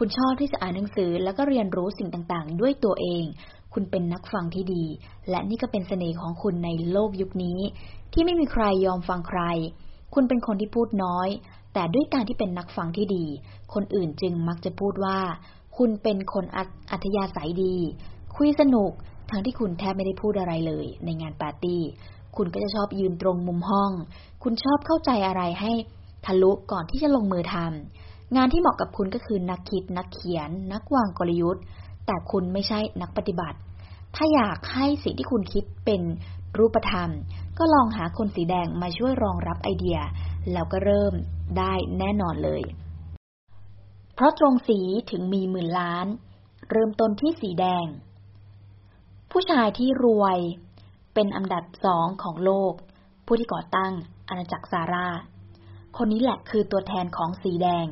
คุณชอบที่จะอ่านหนังสือแล้วก็เรียนรู้สิ่งต่างๆ ด้วยตัวเอง คุณเป็นนักฟังที่ดี และนี่ก็เป็นเสน่ห์ของคุณในโลกยุคนี้ ที่ไม่มีใครยอมฟังใคร คุณเป็นคนที่พูดน้อย แต่ด้วยการที่เป็นนักฟังที่ดี คนอื่นจึงมักจะพูดว่า คุณเป็นคนอัธยาศัยดี คุยสนุก ทั้งที่คุณแทบไม่ได้พูดอะไรเลย ในงานปาร์ตี้ คุณก็จะชอบยืนตรงมุมห้อง คุณชอบเข้าใจอะไรให้ทะลุก่อนที่จะลงมือทำ งานที่เหมาะกับคุณก็คือนักคิด นักเขียน นักวางกลยุทธ์ แต่คุณไม่ใช่นักปฏิบัติ ถ้าอยากให้สิ่งที่คุณคิดเป็นรูปธรรม ก็ลองหาคนสีแดงมาช่วยรองรับไอเดีย แล้วก็เริ่มได้แน่นอนเลย เพราะตรงสีถึงมีหมื่นล้าน เริ่มต้นที่สีแดง ผู้ชายที่รวย เป็นอันดับสองของโลก ผู้ที่ก่อตั้งอาณาจักรซาร่า คนนี้แหละคือตัวแทนของสีแดง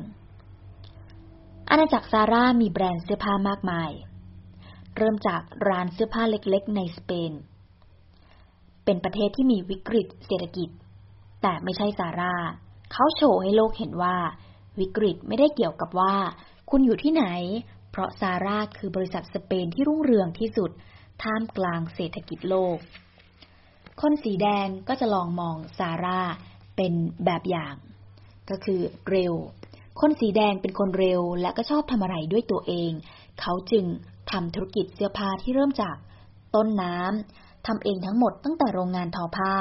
อาณาจักรซาร่ามีแบรนด์เสื้อผ้ามากมาย เริ่มจากร้านเสื้อผ้าเล็กๆ ในสเปน เป็นประเทศที่มีวิกฤตเศรษฐกิจ แต่ไม่ใช่ซาร่า เขาโชว์ให้โลกเห็นว่า วิกฤตไม่ได้เกี่ยวกับว่า คุณอยู่ที่ไหน เพราะซาร่าคือบริษัทสเปนที่รุ่งเรืองที่สุด ท่ามกลางเศรษฐกิจโลก คนสีแดงก็จะลองมองซาร่าเป็นแบบอย่าง ก็คือเร็ว คนสีแดงเป็นคนเร็วและก็ชอบทำอะไรด้วยตัวเอง เขาจึงทำธุรกิจเสื้อผ้าที่เริ่มจากต้นน้ำทำเองทั้งหมดตั้งแต่โรงงานทอผ้า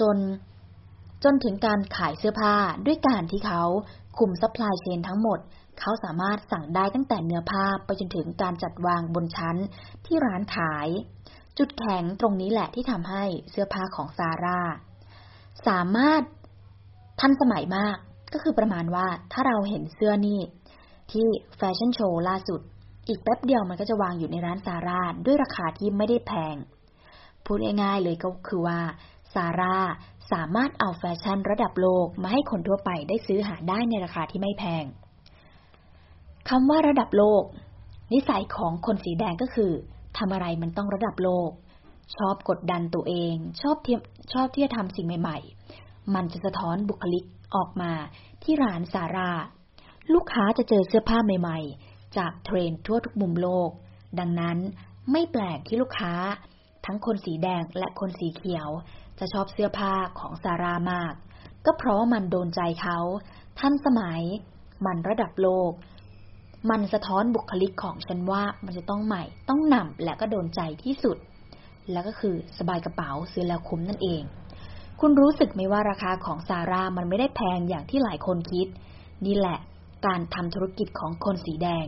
จนจนถึงการขายเสื้อผ้าด้วยการที่เขาคุม supply chain ทั้งหมด เขาสามารถสั่งได้ตั้งแต่เนื้อผ้าไปจนถึงการจัดวางบนชั้นที่ร้านขาย จุดแข็งตรงนี้แหละที่ทำให้เสื้อผ้าของซาร่า สามารถทันสมัยมาก ก็คือประมาณว่าถ้าเราเห็นเสื้อนี่ ที่แฟชั่นโชว์ล่าสุด อีกแป๊บเดียวมันก็จะวางอยู่ในร้านซาร่าด้วยราคาที่ไม่ได้แพง พูดง่ายๆเลยก็คือว่าซาร่าสามารถเอาแฟชั่นระดับโลกมาให้คนทั่วไปได้ซื้อหาได้ในราคาที่ไม่แพงคำว่าระดับโลก นิสัยของคนสีแดงก็คือทำอะไรมันต้องระดับโลก ชอบกดดันตัวเอง ชอบเทียชอบที่จะทำสิ่งใหม่ ๆ มันจะสะท้อนบุคลิก ออกมาที่ร้านซาร่า ลูกค้าจะเจอเสื้อผ้าใหม่ๆ จากเทรนทั่วทุกมุมโลก ดังนั้นไม่แปลกที่ลูกค้า ทั้งคนสีแดงและคนสีเขียว จะชอบเสื้อผ้าของซาร่ามาก ก็เพราะมันโดนใจเขาทันสมัย มันระดับโลก มันสะท้อนบุคลิกของฉันว่ามันจะต้องใหม่ ต้องหน่ำและก็โดนใจที่สุด แล้วก็คือสบายกระเป๋าซื้อแล้วคุ้มนั่นเอง คุณรู้สึกไหมว่าราคาของซาร่ามันไม่ได้แพงอย่างที่หลายคนคิด นี่แหละ การทำธุรกิจของคนสีแดง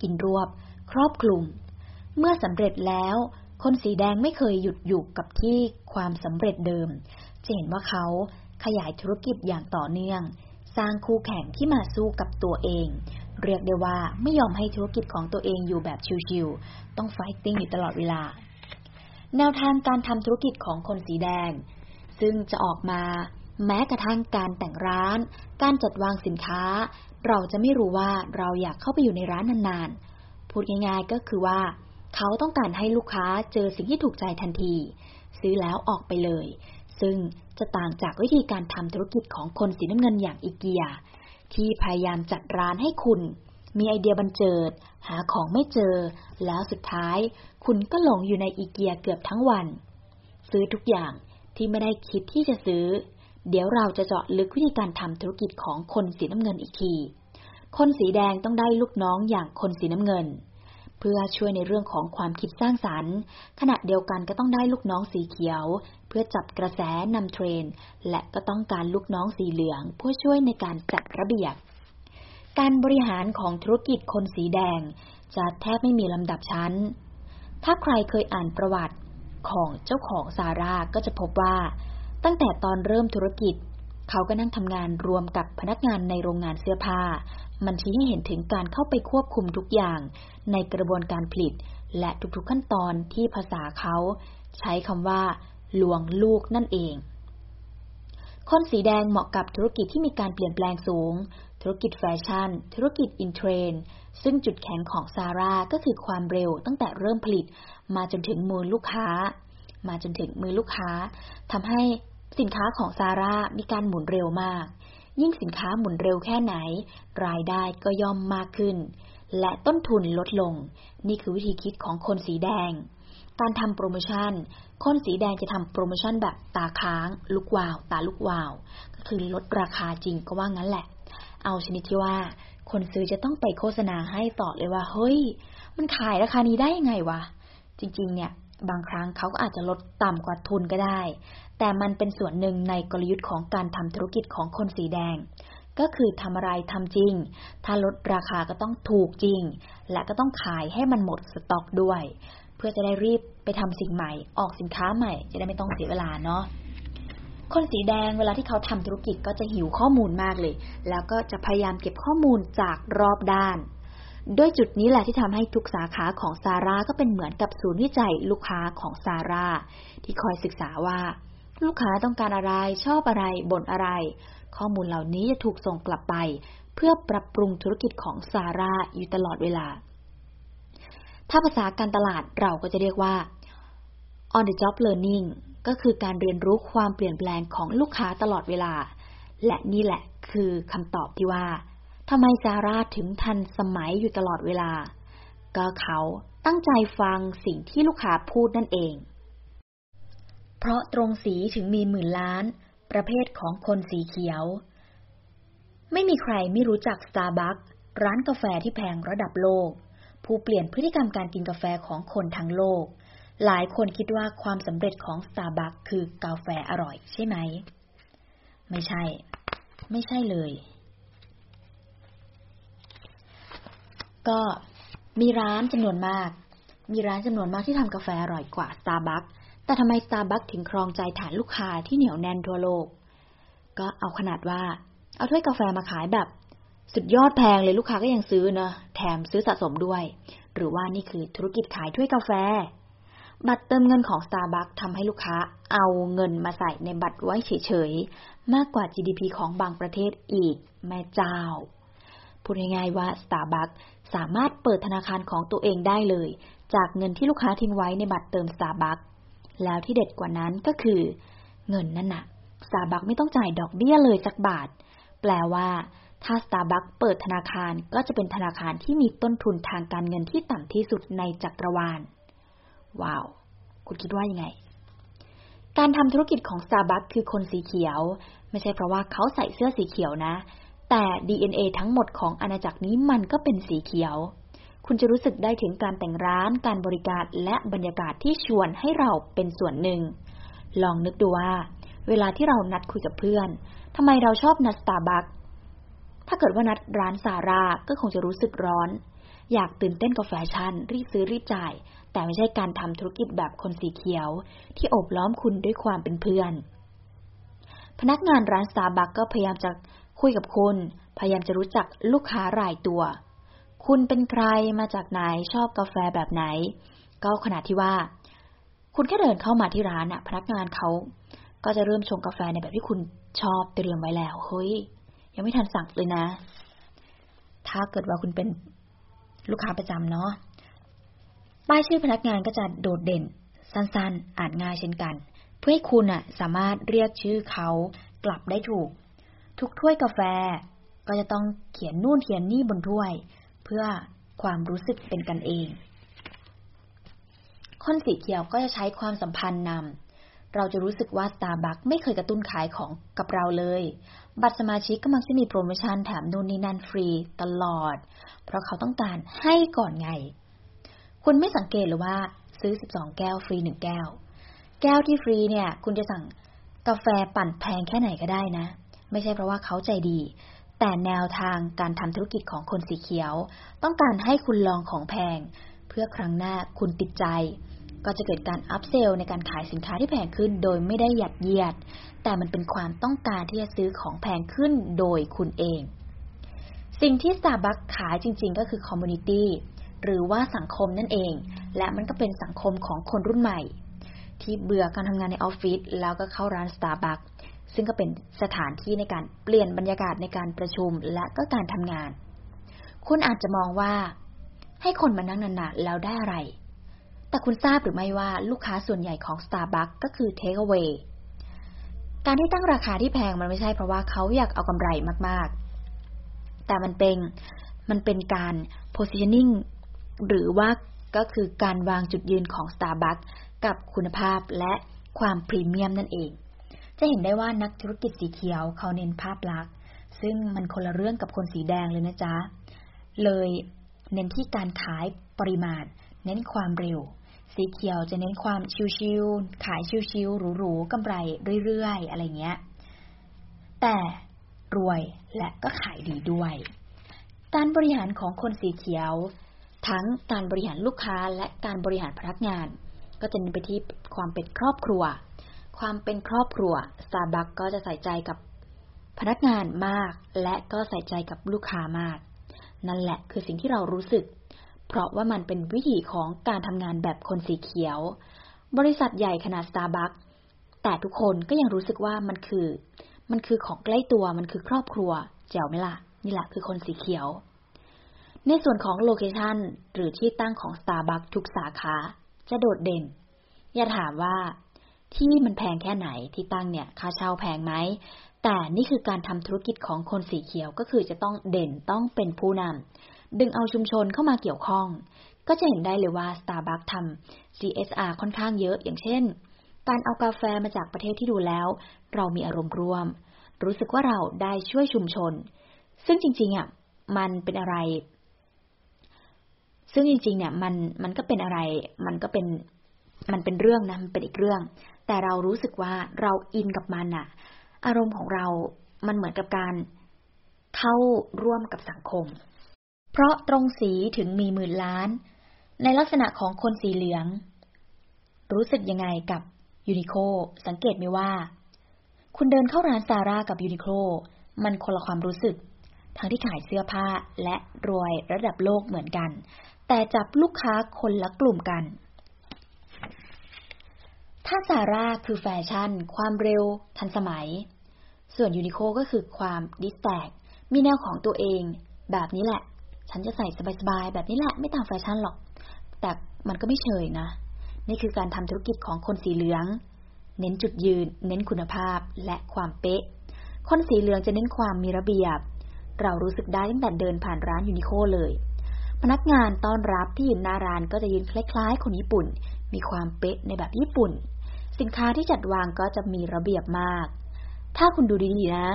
กินรวบ ครอบคลุม เมื่อสำเร็จแล้ว คนสีแดงไม่เคยหยุดอยู่กับที่ความสำเร็จเดิม จะเห็นว่าเขาขยายธุรกิจอย่างต่อเนื่อง สร้างคู่แข่งที่มาสู้กับตัวเอง เรียกได้ว่าไม่ยอมให้ธุรกิจของตัวเองอยู่แบบชิวๆต้องไฟติ้งอยู่ตลอดเวลา แนวทางการทำธุรกิจของคนสีแดง ซึ่งจะออกมาแม้กระทั่งการแต่งร้าน การจัดวางสินค้า เราจะไม่รู้ว่าเราอยากเข้าไปอยู่ในร้านนานๆ พูดง่ายๆก็คือว่า เขาต้องการให้ลูกค้าเจอสิ่งที่ถูกใจทันที ซื้อแล้วออกไปเลย ซึ่งจะต่างจากวิธีการทำธุรกิจของคนสีน้ำเงินอย่างอีเกีย ที่พยายามจัดร้านให้คุณ มีไอเดียบันเจิด หาของไม่เจอ แล้วสุดท้าย คุณก็หลงอยู่ในอีเกียเกือบทั้งวัน ซื้อทุกอย่างที่ไม่ได้คิดที่จะซื้อ เดี๋ยวเราจะเจาะลึกวิธีการทำธุรกิจของคนสีน้ำเงินอีกที คนสีแดงต้องได้ลูกน้องอย่างคนสีน้ำเงิน เพื่อช่วยในเรื่องของความคิดสร้างสรรค์ ขณะเดียวกันก็ต้องได้ลูกน้องสีเขียว เพื่อจับกระแสนำเทรนและก็ต้องการลูกน้องสีเหลืองเพื่อช่วยในการจัดระเบียบการบริหารของธุรกิจคนสีแดง จะแทบไม่มีลำดับชั้น ถ้าใครเคยอ่านประวัติของเจ้าของซาร่าก็จะพบว่า ตั้งแต่ตอนเริ่มธุรกิจ เขาก็นั่งทำงานรวมกับพนักงานในโรงงานเสื้อผ้า มันชี้ให้เห็นถึงการเข้าไปควบคุมทุกอย่าง ในกระบวนการผลิต และทุกๆขั้นตอนที่ภาษาเขา ใช้คำว่าล้วงลูกนั่นเอง คนสีแดงเหมาะกับธุรกิจที่มีการเปลี่ยนแปลงสูง ธุรกิจแฟชั่น ธุรกิจ in trend ซึ่งจุดแข็งของซาร่าก็คือความเร็วตั้งแต่เริ่มผลิต มาจนถึงมือลูกค้า มาจนถึงมือลูกค้าทำให้สินค้าของซาร่ามีการหมุนเร็วมาก ยิ่งสินค้าหมุนเร็วแค่ไหน รายได้ก็ย่อมมากขึ้น และต้นทุนลดลง นี่คือวิธีคิดของคนสีแดง การทำโปรโมชั่น คนสีแดงจะทำโปรโมชั่นแบบตาค้าง ลูกวาว ตาลูกวาว ก็คือลดราคาจริงก็ว่างั้นแหละ เอาชนิดที่ว่า คนซื้อจะต้องไปโฆษณาให้ต่อเลยว่า เฮ้ย มันขายราคานี้ได้ยังไงวะ จริง ๆ เนี่ย บางครั้งเขาก็อาจจะลดต่ำกว่าทุนก็ได้ แต่มันเป็นส่วนหนึ่งในกลยุทธ์ของการทำธุรกิจของคนสีแดง ก็คือทำอะไรทำจริง ถ้าลดราคาก็ต้องถูกจริง และก็ต้องขายให้มันหมดสต็อกด้วย เพื่อจะได้รีบไปทำสิ่งใหม่ ออกสินค้าใหม่ จะได้ไม่ต้องเสียเวลาเนาะ คนสีแดงเวลาที่เขาทำธุรกิจก็จะหิวข้อมูลมากเลย แล้วก็จะพยายามเก็บข้อมูลจากรอบด้าน ด้วยจุดนี้แหละที่ทำให้ทุกสาขาของซาร่าก็เป็นเหมือนกับศูนย์วิจัยลูกค้าของซาร่าที่คอยศึกษาว่า ลูกค้าต้องการอะไรชอบอะไรบ่นอะไร ข้อมูลเหล่านี้จะถูกส่งกลับไป เพื่อปรับปรุงธุรกิจของซาร่าอยู่ตลอดเวลา ถ้าภาษาการตลาดเราก็จะเรียกว่า on the job learning ก็คือการเรียนรู้ความเปลี่ยนแปลงของลูกค้าตลอดเวลา และนี่แหละคือคำตอบที่ว่าทำไมซาร่าถึงทันสมัยอยู่ตลอดเวลา ก็เขาตั้งใจฟังสิ่งที่ลูกค้าพูดนั่นเอง เพราะตรงสีถึงมีหมื่นล้าน ประเภทของคนสีเขียว ไม่มีใครไม่รู้จักสตาร์บัคร้านกาแฟที่แพงระดับโลก ผู้เปลี่ยนพฤติกรรมการกินกาแฟของคนทั้งโลก หลายคนคิดว่าความสำเร็จของสตาร์บัคคือกาแฟอร่อยใช่ไหม ไม่ใช่ ไม่ใช่เลย ก็มีร้านจำนวนมาก มีร้านจำนวนมากที่ทำกาแฟอร่อยกว่าสตาร์บัคแต่ทำไมสตาร์บัคถึงครองใจฐานลูกค้าที่เหนียวแน่นทั่วโลก ก็เอาขนาดว่า เอาถ้วยกาแฟมาขายแบบ สุดยอดแพงเลยลูกค้าก็ยังซื้อนะแถมซื้อสะสมด้วย หรือว่านี่คือธุรกิจขายถ้วยกาแฟ บัตรเติมเงินของ Starbucks ทำให้ลูกค้าเอาเงินมาใส่ในบัตรไว้เฉยๆ มากกว่า GDP ของบางประเทศอีก แม่เจ้า พูดง่ายๆว่า Starbucks สามารถเปิดธนาคารของตัวเองได้เลย จากเงินที่ลูกค้าทิ้งไว้ในบัตรเติม Starbucks แล้วที่เด็ดกว่านั้นก็คือ เงินนั่นน่ะ Starbucks ไม่ต้องจ่ายดอกเบี้ยเลยสักบาท แปลว่าถ้า Starbucks เปิดธนาคารก็จะเป็นธนาคารที่มีต้นทุนทางการเงินที่ต่ำที่สุดในจักรวาล ว้าว คุณคิดว่ายังไง การทำธุรกิจของ Starbucks คือคนสีเขียว ไม่ใช่เพราะว่าเขาใส่เสื้อสีเขียวนะ แต่ DNA ทั้งหมดของอาณาจักรนี้มันก็เป็นสีเขียว คุณจะรู้สึกได้ถึงการแต่งร้าน การบริการและบรรยากาศที่ชวนให้เราเป็นส่วนหนึ่ง ลองนึกดูว่า เวลาที่เรานัดคุยกับเพื่อนทำไมเราชอบนัดสตาร์บัคถ้าเกิดว่านัดร้านซาร่าก็คงจะรู้สึกร้อน อยากตื่นเต้นกับแฟชั่น รีบซื้อรีบจ่าย แต่ไม่ใช่การทำธุรกิจแบบคนสีเขียว ที่โอบล้อมคุณด้วยความเป็นเพื่อน พนักงานร้านสตาร์บัคก็พยายามจะคุยกับคุณ พยายามจะรู้จักลูกค้ารายตัว คุณเป็นใครมาจากไหนชอบกาแฟแบบไหน ก็ขนาดที่ว่า คุณแค่เดินเข้ามาที่ร้านอะพนักงานเขาก็จะเริ่มชงกาแฟในแบบที่คุณชอบเตรียมไว้แล้วเฮ้ยยังไม่ทันสั่งเลยนะ ถ้าเกิดว่าคุณเป็นลูกค้าประจำเนาะ ป้ายชื่อพนักงานก็จะโดดเด่น สั้นๆ อ่านง่ายเช่นกัน เพื่อให้คุณอะสามารถเรียกชื่อเขากลับได้ถูก ทุกถ้วยกาแฟก็จะต้องเขียนนู่นเขียนนี่บนถ้วย เพื่อความรู้สึกเป็นกันเองคนสีเขียวก็จะใช้ความสัมพันธ์นำ เราจะรู้สึกว่าสตาร์บัคไม่เคยกระตุ้นขายของกับเราเลย บัตรสมาชิกก็มักจะมีโปรโมชั่นแถมนู่นนี่นั่นฟรีตลอด เพราะเขาต้องการให้ก่อนไง คุณไม่สังเกตหรือว่าซื้อ 12 แก้วฟรี1แก้ว แก้วที่ฟรีเนี่ย คุณจะสั่งกาแฟปั่นแพงแค่ไหนก็ได้นะ ไม่ใช่เพราะว่าเขาใจดี แต่แนวทางการทำธุรกิจของคนสีเขียว ต้องการให้คุณลองของแพง เพื่อครั้งหน้าคุณติดใจ ก็จะเกิดการ upsell ในการขายสินค้าที่แพงขึ้น โดยไม่ได้ยัดเยียด แต่มันเป็นความต้องการที่จะซื้อของแพงขึ้นโดยคุณเอง สิ่งที่ Starbucks ขายจริง ๆ ก็คือ community หรือว่าสังคมนั่นเอง และมันก็เป็นสังคมของคนรุ่นใหม่ ที่เบื่อการทำงานในออฟฟิศแล้วก็เข้าร้าน Starbucks ซึ่งก็เป็นสถานที่ในการเปลี่ยนบรรยากาศในการประชุมและก็การทำงาน คุณอาจจะมองว่า ให้คนมานั่งนานๆแล้วได้อะไร แต่คุณทราบหรือไม่ว่าลูกค้าส่วนใหญ่ของ Starbucks ก็คือ Take Away การที่ตั้งราคาที่แพงมันไม่ใช่เพราะว่าเขาอยากเอากำไรมากๆ แต่มันเป็นมันเป็นการ positioning หรือว่าก็คือการวางจุดยืนของ Starbucks กับคุณภาพและความพรีเมียมนั่นเอง จะเห็นได้ว่านักธุรกิจสีเขียวเขาเน้นภาพลักษณ์ ซึ่งมันคนละเรื่องกับคนสีแดงเลยนะจ๊ะ เลยเน้นที่การขายปริมาณ เน้นความเร็ว สีเขียวจะเน้นความชิวๆ ขายชิวๆ หรูๆกำไรเรื่อยๆ อะไรเงี้ย แต่รวยและก็ขายดีด้วย การบริหารของคนสีเขียว ทั้งการบริหารลูกค้าและการบริหารพนักงาน ก็จะเน้นไปที่ความเป็นครอบครัว ความเป็นครอบครัว Starbucks ก็จะใส่ใจกับพนักงานมาก และก็ใส่ใจกับลูกค้ามาก นั่นแหละคือสิ่งที่เรารู้สึก เพราะว่ามันเป็นวิธีของการทำงานแบบคนสีเขียว บริษัทใหญ่ขนาด Starbucks แต่ทุกคนก็ยังรู้สึกว่ามันคือ มันคือของใกล้ตัวมันคือครอบครัวแจ๋วไหมล่ะ นี่แหละคือคนสีเขียว ในส่วนของโลเคชันหรือที่ตั้งของ Starbucks ทุกสาขา จะโดดเด่น อย่าถามว่า ที่มันแพงแค่ไหนที่ตั้งเนี่ยค่าเช่าแพงไหม แต่นี่คือการทำธุรกิจของคนสีเขียวก็คือจะต้องเด่นต้องเป็นผู้นำดึงเอาชุมชนเข้ามาเกี่ยวข้อง ก็จะเห็นได้เลยว่า Starbucks ทำ CSR ค่อนข้างเยอะอย่างเช่น การเอากาแฟมาจากประเทศที่ดูแล้ว เรามีอารมณ์ร่วม รู้สึกว่าเราได้ช่วยชุมชน ซึ่งจริงๆอะมันเป็นอะไร ซึ่งจริงๆ เนี่ยมันมันก็เป็นอะไร มันก็เป็นมันเป็นเรื่องนะมันเป็นอีกเรื่อง แต่เรารู้สึกว่าเราอินกับมันอะอารมณ์ของเรา มันเหมือนกับการเข้าร่วมกับสังคม เพราะตรงสีถึงมีหมื่นล้าน ในลักษณะของคนสีเหลือง รู้สึกยังไงกับ Uniqlo สังเกตไหมว่า คุณเดินเข้าร้านซาร่ากับ Uniqlo มันคนละความรู้สึก ทั้งที่ขายเสื้อผ้าและรวยระดับโลกเหมือนกัน แต่จับลูกค้าคนละกลุ่มกัน ถ้าซาร่าคือแฟชั่น ความเร็ว ทันสมัย ส่วน Uniqlo ก็คือความติสต์แตก มีแนวของตัวเอง แบบนี้แหละ ฉันจะใส่สบายๆ แบบนี้แหละ ไม่ตามแฟชั่นหรอก แต่มันก็ไม่เชยนะ นี่คือการทำธุรกิจของคนสีเหลือง เน้นจุดยืน เน้นคุณภาพ และความเป๊ะ คนสีเหลืองจะเน้นความมีระเบียบ เรารู้สึกได้ตั้งแต่เดินผ่านร้าน Uniqlo เลย พนักงานต้อนรับที่ยืนหน้าร้านก็จะยืนคล้ายๆ คนญี่ปุ่น มีความเป๊ะในแบบญี่ปุ่น สินค้าที่จัดวางก็จะมีระเบียบมาก ถ้าคุณดูดีๆนะ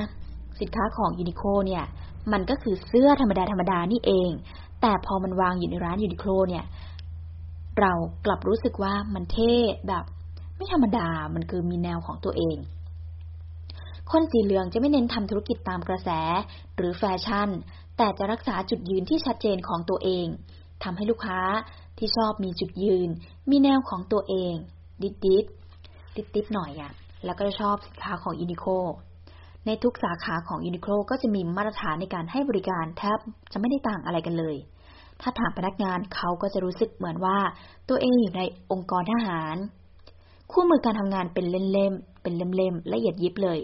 สินค้าของ Uniqlo เนี่ย มันก็คือเสื้อธรรมดาธรรมดานี่เอง แต่พอมันวางอยู่ในร้าน Uniqlo เนี่ย เรากลับรู้สึกว่ามันเท่แบบ ไม่ธรรมดา มันคือมีแนวของตัวเอง คนสีเหลืองจะไม่เน้นทำธุรกิจตามกระแส หรือแฟชั่น แต่จะรักษาจุดยืนที่ชัดเจนของตัวเองทำให้ลูกค้าที่ชอบมีจุดยืน มีแนวของตัวเอง ดิดดิดติดติดหน่อยอะ่ะแล้วก็จะชอบสินค้าของยูนิโคในทุกสาขาของยูนิโคลก็จะมีมาตรฐานในการให้บริการแทบจะไม่ได้ต่างอะไรกันเลย ถ้าถามพนักงานเขาก็จะรู้สึกเหมือนว่า ตัวเองอยู่ในองค์กรทหาร คู่มือการทำงานเป็นเล่มๆเป็นเล่มๆละเอียดยิบเลย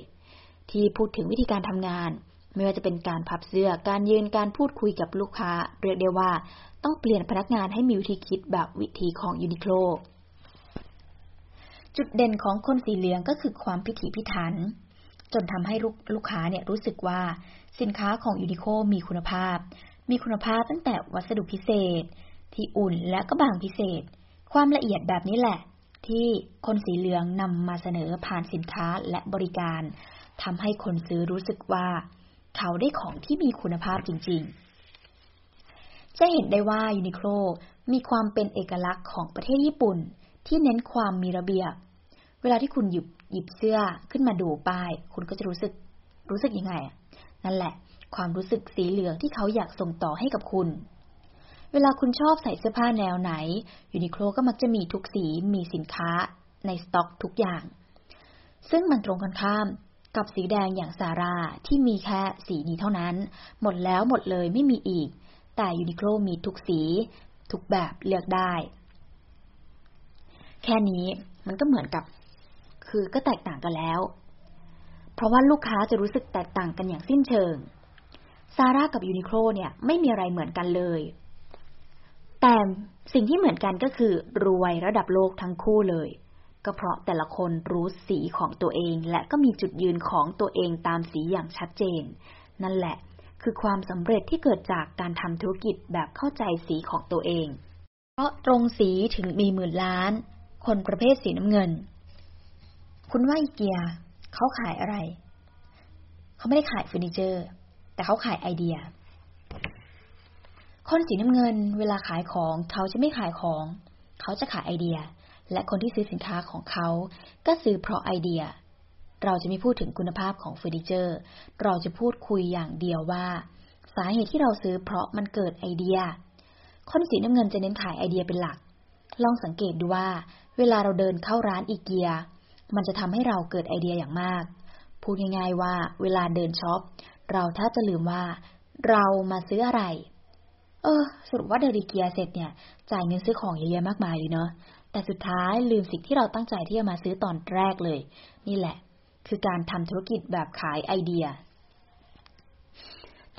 ที่พูดถึงวิธีการทำงาน ไม่ว่าจะเป็นการพับเสื้อ การยืน การพูดคุยกับลูกค้า เรียกได้ว่า ต้องเปลี่ยนพนักงานให้มีวิธีคิดแบบวิธีของยูนิโคลจุดเด่นของคนสีเหลืองก็คือความพิถีพิถัน จนทำให้ลูกลูกค้าเนี่ยรู้สึกว่าสินค้าของยูนิโคมีคุณภาพ มีคุณภาพตั้งแต่วัสดุพิเศษ ที่อุ่นและก็บางพิเศษ ความละเอียดแบบนี้แหละ ที่คนสีเหลืองนำมาเสนอผ่านสินค้าและบริการทำให้คนซื้อรู้สึกว่า เขาได้ของที่มีคุณภาพจริง ๆ จะเห็นได้ว่ายูนิโคลมีความเป็นเอกลักษณ์ของประเทศญี่ปุ่น ที่เน้นความมีระเบียบ เวลาที่คุณหยิบหยิบเสื้อขึ้นมาดูป้าย คุณก็จะรู้สึกรู้สึกยังไงนั่นแหละ ความรู้สึกสีเหลืองที่เขาอยากส่งต่อให้กับคุณ เวลาคุณชอบใส่เสื้อผ้าแนวไหนยูนิโคลก็มักจะมีทุกสีมีสินค้าในสต็อกทุกอย่าง ซึ่งมันตรงกันข้าม กับสีแดงอย่างซาร่าที่มีแค่สีนี้เท่านั้น หมดแล้วหมดเลยไม่มีอีก แต่ยูนิโคลมีทุกสี ทุกแบบเลือกได้ แค่นี้มันก็เหมือนกับ คือก็แตกต่างกันแล้ว เพราะว่าลูกค้าจะรู้สึกแตกต่างกันอย่างสิ้นเชิงซาร่ากับยูนิโคลเนี่ยไม่มีอะไรเหมือนกันเลย แต่สิ่งที่เหมือนกันก็คือรวยระดับโลกทั้งคู่เลย ก็เพราะแต่ละคนรู้สีของตัวเอง และก็มีจุดยืนของตัวเองตามสีอย่างชัดเจน นั่นแหละ คือความสำเร็จที่เกิดจากการทำธุรกิจแบบเข้าใจสีของตัวเอง เพราะตรงสีถึงมีหมื่นล้าน คนประเภทสีน้ำเงิน คุณว่าอีเกียเขาขายอะไร เขาไม่ได้ขายเฟอร์นิเจอร์ แต่เขาขายไอเดีย คนสีน้ำเงิน เวลาขายของเขาจะไม่ขายของ เขาจะขายไอเดีย และคนที่ซื้อสินค้าของเขา ก็ซื้อเพราะไอเดีย เราจะไม่พูดถึงคุณภาพของเฟอร์นิเจอร์ เราจะพูดคุยอย่างเดียวว่า สาเหตุที่เราซื้อเพราะมันเกิดไอเดีย คนสีน้ำเงินจะเน้นขายไอเดียเป็นหลัก ลองสังเกตดูว่า เวลาเราเดินเข้าร้านอีเกีย มันจะทำให้เราเกิดไอเดียอย่างมาก พูดง่ายๆว่า เวลาเดินช็อป เราถ้าจะลืมว่า เรามาซื้ออะไรเออสรุปว่าเดินอีเกียเสร็จเนี่ย จ่ายเงินซื้อของเยอะแยะมากมายเลยเนาะ แต่สุดท้ายลืมสิ่งที่เราตั้งใจที่จะมาซื้อตอนแรกเลย นี่แหละ คือการทำธุรกิจแบบขายไอเดีย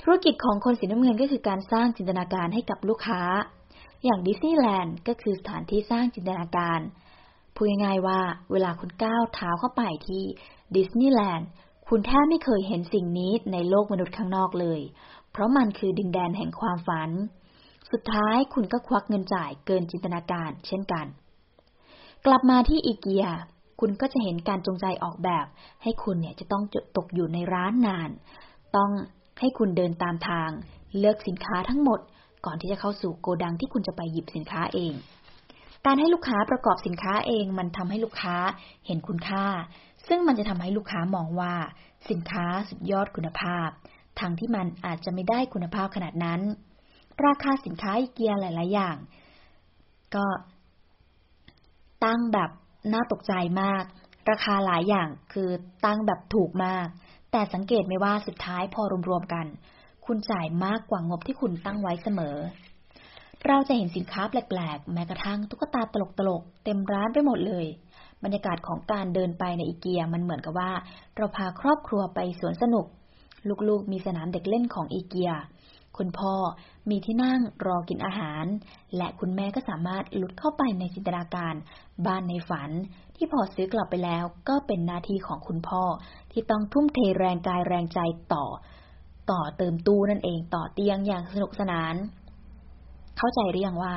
ธุรกิจของคนสีน้ำเงินก็คือการสร้างจินตนาการให้กับลูกค้า อย่างดิสนีย์แลนด์ก็คือสถานที่สร้างจินตนาการพูดง่ายๆว่าเวลาคุณก้าวเท้าเข้าไปที่ดิสนีย์แลนด์คุณแทบไม่เคยเห็นสิ่งนี้ในโลกมนุษย์ข้างนอกเลย เพราะมันคือดินแดนแห่งความฝัน สุดท้ายคุณก็ควักเงินจ่ายเกินจินตนาการเช่นกัน กลับมาที่อีเกีย คุณก็จะเห็นการจงใจออกแบบ ให้คุณเนี่ยจะต้องตกอยู่ในร้านนาน ต้องให้คุณเดินตามทาง เลือกสินค้าทั้งหมด ก่อนที่จะเข้าสู่โกดังที่คุณจะไปหยิบสินค้าเอง การให้ลูกค้าประกอบสินค้าเอง มันทำให้ลูกค้าเห็นคุณค่า ซึ่งมันจะทำให้ลูกค้ามองว่า สินค้าสุดยอดคุณภาพทั้งที่มันอาจจะไม่ได้คุณภาพขนาดนั้น ราคาสินค้าอีเกียหลาย ๆ อย่าง ก็ ตั้งแบบน่าตกใจมาก ราคาหลายอย่างคือตั้งแบบถูกมาก แต่สังเกตไหมว่าสุดท้ายพอรวมๆกัน คุณจ่ายมากกว่างบที่คุณตั้งไว้เสมอ เราจะเห็นสินค้าแปลกๆ แม้กระทั่งตุ๊กตาตลกๆ เต็มร้านไปหมดเลย บรรยากาศของการเดินไปในอีเกียมันเหมือนกับว่า เราพาครอบครัวไปสวนสนุก ลูกๆ มีสนามเด็กเล่นของอีเกีย คุณพ่อมีที่นั่งรอกินอาหาร และคุณแม่ก็สามารถลุดเข้าไปในจินตนาการ บ้านในฝัน ที่พอซื้อกลับไปแล้วก็เป็นหน้าที่ของคุณพ่อ ที่ต้องทุ่มเทแรงกายแรงใจต่อ ต่อเติมตู้นั่นเองต่อเตียงอย่างสนุกสนาน เข้าใจหรือยังว่า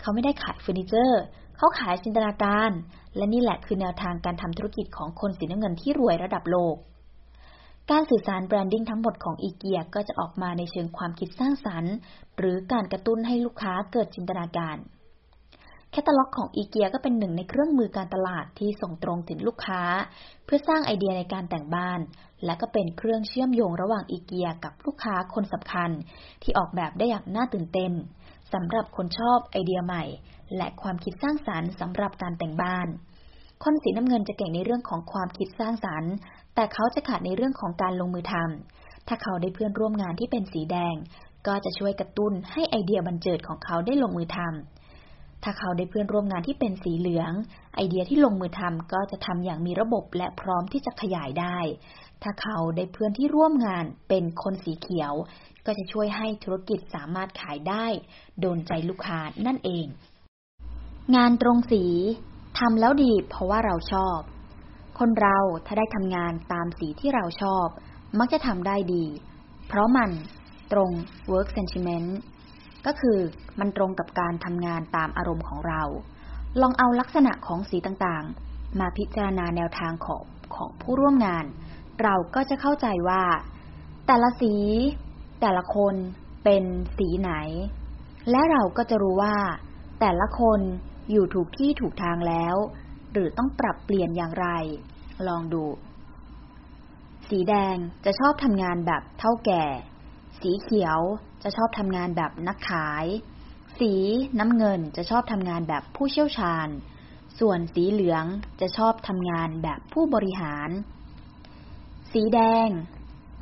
เขาไม่ได้ขายเฟอร์นิเจอร์เขาขายจินตนาการ และนี่แหละคือแนวทางการทำธุรกิจของคนสีน้ำเงินที่รวยระดับโลก การสื่อสาร branding ทั้งหมดของอิเกียก็จะออกมาในเชิงความคิดสร้างสรรค์ หรือการกระตุ้นให้ลูกค้าเกิดจินตนาการ แคตตาล็อกของอิเกียก็เป็นหนึ่งในเครื่องมือการตลาดที่ส่งตรงถึงลูกค้า เพื่อสร้างไอเดียในการแต่งบ้าน และก็เป็นเครื่องเชื่อมโยงระหว่างอีเกียกับลูกค้าคนสำคัญ ที่ออกแบบได้อย่างน่าตื่นเต้นสำหรับคนชอบไอเดียใหม่ และความคิดสร้างสารรค์สำหรับการแต่งบ้านคนสีน้ำเงินจะเก่งในเรื่องของความคิดสร้างสารรค์ แต่เขาจะขาดในเรื่องของการลงมือทำถ้าเขาได้เพื่อนร่วมงานที่เป็นสีแดง ก็จะช่วยกระตุ้นให้ไอเดียบันเจิดของเขาได้ลงมือทำถ้าเขาได้เพื่อนร่วมงานที่เป็นสีเหลือง ไอเดียที่ลงมือทำก็จะทำอย่างมีระบบและพร้อมที่จะขยายได้ ถ้าเขาได้เพื่อนที่ร่วมงานเป็นคนสีเขียว ก็จะช่วยให้ธุรกิจสามารถขายได้ โดนใจลูกค้านั่นเอง งานตรงสีทำแล้วดีเพราะว่าเราชอบ คนเราถ้าได้ทำงานตามสีที่เราชอบ มักจะทำได้ดี เพราะมันตรง work sentiment ก็คือมันตรงกับการทำงานตามอารมณ์ของเรา ลองเอาลักษณะของสีต่างๆ มาพิจารณาแนวทางของของผู้ร่วมงาน เราก็จะเข้าใจว่า แต่ละสี แต่ละคนเป็นสีไหน และเราก็จะรู้ว่า แต่ละคนอยู่ถูกที่ถูกทางแล้ว หรือต้องปรับเปลี่ยนอย่างไร ลองดู สีแดงจะชอบทำงานแบบเท่าแก่ สีเขียวจะชอบทำงานแบบนักขาย สีน้ำเงินจะชอบทำงานแบบผู้เชี่ยวชาญ ส่วนสีเหลืองจะชอบทำงานแบบผู้บริหาร สีแดง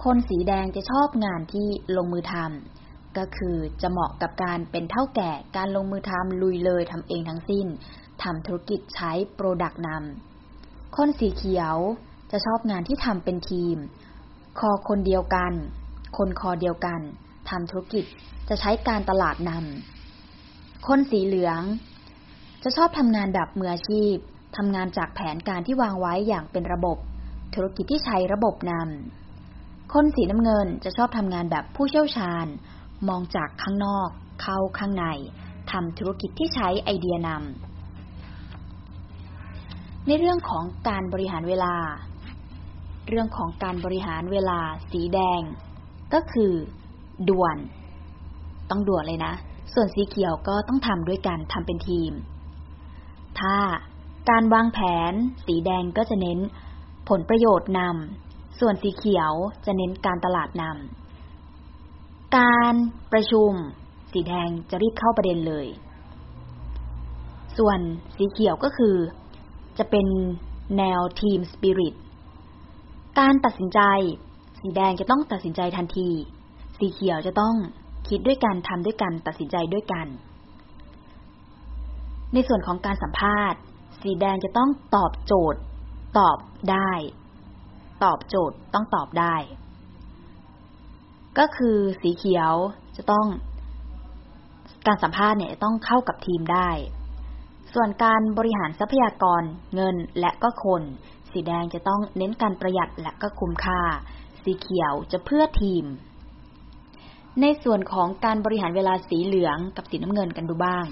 คนสีแดงจะชอบงานที่ลงมือทำก็คือจะเหมาะกับการเป็นเท่าแก่การลงมือทำลุยเลยทำเองทั้งสิ้น ทำธุรกิจใช้โปรดักต์นำคนสีเขียวจะชอบงานที่ทำเป็นทีม คอคนเดียวกัน คนคอเดียวกันทำธุรกิจจะใช้การตลาดนำคนสีเหลือง จะชอบทำงานแบบมืออาชีพทำงานจากแผนการที่วางไว้อย่างเป็นระบบ ธุรกิจที่ใช้ระบบนำคนสีน้ำเงินจะชอบทำงานแบบผู้เชี่ยวชาญ มองจากข้างนอก เข้าข้างในทำธุรกิจที่ใช้ไอเดียนำ ในเรื่องของการบริหารเวลา เรื่องของการบริหารเวลาสีแดง ก็คือ ด่วน ต้องด่วนเลยนะ ส่วนสีเขียวก็ต้องทำด้วยกันทำเป็นทีม ถ้าการวางแผน สีแดงก็จะเน้น ผลประโยชน์นำส่วนสีเขียวจะเน้นการตลาดนำการประชุม สีแดงจะรีบเข้าประเด็นเลย ส่วนสีเขียวก็คือ จะเป็นแนวทีมสปิริต การตัดสินใจ สีแดงจะต้องตัดสินใจทันที สีเขียวจะต้องคิดด้วยกันทำด้วยกัน ตัดสินใจด้วยกัน ในส่วนของการสัมภาษณ์ สีแดงจะต้องตอบโจทย์ ตอบได้ ตอบโจทย์ต้องตอบได้ ก็คือสีเขียวจะต้อง การสัมภาษณ์เนี่ยต้องเข้ากับทีมได้ ส่วนการบริหารทรัพยากร เงินและก็คน สีแดงจะต้องเน้นการประหยัดและก็คุ้มค่า สีเขียวจะเพื่อทีม ในส่วนของการบริหารเวลาสีเหลืองกับสีน้ำเงินกันดูบ้าง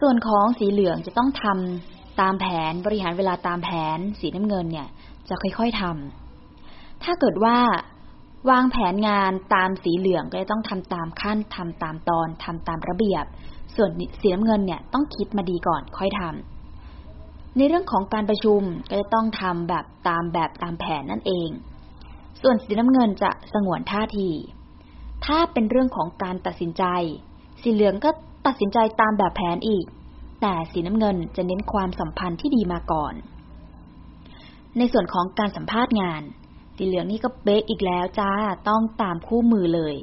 ส่วนของสีเหลืองจะต้องทำตามแผนบริหารเวลาตามแผน สีน้ำเงินเนี่ย จะค่อยๆทำถ้าเกิดว่าวางแผนงานตามสีเหลืองก็จะต้องทำตามขั้นทำตามตอนทำตามระเบียบ ส่วนสีน้ำเงินเนี่ยต้องคิดมาดีก่อนค่อยทำในเรื่องของการประชุมก็จะต้องทำแบบตามแบบตามแผนนั่นเอง ส่วนสีน้ำเงินจะสงวนท่าที ถ้าเป็นเรื่องของการตัดสินใจ สีเหลืองก็ตัดสินใจตามแบบแผนอีก แต่สีน้ำเงินจะเน้นความสัมพันธ์ที่ดีมาก่อน ในส่วนของการสัมภาษณ์งาน สีเหลืองนี่ก็เป๊กอีกแล้วจ้าต้องตามคู่มือเลย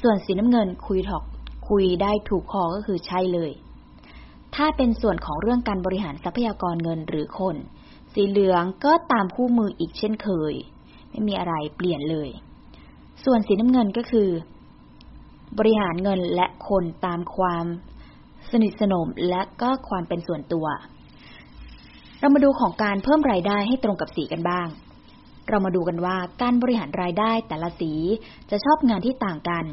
ส่วนสีน้ำเงินคุยถอก คุยได้ถูกคอก็คือใช่เลย ถ้าเป็นส่วนของเรื่องการบริหารทรัพยากรเงินหรือคน สีเหลืองก็ตามคู่มืออีกเช่นเคย ไม่มีอะไรเปลี่ยนเลย ส่วนสีน้ำเงินก็คือ บริหารเงินและคนตามความสนิทสนมและก็ความเป็นส่วนตัว เรามาดูของการเพิ่มรายได้ให้ตรงกับสีกันบ้าง เรามาดูกันว่าการบริหารรายได้แต่ละสีจะชอบงานที่ต่างกัน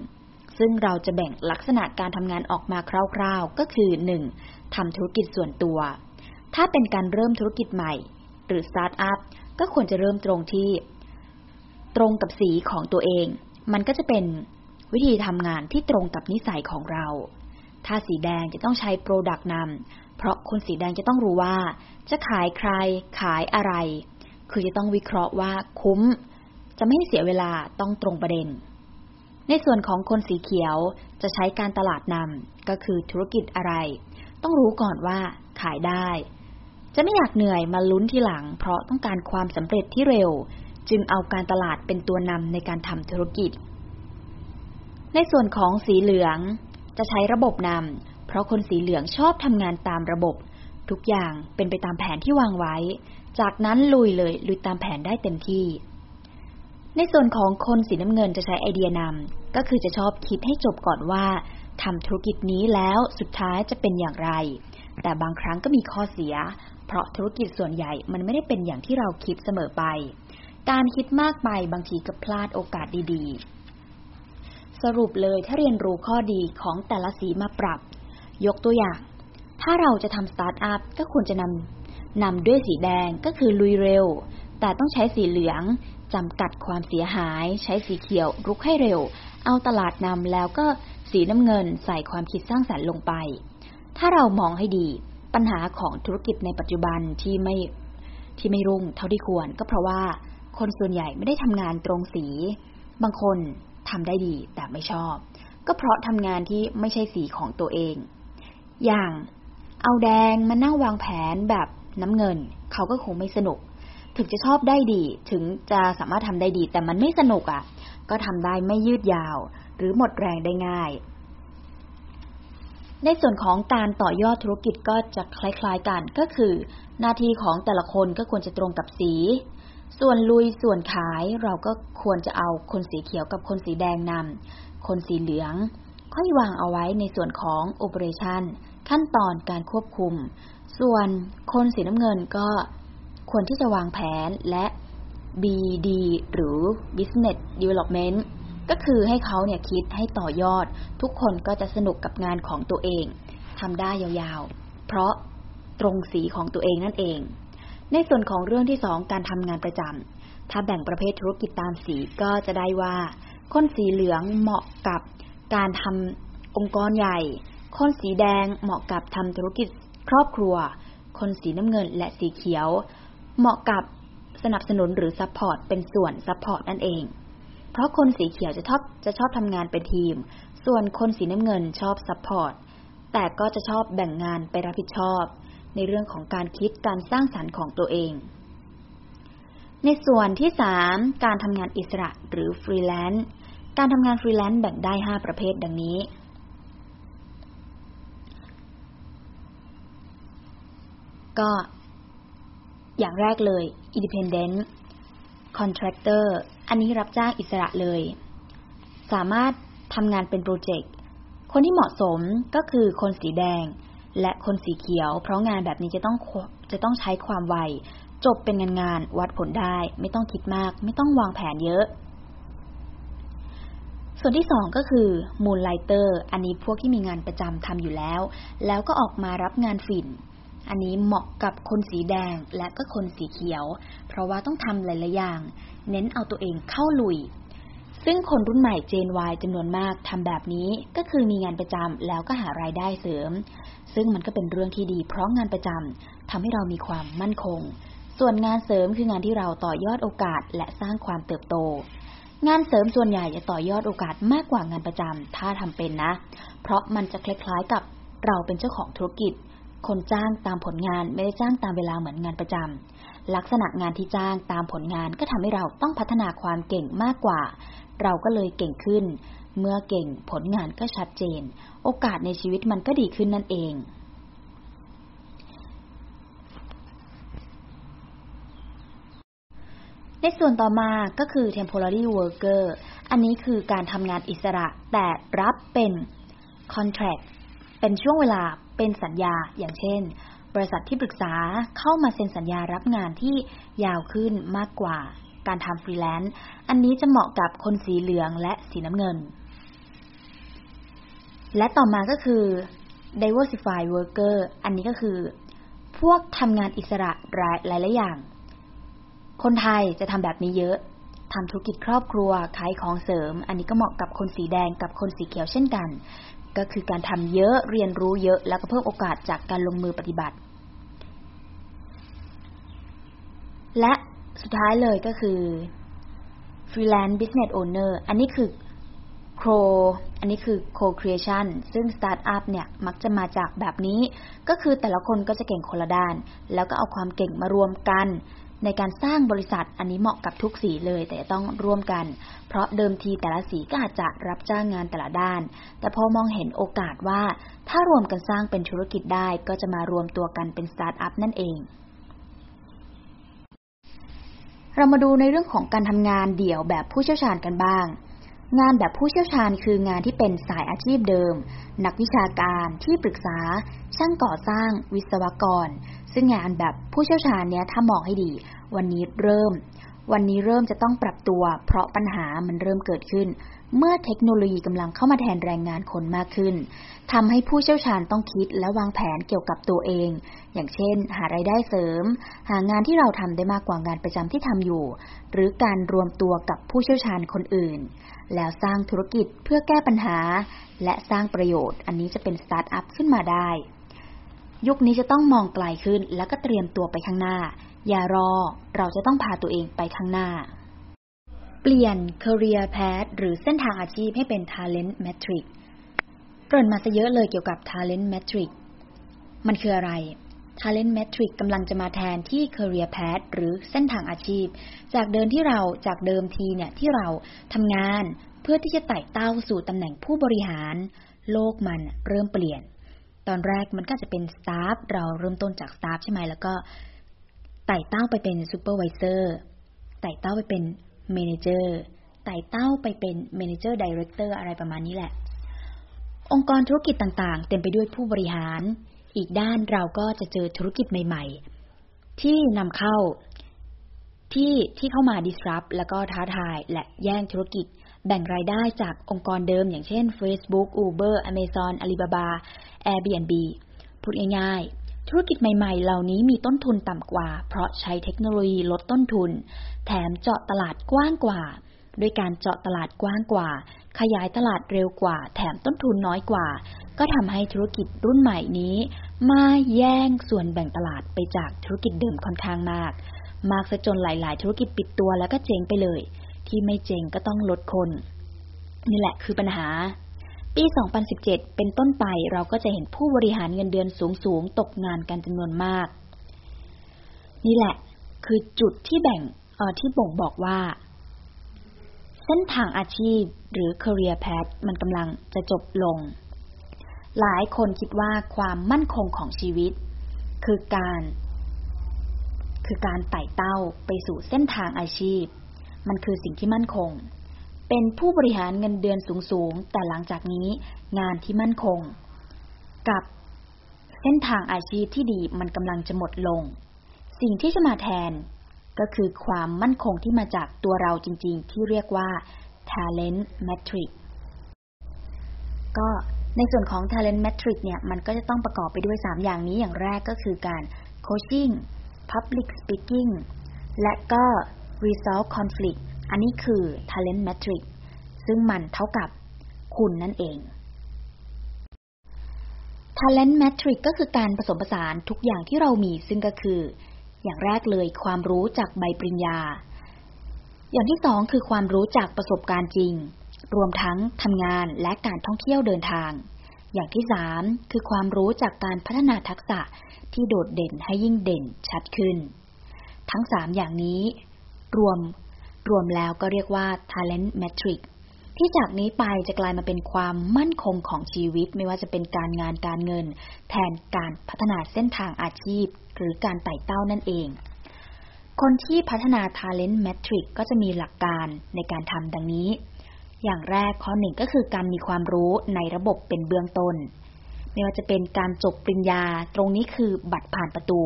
ซึ่งเราจะแบ่งลักษณะการทำงานออกมาคร่าวๆ ก็คือ 1. ทำธุรกิจส่วนตัว ถ้าเป็นการเริ่มธุรกิจใหม่ หรือสตาร์ทอัพก็ควรจะเริ่มตรงที่ ตรงกับสีของตัวเอง มันก็จะเป็นวิธีทำงานที่ตรงกับนิสัยของเรา ถ้าสีแดงจะต้องใช้ product นำเพราะคนสีแดงจะต้องรู้ว่า จะขายใคร ขายอะไร คือจะต้องวิเคราะห์ว่าคุ้ม จะไม่ให้เสียเวลาต้องตรงประเด็น ในส่วนของคนสีเขียวจะใช้การตลาดนำก็คือธุรกิจอะไร ต้องรู้ก่อนว่าขายได้ จะไม่อยากเหนื่อยมาลุ้นทีหลัง เพราะต้องการความสำเร็จที่เร็ว จึงเอาการตลาดเป็นตัวนำในการทำธุรกิจ ในส่วนของสีเหลือง จะใช้ระบบนำเพราะคนสีเหลืองชอบทำงานตามระบบ ทุกอย่างเป็นไปตามแผนที่วางไว้ จากนั้นลุยเลยลุยตามแผนได้เต็มที่ ในส่วนของคนสีน้ำเงินจะใช้ไอเดียนำก็คือจะชอบคิดให้จบก่อนว่าทำธุรกิจนี้แล้วสุดท้ายจะเป็นอย่างไร แต่บางครั้งก็มีข้อเสีย เพราะธุรกิจส่วนใหญ่มันไม่ได้เป็นอย่างที่เราคิดเสมอไป การคิดมากไปบางทีก็พลาดโอกาสดีๆ สรุปเลยถ้าเรียนรู้ข้อดีของแต่ละสีมาปรับ ยกตัวอย่าง ถ้าเราจะทำสตาร์ทอัพก็ควรจะนำนำด้วยสีแดงก็คือลุยเร็ว แต่ต้องใช้สีเหลือง จำกัดความเสียหาย ใช้สีเขียวรุกให้เร็ว เอาตลาดนำแล้วก็สีน้ำเงินใส่ความคิดสร้างสรรค์ลงไป ถ้าเรามองให้ดี ปัญหาของธุรกิจในปัจจุบันที่ไม่ที่ไม่รุ่งเท่าที่ควรก็เพราะว่าคนส่วนใหญ่ไม่ได้ทำงานตรงสี บางคนทำได้ดีแต่ไม่ชอบ ก็เพราะทำงานที่ไม่ใช่สีของตัวเอง อย่างเอาแดงมานั่งวางแผนแบบน้ำเงิน เขาก็คงไม่สนุก ถึงจะชอบได้ดี ถึงจะสามารถทำได้ดี แต่มันไม่สนุกอะ่ะ ก็ทำได้ไม่ยืดยาว หรือหมดแรงได้ง่าย ในส่วนของการต่อยอดธุรกิจก็จะคล้ายๆกันก็คือ หน้าที่ของแต่ละคนก็ควรจะตรงกับสี ส่วนลุยส่วนขายเราก็ควรจะเอาคนสีเขียวกับคนสีแดงนำคนสีเหลือง ค่อยวางเอาไว้ในส่วนของโอเปอเรชันขั้นตอนการควบคุม ส่วนคนสีน้ำเงินก็ ควรที่จะวางแผนและ BD หรือ Business Development ก็คือให้เขาเนี่ยคิดให้ต่อยอด ทุกคนก็จะสนุกกับงานของตัวเองทำได้ยาวๆ เพราะตรงสีของตัวเองนั่นเอง ในส่วนของเรื่องที่สองการทำงานประจำถ้าแบ่งประเภทธุรกิจตามสีก็จะได้ว่า คนสีเหลืองเหมาะกับการทำองค์กรใหญ่ คนสีแดงเหมาะกับทำธุรกิจครอบครัว คนสีน้ำเงินและสีเขียว เหมาะกับสนับสนุนหรือ support เป็นส่วน support นั่นเอง เพราะคนสีเขียวจะชอบจะชอบทำงานเป็นทีม ส่วนคนสีน้ำเงินชอบ support แต่ก็จะชอบแบ่งงานไปรับผิดชอบ ในเรื่องของการคิดการสร้างสรรค์ของตัวเอง ในส่วนที่สามการทำงานอิสระหรือฟรีแลนซ์ การทำงานฟรีแลนซ์แบ่งได้ห้าประเภทดังนี้ก็ อย่างแรกเลย independent contractor อันนี้รับจ้างอิสระเลย สามารถทำงานเป็นโปรเจกต์ คนที่เหมาะสมก็คือคนสีแดง และคนสีเขียว เพราะงานแบบนี้จะต้องจะต้องใช้ความไว จบเป็นงานงานวัดผลได้ ไม่ต้องคิดมาก ไม่ต้องวางแผนเยอะ ส่วนที่สองก็คือมูลไลเตอร์ อันนี้พวกที่มีงานประจำทำอยู่แล้ว แล้วก็ออกมารับงานฝิ่น อันนี้เหมาะกับคนสีแดงและก็คนสีเขียว เพราะว่าต้องทำหลาย ๆ อย่าง เน้นเอาตัวเองเข้าลุย ซึ่งคนรุ่นใหม่เจนวายจำนวนมากทำแบบนี้ก็คือมีงานประจำแล้วก็หารายได้เสริม ซึ่งมันก็เป็นเรื่องที่ดี เพราะงานประจำทำให้เรามีความมั่นคง ส่วนงานเสริมคืองานที่เราต่อยอดโอกาสและสร้างความเติบโตงานเสริมส่วนใหญ่จะต่อยอดโอกาสมากกว่างานประจำถ้าทำเป็นนะ เพราะมันจะคล้ายๆกับเราเป็นเจ้าของธุรกิจ คนจ้างตามผลงานไม่ได้จ้างตามเวลาเหมือนงานประจำลักษณะงานที่จ้างตามผลงานก็ทำให้เราต้องพัฒนาความเก่งมากกว่า เราก็เลยเก่งขึ้น เมื่อเก่งผลงานก็ชัดเจน โอกาสในชีวิตมันก็ดีขึ้นนั่นเองในส่วนต่อมาก็คือ temporary worker อันนี้คือการทำงานอิสระแต่รับเป็น contract เป็นช่วงเวลา เป็นสัญญาอย่างเช่น บริษัทที่ปรึกษาเข้ามาเซ็นสัญญารับงานที่ยาวขึ้นมากกว่า การทำฟรีแลนซ์อันนี้จะเหมาะกับคนสีเหลืองและสีน้ำเงิน และต่อมาก็คือ diversify worker อันนี้ก็คือ พวกทำงานอิสระหลายหลายอย่าง คนไทยจะทำแบบนี้เยอะทำธุรกิจครอบครัวขายของเสริม อันนี้ก็เหมาะกับคนสีแดงกับคนสีเขียวเช่นกัน ก็คือการทำเยอะเรียนรู้เยอะ แล้วก็เพิ่มโอกาสจากการลงมือปฏิบัติ และสุดท้ายเลยก็คือ freelance business owner อันนี้คือ co อันนี้คือ co-creation ซึ่ง startup เนี่ยมักจะมาจากแบบนี้ ก็คือแต่ละคนก็จะเก่งคนละด้าน แล้วก็เอาความเก่งมารวมกัน ในการสร้างบริษัทอันนี้เหมาะกับทุกสีเลยแต่ต้องร่วมกัน เพราะเดิมทีแต่ละสีก็อาจจะรับจ้างงานแต่ละด้าน แต่พอมองเห็นโอกาสว่า ถ้ารวมกันสร้างเป็นธุรกิจได้ก็จะมารวมตัวกันเป็นสตาร์ทอัพนั่นเอง เรามาดูในเรื่องของการทำงานเดี่ยวแบบผู้เชี่ยวชาญกันบ้าง งานแบบผู้เชี่ยวชาญคืองานที่เป็นสายอาชีพเดิม นักวิชาการที่ปรึกษา ช่างก่อสร้าง วิศวกร ซึ่งงานแบบผู้เชี่ยวชาญเนี้ยถ้ามองให้ดี วันนี้เริ่ม วันนี้เริ่มจะต้องปรับตัว เพราะปัญหามันเริ่มเกิดขึ้น เมื่อเทคโนโลยีกำลังเข้ามาแทนแรงงานคนมากขึ้นทำให้ผู้เชี่ยวชาญต้องคิดและวางแผนเกี่ยวกับตัวเอง อย่างเช่น หาไรายได้เสริม หางานที่เราทำได้มากกว่างานประจำที่ทำอยู่ หรือการรวมตัวกับผู้เชี่ยวชาญคนอื่น แล้วสร้างธุรกิจเพื่อแก้ปัญหา และสร้างประโยชน์ อันนี้จะเป็นสตาร์ทอัพขึ้นมาได้ ยุคนี้จะต้องมองไกลขึ้นแล้วก็เตรียมตัวไปข้างหน้า อย่ารอ เราจะต้องพาตัวเองไปข้างหน้า เปลี่ยน career path หรือเส้นทางอาชีพให้เป็น talent metric เกริ่นมาซะเยอะเลยเกี่ยวกับ Talent Metric มันคืออะไร Talent Metric กำลังจะมาแทนที่ Career Path หรือเส้นทางอาชีพ จากเดิมที่เราจากเดิมทีเนี่ยที่เราทำงาน เพื่อที่จะไต่เต้าสู่ตำแหน่งผู้บริหาร โลกมันเริ่มเปลี่ยน ตอนแรกมันก็จะเป็น staff เราเริ่มต้นจาก staff ใช่ไหมแล้วก็ไต่เต้าไปเป็น supervisor ไต่เต้าไปเป็น managerไต่เต้าไปเป็น manager director อะไรประมาณนี้แหละ องค์กรธุรกิจต่างๆ เต็มไปด้วยผู้บริหาร อีกด้านเราก็จะเจอธุรกิจใหม่ ๆ ที่นำเข้าที่ที่เข้ามา disrupt แล้วก็ท้าทายและแย่งธุรกิจ แบ่งรายได้จากองค์กรเดิม อย่างเช่น Facebook Uber Amazon Alibaba Airbnb พูดง่ายๆ ธุรกิจใหม่ๆ เหล่านี้มีต้นทุนต่ำกว่า เพราะใช้เทคโนโลยีลดต้นทุน แถมเจาะตลาดกว้างกว่า ด้วยการเจาะตลาดกว้างกว่า ขยายตลาดเร็วกว่า แถมต้นทุนน้อยกว่า ก็ทำให้ธุรกิจรุ่นใหม่นี้ มาแย่งส่วนแบ่งตลาดไปจากธุรกิจเดิมค่อนข้างมาก มากซะจนหลาย ๆ ธุรกิจปิดตัวแล้วก็เจ๊งไปเลย ที่ไม่เจ๊งก็ต้องลดคน นี่แหละคือปัญหา ปี 2017 เป็นต้นไปเราก็จะเห็นผู้บริหารเงินเดือนสูงๆ ตกงานกันจำนวนมาก นี่แหละ คือจุดที่แบ่งออที่บ่งบอกว่า เส้นทางอาชีพหรือ career path มันกำลังจะจบลง หลายคนคิดว่าความมั่นคงของชีวิต คือการ คือการไต่เต้าไปสู่เส้นทางอาชีพ มันคือสิ่งที่มั่นคง เป็นผู้บริหารเงินเดือนสูงๆ แต่หลังจากนี้งานที่มั่นคง กับเส้นทางอาชีพที่ดีมันกำลังจะหมดลง สิ่งที่จะมาแทน ก็คือความมั่นคงที่มาจากตัวเราจริงๆ ที่เรียกว่า talent metric ก็ในส่วนของ talent metric เนี่ย มันก็จะต้องประกอบไปด้วย 3 อย่างนี้อย่างแรกก็คือการ coaching public speaking และก็ resolve conflict อันนี้คือ talent metric ซึ่งมันเท่ากับคุณนั่นเอง talent metric ก็คือการผสมผสานทุกอย่างที่เรามีซึ่งก็คือ อย่างแรกเลยความรู้จากใบปริญญา อย่างที่สองคือความรู้จากประสบการณ์จริง รวมทั้งทำงานและการท่องเที่ยวเดินทาง อย่างที่สามคือความรู้จากการพัฒนาทักษะที่โดดเด่นให้ยิ่งเด่นชัดขึ้น ทั้งสามอย่างนี้รวม รวมแล้วก็เรียกว่า talent metric ที่จากนี้ไปจะกลายมาเป็นความมั่นคงของชีวิต ไม่ว่าจะเป็นการงานการเงิน แทนการพัฒนาเส้นทางอาชีพ หรือการไต่เต้านั่นเอง คนที่พัฒนา Talent Matrix ก็จะมีหลักการในการทำดังนี้ อย่างแรกข้อหนึ่งก็คือการมีความรู้ในระบบเป็นเบื้องต้น ไม่ว่าจะเป็นการจบปริญญาตรงนี้คือบัตรผ่านประตู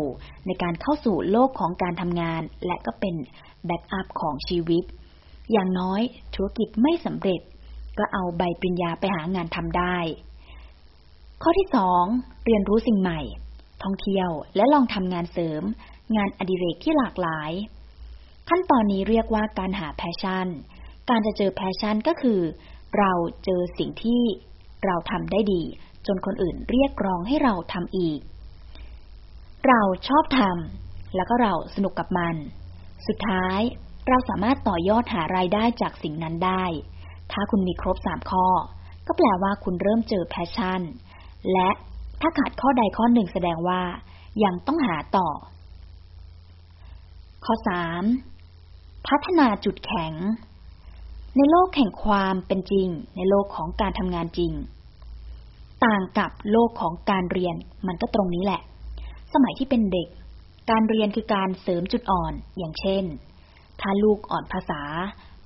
ในการเข้าสู่โลกของการทำงาน และก็เป็น backup ของชีวิต อย่างน้อยธุรกิจไม่สำเร็จ ก็เอาใบปริญญาไปหางานทำได้ ข้อที่สองเรียนรู้สิ่งใหม่ ท่องเที่ยวและลองทำงานเสริม งานอดิเรกที่หลากหลาย ขั้นตอนนี้เรียกว่าการหา passion การจะเจอ passion ก็คือ เราเจอสิ่งที่เราทำได้ดี จนคนอื่นเรียกร้องให้เราทำอีก เราชอบทำแล้วก็เราสนุกกับมัน สุดท้ายเราสามารถต่อยอดหารายได้จากสิ่งนั้นได้ ถ้าคุณมีครบสามข้อ ก็แปลว่าคุณเริ่มเจอแพชชั่น และถ้าขาดข้อใดข้อหนึ่งแสดงว่า ยังต้องหาต่อ ข้อสามพัฒนาจุดแข็ง ในโลกแห่งความเป็นจริง ในโลกของการทำงานจริง ต่างกับโลกของการเรียนมันก็ตรงนี้แหละ สมัยที่เป็นเด็ก การเรียนคือการเสริมจุดอ่อน อย่างเช่น ถ้าลูกอ่อนภาษา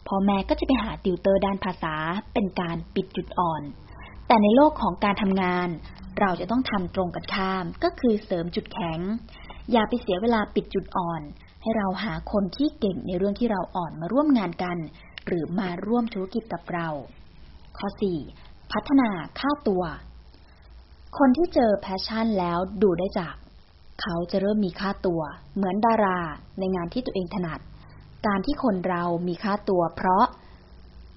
พ่อแม่ก็จะไปหาติวเตอร์ด้านภาษา เป็นการปิดจุดอ่อน แต่ในโลกของการทำงาน เราจะต้องทำตรงกันข้าม ก็คือเสริมจุดแข็ง อย่าไปเสียเวลาปิดจุดอ่อน ให้เราหาคนที่เก่งในเรื่องที่เราอ่อนมาร่วมงานกัน หรือมาร่วมธุรกิจกับเรา ข้อ 4. พัฒนาค่าตัว คนที่เจอแพชชั่นแล้วดูได้จาก เขาจะเริ่มมีค่าตัว เหมือนดาราในงานที่ตัวเองถนัด การที่คนเรามีค่าตัว เพราะ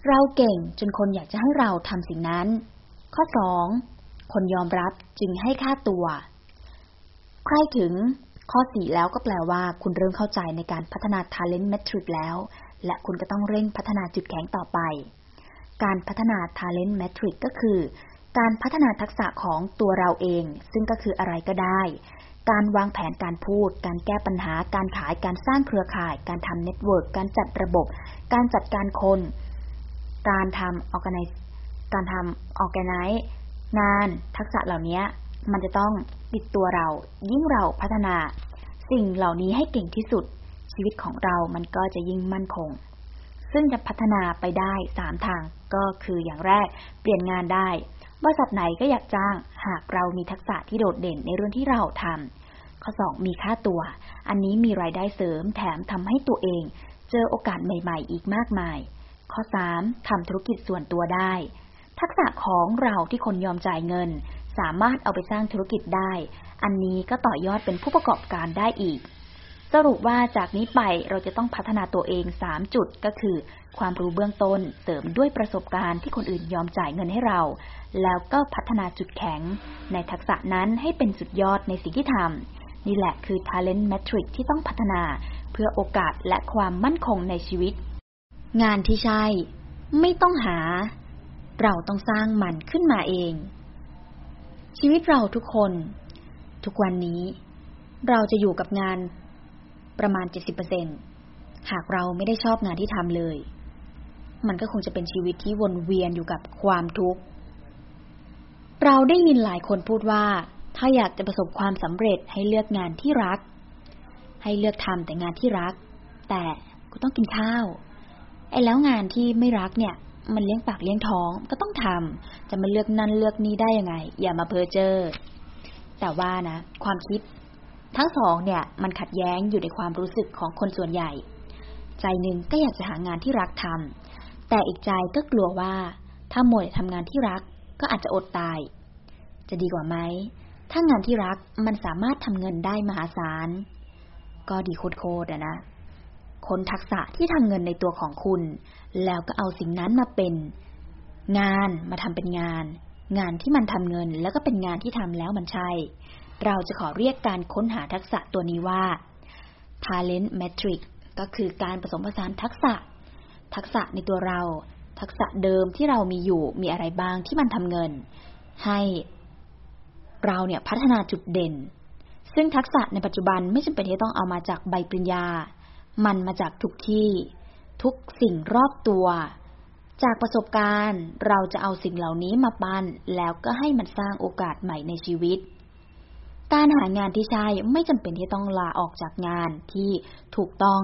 เราเก่งจนคนอยากจะให้เราทำสิ่งนั้น ข้อ 2. คนยอมรับจึงให้ค่าตัว ใครถึงข้อ4แล้วก็แปลว่า คุณเริ่มเข้าใจในการพัฒนา Talent Metric แล้ว และคุณก็ต้องเร่งพัฒนาจุดแข็งต่อไป การพัฒนา Talent Metric ก็คือ การพัฒนาทักษะของตัวเราเอง ซึ่งก็คืออะไรก็ได้ การวางแผนการพูด การแก้ปัญหา การขาย การสร้างเครือข่าย การทำเน็ตเวิร์กการจัดระบบ การจัดการคน การทำ organize การทำ organize งานทักษะเหล่านี้มันจะต้องติดตัวเรา ยิ่งเราพัฒนา สิ่งเหล่านี้ให้เก่งที่สุด ชีวิตของเรามันก็จะยิ่งมั่นคง ซึ่งจะพัฒนาไปได้สามทางก็คืออย่างแรก เปลี่ยนงานได้ บริษัทไหนก็อยากจ้าง หากเรามีทักษะที่โดดเด่นในเรื่องที่เราทำข้อสองมีค่าตัว อันนี้มีรายได้เสริมแถมทำให้ตัวเอง เจอโอกาสใหม่ๆ อีกมากมาย ข้อสามทำธุรกิจส่วนตัวได้ ทักษะของเราที่คนยอมจ่ายเงิน สามารถเอาไปสร้างธุรกิจได้ อันนี้ก็ต่อยอดเป็นผู้ประกอบการได้อีก สรุปว่าจากนี้ไปเราจะต้องพัฒนาตัวเอง 3 จุดก็คือ ความรู้เบื้องต้นเสริมด้วยประสบการณ์ที่คนอื่นยอมจ่ายเงินให้เรา แล้วก็พัฒนาจุดแข็ง ในทักษะนั้นให้เป็นสุดยอดในสิ่งที่ทำนี่แหละคือ talent metric ที่ต้องพัฒนา เพื่อโอกาสและความมั่นคงในชีวิต งานที่ใช่ ไม่ต้องหา เราต้องสร้างมันขึ้นมาเอง ชีวิตเราทุกคน ทุกวันนี้ เราจะอยู่กับงาน ประมาณ 70%หากเราไม่ได้ชอบงานที่ทำเลย มันก็คงจะเป็นชีวิตที่วนเวียนอยู่กับความทุกข์ เราได้ยินหลายคนพูดว่า ถ้าอยากจะประสบความสำเร็จให้เลือกงานที่รัก ให้เลือกทำแต่งานที่รัก แต่ก็ต้องกินข้าว ไอ้แล้วงานที่ไม่รักเนี่ย มันเลี้ยงปากเลี้ยงท้องก็ต้องทำจะมาเลือกนั่นเลือกนี้ได้ยังไง อย่ามาเพ้อเจ้อแต่ว่านะ ความคิด ทั้งสองเนี่ยมันขัดแย้งอยู่ในความรู้สึกของคนส่วนใหญ่ ใจหนึ่งก็อยากจะหางานที่รักทำแต่อีกใจก็กลัวว่า ถ้าหมดทำงานที่รักก็อาจจะอดตาย จะดีกว่าไหม ถ้างานที่รักมันสามารถทำเงินได้มหาศาล ก็ดีโคตรๆนะ คนทักษะที่ทำเงินในตัวของคุณ แล้วก็เอาสิ่งนั้นมาเป็น งานมาทำเป็นงาน งานที่มันทำเงินแล้วก็เป็นงานที่ทำแล้วมันใช่ เราจะขอเรียกการค้นหาทักษะตัวนี้ว่า talent metric ก็คือการผสมผสานทักษะ ทักษะในตัวเรา ทักษะเดิมที่เรามีอยู่มีอะไรบ้างที่มันทำเงิน ให้เราเนี่ยพัฒนาจุดเด่น ซึ่งทักษะในปัจจุบันไม่จำเป็นที่ต้องเอามาจากใบปริญญา มันมาจากทุกที่ ทุกสิ่งรอบตัว จากประสบการณ์เราจะเอาสิ่งเหล่านี้มาปั้น แล้วก็ให้มันสร้างโอกาสใหม่ในชีวิต การหางานที่ใช่ไม่จำเป็นที่ต้องลาออกจากงานที่ถูกต้อง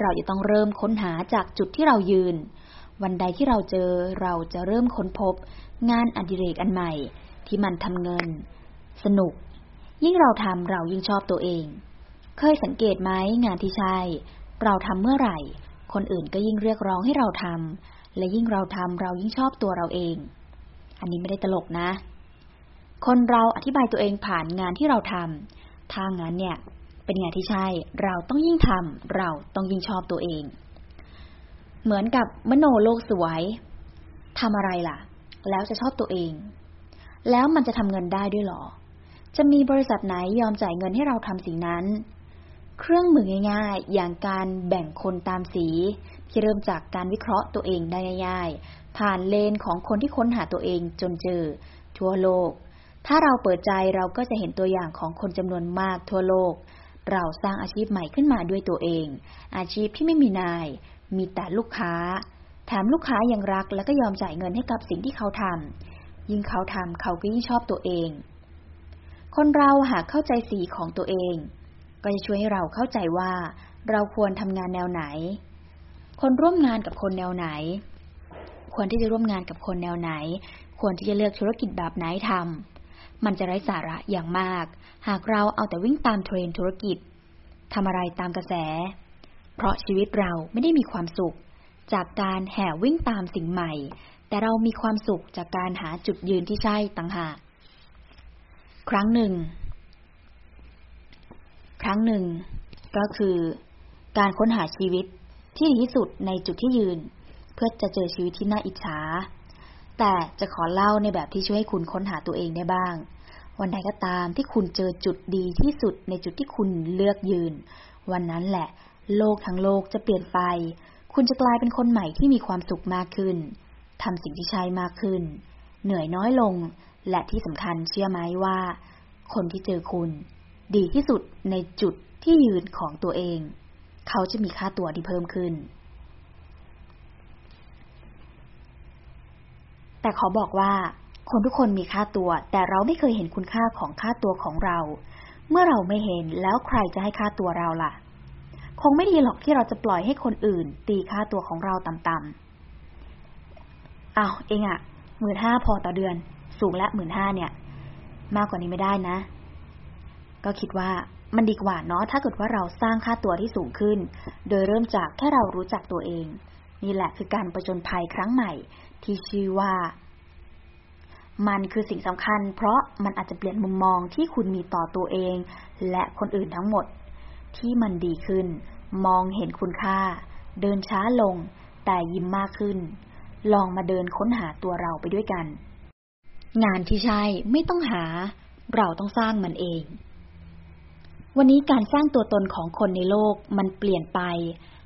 เราจะต้องเริ่มค้นหาจากจุดที่เรายืน วันใดที่เราเจอเราจะเริ่มค้นพบ งานอดิเรกอันใหม่ ที่มันทำเงิน สนุก ยิ่งเราทำเรายิ่งชอบตัวเอง เคยสังเกตไหมงานที่ใช่ เราทำเมื่อไหร่ คนอื่นก็ยิ่งเรียกร้องให้เราทำและยิ่งเราทำเรายิ่งชอบตัวเราเอง อันนี้ไม่ได้ตลกนะ คนเราอธิบายตัวเองผ่านงานที่เราทำถ้างั้นเนี่ย เป็นงานที่ใช่ เราต้องยิ่งทำเราต้องยิ่งชอบตัวเอง เหมือนกับมโนโลกสวยทำอะไรล่ะ แล้วจะชอบตัวเอง แล้วมันจะทำเงินได้ด้วยหรอ จะมีบริษัทไหนยอมจ่ายเงินให้เราทำสิ่งนั้น เครื่องมือง่าย ๆ อย่างการแบ่งคนตามสี ที่เริ่มจากการวิเคราะห์ตัวเองได้ง่าย ๆ ผ่านเลนของคนที่ค้นหาตัวเองจนเจอ ทั่วโลก ถ้าเราเปิดใจเราก็จะเห็นตัวอย่างของคนจำนวนมากทั่วโลก เราสร้างอาชีพใหม่ขึ้นมาด้วยตัวเอง อาชีพที่ไม่มีนาย มีแต่ลูกค้า แถมลูกค้ายังรักและก็ยอมจ่ายเงินให้กับสิ่งที่เขาทำ ยิ่งเขาทำเขาก็ยิ่งชอบตัวเอง คนเราหากเข้าใจสีของตัวเอง ก็จะช่วยให้เราเข้าใจว่า เราควรทำงานแนวไหน คนร่วมงานกับคนแนวไหน ควรที่จะร่วมงานกับคนแนวไหน ควรที่จะเลือกธุรกิจแบบไหนทำ มันจะไร้สาระอย่างมาก หากเราเอาแต่วิ่งตามเทรนธุรกิจทำอะไรตามกระแส เพราะชีวิตเราไม่ได้มีความสุข จากการแห่วิ่งตามสิ่งใหม่ แต่เรามีความสุขจากการหาจุดยืนที่ใช่ต่างหากครั้งหนึ่ง ครั้งหนึ่ง ก็คือการค้นหาชีวิตที่ดีที่สุดในจุดที่ยืน เพื่อจะเจอชีวิตที่น่าอิจฉาแต่จะขอเล่าในแบบที่ช่วยให้คุณค้นหาตัวเองได้บ้าง วันใดก็ตามที่คุณเจอจุดดีที่สุดในจุดที่คุณเลือกยืน วันนั้นแหละ โลกทั้งโลกจะเปลี่ยนไป คุณจะกลายเป็นคนใหม่ที่มีความสุขมากขึ้นทำสิ่งที่ใช่มากขึ้น เหนื่อยน้อยลง และที่สำคัญเชื่อไหมว่า คนที่เจอคุณ ดีที่สุดในจุดที่ยืนของตัวเอง เขาจะมีค่าตัวที่เพิ่มขึ้น แต่ขอบอกว่า คนทุกคนมีค่าตัว แต่เราไม่เคยเห็นคุณค่าของค่าตัวของเรา เมื่อเราไม่เห็นแล้วใครจะให้ค่าตัวเราล่ะ คงไม่ดีหรอกที่เราจะปล่อยให้คนอื่น ตีค่าตัวของเราต่ำๆอ้าวเองอะหมื่นห้าพอต่อเดือน สูงและหมื่นห้าเนี่ย มากกว่านี้ไม่ได้นะ ก็คิดว่ามันดีกว่าเนาะถ้าเกิดว่าเราสร้างค่าตัวที่สูงขึ้น โดยเริ่มจากแค่เรารู้จักตัวเอง นี่แหละคือการประจนภัยครั้งใหม่ ที่ชื่อว่า มันคือสิ่งสำคัญ เพราะมันอาจจะเปลี่ยนมุมมองที่คุณมีต่อตัวเอง และคนอื่นทั้งหมด ที่มันดีขึ้น มองเห็นคุณค่า เดินช้าลง แต่ยิ้มมากขึ้น ลองมาเดินค้นหาตัวเราไปด้วยกัน งานที่ใช่ไม่ต้องหา เราต้องสร้างมันเอง วันนี้การสร้างตัวตนของคนในโลกมันเปลี่ยนไป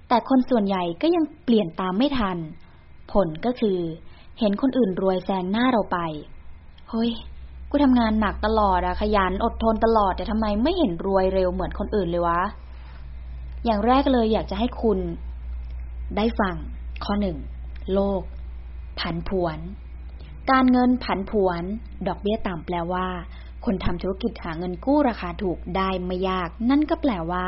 แต่คนส่วนใหญ่ก็ยังเปลี่ยนตามไม่ทัน ผลก็คือเห็นคนอื่นรวยแซงหน้าเราไป เฮ้ย กูทำงานหนักตลอดอะขยันอดทนตลอด แต่ทำไมไม่เห็นรวยเร็วเหมือนคนอื่นเลยวะ อย่างแรกเลยอยากจะให้คุณ ได้ฟัง ข้อหนึ่ง โลก ผันผวน การเงินผันผวน ดอกเบี้ยต่ำแปลว่า คนทำธุรกิจหาเงินกู้ราคาถูกได้ไม่ยาก นั่นก็แปลว่า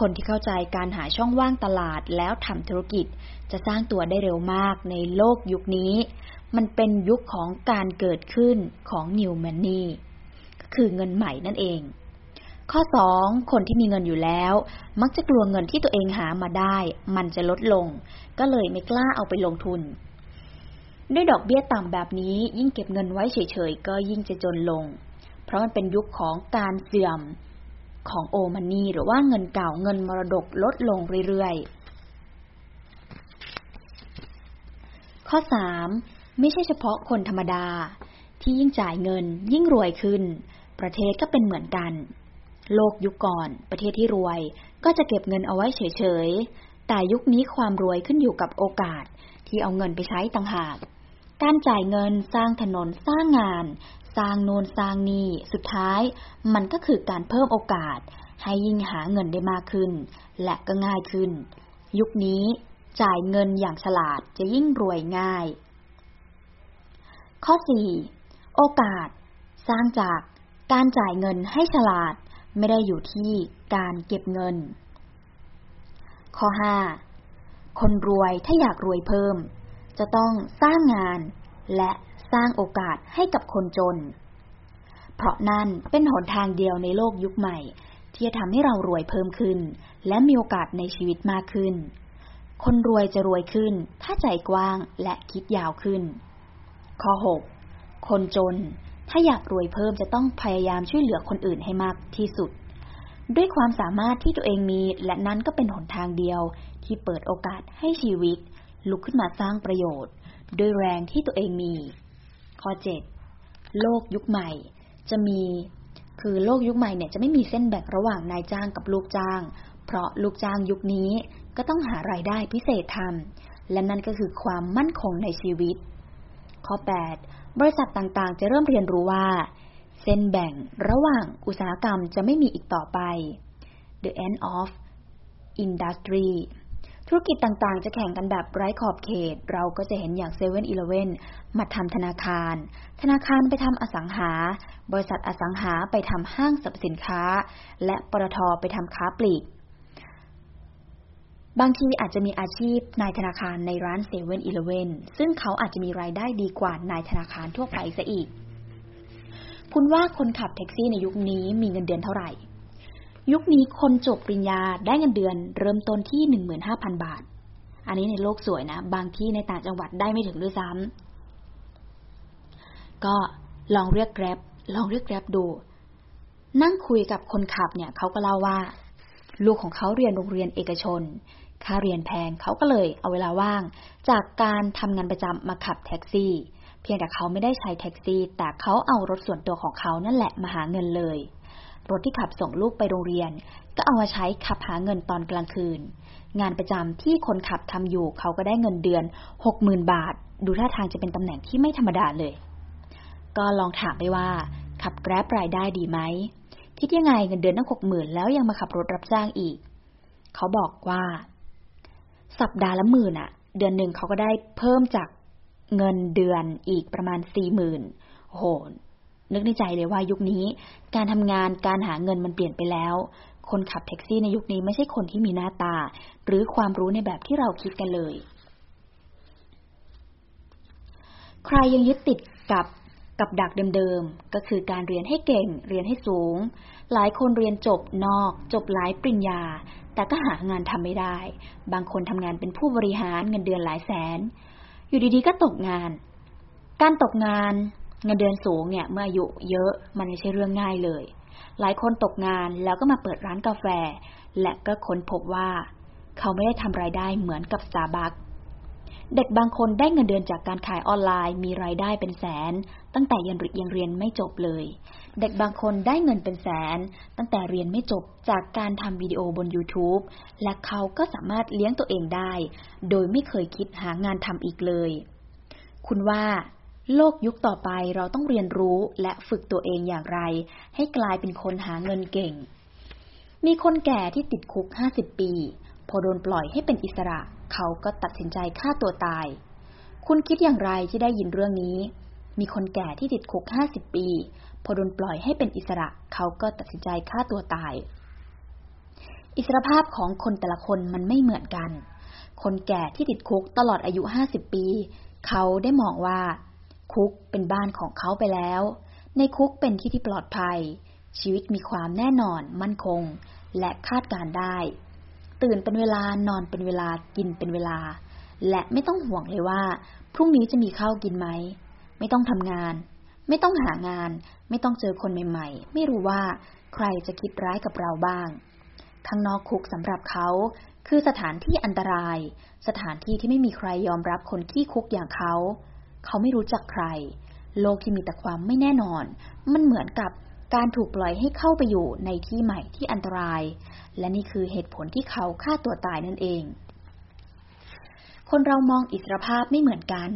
คนที่เข้าใจการหาช่องว่างตลาดแล้วทำธุรกิจ จะสร้างตัวได้เร็วมากในโลกยุคนี้ มันเป็นยุคของการเกิดขึ้นของ New Money ก็คือเงินใหม่นั่นเอง ข้อสองคนที่มีเงินอยู่แล้ว มักจะกลัวเงินที่ตัวเองหามาได้ มันจะลดลง ก็เลยไม่กล้าเอาไปลงทุน ด้วยดอกเบี้ยต่ำแบบนี้ยิ่งเก็บเงินไว้เฉยๆ ก็ยิ่งจะจนลง เพราะมันเป็นยุคของการเสื่อมของโอมันนี่หรือว่าเงินเก่าเงินมรดกลดลงเรื่อยๆ ข้อสาม ไม่ใช่เฉพาะคนธรรมดา ที่ยิ่งจ่ายเงินยิ่งรวยขึ้น ประเทศก็เป็นเหมือนกัน โลกยุคก่อน ประเทศที่รวยก็จะเก็บเงินเอาไว้เฉยๆ แต่ยุคนี้ความรวยขึ้นอยู่กับโอกาสที่เอาเงินไปใช้ต่างหาก การจ่ายเงินสร้างถนนสร้างงาน สร้างโนนสร้างนี่สุดท้าย มันก็คือการเพิ่มโอกาส ให้ยิ่งหาเงินได้มากขึ้น และก็ง่ายขึ้น ยุคนี้จ่ายเงินอย่างฉลาดจะยิ่งรวยง่าย ข้อ 4. โอกาส สร้างจากการจ่ายเงินให้ฉลาด ไม่ได้อยู่ที่การเก็บเงิน ข้อ 5. คนรวยถ้าอยากรวยเพิ่ม จะต้องสร้างงาน และสร้างโอกาสให้กับคนจน เพราะนั่นเป็นหนทางเดียวในโลกยุคใหม่ ที่จะทำให้เรารวยเพิ่มขึ้น และมีโอกาสในชีวิตมากขึ้น คนรวยจะรวยขึ้น ถ้าใจกว้างและคิดยาวขึ้น ข้อ 6. คนจน ถ้าอยากรวยเพิ่มจะต้องพยายามช่วยเหลือคนอื่นให้มากที่สุด ด้วยความสามารถที่ตัวเองมีและนั้นก็เป็นหนทางเดียว ที่เปิดโอกาสให้ชีวิต ลุกขึ้นมาสร้างประโยชน์ ด้วยแรงที่ตัวเองมี ข้อ 7. โลกยุคใหม่ จะมี คือโลกยุคใหม่เนี่ยจะไม่มีเส้นแบ่งระหว่างนายจ้างกับลูกจ้าง เพราะลูกจ้างยุคนี้ก็ต้องหารายได้พิเศษทำและนั่นก็คือความมั่นคงในชีวิต ข้อ 8. บริษัทต่างๆ จะเริ่มเรียนรู้ว่า เส้นแบ่งระหว่างอุตสาหกรรมจะไม่มีอีกต่อไป The end of industry ธุรกิจต่างๆ จะแข่งกันแบบไร้ขอบเขต เราก็จะเห็นอย่างเซเว่นอีเลเว่นมาทำธนาคาร ธนาคารไปทำอสังหา บริษัทอสังหาไปทำห้างสรรพสินค้า และปตทไปทำค้าปลีก บางทีอาจจะมีอาชีพนายธนาคารในร้านเซเว่นอีเลเวนซึ่งเขาอาจจะมีรายได้ดีกว่านายธนาคารทั่วไปซะอีก คุณว่าคนขับแท็กซี่ในยุคนี้มีเงินเดือนเท่าไหร่ ยุคนี้คนจบปริญญาได้เงินเดือน เริ่มต้นที่หนึ่งหมื่นห้าพันบาท อันนี้ในโลกสวยนะ บางที่ในต่างจังหวัดได้ไม่ถึงด้วยซ้ำก็ลองเรียกแกร็บลองเรียกแกร็บดู นั่งคุยกับคนขับเนี่ยเขาก็เล่าว่า ลูกของเขาเรียนโรงเรียนเอกชน ค่าเรียนแพงเขาก็เลยเอาเวลาว่าง จากการทำงานประจำมาขับแท็กซี่ เพียงแต่เขาไม่ได้ใช้แท็กซี่ แต่เขาเอารถส่วนตัวของเขานั่นแหละมาหาเงินเลย รถที่ขับส่งลูกไปโรงเรียน ก็เอามาใช้ขับหาเงินตอนกลางคืน งานประจำที่คนขับทำอยู่เขาก็ได้เงินเดือนหกหมื่นบาท ดูท่าทางจะเป็นตำแหน่งที่ไม่ธรรมดาเลย ก็ลองถามไปว่า ขับแกร็บรายได้ดีไหมคิดยังไงเงินเดือนตั้งหกหมื่นแล้วยังมาขับรถรับจ้างอีก เขาบอกว่า สัปดาห์ละหมื่นอะเดือนหนึ่งเขาก็ได้เพิ่มจากเงินเดือนอีกประมาณสี่หมื่นโหนึกในใจเลยว่ายุคนี้ การทำงานการหาเงินมันเปลี่ยนไปแล้ว คนขับแท็กซี่ในยุคนี้ไม่ใช่คนที่มีหน้าตา หรือความรู้ในแบบที่เราคิดกันเลย ใครยังยึดติดกับกับดักเดิมๆ ก็คือการเรียนให้เก่ง เรียนให้สูง หลายคนเรียนจบนอก จบหลายปริญญา แต่ก็หางานทำไม่ได้ บางคนทำงานเป็นผู้บริหารเงินเดือนหลายแสน อยู่ดีๆก็ตกงาน การตกงานเงินเดือนสูงเนี่ยเมื่ออายุเยอะมันไม่ใช่เรื่องง่ายเลย หลายคนตกงานแล้วก็มาเปิดร้านกาแฟ และก็ค้นพบว่า เขาไม่ได้ทำรายได้เหมือนกับสตาร์บัคเด็กบางคนได้เงินเดือนจากการขายออนไลน์มีรายได้เป็นแสน ตั้งแต่ยังยังเรียนไม่จบเลย เด็กบางคนได้เงินเป็นแสน ตั้งแต่เรียนไม่จบจากการทำวิดีโอบน YouTube และเขาก็สามารถเลี้ยงตัวเองได้ โดยไม่เคยคิดหางานทำอีกเลย คุณว่าโลกยุคต่อไปเราต้องเรียนรู้และฝึกตัวเองอย่างไร ให้กลายเป็นคนหาเงินเก่ง มีคนแก่ที่ติดคุกห้าสิบปี พอโดนปล่อยให้เป็นอิสระ เขาก็ตัดสินใจฆ่าตัวตาย คุณคิดอย่างไรที่ได้ยินเรื่องนี้ มีคนแก่ที่ติดคุกห้าสิบปี พอโดนปล่อยให้เป็นอิสระเขาก็ตัดสินใจฆ่าตัวตาย อิสรภาพของคนแต่ละคนมันไม่เหมือนกัน คนแก่ที่ติดคุกตลอดอายุห้าสิบปี เขาได้มองว่า คุกเป็นบ้านของเขาไปแล้ว ในคุกเป็นที่ที่ปลอดภัย ชีวิตมีความแน่นอนมั่นคง และคาดการได้ ตื่นเป็นเวลานอนเป็นเวลากินเป็นเวลา และไม่ต้องห่วงเลยว่า พรุ่งนี้จะมีข้าวกินไหม ไม่ต้องทำงาน ไม่ต้องหางาน ไม่ต้องเจอคนใหม่ๆ ไม่รู้ว่าใครจะคิดร้ายกับเราบ้าง ข้างนอกคุกสำหรับเขา คือสถานที่อันตราย สถานที่ที่ไม่มีใครยอมรับคนขี้คุกอย่างเขา เขาไม่รู้จักใคร โลกที่มีแต่ความไม่แน่นอน มันเหมือนกับการถูกปล่อยให้เข้าไปอยู่ในที่ใหม่ที่อันตราย และนี่คือเหตุผลที่เขาฆ่าตัวตายนั่นเอง คนเรามองอิสรภาพไม่เหมือนกัน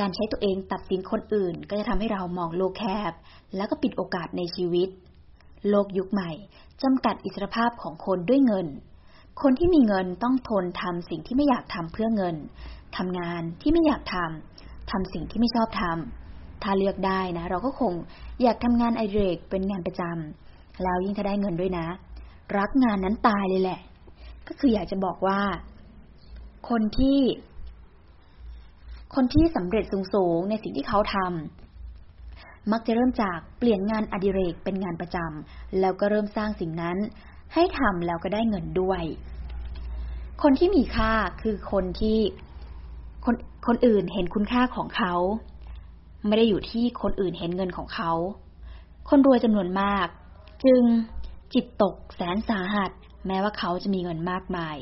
การใช้ตัวเองตัดสินคนอื่น ก็จะทำให้เรามองโลกแคบ แล้วก็ปิดโอกาสในชีวิต โลกยุคใหม่จำกัดอิสรภาพของคนด้วยเงิน คนที่มีเงินต้องทนทำสิ่งที่ไม่อยากทำเพื่อเงินทำงานที่ไม่อยากทำทำสิ่งที่ไม่ชอบทถ้าเลือกได้นะ เราก็คงอยากทำงานไอเรกเป็นงานประจำแล้วยิ่งถ้าได้เงินด้วยนะ รักงานนั้นตายเลยแหละ ก็คืออยากจะบอกว่า คนที่ คนที่สำเร็จสูงๆในสิ่งที่เขาทำมักจะเริ่มจากเปลี่ยนงานอดิเรกเป็นงานประจำแล้วก็เริ่มสร้างสิ่งนั้น ให้ทำแล้วก็ได้เงินด้วย คนที่มีค่าคือคนที่คนคนอื่นเห็นคุณค่าของเขา ไม่ได้อยู่ที่คนอื่นเห็นเงินของเขา คนรวยจำนวนมาก จึงจิตตกแสนสาหัส แม้ว่าเขาจะมีเงินมากมาย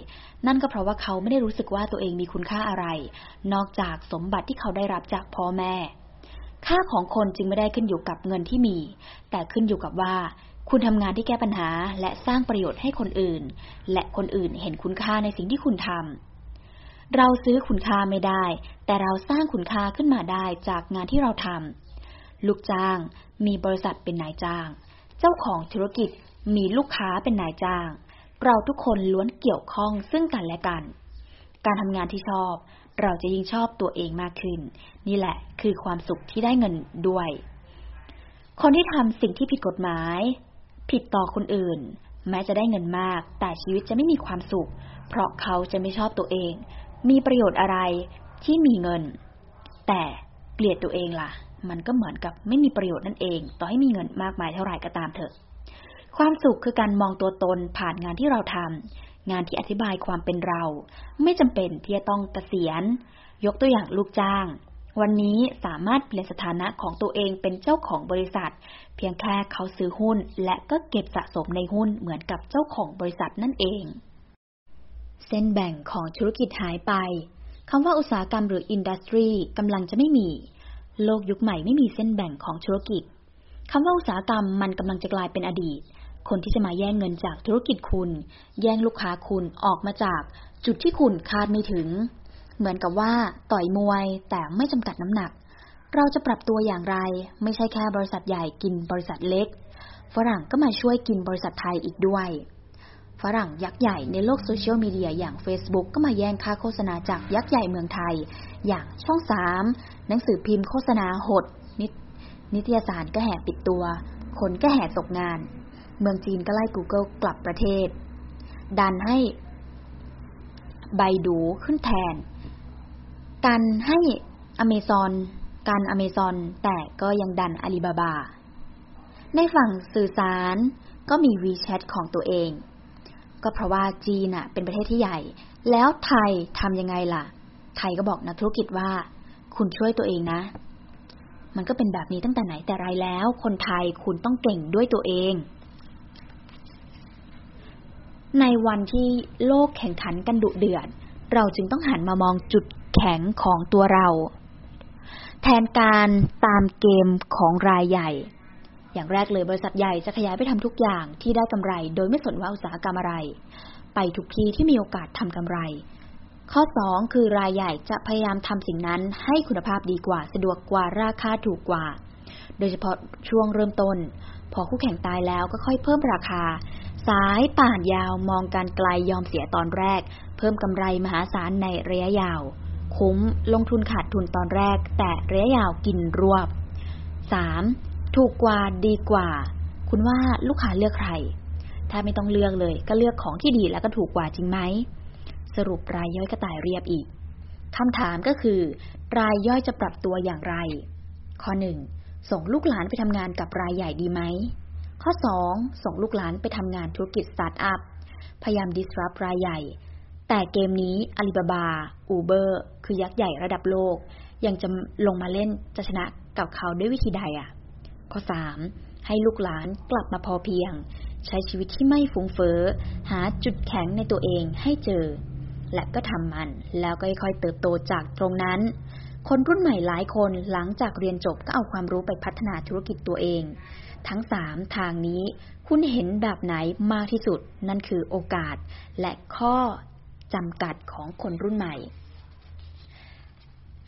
นั่นก็เพราะว่าเขาไม่ได้รู้สึกว่าตัวเองมีคุณค่าอะไร นอกจากสมบัติที่เขาได้รับจากพ่อแม่ ค่าของคนจึงไม่ได้ขึ้นอยู่กับเงินที่มี แต่ขึ้นอยู่กับว่า คุณทำงานที่แก้ปัญหาและสร้างประโยชน์ให้คนอื่น และคนอื่นเห็นคุณค่าในสิ่งที่คุณทำเราซื้อคุณค่าไม่ได้ แต่เราสร้างคุณค่าขึ้นมาได้จากงานที่เราทำลูกจ้าง มีบริษัทเป็นนายจ้าง เจ้าของธุรกิจมีลูกค้าเป็นนายจ้าง เราทุกคนล้วนเกี่ยวข้องซึ่งกันและกัน การทำงานที่ชอบ เราจะยิ่งชอบตัวเองมากขึ้น นี่แหละคือความสุขที่ได้เงินด้วย คนที่ทำสิ่งที่ผิดกฎหมาย ผิดต่อคนอื่น แม้จะได้เงินมาก แต่ชีวิตจะไม่มีความสุข เพราะเขาจะไม่ชอบตัวเอง มีประโยชน์อะไรที่มีเงิน แต่เกลียดตัวเองล่ะ มันก็เหมือนกับไม่มีประโยชน์นั่นเอง ต่อให้มีเงินมากมายเท่าไหร่ก็ตามเถอะ ความสุขคือการมองตัวตนผ่านงานที่เราทำงานที่อธิบายความเป็นเรา ไม่จำเป็นที่จะต้องเกษียณ ยกตัวอย่างลูกจ้าง วันนี้สามารถเปลี่ยนสถานะของตัวเองเป็นเจ้าของบริษัท เพียงแค่เขาซื้อหุ้น และก็เก็บสะสมในหุ้นเหมือนกับเจ้าของบริษัทนั่นเอง เส้นแบ่งของธุรกิจหายไปคำว่าอุตสาหกรรมหรืออินดัสทรีกำลังจะไม่มี โลกยุคใหม่ไม่มีเส้นแบ่งของธุรกิจคำว่าอุตสาหกรรมมันกำลังจะกลายเป็นอดีต คนที่จะมาแย่งเงินจากธุรกิจคุณ แย่งลูกค้าคุณออกมาจากจุดที่คุณคาดไม่ถึง เหมือนกับว่าต่อยมวยแต่ไม่จำกัดน้ำหนัก เราจะปรับตัวอย่างไร ไม่ใช่แค่บริษัทใหญ่กินบริษัทเล็ก ฝรั่งก็มาช่วยกินบริษัทไทยอีกด้วย ฝรั่งยักษ์ใหญ่ในโลกโซเชียลมีเดียอย่าง Facebook ก็มาแย่งค่าโฆษณาจากยักษ์ใหญ่เมืองไทย อย่างช่องสามหนังสือพิมพ์โฆษณาหดนนิตยสารก็แห่ปิดตัว คนก็แห่ตกงาน เมืองจีนก็ไล่ Google กลับประเทศ ดันให้ใบดูขึ้นแทน การให้อเมซอนการอเมซอนแต่ก็ยังดันอาลีบาบา ในฝั่งสื่อสารก็มี WeChat ของตัวเอง ก็เพราะว่าจีนอะเป็นประเทศที่ใหญ่ แล้วไทยทำยังไงล่ะ ไทยก็บอกนักธุรกิจว่า คุณช่วยตัวเองนะ มันก็เป็นแบบนี้ตั้งแต่ไหนแต่ไรแล้ว คนไทยคุณต้องเก่งด้วยตัวเอง ในวันที่โลกแข่งขันกันดุเดือด เราจึงต้องหันมามองจุดแข็งของตัวเรา แทนการตามเกมของรายใหญ่ อย่างแรกเลยบริษัทใหญ่จะขยายไปทำทุกอย่างที่ได้กำไร โดยไม่สนว่าอุตสาหกรรมอะไร ไปทุกที่ที่มีโอกาสทำกำไร ข้อสองคือรายใหญ่จะพยายามทำสิ่งนั้นให้คุณภาพดีกว่าสะดวกกว่าราคาถูกกว่า โดยเฉพาะช่วงเริ่มต้น พอคู่แข่งตายแล้วก็ค่อยเพิ่มราคา สายป่านยาวมองการไกลยอมเสียตอนแรก เพิ่มกำไรมหาศาลในระยะยาว คุ้มลงทุนขาดทุนตอนแรก แต่ระยะยาวกินรวบ 3. ถูกกว่าดีกว่า คุณว่าลูกค้าเลือกใคร ถ้าไม่ต้องเลือกเลย ก็เลือกของที่ดีแล้วก็ถูกกว่าจริงไหม สรุปรายย่อยก็ตายเรียบอีกคำถามก็คือ รายย่อยจะปรับตัวอย่างไร ข้อหนึ่งส่งลูกหลานไปทำงานกับรายใหญ่ดีไหม ข้อสองส่งลูกหลานไปทำงานธุรกิจสตาร์ทอัพ พยายาม disrupt รายใหญ่ แต่เกมนี้อาลีบาบา อูเบอร์ คือยักษ์ใหญ่ระดับโลก ยังจะลงมาเล่นจะชนะกับเขาด้วยวิธีใดอะ ข้อสามให้ลูกหลานกลับมาพอเพียง ใช้ชีวิตที่ไม่ฟุ้งเฟ้อ หาจุดแข็งในตัวเองให้เจอ และก็ทำมันแล้วก็ค่อยๆเติบโตจากตรงนั้น คนรุ่นใหม่หลายคนหลังจากเรียนจบก็เอาความรู้ไปพัฒนาธุรกิจตัวเอง ทั้งสามทางนี้ คุณเห็นแบบไหนมากที่สุด นั่นคือโอกาส และข้อจำกัดของคนรุ่นใหม่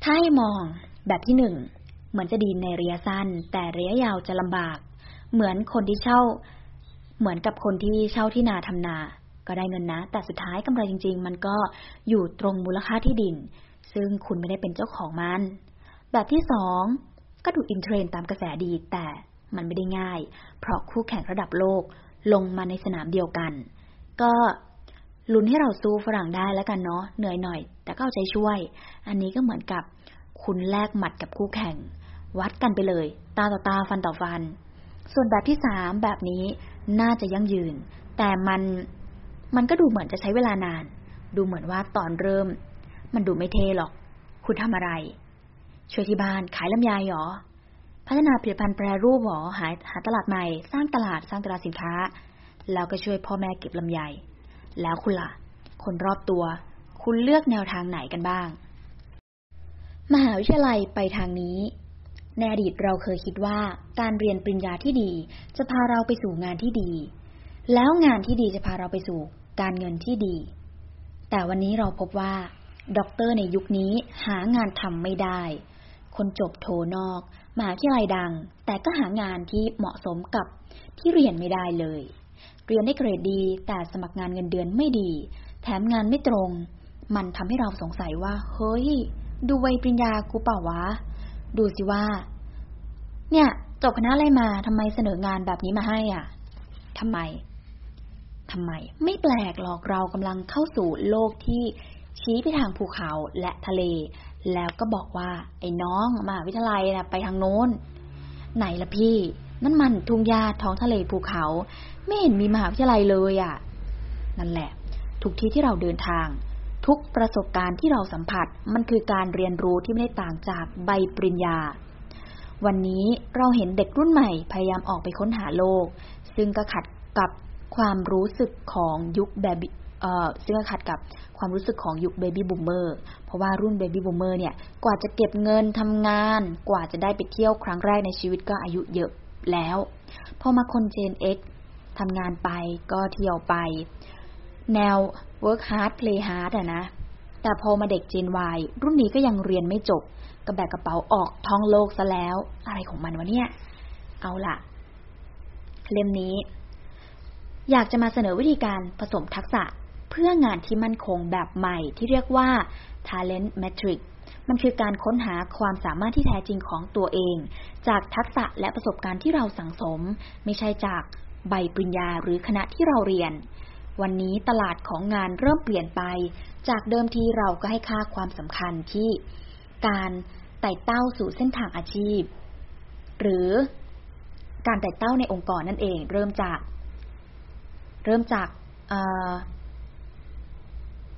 ถ้าให้มองแบบที่หนึ่งเหมือนจะดีในระยะสั้น แต่ระยะยาวจะลำบาก เหมือนคนที่เช่า เหมือนกับคนที่เช่าที่นาทำนา ก็ได้เงินนะ แต่สุดท้ายกำไรจริง ๆ มันก็อยู่ตรงมูลค่าที่ดิน ซึ่งคุณไม่ได้เป็นเจ้าของมัน แบบที่สองก็ดูอินเทรนตามกระแสดีแต่ มันไม่ได้ง่าย เพราะคู่แข่งระดับโลกลงมาในสนามเดียวกัน ก็ลุ้นให้เราสู้ฝรั่งได้แล้วกันเนาะเหนื่อยหน่อย แต่ก็เอาใจช่วย อันนี้ก็เหมือนกับคุณแลกหมัดกับคู่แข่ง วัดกันไปเลย ตาต่อตาฟันต่อฟัน ส่วนแบบที่สามแบบนี้น่าจะยั่งยืน แต่มันมันก็ดูเหมือนจะใช้เวลานาน ดูเหมือนว่าตอนเริ่ม มันดูไม่เท่หรอก คุณทำอะไร ช่วยที่บ้านขายลำไยหรอ พัฒนาผลิตภัณฑ์แปรรูปหรอหาหาตลาดใหม่ สร้างตลาดสร้างตลาดสินค้า แล้วก็ช่วยพ่อแม่เก็บลำไย แล้วคุณละ่ะ คนรอบตัว คุณเลือกแนวทางไหนกันบ้าง มหาวิทยาลัยไปทางนี้ ในอดีตเราเคยคิดว่าการเรียนปริญญาที่ดี จะพาเราไปสู่งานที่ดี แล้วงานที่ดีจะพาเราไปสู่การเงินที่ดี แต่วันนี้เราพบว่าด็อกเตอร์ในยุคนี้หางานทำไม่ได้ คนจบโทนอก มหาวิทยาลัยดัง แต่ก็หางานที่เหมาะสมกับที่เรียนไม่ได้เลย เรียนได้เกรดดี แต่สมัครงานเงินเดือนไม่ดี แถมงานไม่ตรง มันทำให้เราสงสัยว่า เฮ้ย ดูใบปริญญากูเปล่าวะ ดูสิว่า เนี่ย จบคณะอะไรมาทำไมเสนองานแบบนี้มาให้อะทำไมทำไม ไม่แปลกหรอกเรากำลังเข้าสู่โลกที่ชี้ไปทางภูเขาและทะเล แล้วก็บอกว่า ไอ้น้องมาวิทยาลัยนะไปทางโน้น ไหนละพี่ นั่นมันทุ่งหญ้าท้องทะเลภูเขา ไม่เห็นมีมหาวิทยาลัยเลยอะ่ะ นั่นแหละ ทุกที่ที่เราเดินทาง ทุกประสบการณ์ที่เราสัมผัสมันคือการเรียนรู้ที่ไม่ได้ต่างจากใบปริญญา วันนี้เราเห็นเด็กรุ่นใหม่พยายามออกไปค้นหาโลก ซึ่งก็ขัดกับความรู้สึกของยุคแบบ ซึ่งขัดกับความรู้สึกของยุค Baby Boomer เพราะว่ารุ่น Baby Boomer เนี่ยกว่าจะเก็บเงินทำงาน กว่าจะได้ไปเที่ยวครั้งแรกในชีวิตก็อายุเยอะแล้ว พอมาคนเจน X ทำงานไปก็เที่ยวไป แนว work hard play hard อะนะ แต่พอมาเด็กเจน Y รุ่นนี้ก็ยังเรียนไม่จบก็แบกกระเป๋าออกท่องโลกซะแล้ว อะไรของมันวะเนี่ย เอาล่ะ เล่มนี้ อยากจะมาเสนอวิธีการผสมทักษะ เพื่องานที่มั่นคงแบบใหม่ที่เรียกว่า Talent Matrix มันคือการค้นหาความสามารถที่แท้จริงของตัวเอง จากทักษะและประสบการณ์ที่เราสังสม ไม่ใช่จากใบปริญญาหรือคณะที่เราเรียน วันนี้ตลาดของงานเริ่มเปลี่ยนไป จากเดิมทีเราก็ให้ค่าความสำคัญที่ การไต่เต้าสู่เส้นทางอาชีพ หรือการไต่เต้าในองค์กรนั่นเอง เริ่มจาก เริ่มจาก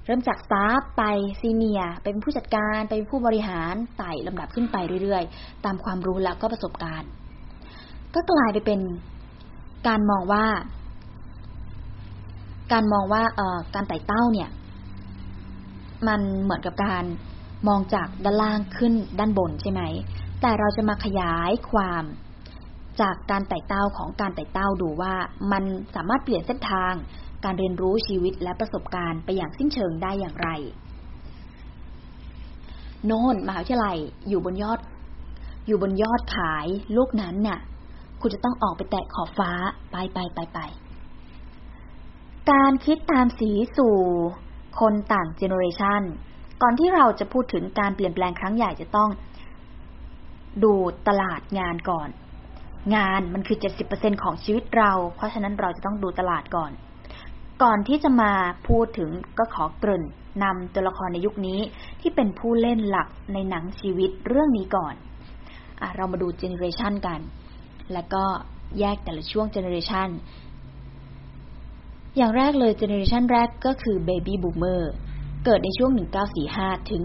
เริ่มจากสตาฟไปซีเนียเป็นผู้จัดการเป็นผู้บริหารไต่ลำดับขึ้นไปเรื่อยๆ ตามความรู้แล้วก็ประสบการณ์ ก็กลายไปเป็นการมองว่า การมองว่าเออการไต่เต้าเนี่ย มันเหมือนกับการมองจากด้านล่างขึ้นด้านบนใช่ไหม แต่เราจะมาขยายความจากการไต่เต้าของการไต่เต้าดูว่ามันสามารถเปลี่ยนเส้นทาง การเรียนรู้ชีวิตและประสบการณ์ไปอย่างสิ้นเชิงได้อย่างไร โน่นมหาวิทยาลัยอยู่บนยอด อยู่บนยอดขายลูกนั้นน่ะ คุณจะต้องออกไปแตะขอบฟ้าไปไปไปไปการคิดตามสีสู่คนต่างเจเนอเรชันก่อนที่เราจะพูดถึงการเปลี่ยนแปลงครั้งใหญ่จะต้อง ดูตลาดงานก่อน งานมันคือ 70%ของชีวิตเรา เพราะฉะนั้นเราจะต้องดูตลาดก่อน ก่อนที่จะมาพูดถึงก็ขอเกริ่นนำตัวละครในยุคนี้ที่เป็นผู้เล่นหลักในหนังชีวิตเรื่องนี้ก่อนอเรามาดู generation กัน แล้วก็แยกแต่ละช่วง generation อย่างแรกเลย generation แรกก็คือ Baby Boomer เกิดในช่วง 1945 ถึง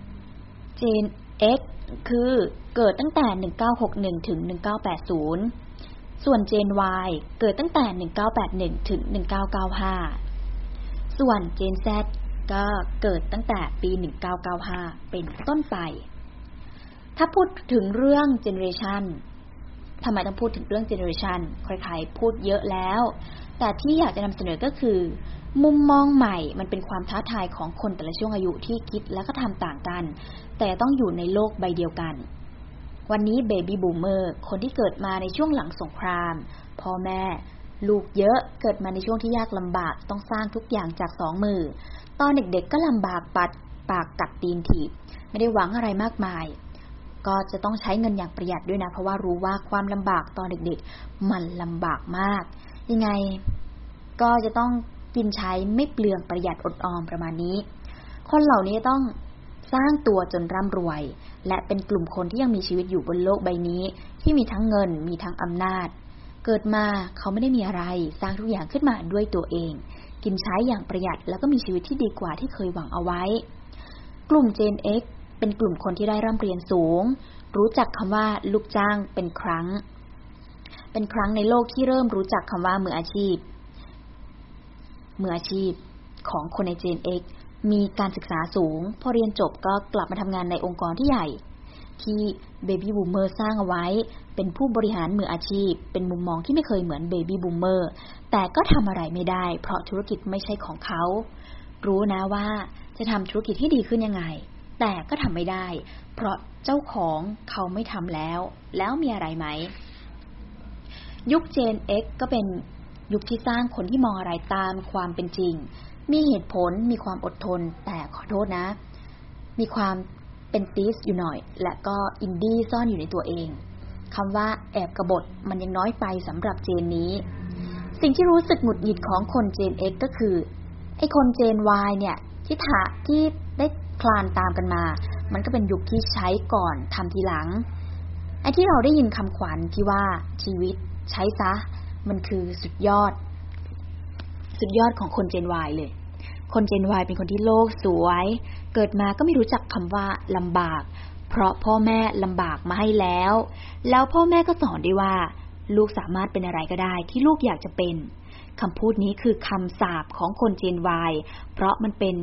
1960 Gen X คือเกิดตั้งแต่ 1961 ถึง 1980 ส่วนเจน Y เกิดตั้งแต่ 1981 ถึง 1995 ส่วนเจน Z ก็เกิดตั้งแต่ปี 1995 เป็นต้นไป ถ้าพูดถึงเรื่องเจเนเรชันทำไมต้องพูดถึงเรื่องเจเนอเรชันใครๆพูดเยอะแล้ว แต่ที่อยากจะนำเสนอก็คือ มุมมองใหม่มันเป็นความท้าทายของคนแต่ละช่วงอายุที่คิดและก็ทำต่างกัน แต่ต้องอยู่ในโลกใบเดียวกัน วันนี้ Baby Boomer คนที่เกิดมาในช่วงหลังสงคราม พ่อแม่ ลูกเยอะเกิดมาในช่วงที่ยากลำบากต้องสร้างทุกอย่างจากสองมือ ตอนเด็กๆก็ลำบากปัดปากกัดตีนถีบ ไม่ได้หวังอะไรมากมาย ก็จะต้องใช้เงินอย่างประหยัดด้วยนะ เพราะว่ารู้ว่าความลำบากตอนเด็กๆ มันลำบากมาก ยังไง ก็จะต้องกินใช้ไม่เปลืองประหยัดอดออมประมาณนี้ คนเหล่านี้ต้อง สร้างตัวจนร่ำรวย และเป็นกลุ่มคนที่ยังมีชีวิตอยู่บนโลกใบนี้ ที่มีทั้งเงินมีทั้งอำนาจ เกิดมาเขาไม่ได้มีอะไร สร้างทุกอย่างขึ้นมาด้วยตัวเอง กินใช้อย่างประหยัดแล้วก็มีชีวิตที่ดีกว่าที่เคยหวังเอาไว้ กลุ่ม Gen X เป็นกลุ่มคนที่ได้ร่ำเรียนสูง รู้จักคำว่าลูกจ้างเป็นครั้ง เป็นครั้งในโลกที่เริ่มรู้จักคำว่ามืออาชีพมืออาชีพของคนใน Gen X มีการศึกษาสูง พอเรียนจบก็กลับมาทำงานในองค์กรที่ใหญ่ ที่ Baby Boomer สร้างเอาไว้ เป็นผู้บริหารมืออาชีพ เป็นมุมมองที่ไม่เคยเหมือน Baby Boomer แต่ก็ทำอะไรไม่ได้ เพราะธุรกิจไม่ใช่ของเขา รู้นะว่าจะทำธุรกิจที่ดีขึ้นยังไง แต่ก็ทำไม่ได้ เพราะเจ้าของเขาไม่ทำแล้ว แล้วมีอะไรไหม ยุค Gen X ก็เป็นยุคที่สร้างคนที่มองอะไรตามความเป็นจริง มีเหตุผล มีความอดทน แต่ขอโทษนะ มีความเป็นติสอยู่หน่อย และก็อินดี้ซ่อนอยู่ในตัวเองคำว่าแอบกระบฏมันยังน้อยไปสำหรับเจนนี้ สิ่งที่รู้สึกหงุดหงิดของคนเจน X ก็คือไอ้คนเจน Y เนี่ยที่ถาที่ได้คลานตามกันมา มันก็เป็นยุคที่ใช้ก่อนทำทีหลังไอ้ที่เราได้ยินคำขวัญที่ว่าชีวิตใช้ซะ มันคือสุดยอด สุดยอดของคนเจน Y เลย คนเจนวายเป็นคนที่โลกสวย เกิดมาก็ไม่รู้จักคำว่าลำบาก เพราะพ่อแม่ลำบากมาให้แล้ว แล้วพ่อแม่ก็สอนได้ว่า ลูกสามารถเป็นอะไรก็ได้ที่ลูกอยากจะเป็นคำพูดนี้คือคำสาปของคนเจนวายเพราะมันเป็น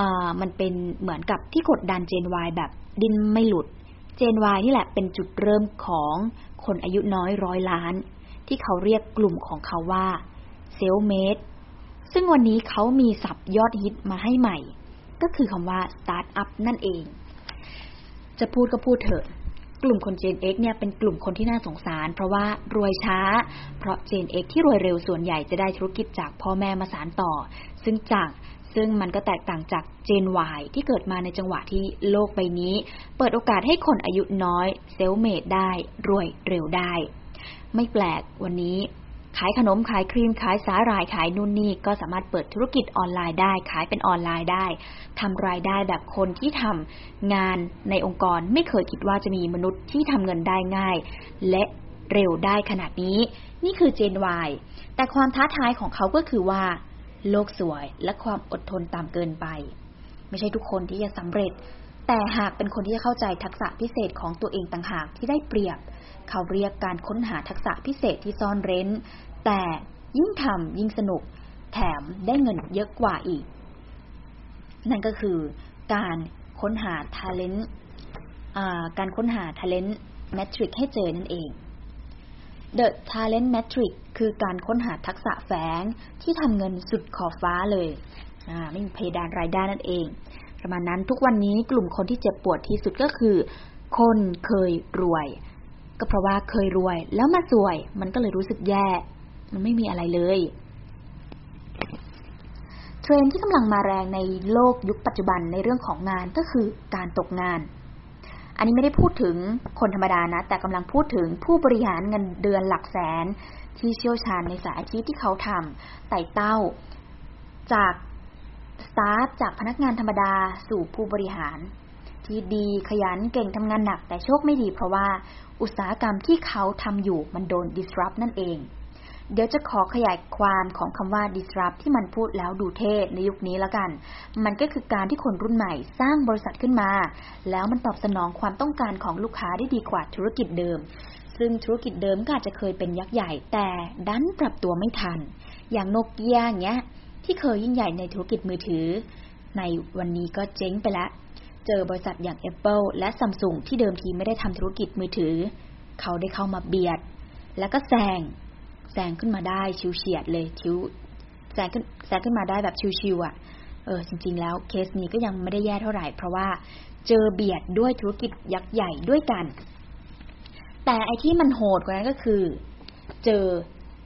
อ่ามันเป็นเหมือนกับที่กดดันเจนวายแบบดิ้นไม่หลุด เจนวายนี่แหละเป็นจุดเริ่มของคนอายุน้อยร้อยล้าน ที่เขาเรียกกลุ่มของเขาว่า self-made ซึ่งวันนี้เขามีศัพท์ยอดฮิตมาให้ใหม่ ก็คือคำว่าสตาร์ทอัพนั่นเอง จะพูดก็พูดเถอะ กลุ่มคนเจน X เนี่ยเป็นกลุ่มคนที่น่าสงสาร เพราะว่ารวยช้า เพราะเจน X ที่รวยเร็วส่วนใหญ่จะได้ธุรกิจจากพ่อแม่มาสานต่อ ซึ่งจากซึ่งมันก็แตกต่างจากเจน Y ที่เกิดมาในจังหวะที่โลกใบนี้ เปิดโอกาสให้คนอายุน้อยเซลเมดได้รวยเร็วได้ ไม่แปลกวันนี้ ขายขนมขายครีมขายสาหร่ายขายนู่นนี่ก็สามารถเปิดธุรกิจออนไลน์ได้ ขายเป็นออนไลน์ได้ทำรายได้แบบคนที่ทำงานในองค์กรไม่เคยคิดว่าจะมีมนุษย์ที่ทำเงินได้ง่าย และเร็วได้ขนาดนี้ นี่คือเจนวายแต่ความท้าทายของเขาก็คือว่า โลกสวยและความอดทนตามเกินไป ไม่ใช่ทุกคนที่จะสำเร็จ แต่หากเป็นคนที่จะเข้าใจทักษะพิเศษของตัวเองต่างหากที่ได้เปรียบ เขาเรียกการค้นหาทักษะพิเศษที่ซ่อนเร้น แต่ยิ่งทำยิ่งสนุก แถมได้เงินเยอะกว่าอีก นั่นก็คือการค้นหา talent การค้นหา talent metric ให้เจอนั่นเอง The Talent Metric คือการค้นหาทักษะแฝงที่ทำเงินสุดขอบฟ้าเลย ไม่มีเพดานรายได้นั่นเอง ประมาณนั้นทุกวันนี้กลุ่มคนที่เจ็บปวดที่สุดก็คือ คนเคยรวย ก็เพราะว่าเคยรวย แล้วมาสวย มันก็เลยรู้สึกแย่ มันไม่มีอะไรเลยเทรนที่กำลังมาแรงในโลกยุคปัจจุบันในเรื่องของงานก็คือการตกงาน อันนี้ไม่ได้พูดถึงคนธรรมดานะ แต่กำลังพูดถึงผู้บริหารเงินเดือนหลักแสน ที่เชี่ยวชาญในสายอาชีพที่เขาทำไต่เต้า จาก สตาฟจากพนักงานธรรมดาสู่ผู้บริหาร ที่ดีขยันเก่งทำงานหนักแต่โชคไม่ดีเพราะว่าอุตสาหกรรมที่เขาทำอยู่มันโดน disrupt นั่นเอง เดี๋ยวจะขอขยายความของคำว่า disrupt ที่มันพูดแล้วดูเท่ในยุคนี้แล้วกัน มันก็คือการที่คนรุ่นใหม่สร้างบริษัทขึ้นมา แล้วมันตอบสนองความต้องการของลูกค้าได้ดีกว่าธุรกิจเดิม ซึ่งธุรกิจเดิมก็อาจจะเคยเป็นยักษ์ใหญ่ แต่ดันปรับตัวไม่ทัน อย่างโนเกียอย่างเงี้ย ที่เคยยิ่งใหญ่ในธุรกิจมือถือ ในวันนี้ก็เจ๊งไปแล้วเจอบริษัทอย่าง Apple และ Samsung ที่เดิมทีไม่ได้ทำธุรกิจมือถือ เขาได้เข้ามาเบียด แล้วก็แซงแซงขึ้นมาได้ชิวเฉียดเลยชิวแซงขึ้นแซงขึ้นมาได้แบบชิวๆอะเออจริง ๆ แล้วเคสนี้ก็ยังไม่ได้แย่เท่าไหร่ เพราะว่าเจอเบียดด้วยธุรกิจยักษ์ใหญ่ด้วยกัน แต่ไอที่มันโหดกว่านั้นก็คือ เจอ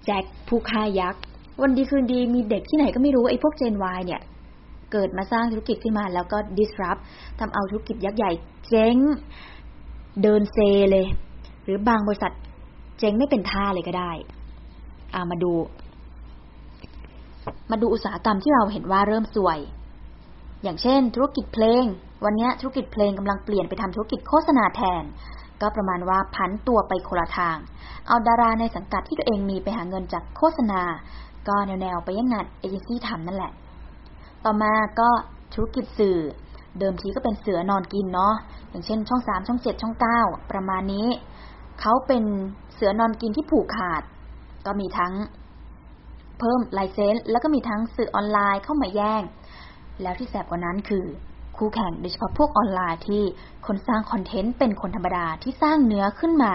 แจ็คผู้ฆ่ายักษ์ วันดีคืนดีมีเด็กที่ไหนก็ไม่รู้ไอ้พวกเจนวายเนี่ย เกิดมาสร้างธุรกิจขึ้นมาแล้วก็ disrupt ทำเอาธุรกิจยักษ์ใหญ่ เจ๊ง เดินเซเลย หรือบางบริษัทเจ๊งไม่เป็นท่าเลยก็ได้อ่ามาดู มาดูอุตสาหกรรมที่เราเห็นว่าเริ่มสวย อย่างเช่น ธุรกิจเพลง วันนี้ธุรกิจเพลงกำลังเปลี่ยนไปทำธุรกิจโฆษณาแทน ก็ประมาณว่าพันตัวไปคนละทาง เอาดาราในสังกัดที่ตัวเองมีไปหาเงินจากโฆษณา ก็แนวๆไปยังงานเอเจนซี่ทำนั่นแหละ ต่อมาก็ธุรกิจสื่อ เดิมทีก็เป็นเสือนอนกินเนาะอย่างเช่น ช่องสามช่องเจ็ดช่องเก้าประมาณนี้ เขาเป็นเสือนอนกินที่ผูกขาด ก็มีทั้งเพิ่มไลเซนส์แล้วก็มีทั้งสื่อออนไลน์เข้ามาแย่ง แล้วที่แสบกว่านั้นคือคู่แข่งโดยเฉพาะพวกออนไลน์ที่คนสร้างคอนเทนต์เป็นคนธรรมดาที่สร้างเนื้อขึ้นมา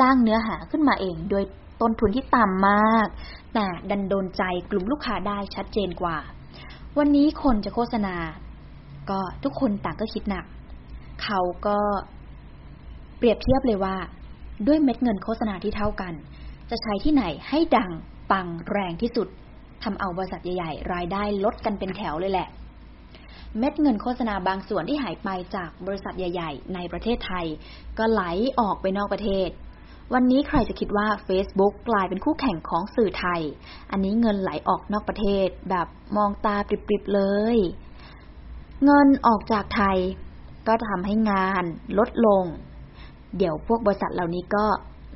สร้างเนื้อหาขึ้นมาเอง โดยต้นทุนที่ต่ำมาก แต่ดันโดนใจกลุ่มลูกค้าได้ชัดเจนกว่า วันนี้คนจะโฆษณา ก็ทุกคนต่างก็คิดหนัก เขาก็เปรียบเทียบเลยว่า ด้วยเม็ดเงินโฆษณาที่เท่ากัน จะใช้ที่ไหนให้ดังปังแรงที่สุดทำเอาบริษัทใหญ่ๆ รายได้ลดกันเป็นแถวเลยแหละ เม็ดเงินโฆษณาบางส่วนที่หายไปจากบริษัทใหญ่ ๆ ในประเทศไทย ก็ไหลออกไปนอกประเทศ วันนี้ใครจะคิดว่า Facebook กลายเป็นคู่แข่งของสื่อไทย อันนี้เงินไหลออกนอกประเทศแบบมองตาปริบๆเลย เงินออกจากไทย ก็ทำให้งานลดลง เดี๋ยวพวกบริษัทเหล่านี้ก็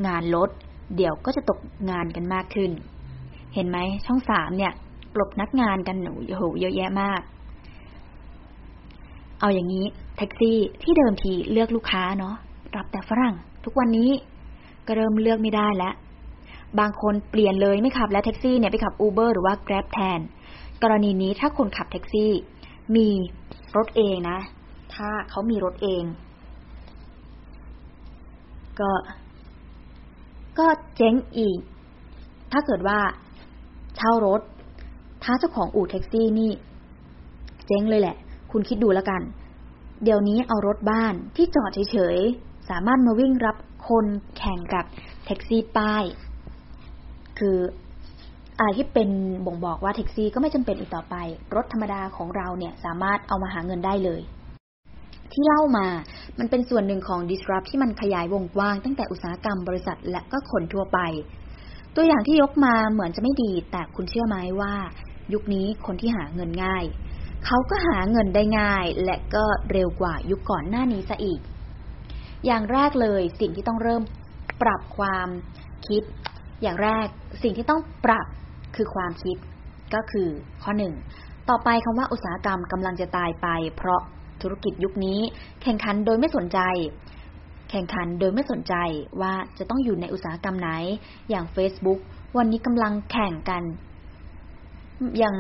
งานลด เดี๋ยวก็จะตกงานกันมากขึ้น เห็นไหมช่องสามเนี่ยปลบนักงานกันหนูโหเยอะแยะมาก เอาอย่างนี้แท็กซี่ที่เดิมทีเลือกลูกค้าเนาะรับแต่ฝรั่ง ทุกวันนี้ ก็เริ่มเลือกไม่ได้แล้ว บางคนเปลี่ยนเลยไม่ขับแล้วแท็กซี่เนี่ยไปขับอูเบอร์หรือว่าแกร็บแทน กรณีนี้ถ้าคนขับแท็กซี่ มีรถเองนะ ถ้าเขามีรถเอง ก็ ก็เจ๊งอีก ถ้าเกิดว่าเช่ารถ ถ้าเจ้าของอู่แท็กซี่นี่ เจ๊งเลยแหละ คุณคิดดูแล้วกัน เดี๋ยวนี้เอารถบ้านที่จอดเฉยๆ สามารถมาวิ่งรับ คนแข่งกับแท็กซี่ป้าย คืออะไรที่เป็นบ่งบอกว่าแท็กซี่ก็ไม่จำเป็นอีกต่อไป รถธรรมดาของเราเนี่ยสามารถเอามาหาเงินได้เลย ที่เล่ามามันเป็นส่วนหนึ่งของ disrupt ที่มันขยายวงกว้างตั้งแต่อุตสาหกรรมบริษัทและก็คนทั่วไป ตัวอย่างที่ยกมาเหมือนจะไม่ดี แต่คุณเชื่อไหมว่า ยุคนี้คนที่หาเงินง่าย เขาก็หาเงินได้ง่าย และก็เร็วกว่ายุคก่อนหน้านี้ซะอีก อย่างแรกเลยสิ่งที่ต้องเริ่มปรับความคิด อย่างแรกสิ่งที่ต้องปรับคือความคิด ก็คือข้อหนึ่งต่อไปคำว่าอุตสาหกรรมกำลังจะตายไป เพราะธุรกิจยุคนี้ แข่งขันโดยไม่สนใจ แข่งขันโดยไม่สนใจว่าจะต้องอยู่ในอุตสาหกรรมไหน อย่าง Facebook วันนี้กำลังแข่งกัน อย่าง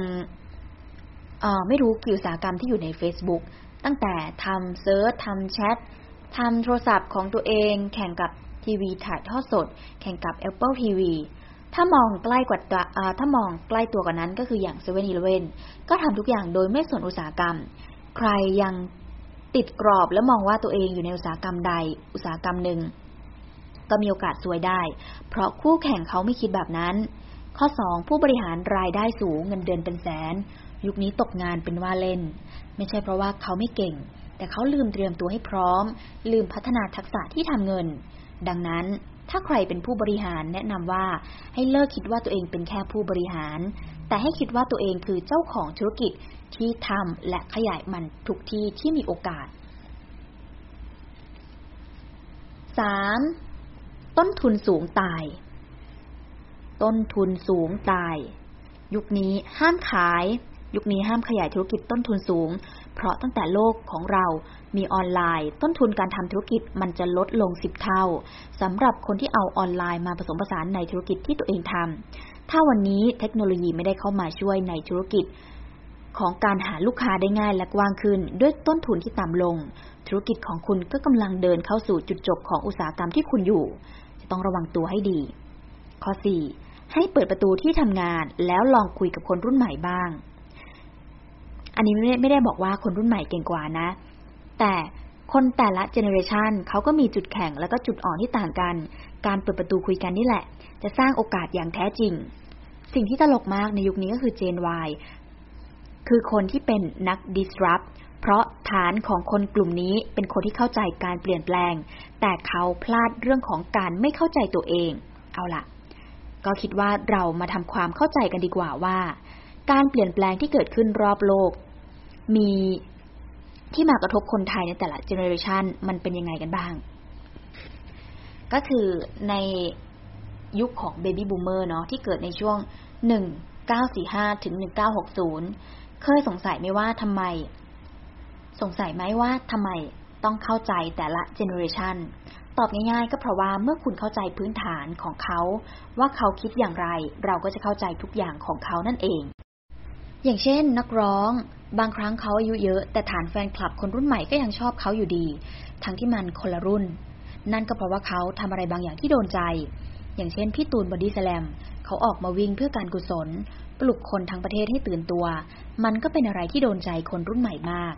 ไม่รู้กี่อุตสาหกรรมที่อยู่ใน Facebook ตั้งแต่ทำ search ทำแชท ทำโทรศัพท์ของตัวเองแข่งกับทีวีถ่ายทอดสด แข่งกับ Apple TV ถ้ามองใกล้กว่าถ้ามองใกล้ตัวกว่านั้นก็คืออย่างเซเว่นอีเลเวนก็ทำทุกอย่างโดยไม่สนอุตสาหกรรม ใครยังติดกรอบและมองว่าตัวเองอยู่ในอุตสาหกรรมใดอุตสาหกรรมหนึ่ง ก็มีโอกาสซวยได้ เพราะคู่แข่งเขาไม่คิดแบบนั้น ข้อสองผู้บริหารรายได้สูงเงินเดือนเป็นแสน ยุคนี้ตกงานเป็นว่าเล่น ไม่ใช่เพราะว่าเขาไม่เก่ง แต่เขาลืมเตรียมตัวให้พร้อม ลืมพัฒนาทักษะที่ทำเงิน ดังนั้นถ้าใครเป็นผู้บริหารแนะนำว่าให้เลิกคิดว่าตัวเองเป็นแค่ผู้บริหาร แต่ให้คิดว่าตัวเองคือเจ้าของธุรกิจที่ทำและขยายมันทุกที่ที่มีโอกาส 3. ต้นทุนสูงตาย ต้นทุนสูงตาย ยุคนี้ห้ามขาย ยุคนี้ห้ามขยายธุรกิจต้นทุนสูง เพราะตั้งแต่โลกของเรามีออนไลน์ ต้นทุนการทำธุรกิจมันจะลดลงสิบเท่าสำหรับคนที่เอาออนไลน์มาผสมผสานในธุรกิจที่ตัวเองทำถ้าวันนี้เทคโนโลยีไม่ได้เข้ามาช่วยในธุรกิจ ของการหาลูกค้าได้ง่ายและกว้างขึ้น ด้วยต้นทุนที่ต่ำลง ธุรกิจของคุณก็กำลังเดินเข้าสู่จุดจบของอุตสาหกรรมที่คุณอยู่ จะต้องระวังตัวให้ดี ข้อ 4. ให้เปิดประตูที่ทำงานแล้วลองคุยกับคนรุ่นใหม่บ้าง อันนี้ไม่ได้ไม่ได้บอกว่าคนรุ่นใหม่เก่งกว่านะ แต่คนแต่ละเจเนอเรชันเขาก็มีจุดแข็งและก็จุดอ่อนที่ต่างกัน การเปิดประตูคุยกันนี่แหละ จะสร้างโอกาสอย่างแท้จริง สิ่งที่ตลกมากในยุคนี้ก็คือเจน Y คือคนที่เป็นนัก disrupt เพราะฐานของคนกลุ่มนี้เป็นคนที่เข้าใจการเปลี่ยนแปลง แต่เขาพลาดเรื่องของการไม่เข้าใจตัวเอง เอาล่ะก็คิดว่าเรามาทำความเข้าใจกันดีกว่าว่า การเปลี่ยนแปลงที่เกิดขึ้นรอบโลก มีที่มากระทบคนไทยในแต่ละเจเนอเรชันมันเป็นยังไงกันบ้าง ก็คือในยุคของเบบี้บูมเมอร์เนาะที่เกิดในช่วง 1945 ถึง 1960 เคยสงสัยไหมว่าทำไม สงสัยไหมว่าทำไมต้องเข้าใจแต่ละเจเนอเรชันตอบง่ายๆ ก็เพราะว่าเมื่อคุณเข้าใจพื้นฐานของเขา ว่าเขาคิดอย่างไร เราก็จะเข้าใจทุกอย่างของเขานั่นเอง อย่างเช่น นักร้อง บางครั้งเขาอายุเยอะ แต่ฐานแฟนคลับคนรุ่นใหม่ก็ยังชอบเขาอยู่ดี ทั้งที่มันคนละรุ่น นั่นก็เพราะว่าเขาทำอะไรบางอย่างที่โดนใจ อย่างเช่นพี่ตูนบอดี้สแลมเขาออกมาวิ่งเพื่อการกุศล ปลุกคนทั้งประเทศให้ตื่นตัว มันก็เป็นอะไรที่โดนใจคนรุ่นใหม่มาก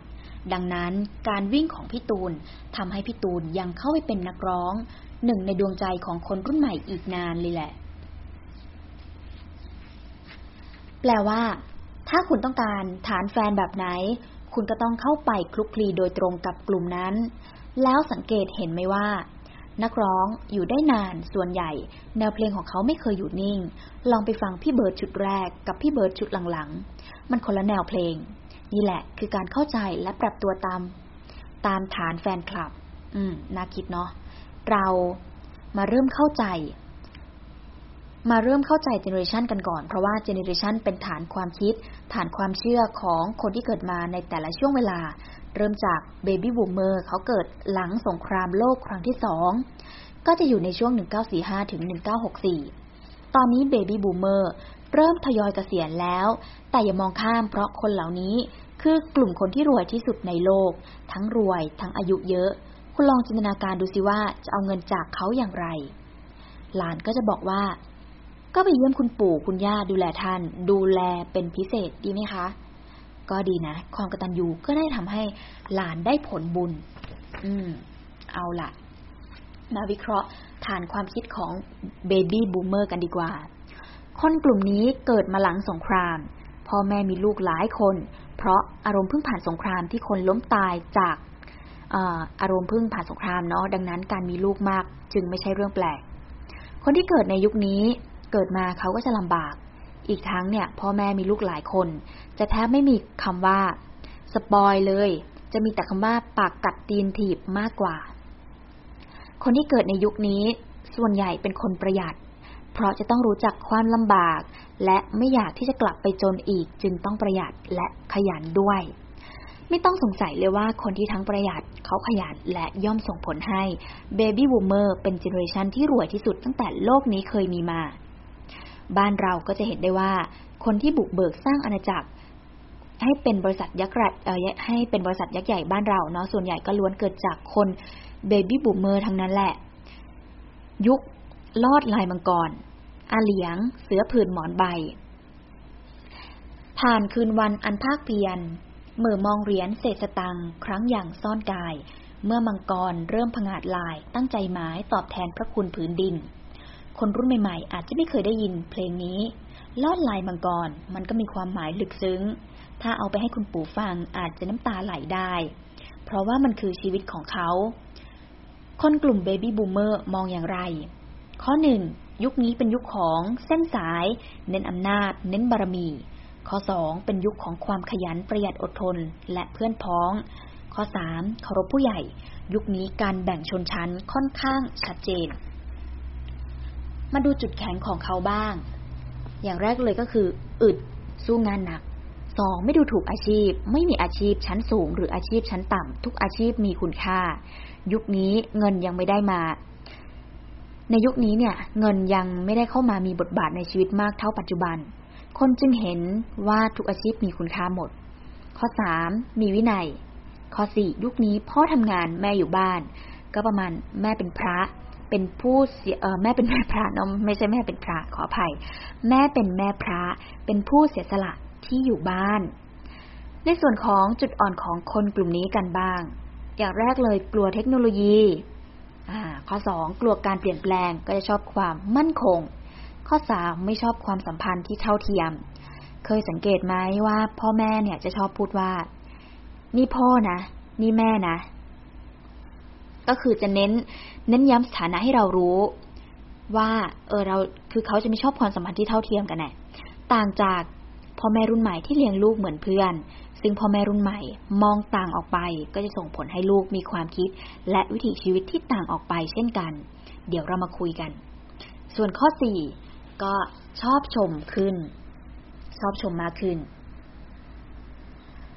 ดังนั้นการวิ่งของพี่ตูนทำให้พี่ตูนยังเข้าไปเป็นนักร้อง หนึ่งในดวงใจของคนรุ่นใหม่อีกนานเลยแหละ แปลว่า ถ้าคุณต้องการฐานแฟนแบบไหน คุณก็ต้องเข้าไปคลุกคลีโดยตรงกับกลุ่มนั้น แล้วสังเกตเห็นไหมว่า นักร้องอยู่ได้นานส่วนใหญ่ แนวเพลงของเขาไม่เคยอยู่นิ่ง ลองไปฟังพี่เบิร์ดชุดแรกกับพี่เบิร์ดชุดหลังๆ มันคนละแนวเพลง นี่แหละคือการเข้าใจและปรับตัวตาม ตามฐานแฟนคลับ อืมน่าคิดเนาะเรามาเริ่มเข้าใจ มาเริ่มเข้าใจเจเนอเรชันกันก่อน เพราะว่าเจเนอเรชันเป็นฐานความคิด ฐานความเชื่อของคนที่เกิดมาในแต่ละช่วงเวลา เริ่มจากเบบี้บูมเมอร์เขาเกิดหลังสงครามโลกครั้งที่สองก็จะอยู่ในช่วง 1945 ถึง 1964 ตอนนี้เบบี้บูมเมอร์เริ่มทยอยเกษียณแล้ว แต่อย่ามองข้ามเพราะคนเหล่านี้คือกลุ่มคนที่รวยที่สุดในโลก ทั้งรวยทั้งอายุเยอะ คุณลองจินตนาการดูสิว่าจะเอาเงินจากเขาอย่างไร หลานก็จะบอกว่า ก็ไปเยี่ยมคุณปู่คุณย่าดูแลท่าน ดูแลเป็นพิเศษดีไหมคะ ก็ดีนะ ความกตัญญูก็ได้ทำให้หลานได้ผลบุญ อืม เอาละมาวิเคราะห์ฐานความคิดของเบบี้บูมเมอร์กันดีกว่า คนกลุ่มนี้เกิดมาหลังสงคราม พ่อแม่มีลูกหลายคน เพราะอารมณ์พึ่งผ่านสงครามที่คนล้มตายจากอารมณ์พึ่งผ่านสงครามเนาะดังนั้นการมีลูกมากจึงไม่ใช่เรื่องแปลก คนที่เกิดในยุคนี้ เกิดมาเขาก็จะลำบาก อีกทั้งเนี่ยพ่อแม่มีลูกหลายคน จะแทบไม่มีคำว่าสปอยเลย จะมีแต่คำว่าปากกัดตีนถีบมากกว่า คนที่เกิดในยุคนี้ ส่วนใหญ่เป็นคนประหยัด เพราะจะต้องรู้จักความลำบาก และไม่อยากที่จะกลับไปจนอีกจึงต้องประหยัดและขยันด้วย ไม่ต้องสงสัยเลยว่าคนที่ทั้งประหยัดเขาขยันและย่อมส่งผลให้เบบี้บูมเมอร์เป็นเจเนอเรชันที่รวยที่สุดตั้งแต่โลกนี้เคยมีมา บ้านเราก็จะเห็นได้ว่า คนที่บุกเบิกสร้างอาณาจักร ให้เป็นบริษัทยักษ์ให้เป็นบริษัทยักษ์ใหญ่บ้านเราเนาะส่วนใหญ่ก็ล้วนเกิดจากคนเบบี้บูมเมอร์ทั้งนั้นแหละ ยุคลอดลายมังกร อาเหลียง เสื่อผืนหมอนใบ ผ่านคืนวันอันภาคเพียรเมื่อมองเหรียญเศษสตางค์ครั้งอย่างซ่อนกาย เมื่อมังกรเริ่มผงาดลายตั้งใจหมายตอบแทนพระคุณผืนดิน คนรุ่นใหม่ๆ อาจจะไม่เคยได้ยินเพลงนี้ ลอดลายมังกร มันก็มีความหมายลึกซึ้ง ถ้าเอาไปให้คุณปู่ฟังอาจจะน้ำตาไหลได้ เพราะว่ามันคือชีวิตของเขา คนกลุ่มเบบี้บูมเมอร์มองอย่างไร ข้อหนึ่งยุคนี้เป็นยุคของเส้นสาย เน้นอำนาจ เน้นบารมี ข้อสองเป็นยุคของความขยันประหยัดอดทนและเพื่อนพ้อง ข้อสามเคารพผู้ใหญ่ ยุคนี้การแบ่งชนชั้นค่อนข้างชัดเจน มาดูจุดแข็งของเขาบ้าง อย่างแรกเลยก็คืออึดสู้งานหนักสองไม่ดูถูกอาชีพ ไม่มีอาชีพชั้นสูง หรืออาชีพชั้นต่ำทุกอาชีพมีคุณค่า ยุคนี้เงินยังไม่ได้มา ในยุคนี้เนี่ย เงินยังไม่ได้เข้ามามีบทบาทในชีวิตมากเท่าปัจจุบัน คนจึงเห็นว่าทุกอาชีพมีคุณค่าหมด ข้อสามมีวินัย ข้อสี่ยุคนี้พ่อทำงานแม่อยู่บ้าน ก็ประมาณแม่เป็นพระ เป็นผู้เสียแม่เป็นแม่พระเนาะไม่ใช่แม่เป็นพระขออภัย แม่เป็นแม่พระ เป็นผู้เสียสละที่อยู่บ้าน ในส่วนของจุดอ่อนของคนกลุ่มนี้กันบ้าง อย่างแรกเลยกลัวเทคโนโลยีข้อสองกลัวการเปลี่ยนแปลงก็จะชอบความมั่นคง ข้อสามไม่ชอบความสัมพันธ์ที่เท่าเทียม เคยสังเกตไหมว่า พ่อแม่เนี่ยจะชอบพูดว่า นี่พ่อนะ นี่แม่นะ ก็คือจะเน้น เน้นย้ำสถานะให้เรารู้ ว่า เออเราคือเขาจะไม่ชอบความสัมพันธ์ที่เท่าเทียมกันแน่ต่างจากพ่อแม่รุ่นใหม่ที่เลี้ยงลูกเหมือนเพื่อน ซึ่งพ่อแม่รุ่นใหม่มองต่างออกไป ก็จะส่งผลให้ลูกมีความคิด และวิถีชีวิตที่ต่างออกไปเช่นกัน เดี๋ยวเรามาคุยกัน ส่วนข้อสี่ก็ชอบชมขึ้น ชอบชมมากขึ้น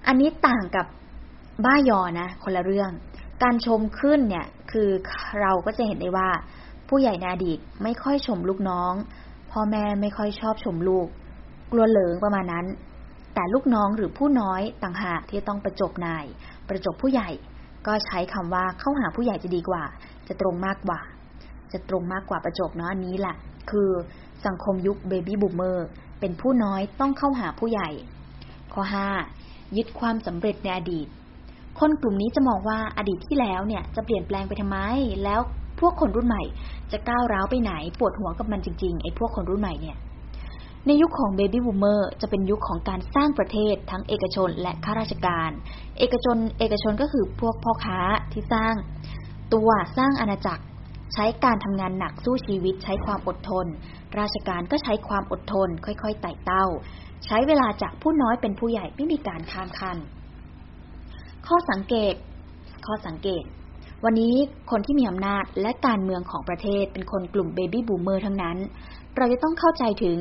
อันนี้ต่างกับบ้ายอนะ คนละเรื่อง การชมขึ้นเนี่ยคือเราก็จะเห็นได้ว่า ผู้ใหญ่ในอดีตไม่ค่อยชมลูกน้อง พ่อแม่ไม่ค่อยชอบชมลูก กลัวเหลิงประมาณนั้น แต่ลูกน้องหรือผู้น้อยต่างหากที่ต้องประจบนาย ประจบผู้ใหญ่ ก็ใช้คำว่าเข้าหาผู้ใหญ่จะดีกว่า จะตรงมากกว่า จะตรงมากกว่าประจบเนาะอันนี้แหละคือสังคมยุคเบบี้บูมเมอร์เป็นผู้น้อยต้องเข้าหาผู้ใหญ่ ข้อห้ายึดความสำเร็จในอดีต คนกลุ่มนี้จะมองว่าอดีตที่แล้วเนี่ยจะเปลี่ยนแปลงไปทำไม แล้วพวกคนรุ่นใหม่ จะก้าวร้าวไปไหนปวดหัวกับมันจริงๆไอ้พวกคนรุ่นใหม่เนี่ยในยุคของเบบี้บูมเมอร์จะเป็นยุคของการสร้างประเทศทั้งเอกชนและข้าราชการ เอกชนเอกชนก็คือพวกพ่อค้าที่สร้าง ตัวสร้างอาณาจักร ใช้การทำงานหนักสู้ชีวิตใช้ความอดทน ราชการก็ใช้ความอดทนค่อยๆไต่เต้า ใช้เวลาจากผู้น้อยเป็นผู้ใหญ่ไม่มีการข้ามคัน ข้อสังเกต ข้อสังเกต วันนี้คนที่มีอำนาจและการเมืองของประเทศเป็นคนกลุ่มเบบี้บูมเมอร์ทั้งนั้น เราจะต้องเข้าใจถึง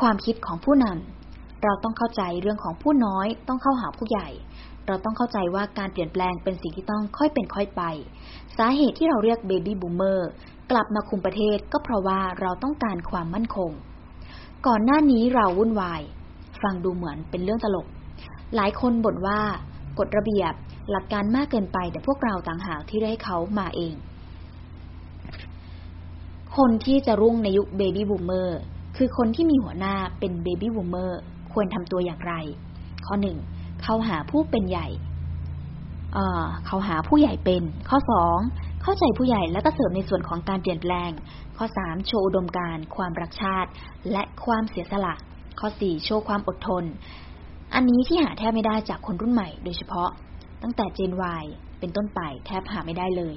ความคิดของผู้นำเราต้องเข้าใจเรื่องของผู้น้อย ต้องเข้าหาผู้ใหญ่ เราต้องเข้าใจว่าการเปลี่ยนแปลงเป็นสิ่งที่ต้องค่อยเป็นค่อยไป สาเหตุที่เราเรียกเบบี้บูมเมอร์กลับมาคุมประเทศก็เพราะว่าเราต้องการความมั่นคง ก่อนหน้านี้เราวุ่นวาย ฟังดูเหมือนเป็นเรื่องตลก หลายคนบ่นว่ากฎระเบียบหลักการมากเกินไป แต่พวกเราต่างหากที่ได้เขามาเอง คนที่จะรุ่งในยุคเบบี้บูมเมอร์คือคนที่มีหัวหน้าเป็นเบบี้บูมเมอร์ควรทำตัวอย่างไร ข้อหนึ่งเข้าหาผู้เป็นใหญ่เออเข้าหาผู้ใหญ่เป็น ข้อสองเข้าใจผู้ใหญ่และก็เสริมในส่วนของการเปลี่ยนแปลง ข้อสามโชว์อุดมการณ์ ความรักชาติ และความเสียสละ ข้อสี่โชว์ความอดทน อันนี้ที่หาแทบไม่ได้จากคนรุ่นใหม่ โดยเฉพาะตั้งแต่เจน Y เป็นต้นไปแทบหาไม่ได้เลย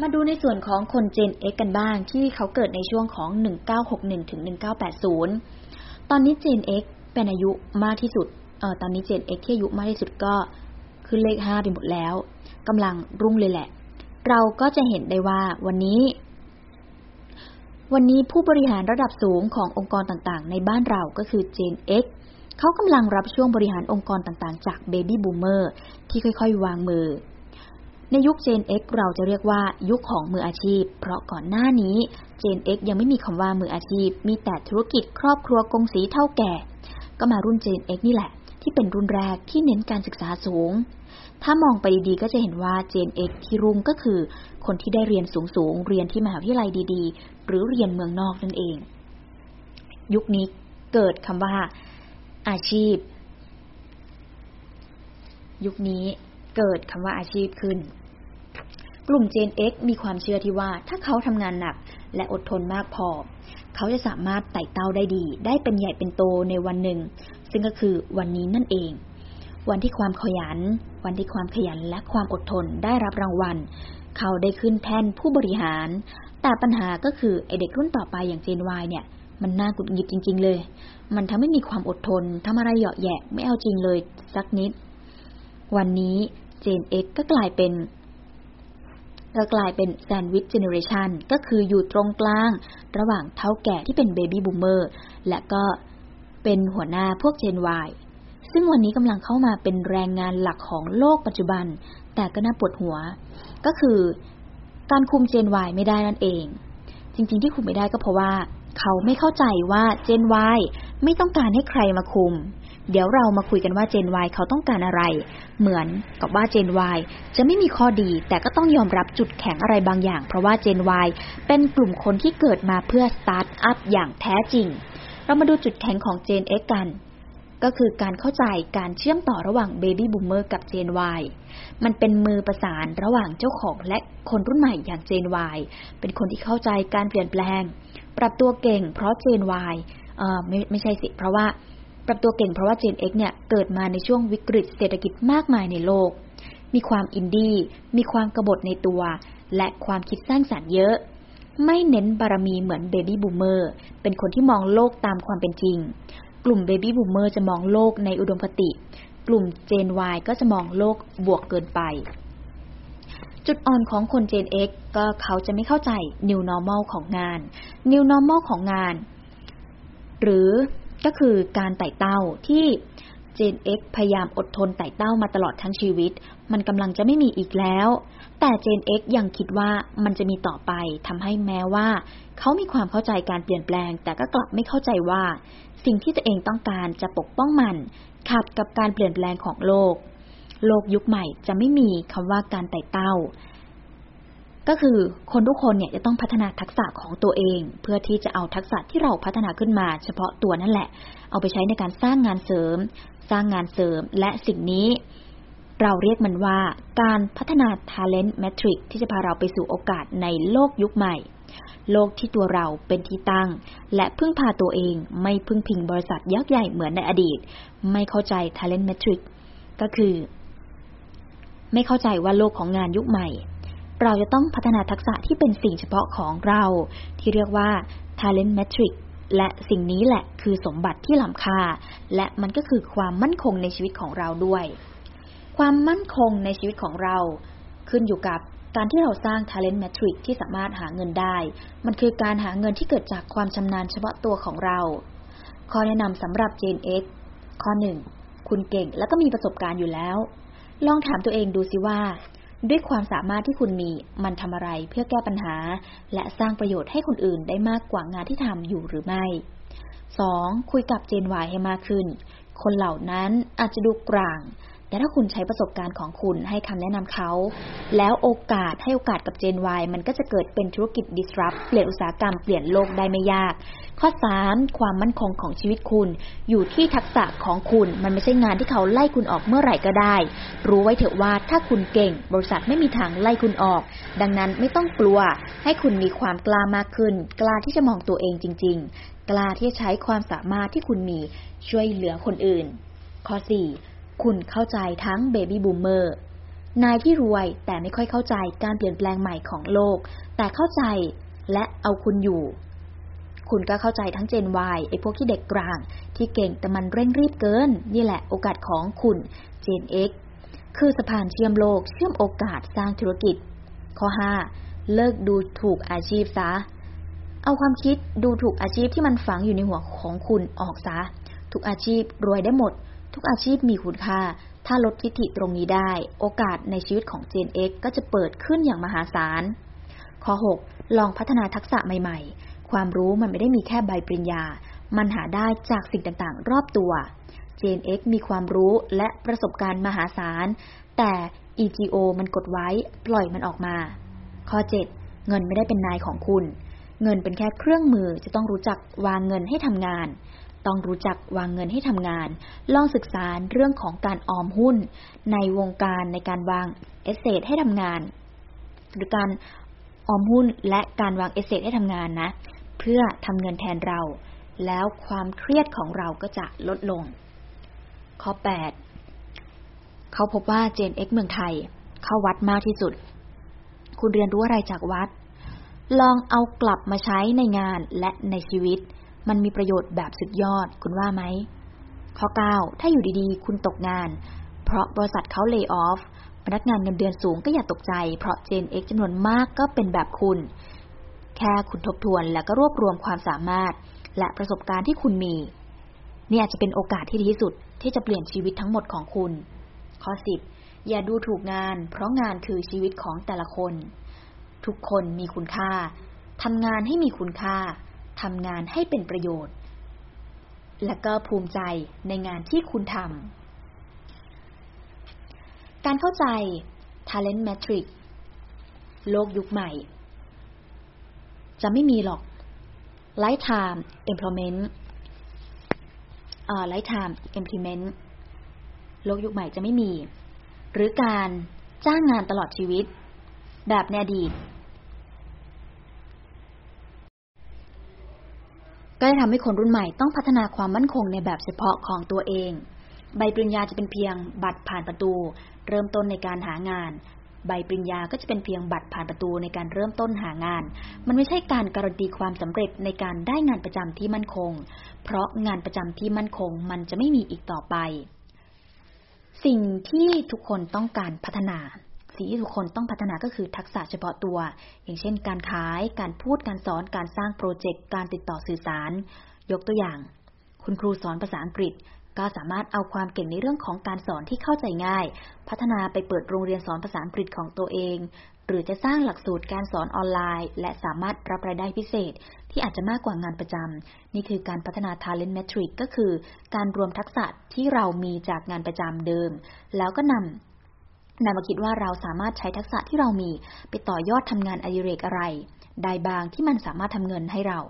มาดูในส่วนของคนเจน X กันบ้างที่เขาเกิดในช่วงของ 1961ถึง1980 ตอนนี้เจน X เป็นอายุมากที่สุดเออตอนนี้เจน X ที่อายุมากที่สุดก็ขึ้นเลขห้าไปหมดแล้วกำลังรุ่งเลยแหละ เราก็จะเห็นได้ว่าวันนี้ วันนี้ผู้บริหารระดับสูงขององค์กรต่างๆ ในบ้านเราก็คือเจน X เขากำลังรับช่วงบริหารองค์กรต่างๆ จากเบบี้บูมเมอร์ที่ค่อยๆ วางมือ ในยุคเจน X เราจะเรียกว่ายุคของมืออาชีพ เพราะก่อนหน้านี้เจน X ยังไม่มีคำว่ามืออาชีพ มีแต่ธุรกิจครอบครัวกงสีเท่าแก่ ก็มารุ่นเจน X นี่แหละ ที่เป็นรุ่นแรกที่เน้นการศึกษาสูง ถ้ามองไปดีๆ ก็จะเห็นว่าเจน X ที่รุ่งก็คือ คนที่ได้เรียนสูงๆ เรียนที่มหาวิทยาลัยดีๆ หรือเรียนเมืองนอกนั่นเอง ยุคนี้เกิดคำว่า อาชีพ ยุคนี้เกิดคำว่าอาชีพขึ้น กลุ่ม Gen X มีความเชื่อที่ว่า ถ้าเขาทำงานหนักและอดทนมากพอ เขาจะสามารถไต่เต้าได้ดี ได้เป็นใหญ่เป็นโตในวันหนึ่ง ซึ่งก็คือวันนี้นั่นเอง วันที่ความขยัน วันที่ความขยันและความอดทนได้รับรางวัล เขาได้ขึ้นแท่นผู้บริหาร แต่ปัญหาก็คือไอ้เด็กรุ่นต่อไปอย่างเจนวายเนี่ย มันน่าหงุดหงิดจริง ๆ เลย มันทำให้มีความอดทนทำอะไรเหยาะแยะไม่เอาจริงเลยสักนิด วันนี้เจน X ก็กลายเป็นก็กลายเป็น sandwich generation ก็คืออยู่ตรงกลาง ระหว่างเถ้าแก่ที่เป็นเบบี้บูมเมอร์และก็เป็นหัวหน้าพวกเจน Y ซึ่งวันนี้กำลังเข้ามาเป็นแรงงานหลักของโลกปัจจุบัน แต่ก็น่าปวดหัว ก็คือการคุมเจน Y ไม่ได้นั่นเอง จริง ๆ ที่คุมไม่ได้ก็เพราะว่า เขาไม่เข้าใจว่าเจน Y ไม่ต้องการให้ใครมาคุม เดี๋ยวเรามาคุยกันว่าเจน Y เขาต้องการอะไร เหมือนกับว่าเจน Y จะไม่มีข้อดี แต่ก็ต้องยอมรับจุดแข็งอะไรบางอย่าง เพราะว่าเจน Y เป็นกลุ่มคนที่เกิดมาเพื่อสตาร์ทอัพอย่างแท้จริง เรามาดูจุดแข็งของเจน X กัน ก็คือการเข้าใจการเชื่อมต่อระหว่างเบบี้บูมเมอร์กับเจน Y มันเป็นมือประสานระหว่างเจ้าของและคนรุ่นใหม่อย่างเจน Y เป็นคนที่เข้าใจการเปลี่ยนแปลง ปรับตัวเก่งเพราะเจน Y เอ่อไม่ไม่ใช่สิ เพราะว่าปรับตัวเก่งเพราะว่าเจน X เนี่ยเกิดมาในช่วงวิกฤตเศรษฐกิจมากมายในโลก มีความอินดี้มีความกบฏในตัว และความคิดสร้างสรรค์เยอะ ไม่เน้นบารมีเหมือนเบบี้บูมเมอร์เป็นคนที่มองโลกตามความเป็นจริง กลุ่มเบบี้บูมเมอร์จะมองโลกในอุดมคติ กลุ่มเจน Y ก็จะมองโลกบวกเกินไป จุดอ่อนของคนเจน X ก็เขาจะไม่เข้าใจ New Normal ของงาน New Normal ของงาน หรือก็คือการไต่เต้าที่เจน X พยายามอดทนไต่เต้ามาตลอดทั้งชีวิต มันกำลังจะไม่มีอีกแล้ว แต่เจน X ยังคิดว่ามันจะมีต่อไปทำให้แม้ว่า เขามีความเข้าใจการเปลี่ยนแปลง แต่ก็กลับไม่เข้าใจว่า สิ่งที่ตัวเองต้องการจะปกป้องมัน ขัดกับการเปลี่ยนแปลงของโลก โลกยุคใหม่จะไม่มีคำว่าการไต่เต้า ก็คือคนทุกคนเนี่ยจะต้องพัฒนาทักษะของตัวเอง เพื่อที่จะเอาทักษะที่เราพัฒนาขึ้นมา เฉพาะตัวนั่นแหละ เอาไปใช้ในการสร้างงานเสริม สร้างงานเสริมและสิ่งนี้เราเรียกมันว่าการพัฒนา talent metric ที่จะพาเราไปสู่โอกาสในโลกยุคใหม่ โลกที่ตัวเราเป็นที่ตั้ง และพึ่งพาตัวเองไม่พึ่งพิงบริษัทยักษ์ใหญ่เหมือนในอดีต ไม่เข้าใจ talent metric ก็คือ ไม่เข้าใจว่าโลกของงานยุคใหม่ เราจะต้องพัฒนาทักษะที่เป็นสิ่งเฉพาะของเรา ที่เรียกว่า talent metric และสิ่งนี้แหละคือสมบัติที่ล้ำค่า และมันก็คือความมั่นคงในชีวิตของเราด้วย ความมั่นคงในชีวิตของเรา ขึ้นอยู่กับ การที่เราสร้าง talent metric ที่สามารถหาเงินได้ มันคือการหาเงินที่เกิดจากความชำนาญเฉพาะตัวของเรา ข้อแนะนำสำหรับ Gen X ข้อหนึ่งคุณเก่งและก็มีประสบการณ์อยู่แล้ว ลองถามตัวเองดูสิว่า ด้วยความสามารถที่คุณมีมันทำอะไรเพื่อแก้ปัญหา และสร้างประโยชน์ให้คนอื่นได้มากกว่างานที่ทำอยู่หรือไม่ 2. คุยกับ Gen Y ให้มากขึ้น คนเหล่านั้นอาจจะดูกลาง แต่ถ้าคุณใช้ประสบการณ์ของคุณให้คำแนะนำเขา แล้วโอกาสให้โอกาสกับ Gen Y มันก็จะเกิดเป็นธุรกิจ disrupt เปลี่ยนอุตสาหกรรมเปลี่ยนโลกได้ไม่ยาก ข้อ 3. ความมั่นคงของชีวิตคุณ อยู่ที่ทักษะของคุณ มันไม่ใช่งานที่เขาไล่คุณออกเมื่อไหร่ก็ได้ รู้ไว้เถอะว่าถ้าคุณเก่ง บริษัทไม่มีทางไล่คุณออก ดังนั้นไม่ต้องกลัว ให้คุณมีความกล้ามากขึ้น กล้าที่จะมองตัวเองจริง ๆ กล้าที่จะใช้ความสามารถที่คุณมีช่วยเหลือคนอื่น ข้อ 4. คุณเข้าใจทั้งเบบี้บูมเมอร์นายที่รวยแต่ไม่ค่อยเข้าใจการเปลี่ยนแปลงใหม่ของโลก แต่เข้าใจและเอาคุณอยู่ คุณก็เข้าใจทั้งเจน Y ไอ้พวกที่เด็กกลาง ที่เก่งแต่มันเร่งรีบเกิน นี่แหละโอกาสของคุณเจน X คือสะพานเชื่อมโลกเชื่อมโอกาสสร้างธุรกิจ ข้อ 5. เลิกดูถูกอาชีพซะ เอาความคิดดูถูกอาชีพที่มันฝังอยู่ในหัวของคุณออกซะทุกอาชีพรวยได้หมด ทุกอาชีพมีคุณค่า ถ้าลดทิฐิตรงนี้ได้ โอกาสในชีวิตของ Gen X ก็จะเปิดขึ้นอย่างมหาศาล ข้อ 6. ลองพัฒนาทักษะใหม่ ๆ ความรู้มันไม่ได้มีแค่ใบปริญญา มันหาได้จากสิ่งต่างๆ รอบตัว Gen X มีความรู้และประสบการณ์มหาศาล แต่ EGO มันกดไว้ ปล่อยมันออกมา ข้อ 7. เงินไม่ได้เป็นนายของคุณ เงินเป็นแค่เครื่องมือจะต้องรู้จักวางเงินให้ทำงาน ต้องรู้จักวางเงินให้ทำงาน ลองศึกษาเรื่องของการออมหุ้น ในวงการในการวางเอเซทให้ทำงาน หรือการออมหุ้นและการวางเอเซทให้ทำงานนะ เพื่อทำเงินแทนเรา แล้วความเครียดของเราก็จะลดลง ข้อ 8 เขาพบว่าเจน X เมืองไทย เข้าวัดมากที่สุด คุณเรียนรู้อะไรจากวัด ลองเอากลับมาใช้ในงานและในชีวิต มันมีประโยชน์แบบสุดยอดคุณว่าไหม ข้อ 9 ถ้าอยู่ดีๆ คุณตกงาน เพราะบริษัทเขาเลิกออฟพนักงานเงินเดือนสูงก็อย่าตกใจ เพราะ Gen X จำนวนมากก็เป็นแบบคุณ แค่คุณทบทวนแล้วก็รวบรวมความสามารถ และประสบการณ์ที่คุณมี นี่อาจจะเป็นโอกาสที่ดีที่สุดที่จะเปลี่ยนชีวิตทั้งหมดของคุณ ข้อ 10 อย่าดูถูกงาน เพราะงานคือชีวิตของแต่ละคน ทุกคนมีคุณค่าทำงานให้มีคุณค่า ทำงานให้เป็นประโยชน์ และก็ภูมิใจในงานที่คุณทำ การเข้าใจ Talent Matrix โลกยุคใหม่ จะไม่มีหรอก Lifetime Employment lifetime employment โลกยุคใหม่จะไม่มี หรือการจ้างงานตลอดชีวิต แบบในอดีต ก็ได้ทำให้คนรุ่นใหม่ต้องพัฒนาความมั่นคงในแบบเฉพาะของตัวเอง ใบปริญญาจะเป็นเพียงบัตรผ่านประตู เริ่มต้นในการหางาน ใบปริญญาก็จะเป็นเพียงบัตรผ่านประตูในการเริ่มต้นหางาน มันไม่ใช่การการันตีความสำเร็จในการได้งานประจำที่มั่นคง เพราะงานประจำที่มั่นคงมันจะไม่มีอีกต่อไป สิ่งที่ทุกคนต้องการพัฒนา สิ่งที่ทุกคนต้องพัฒนาก็คือทักษะเฉพาะตัว อย่างเช่น การขาย การพูด การสอน การสร้างโปรเจกต์ การติดต่อสื่อสาร ยกตัวอย่าง คุณครูสอนภาษาอังกฤษ ก็สามารถเอาความเก่งในเรื่องของการสอนที่เข้าใจง่าย พัฒนาไปเปิดโรงเรียนสอนภาษาอังกฤษของตัวเอง หรือจะสร้างหลักสูตรการสอนออนไลน์ และสามารถรับรายได้พิเศษ ที่อาจจะมากกว่างานประจำ นี่คือการพัฒนา Talent Metric ก็คือ การรวมทักษะที่เรามีจากงานประจำเดิม แล้วก็นำ นำมาคิดว่าเราสามารถใช้ทักษะที่เรามีไปต่อยอดทำงานอดิเรกอะไรใดบางที่มันสามารถทำเงินให้เรา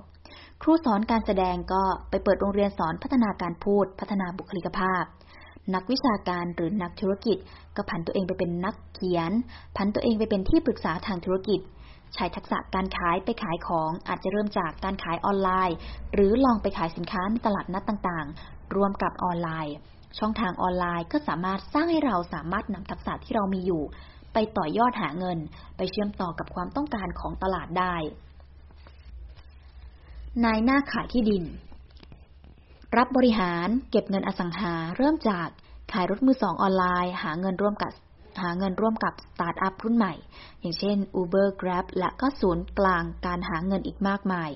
ครูสอนการแสดงก็ไปเปิดโรงเรียนสอนพัฒนาการพูด พัฒนาบุคลิกภาพ นักวิชาการหรือนักธุรกิจ ก็ผันตัวเองไปเป็นนักเขียน ผันตัวเองไปเป็นที่ปรึกษาทางธุรกิจ ใช้ทักษะการขายไปขายของอาจจะเริ่มจากการขายออนไลน์ หรือลองไปขายสินค้าในตลาดนัดต่างๆ รวมกับออนไลน์ ช่องทางออนไลน์ก็สามารถสร้างให้เราสามารถนำทักษะที่เรามีอยู่ ไปต่อยอดหาเงิน ไปเชื่อมต่อกับความต้องการของตลาดได้ นายหน้าขายที่ดิน รับบริหารเก็บเงินอสังหาเริ่มจากขายรถมือสองออนไลน์ หาเงินร่วมกับหาเงินร่วมกับสตาร์ทอัพรุ่นใหม่ อย่างเช่น Uber Grab และก็ศูนย์กลางการหาเงินอีกมากมาย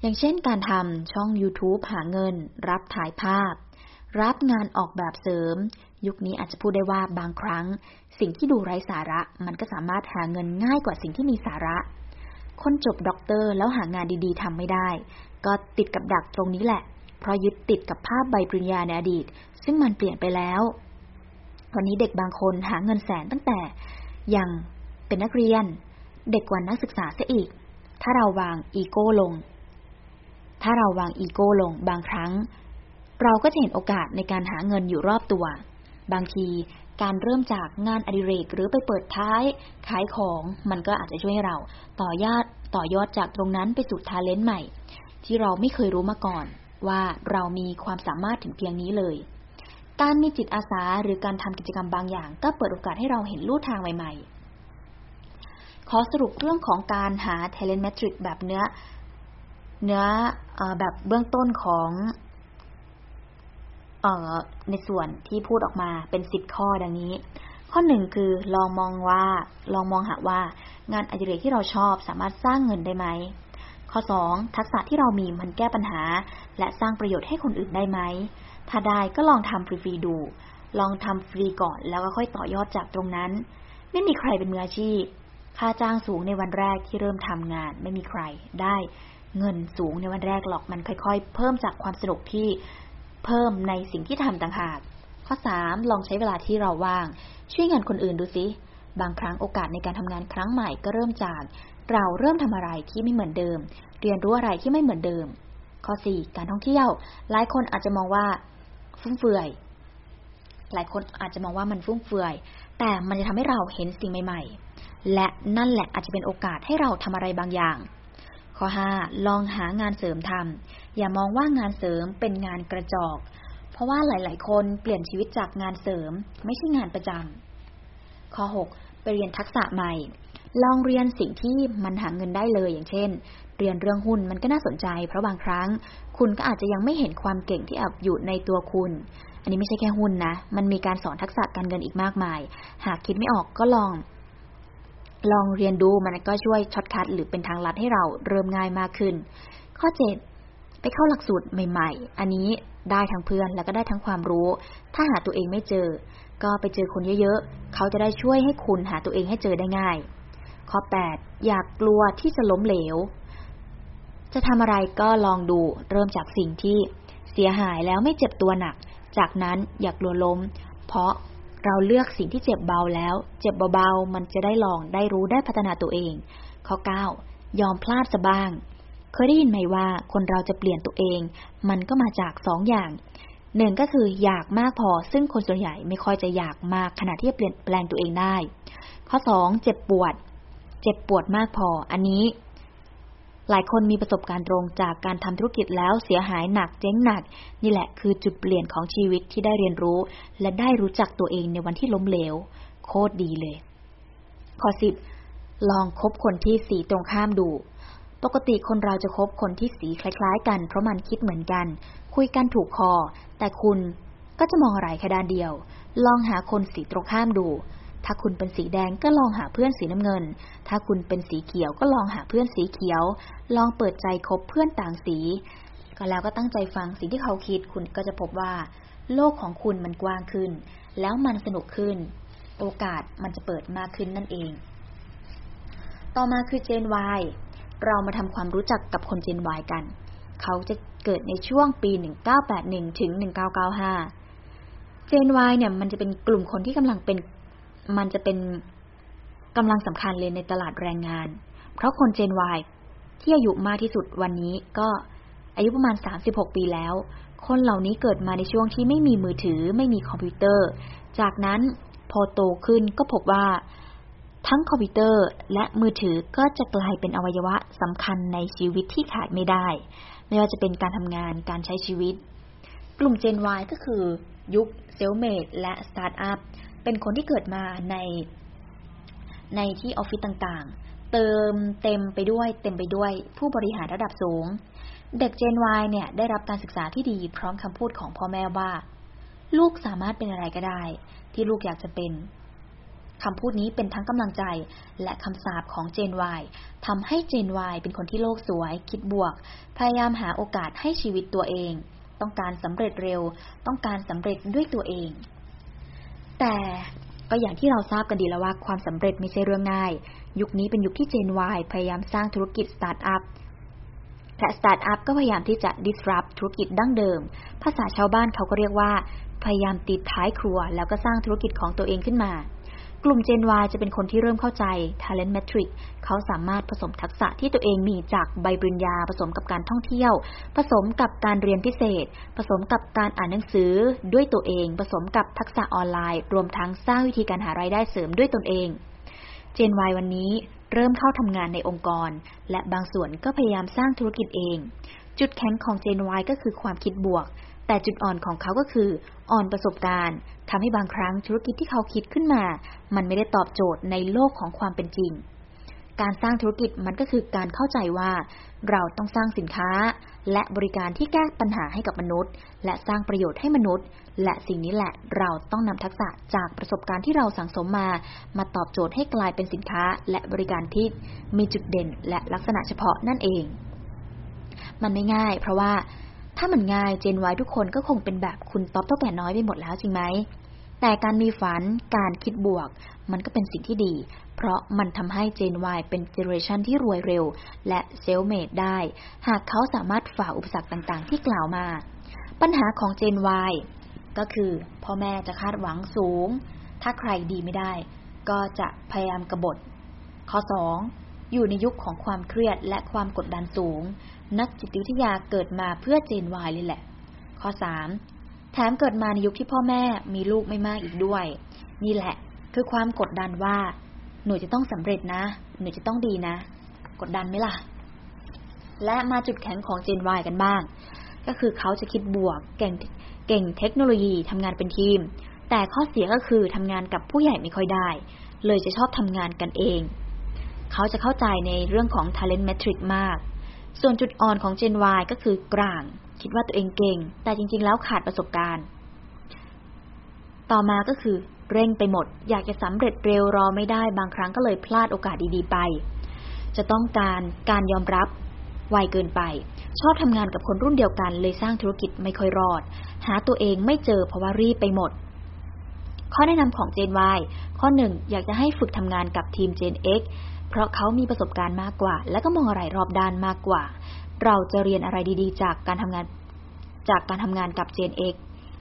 อย่างเช่นการทำช่อง YouTube หาเงิน รับถ่ายภาพ รับงานออกแบบเสริม ยุคนี้อาจจะพูดได้ว่าบางครั้ง สิ่งที่ดูไร้สาระ มันก็สามารถหาเงินง่ายกว่าสิ่งที่มีสาระ คนจบด็อกเตอร์แล้วหางานดีๆทำไม่ได้ ก็ติดกับดักตรงนี้แหละ เพราะยึดติดกับภาพใบปริญญาในอดีต ซึ่งมันเปลี่ยนไปแล้ววันนี้เด็กบางคนหาเงินแสนตั้งแต่ยังเป็นนักเรียน เด็กกว่านักศึกษาเสียอีก ถ้าเราวางอีโก้ลง ถ้าเราวางอีโก้ลงบางครั้ง เราก็จะเห็นโอกาสในการหาเงินอยู่รอบตัว บางทีการเริ่มจากงานอดิเรกหรือไปเปิดท้ายขายของมันก็อาจจะช่วยให้เรา ต่อยอดต่อยอดจากตรงนั้นไปสู่ทาเลนต์ใหม่ ที่เราไม่เคยรู้มาก่อน ว่าเรามีความสามารถถึงเพียงนี้เลย การมีจิตอาสาหรือการทำกิจกรรมบางอย่าง ก็เปิดโอกาสให้เราเห็นลู่ทางใหม่ ๆ ขอสรุปเรื่องของการหา talent metric แบบเนื้อเนื้ออแบบเบื้องต้นของ ในส่วนที่พูดออกมาเป็นสิบข้อดังนี้ ข้อหนึ่งคือลองมองว่า ลองมองหาว่า งานอดิเรกที่เราชอบสามารถสร้างเงินได้ไหม ข้อ2ทักษะที่เรามีมันแก้ปัญหา และสร้างประโยชน์ให้คนอื่นได้ไหม ถ้าได้ก็ลองทำฟรีๆดู ลองทำฟรีก่อนแล้วก็ค่อยต่อยอดจากตรงนั้น ไม่มีใครเป็นมืออาชีพ ค่าจ้างสูงในวันแรกที่เริ่มทำงาน ไม่มีใครได้เงินสูงในวันแรกหรอกมันค่อย ๆ เพิ่มจากความสนุกที่ เพิ่มในสิ่งที่ทำต่างหาก ข้อ 3 ลองใช้เวลาที่เราว่าง ช่วยงานคนอื่นดูสิ บางครั้งโอกาสในการทำงานครั้งใหม่ก็เริ่มจาก เราเริ่มทำอะไรที่ไม่เหมือนเดิม เรียนรู้อะไรที่ไม่เหมือนเดิม ข้อสี่การท่องเที่ยว หลายคนอาจจะมองว่าฟุ่มเฟือย หลายคนอาจจะมองว่ามันฟุ่มเฟือย แต่มันจะทำให้เราเห็นสิ่งใหม่ ๆ และนั่นแหละอาจจะเป็นโอกาสให้เราทำอะไรบางอย่างข้อห้าลองหางานเสริมทำ อย่ามองว่างานเสริมเป็นงานกระจอก เพราะว่าหลาย ๆ คนเปลี่ยนชีวิตจากงานเสริม ไม่ใช่งานประจำข้อหกไปเรียนทักษะใหม่ ลองเรียนสิ่งที่มันหาเงินได้เลยอย่างเช่น เรียนเรื่องหุ้นมันก็น่าสนใจ เพราะบางครั้ง คุณก็อาจจะยังไม่เห็นความเก่งที่แอบอยู่ในตัวคุณ อันนี้ไม่ใช่แค่หุ้นนะ มันมีการสอนทักษะการเงินอีกมากมาย หากคิดไม่ออกก็ลองลองเรียนดูมันก็ช่วย shortcut หรือเป็นทางลัดให้เราเริ่มง่ายมากขึ้น ข้อเจ็ด ไปเข้าหลักสูตรใหม่ ๆ อันนี้ได้ทั้งเพื่อนแล้วก็ได้ทั้งความรู้ ถ้าหาตัวเองไม่เจอ ก็ไปเจอคนเยอะๆ เขาจะได้ช่วยให้คุณหาตัวเองให้เจอได้ง่าย ข้อ 8 อย่ากลัวที่จะล้มเหลว จะทำอะไรก็ลองดูเริ่มจากสิ่งที่เสียหายแล้วไม่เจ็บตัวหนัก จากนั้นอย่ากลัวล้ม เพราะเราเลือกสิ่งที่เจ็บเบาแล้ว เจ็บเบาๆ มันจะได้ลองได้รู้ได้พัฒนาตัวเอง ข้อ 9 ยอมพลาดซะบ้าง เคยได้ยินไหมว่าคนเราจะเปลี่ยนตัวเอง มันก็มาจากสองอย่างหนึ่งก็คืออยากมากพอ ซึ่งคนส่วนใหญ่ไม่ค่อยจะอยากมากขณะที่จะเปลี่ยนแปลงตัวเองได้ ข้อสองเจ็บปวด เจ็บปวดมากพอ อันนี้ หลายคนมีประสบการณ์ตรงจากการทำธุรกิจแล้วเสียหายหนักเจ๊งหนัก นี่แหละคือจุดเปลี่ยนของชีวิตที่ได้เรียนรู้ และได้รู้จักตัวเองในวันที่ล้มเหลว โคตรดีเลย ข้อสิบลองคบคนที่สีตรงข้ามดู ปกติคนเราจะคบคนที่สีคล้ายๆ กัน เพราะมันคิดเหมือนกัน คุยกันถูกคอ แต่คุณก็จะมองอะไรแค่ด้านเดียว ลองหาคนสีตรงข้ามดู ถ้าคุณเป็นสีแดงก็ลองหาเพื่อนสีน้ำเงิน ถ้าคุณเป็นสีเขียวก็ลองหาเพื่อนสีเขียว ลองเปิดใจคบเพื่อนต่างสี ก็แล้วก็ตั้งใจฟังสิ่งที่เขาคิดคุณก็จะพบว่า โลกของคุณมันกว้างขึ้น แล้วมันสนุกขึ้น โอกาสมันจะเปิดมากขึ้นนั่นเอง ต่อมาคือเจน Y เรามาทำความรู้จักกับคนเจน Y กัน เขาจะเกิดในช่วงปี 1981 ถึง 1995 เจน Y เนี่ยมันจะเป็นกลุ่มคนที่กำลังเป็น มันจะเป็นกำลังสำคัญเลยในตลาดแรงงาน เพราะคนเจน Y ที่อายุมากที่สุดวันนี้ก็อายุประมาณ 36 ปีแล้ว คนเหล่านี้เกิดมาในช่วงที่ไม่มีมือถือ ไม่มีคอมพิวเตอร์ จากนั้นพอโตขึ้นก็พบว่า ทั้งคอมพิวเตอร์และมือถือก็จะกลายเป็นอวัยวะสำคัญในชีวิตที่ขาดไม่ได้ ไม่ว่าจะเป็นการทำงานการใช้ชีวิต กลุ่ม Gen Y ก็คือ ยุค self-made และสตาร์ทอัพเป็นคนที่เกิดมาใน ในที่ออฟฟิศต่างๆ เติมเต็มไปด้วยเต็มไปด้วยผู้บริหารระดับสูง เด็ก Gen Y เนี่ยได้รับการศึกษาที่ดีพร้อมคำพูดของพ่อแม่ว่า ลูกสามารถเป็นอะไรก็ได้ ที่ลูกอยากจะเป็น คำพูดนี้เป็นทั้งกำลังใจ และคำสาปของ Gen Y ทำให้ Gen Y เป็นคนที่โลกสวย คิดบวก พยายามหาโอกาสให้ชีวิตตัวเอง ต้องการสำเร็จเร็ว ต้องการสำเร็จด้วยตัวเอง แต่ก็อย่างที่เราทราบกันดีแล้วว่าความสำเร็จไม่ใช่เรื่องง่าย ยุคนี้เป็นยุคที่ Gen Y พยายามสร้างธุรกิจสตาร์ทอัพและสตาร์ทอัพก็พยายามที่จะ disrupt ธุรกิจดั้งเดิม ภาษาชาวบ้านเขาก็เรียกว่า พยายามติดท้ายครัว แล้วก็สร้างธุรกิจของตัวเองขึ้นมา กลุ่ม Gen Y จะเป็นคนที่เริ่มเข้าใจ Talent Metric เขาสามารถผสมทักษะที่ตัวเองมีจากใบปริญญา ผสมกับการท่องเที่ยว ผสมกับการเรียนพิเศษ ผสมกับการอ่านหนังสือด้วยตัวเอง ผสมกับทักษะออนไลน์ รวมทั้งสร้างวิธีการหารายได้เสริมด้วยตนเอง Gen Y วันนี้เริ่มเข้าทำงานในองค์กร และบางส่วนก็พยายามสร้างธุรกิจเอง จุดแข็งของ Gen Y ก็คือความคิดบวก แต่จุดอ่อนของเขาก็คือ อ่อนประสบการณ์ ทำให้บางครั้งธุรกิจที่เขาคิดขึ้นมา มันไม่ได้ตอบโจทย์ในโลกของความเป็นจริง การสร้างธุรกิจมันก็คือการเข้าใจว่า เราต้องสร้างสินค้า และบริการที่แก้ปัญหาให้กับมนุษย์ และสร้างประโยชน์ให้มนุษย์ และสิ่งนี้แหละเราต้องนำทักษะจากประสบการณ์ที่เราสังสมมา มาตอบโจทย์ให้กลายเป็นสินค้า และบริการที่มีจุดเด่น และลักษณะเฉพาะนั่นเอง มันไม่ง่าย เพราะว่าถ้ามันง่าย Gen Y ทุกคนก็คงเป็นแบบคุณต๊อบเถ้าแก่น้อยไปหมดแล้วจริงไหม แต่การมีฝัน การคิดบวก มันก็เป็นสิ่งที่ดี เพราะมันทำให้ Gen Y เป็น generation ที่รวยเร็ว และ self-made ได้ หากเขาสามารถฝ่าอุปสรรคต่างๆ ที่กล่าวมา ปัญหาของ Gen Y ก็คือพ่อแม่จะคาดหวังสูง ถ้าใครดีไม่ได้ ก็จะพยายามกบฏ ข้อสองอยู่ในยุคของความเครียดและความกดดันสูง นักจิตวิทยาเกิดมาเพื่อเจนวายเลยแหละ ข้อสาม ถมเกิดมาในยุคที่พ่อแม่มีลูกไม่มากอีกด้วย นี่แหละ คือความกดดันว่า หนูจะต้องสำเร็จนะ หนูจะต้องดีนะ กดดันไหมล่ะ และมาจุดแข็งของเจนวายกันบ้าง ก็คือเขาจะคิดบวก เก่งเก่งเทคโนโลยีทำงานเป็นทีม แต่ข้อเสียก็คือทำงานกับผู้ใหญ่ไม่ค่อยได้ เลยจะชอบทำงานกันเอง เขาจะเข้าใจในเรื่องของ talent metric มาก ส่วนจุดอ่อนของ Gen Y ก็คือกลาง คิดว่าตัวเองเก่ง แต่จริง ๆ แล้วขาดประสบการณ์ ต่อมาก็คือ เร่งไปหมด อยากจะสำเร็จเร็วรอไม่ได้ บางครั้งก็เลยพลาดโอกาสดีๆไป จะต้องการการยอมรับไวเกินไป ชอบทำงานกับคนรุ่นเดียวกัน เลยสร้างธุรกิจไม่ค่อยรอด หาตัวเองไม่เจอเพราะว่ารีบไปหมด ข้อแนะนำของ Gen Y ข้อหนึ่งอยากจะให้ฝึกทำงานกับทีม Gen X เพราะเขามีประสบการณ์มากกว่า และก็มองอะไรรอบด้านมากกว่า เราจะเรียนอะไรดีๆ จากการทำงานจากการทำงานกับเจนเอก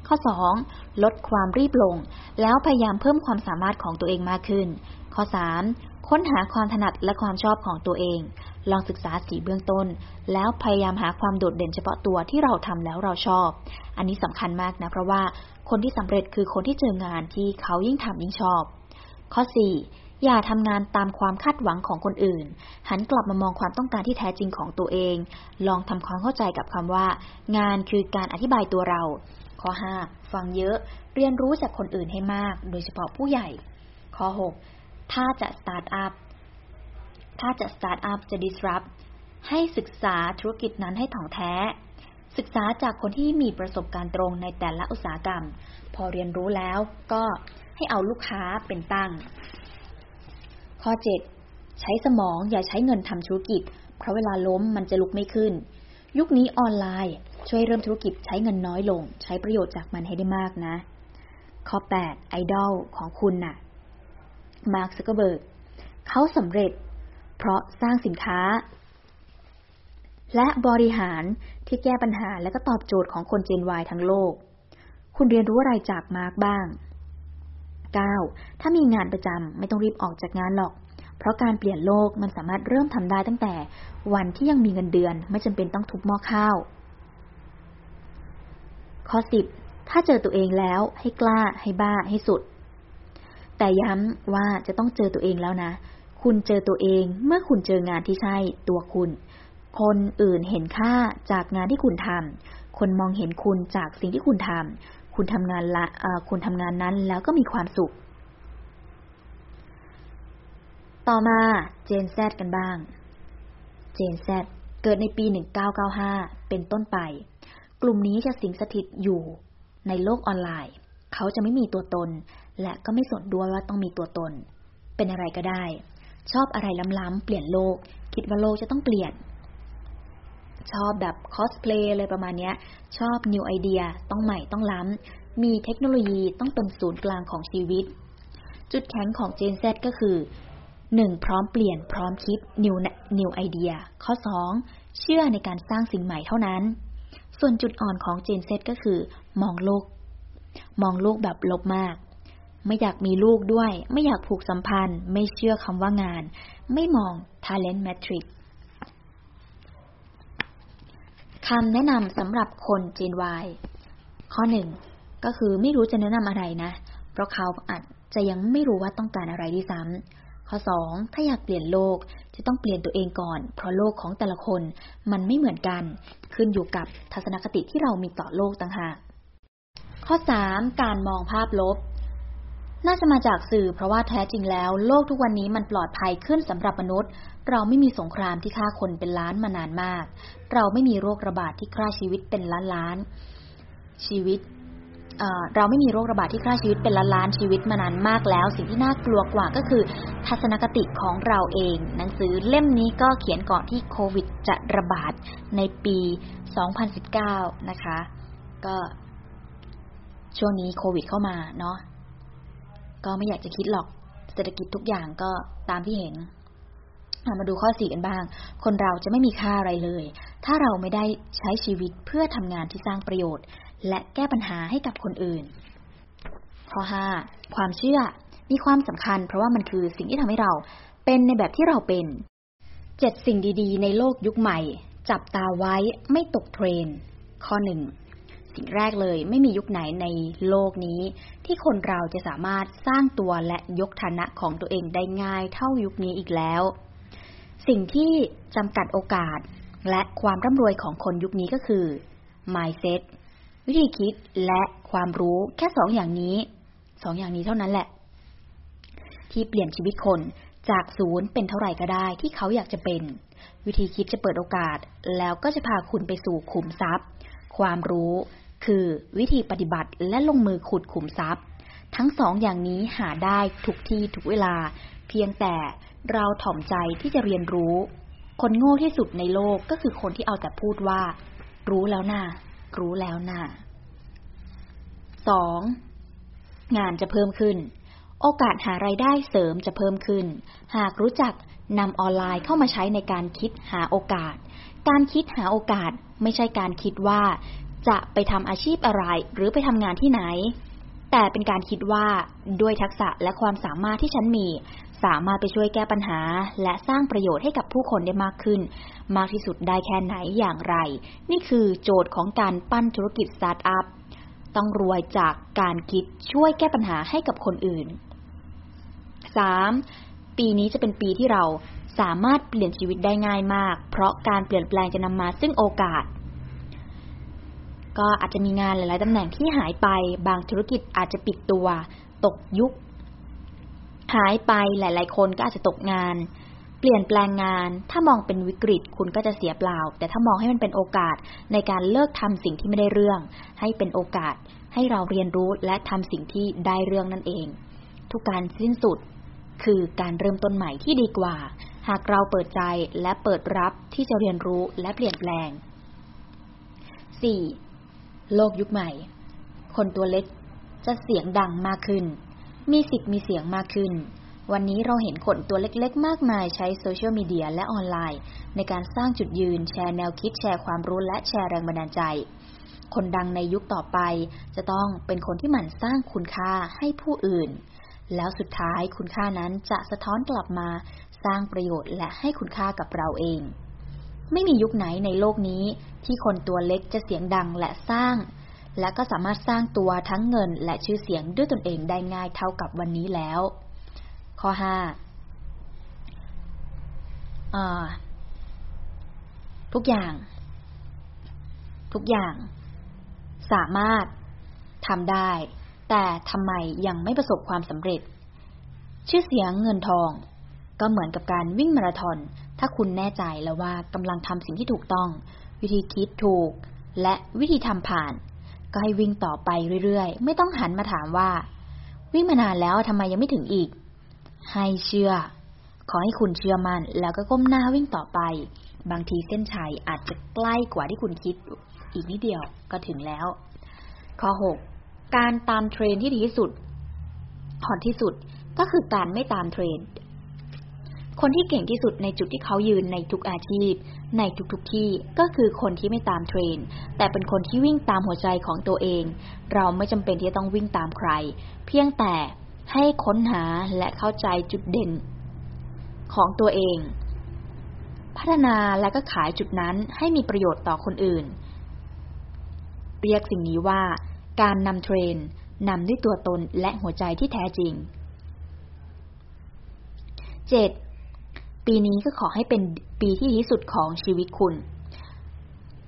ข้อ 2 ลดความรีบลง แล้วพยายามเพิ่มความสามารถของตัวเองมากขึ้น ข้อ 3 ค้นหาความถนัดและความชอบของตัวเอง ลองศึกษาสีเบื้องต้น แล้วพยายามหาความโดดเด่นเฉพาะตัวที่เราทำแล้วเราชอบ อันนี้สำคัญมากนะเพราะว่าคนที่สำเร็จคือคนที่เจองานที่เขายิ่งทำยิ่งชอบ ข้อ 4. อย่าทำงานตามความคาดหวังของคนอื่น หันกลับมามองความต้องการที่แท้จริงของตัวเอง ลองทำความเข้าใจกับคำว่า งานคือการอธิบายตัวเรา ข้อ 5. ฟังเยอะ เรียนรู้จากคนอื่นให้มาก โดยเฉพาะผู้ใหญ่ ข้อ 6. ถ้าจะสตาร์ทอัพ ถ้าจะสตาร์ทอัพจะ disrupt ให้ศึกษาธุรกิจนั้นให้ถ่องแท้ ศึกษาจากคนที่มีประสบการณ์ตรงในแต่ละอุตสาหกรรม พอเรียนรู้แล้วก็ให้เอาลูกค้าเป็นตั้ง ข้อ 7. ใช้สมองอย่าใช้เงินทำธุรกิจ เพราะเวลาล้มมันจะลุกไม่ขึ้น ยุคนี้ออนไลน์ ช่วยเริ่มธุรกิจใช้เงินน้อยลง ใช้ประโยชน์จากมันให้ได้มากนะ ข้อ 8. ไอดอลของคุณน่ะ มาร์คซักเกอร์เบิร์กเขาสำเร็จ เพราะสร้างสินค้า และบริหารที่แก้ปัญหาและก็ตอบโจทย์ของคน Gen Y ทั้งโลก คุณเรียนรู้อะไรจากมาร์กบ้าง 9. ถ้ามีงานประจำไม่ต้องรีบออกจากงานหรอก เพราะการเปลี่ยนโลกมันสามารถเริ่มทำได้ตั้งแต่ วันที่ยังมีเงินเดือนไม่จำเป็นต้องทุบหม้อข้าว ข้อ 10. ถ้าเจอตัวเองแล้วให้กล้าให้บ้าให้สุด แต่ย้ำว่าจะต้องเจอตัวเองแล้วนะ คุณเจอตัวเองเมื่อคุณเจองานที่ใช่ตัวคุณ คนอื่นเห็นค่าจากงานที่คุณทำคนมองเห็นคุณจากสิ่งที่คุณทำ คุณทำงานละคุณทำงานนั้นแล้วก็มีความสุข ต่อมา Gen Z กันบ้าง Gen Z เกิดในปี 1995 เป็นต้นไป กลุ่มนี้จะสิงสถิตอยู่ในโลกออนไลน์ เขาจะไม่มีตัวตน และก็ไม่สนด้วยว่าต้องมีตัวตน เป็นอะไรก็ได้ ชอบอะไรล้ำๆเปลี่ยนโลก คิดว่าโลกจะต้องเปลี่ยน ชอบแบบคอสเพลย์เลยประมาณนี้ชอบ new idea ต้องใหม่ต้องล้ำ มีเทคโนโลยีต้องเป็นศูนย์กลางของชีวิต จุดแข็งของ Gen Z ก็คือ 1. พร้อมเปลี่ยนพร้อมคิดนิวนิวไอเดียข้อ 2. เชื่อในการสร้างสิ่งใหม่เท่านั้น ส่วนจุดอ่อนของ Gen Z ก็คือ มองโลก มองโลกแบบลบมาก ไม่อยากมีลูกด้วย ไม่อยากผูกสัมพันธ์ ไม่เชื่อคำว่างาน ไม่มอง talent matrix คำแนะนำสำหรับคนเจน Y ข้อหนึ่งก็คือไม่รู้จะแนะนำอะไรนะ เพราะเขาอาจจะยังไม่รู้ว่าต้องการอะไรด้วยซ้ำข้อสองถ้าอยากเปลี่ยนโลกจะต้องเปลี่ยนตัวเองก่อน เพราะโลกของแต่ละคนมันไม่เหมือนกัน ขึ้นอยู่กับทัศนคติที่เรามีต่อโลกต่างหาก ข้อสามการมองภาพลบ น่าจะมาจากสื่อเพราะว่าแท้จริงแล้ว โลกทุกวันนี้มันปลอดภัยขึ้นสำหรับมนุษย์ เราไม่มีสงครามที่ฆ่าคนเป็นล้านมานานมาก เราไม่มีโรคระบาดที่ฆ่าชีวิตเป็นล้านล้าน ชีวิตเราไม่มีโรคระบาดที่ฆ่าชีวิตเป็นล้านล้านชีวิตมานานมากแล้ว สิ่งที่น่ากลัวกว่าก็คือ ทัศนคติของเราเอง หนังสือเล่มนี้ก็เขียนก่อนที่โควิดจะระบาดในปี 2019 นะคะ ก็ช่วงนี้โควิดเข้ามาเนาะก็ไม่อยากจะคิดหรอกเศรษฐกิจทุกอย่างก็ตามที่เห็น มาดูข้อสี่กันบ้าง คนเราจะไม่มีค่าอะไรเลย ถ้าเราไม่ได้ใช้ชีวิตเพื่อทำงานที่สร้างประโยชน์ และแก้ปัญหาให้กับคนอื่น ข้อห้าความเชื่อมีความสำคัญ เพราะว่ามันคือสิ่งที่ทำให้เราเป็นในแบบที่เราเป็นเจ็ดสิ่งดีๆ ในโลกยุคใหม่ จับตาไว้ไม่ตกเทรน ข้อหนึ่งสิ่งแรกเลยไม่มียุคไหนในโลกนี้ ที่คนเราจะสามารถสร้างตัวและยกฐานะของตัวเองได้ง่ายเท่ายุคนี้อีกแล้ว สิ่งที่จำกัดโอกาส และความร่ำรวยของคนยุคนี้ก็คือ mindset วิธีคิดและความรู้แค่สองอย่างนี้ สองอย่างนี้เท่านั้นแหละ ที่เปลี่ยนชีวิตคนจากศูนย์เป็นเท่าไหร่ก็ได้ที่เขาอยากจะเป็น วิธีคิดจะเปิดโอกาส แล้วก็จะพาคุณไปสู่ขุมทรัพย์ ความรู้คือวิธีปฏิบัติและลงมือขุดขุมทรัพย์ ทั้งสองอย่างนี้หาได้ทุกที่ทุกเวลา เพียงแต่ เราถ่อมใจที่จะเรียนรู้ คนโง่ที่สุดในโลกก็คือคนที่เอาแต่พูดว่า รู้แล้วนะ่ารู้แล้วนะ่าสองงานจะเพิ่มขึ้น โอกาสหาไรายได้เสริมจะเพิ่มขึ้น หากรู้จักนำออนไลน์เข้ามาใช้ในการคิดหาโอกาส การคิดหาโอกาสไม่ใช่การคิดว่า จะไปทำอาชีพอะไร หรือไปทำงานที่ไหน แต่เป็นการคิดว่าด้วยทักษะและความสามารถที่ฉันมี สามารถไปช่วยแก้ปัญหา และสร้างประโยชน์ให้กับผู้คนได้มากขึ้น มากที่สุดได้แค่ไหนอย่างไร นี่คือโจทย์ของการปั้นธุรกิจสตาร์ทอัพ ต้องรวยจากการคิดช่วยแก้ปัญหาให้กับคนอื่น 3. ปีนี้จะเป็นปีที่เราสามารถเปลี่ยนชีวิตได้ง่ายมาก เพราะการเปลี่ยนแปลงจะนำมาซึ่งโอกาส ก็อาจจะมีงานหลาย ๆตำแหน่งที่หายไป บางธุรกิจอาจจะปิดตัว ตกยุค หายไปหลายๆ คนก็อาจจะตกงาน เปลี่ยนแปลงงาน ถ้ามองเป็นวิกฤตคุณก็จะเสียเปล่า แต่ถ้ามองให้มันเป็นโอกาสในการเลิกทำสิ่งที่ไม่ได้เรื่อง ให้เป็นโอกาสให้เราเรียนรู้และทำสิ่งที่ได้เรื่องนั่นเอง ทุกการสิ้นสุดคือการเริ่มต้นใหม่ที่ดีกว่า หากเราเปิดใจและเปิดรับที่จะเรียนรู้และเปลี่ยนแปลง 4. โลกยุคใหม่ คนตัวเล็กจะเสียงดังมากขึ้น มีสิทธิ์มีเสียงมากขึ้น วันนี้เราเห็นคนตัวเล็กๆ มากมายใช้โซเชียลมีเดียและออนไลน์ ในการสร้างจุดยืน แชร์แนวคิดแชร์ความรู้และแชร์แรงบันดาลใจ คนดังในยุคต่อไป จะต้องเป็นคนที่หมั่นสร้างคุณค่าให้ผู้อื่น แล้วสุดท้ายคุณค่านั้นจะสะท้อนกลับมาสร้างประโยชน์และให้คุณค่ากับเราเองไม่มียุคไหนในโลกนี้ที่คนตัวเล็กจะเสียงดังและสร้าง และก็สามารถสร้างตัวทั้งเงินและชื่อเสียงด้วยตนเองได้ง่ายเท่ากับวันนี้แล้ว ข้อห้าทุกอย่าง ทุกอย่าง สามารถทำได้ แต่ทำไมยังไม่ประสบความสำเร็จ ชื่อเสียงเงินทอง ก็เหมือนกับการวิ่งมาราธอน ถ้าคุณแน่ใจแล้วว่ากำลังทำสิ่งที่ถูกต้อง วิธีคิดถูก และวิธีทำผ่าน ก็ให้วิ่งต่อไปเรื่อยๆ ไม่ต้องหันมาถามว่า วิ่งมานานแล้วทำไมยังไม่ถึงอีก ให้เชื่อ ขอให้คุณเชื่อมั่นแล้วก็ก้มหน้าวิ่งต่อไป บางทีเส้นชัยอาจจะใกล้กว่าที่คุณคิด อีกนิดเดียวก็ถึงแล้ว ข้อหกการตามเทรนด์ที่ดีที่สุดฮอตที่สุดก็คือการไม่ตามเทรนด์คนที่เก่งที่สุดในจุดที่เขายืนในทุกอาชีพ ในทุกๆที่ก็คือคนที่ไม่ตามเทรนด์ แต่เป็นคนที่วิ่งตามหัวใจของตัวเอง เราไม่จำเป็นที่จะต้องวิ่งตามใคร เพียงแต่ให้ค้นหาและเข้าใจจุดเด่น ของตัวเอง พัฒนาและก็ขายจุดนั้นให้มีประโยชน์ต่อคนอื่น เรียกสิ่งนี้ว่า การนำเทรนนำด้วยตัวตนและหัวใจที่แท้จริง 7. ปีนี้ก็ขอให้เป็นปีที่ดีสุดของชีวิตคุณ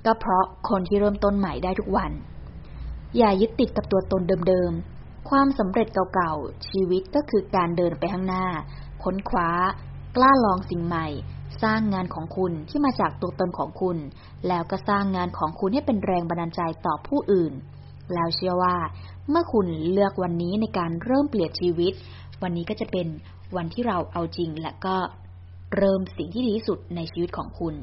ก็เพราะคนที่เริ่มต้นใหม่ได้ทุกวัน อย่ายึดติดกับตัวตนเดิมๆ ความสำเร็จเก่าๆ ชีวิตก็คือการเดินไปข้างหน้า ค้นคว้า กล้าลองสิ่งใหม่ สร้างงานของคุณที่มาจากตัวตนของคุณ แล้วก็สร้างงานของคุณให้เป็นแรงบันดาลใจต่อผู้อื่น แล้วเชื่อว่า เมื่อคุณเลือกวันนี้ในการเริ่มเปลี่ยนชีวิต วันนี้ก็จะเป็นวันที่เราเอาจริงและก็ เริ่มสิ่งที่ดีที่สุดในชีวิตของคุณ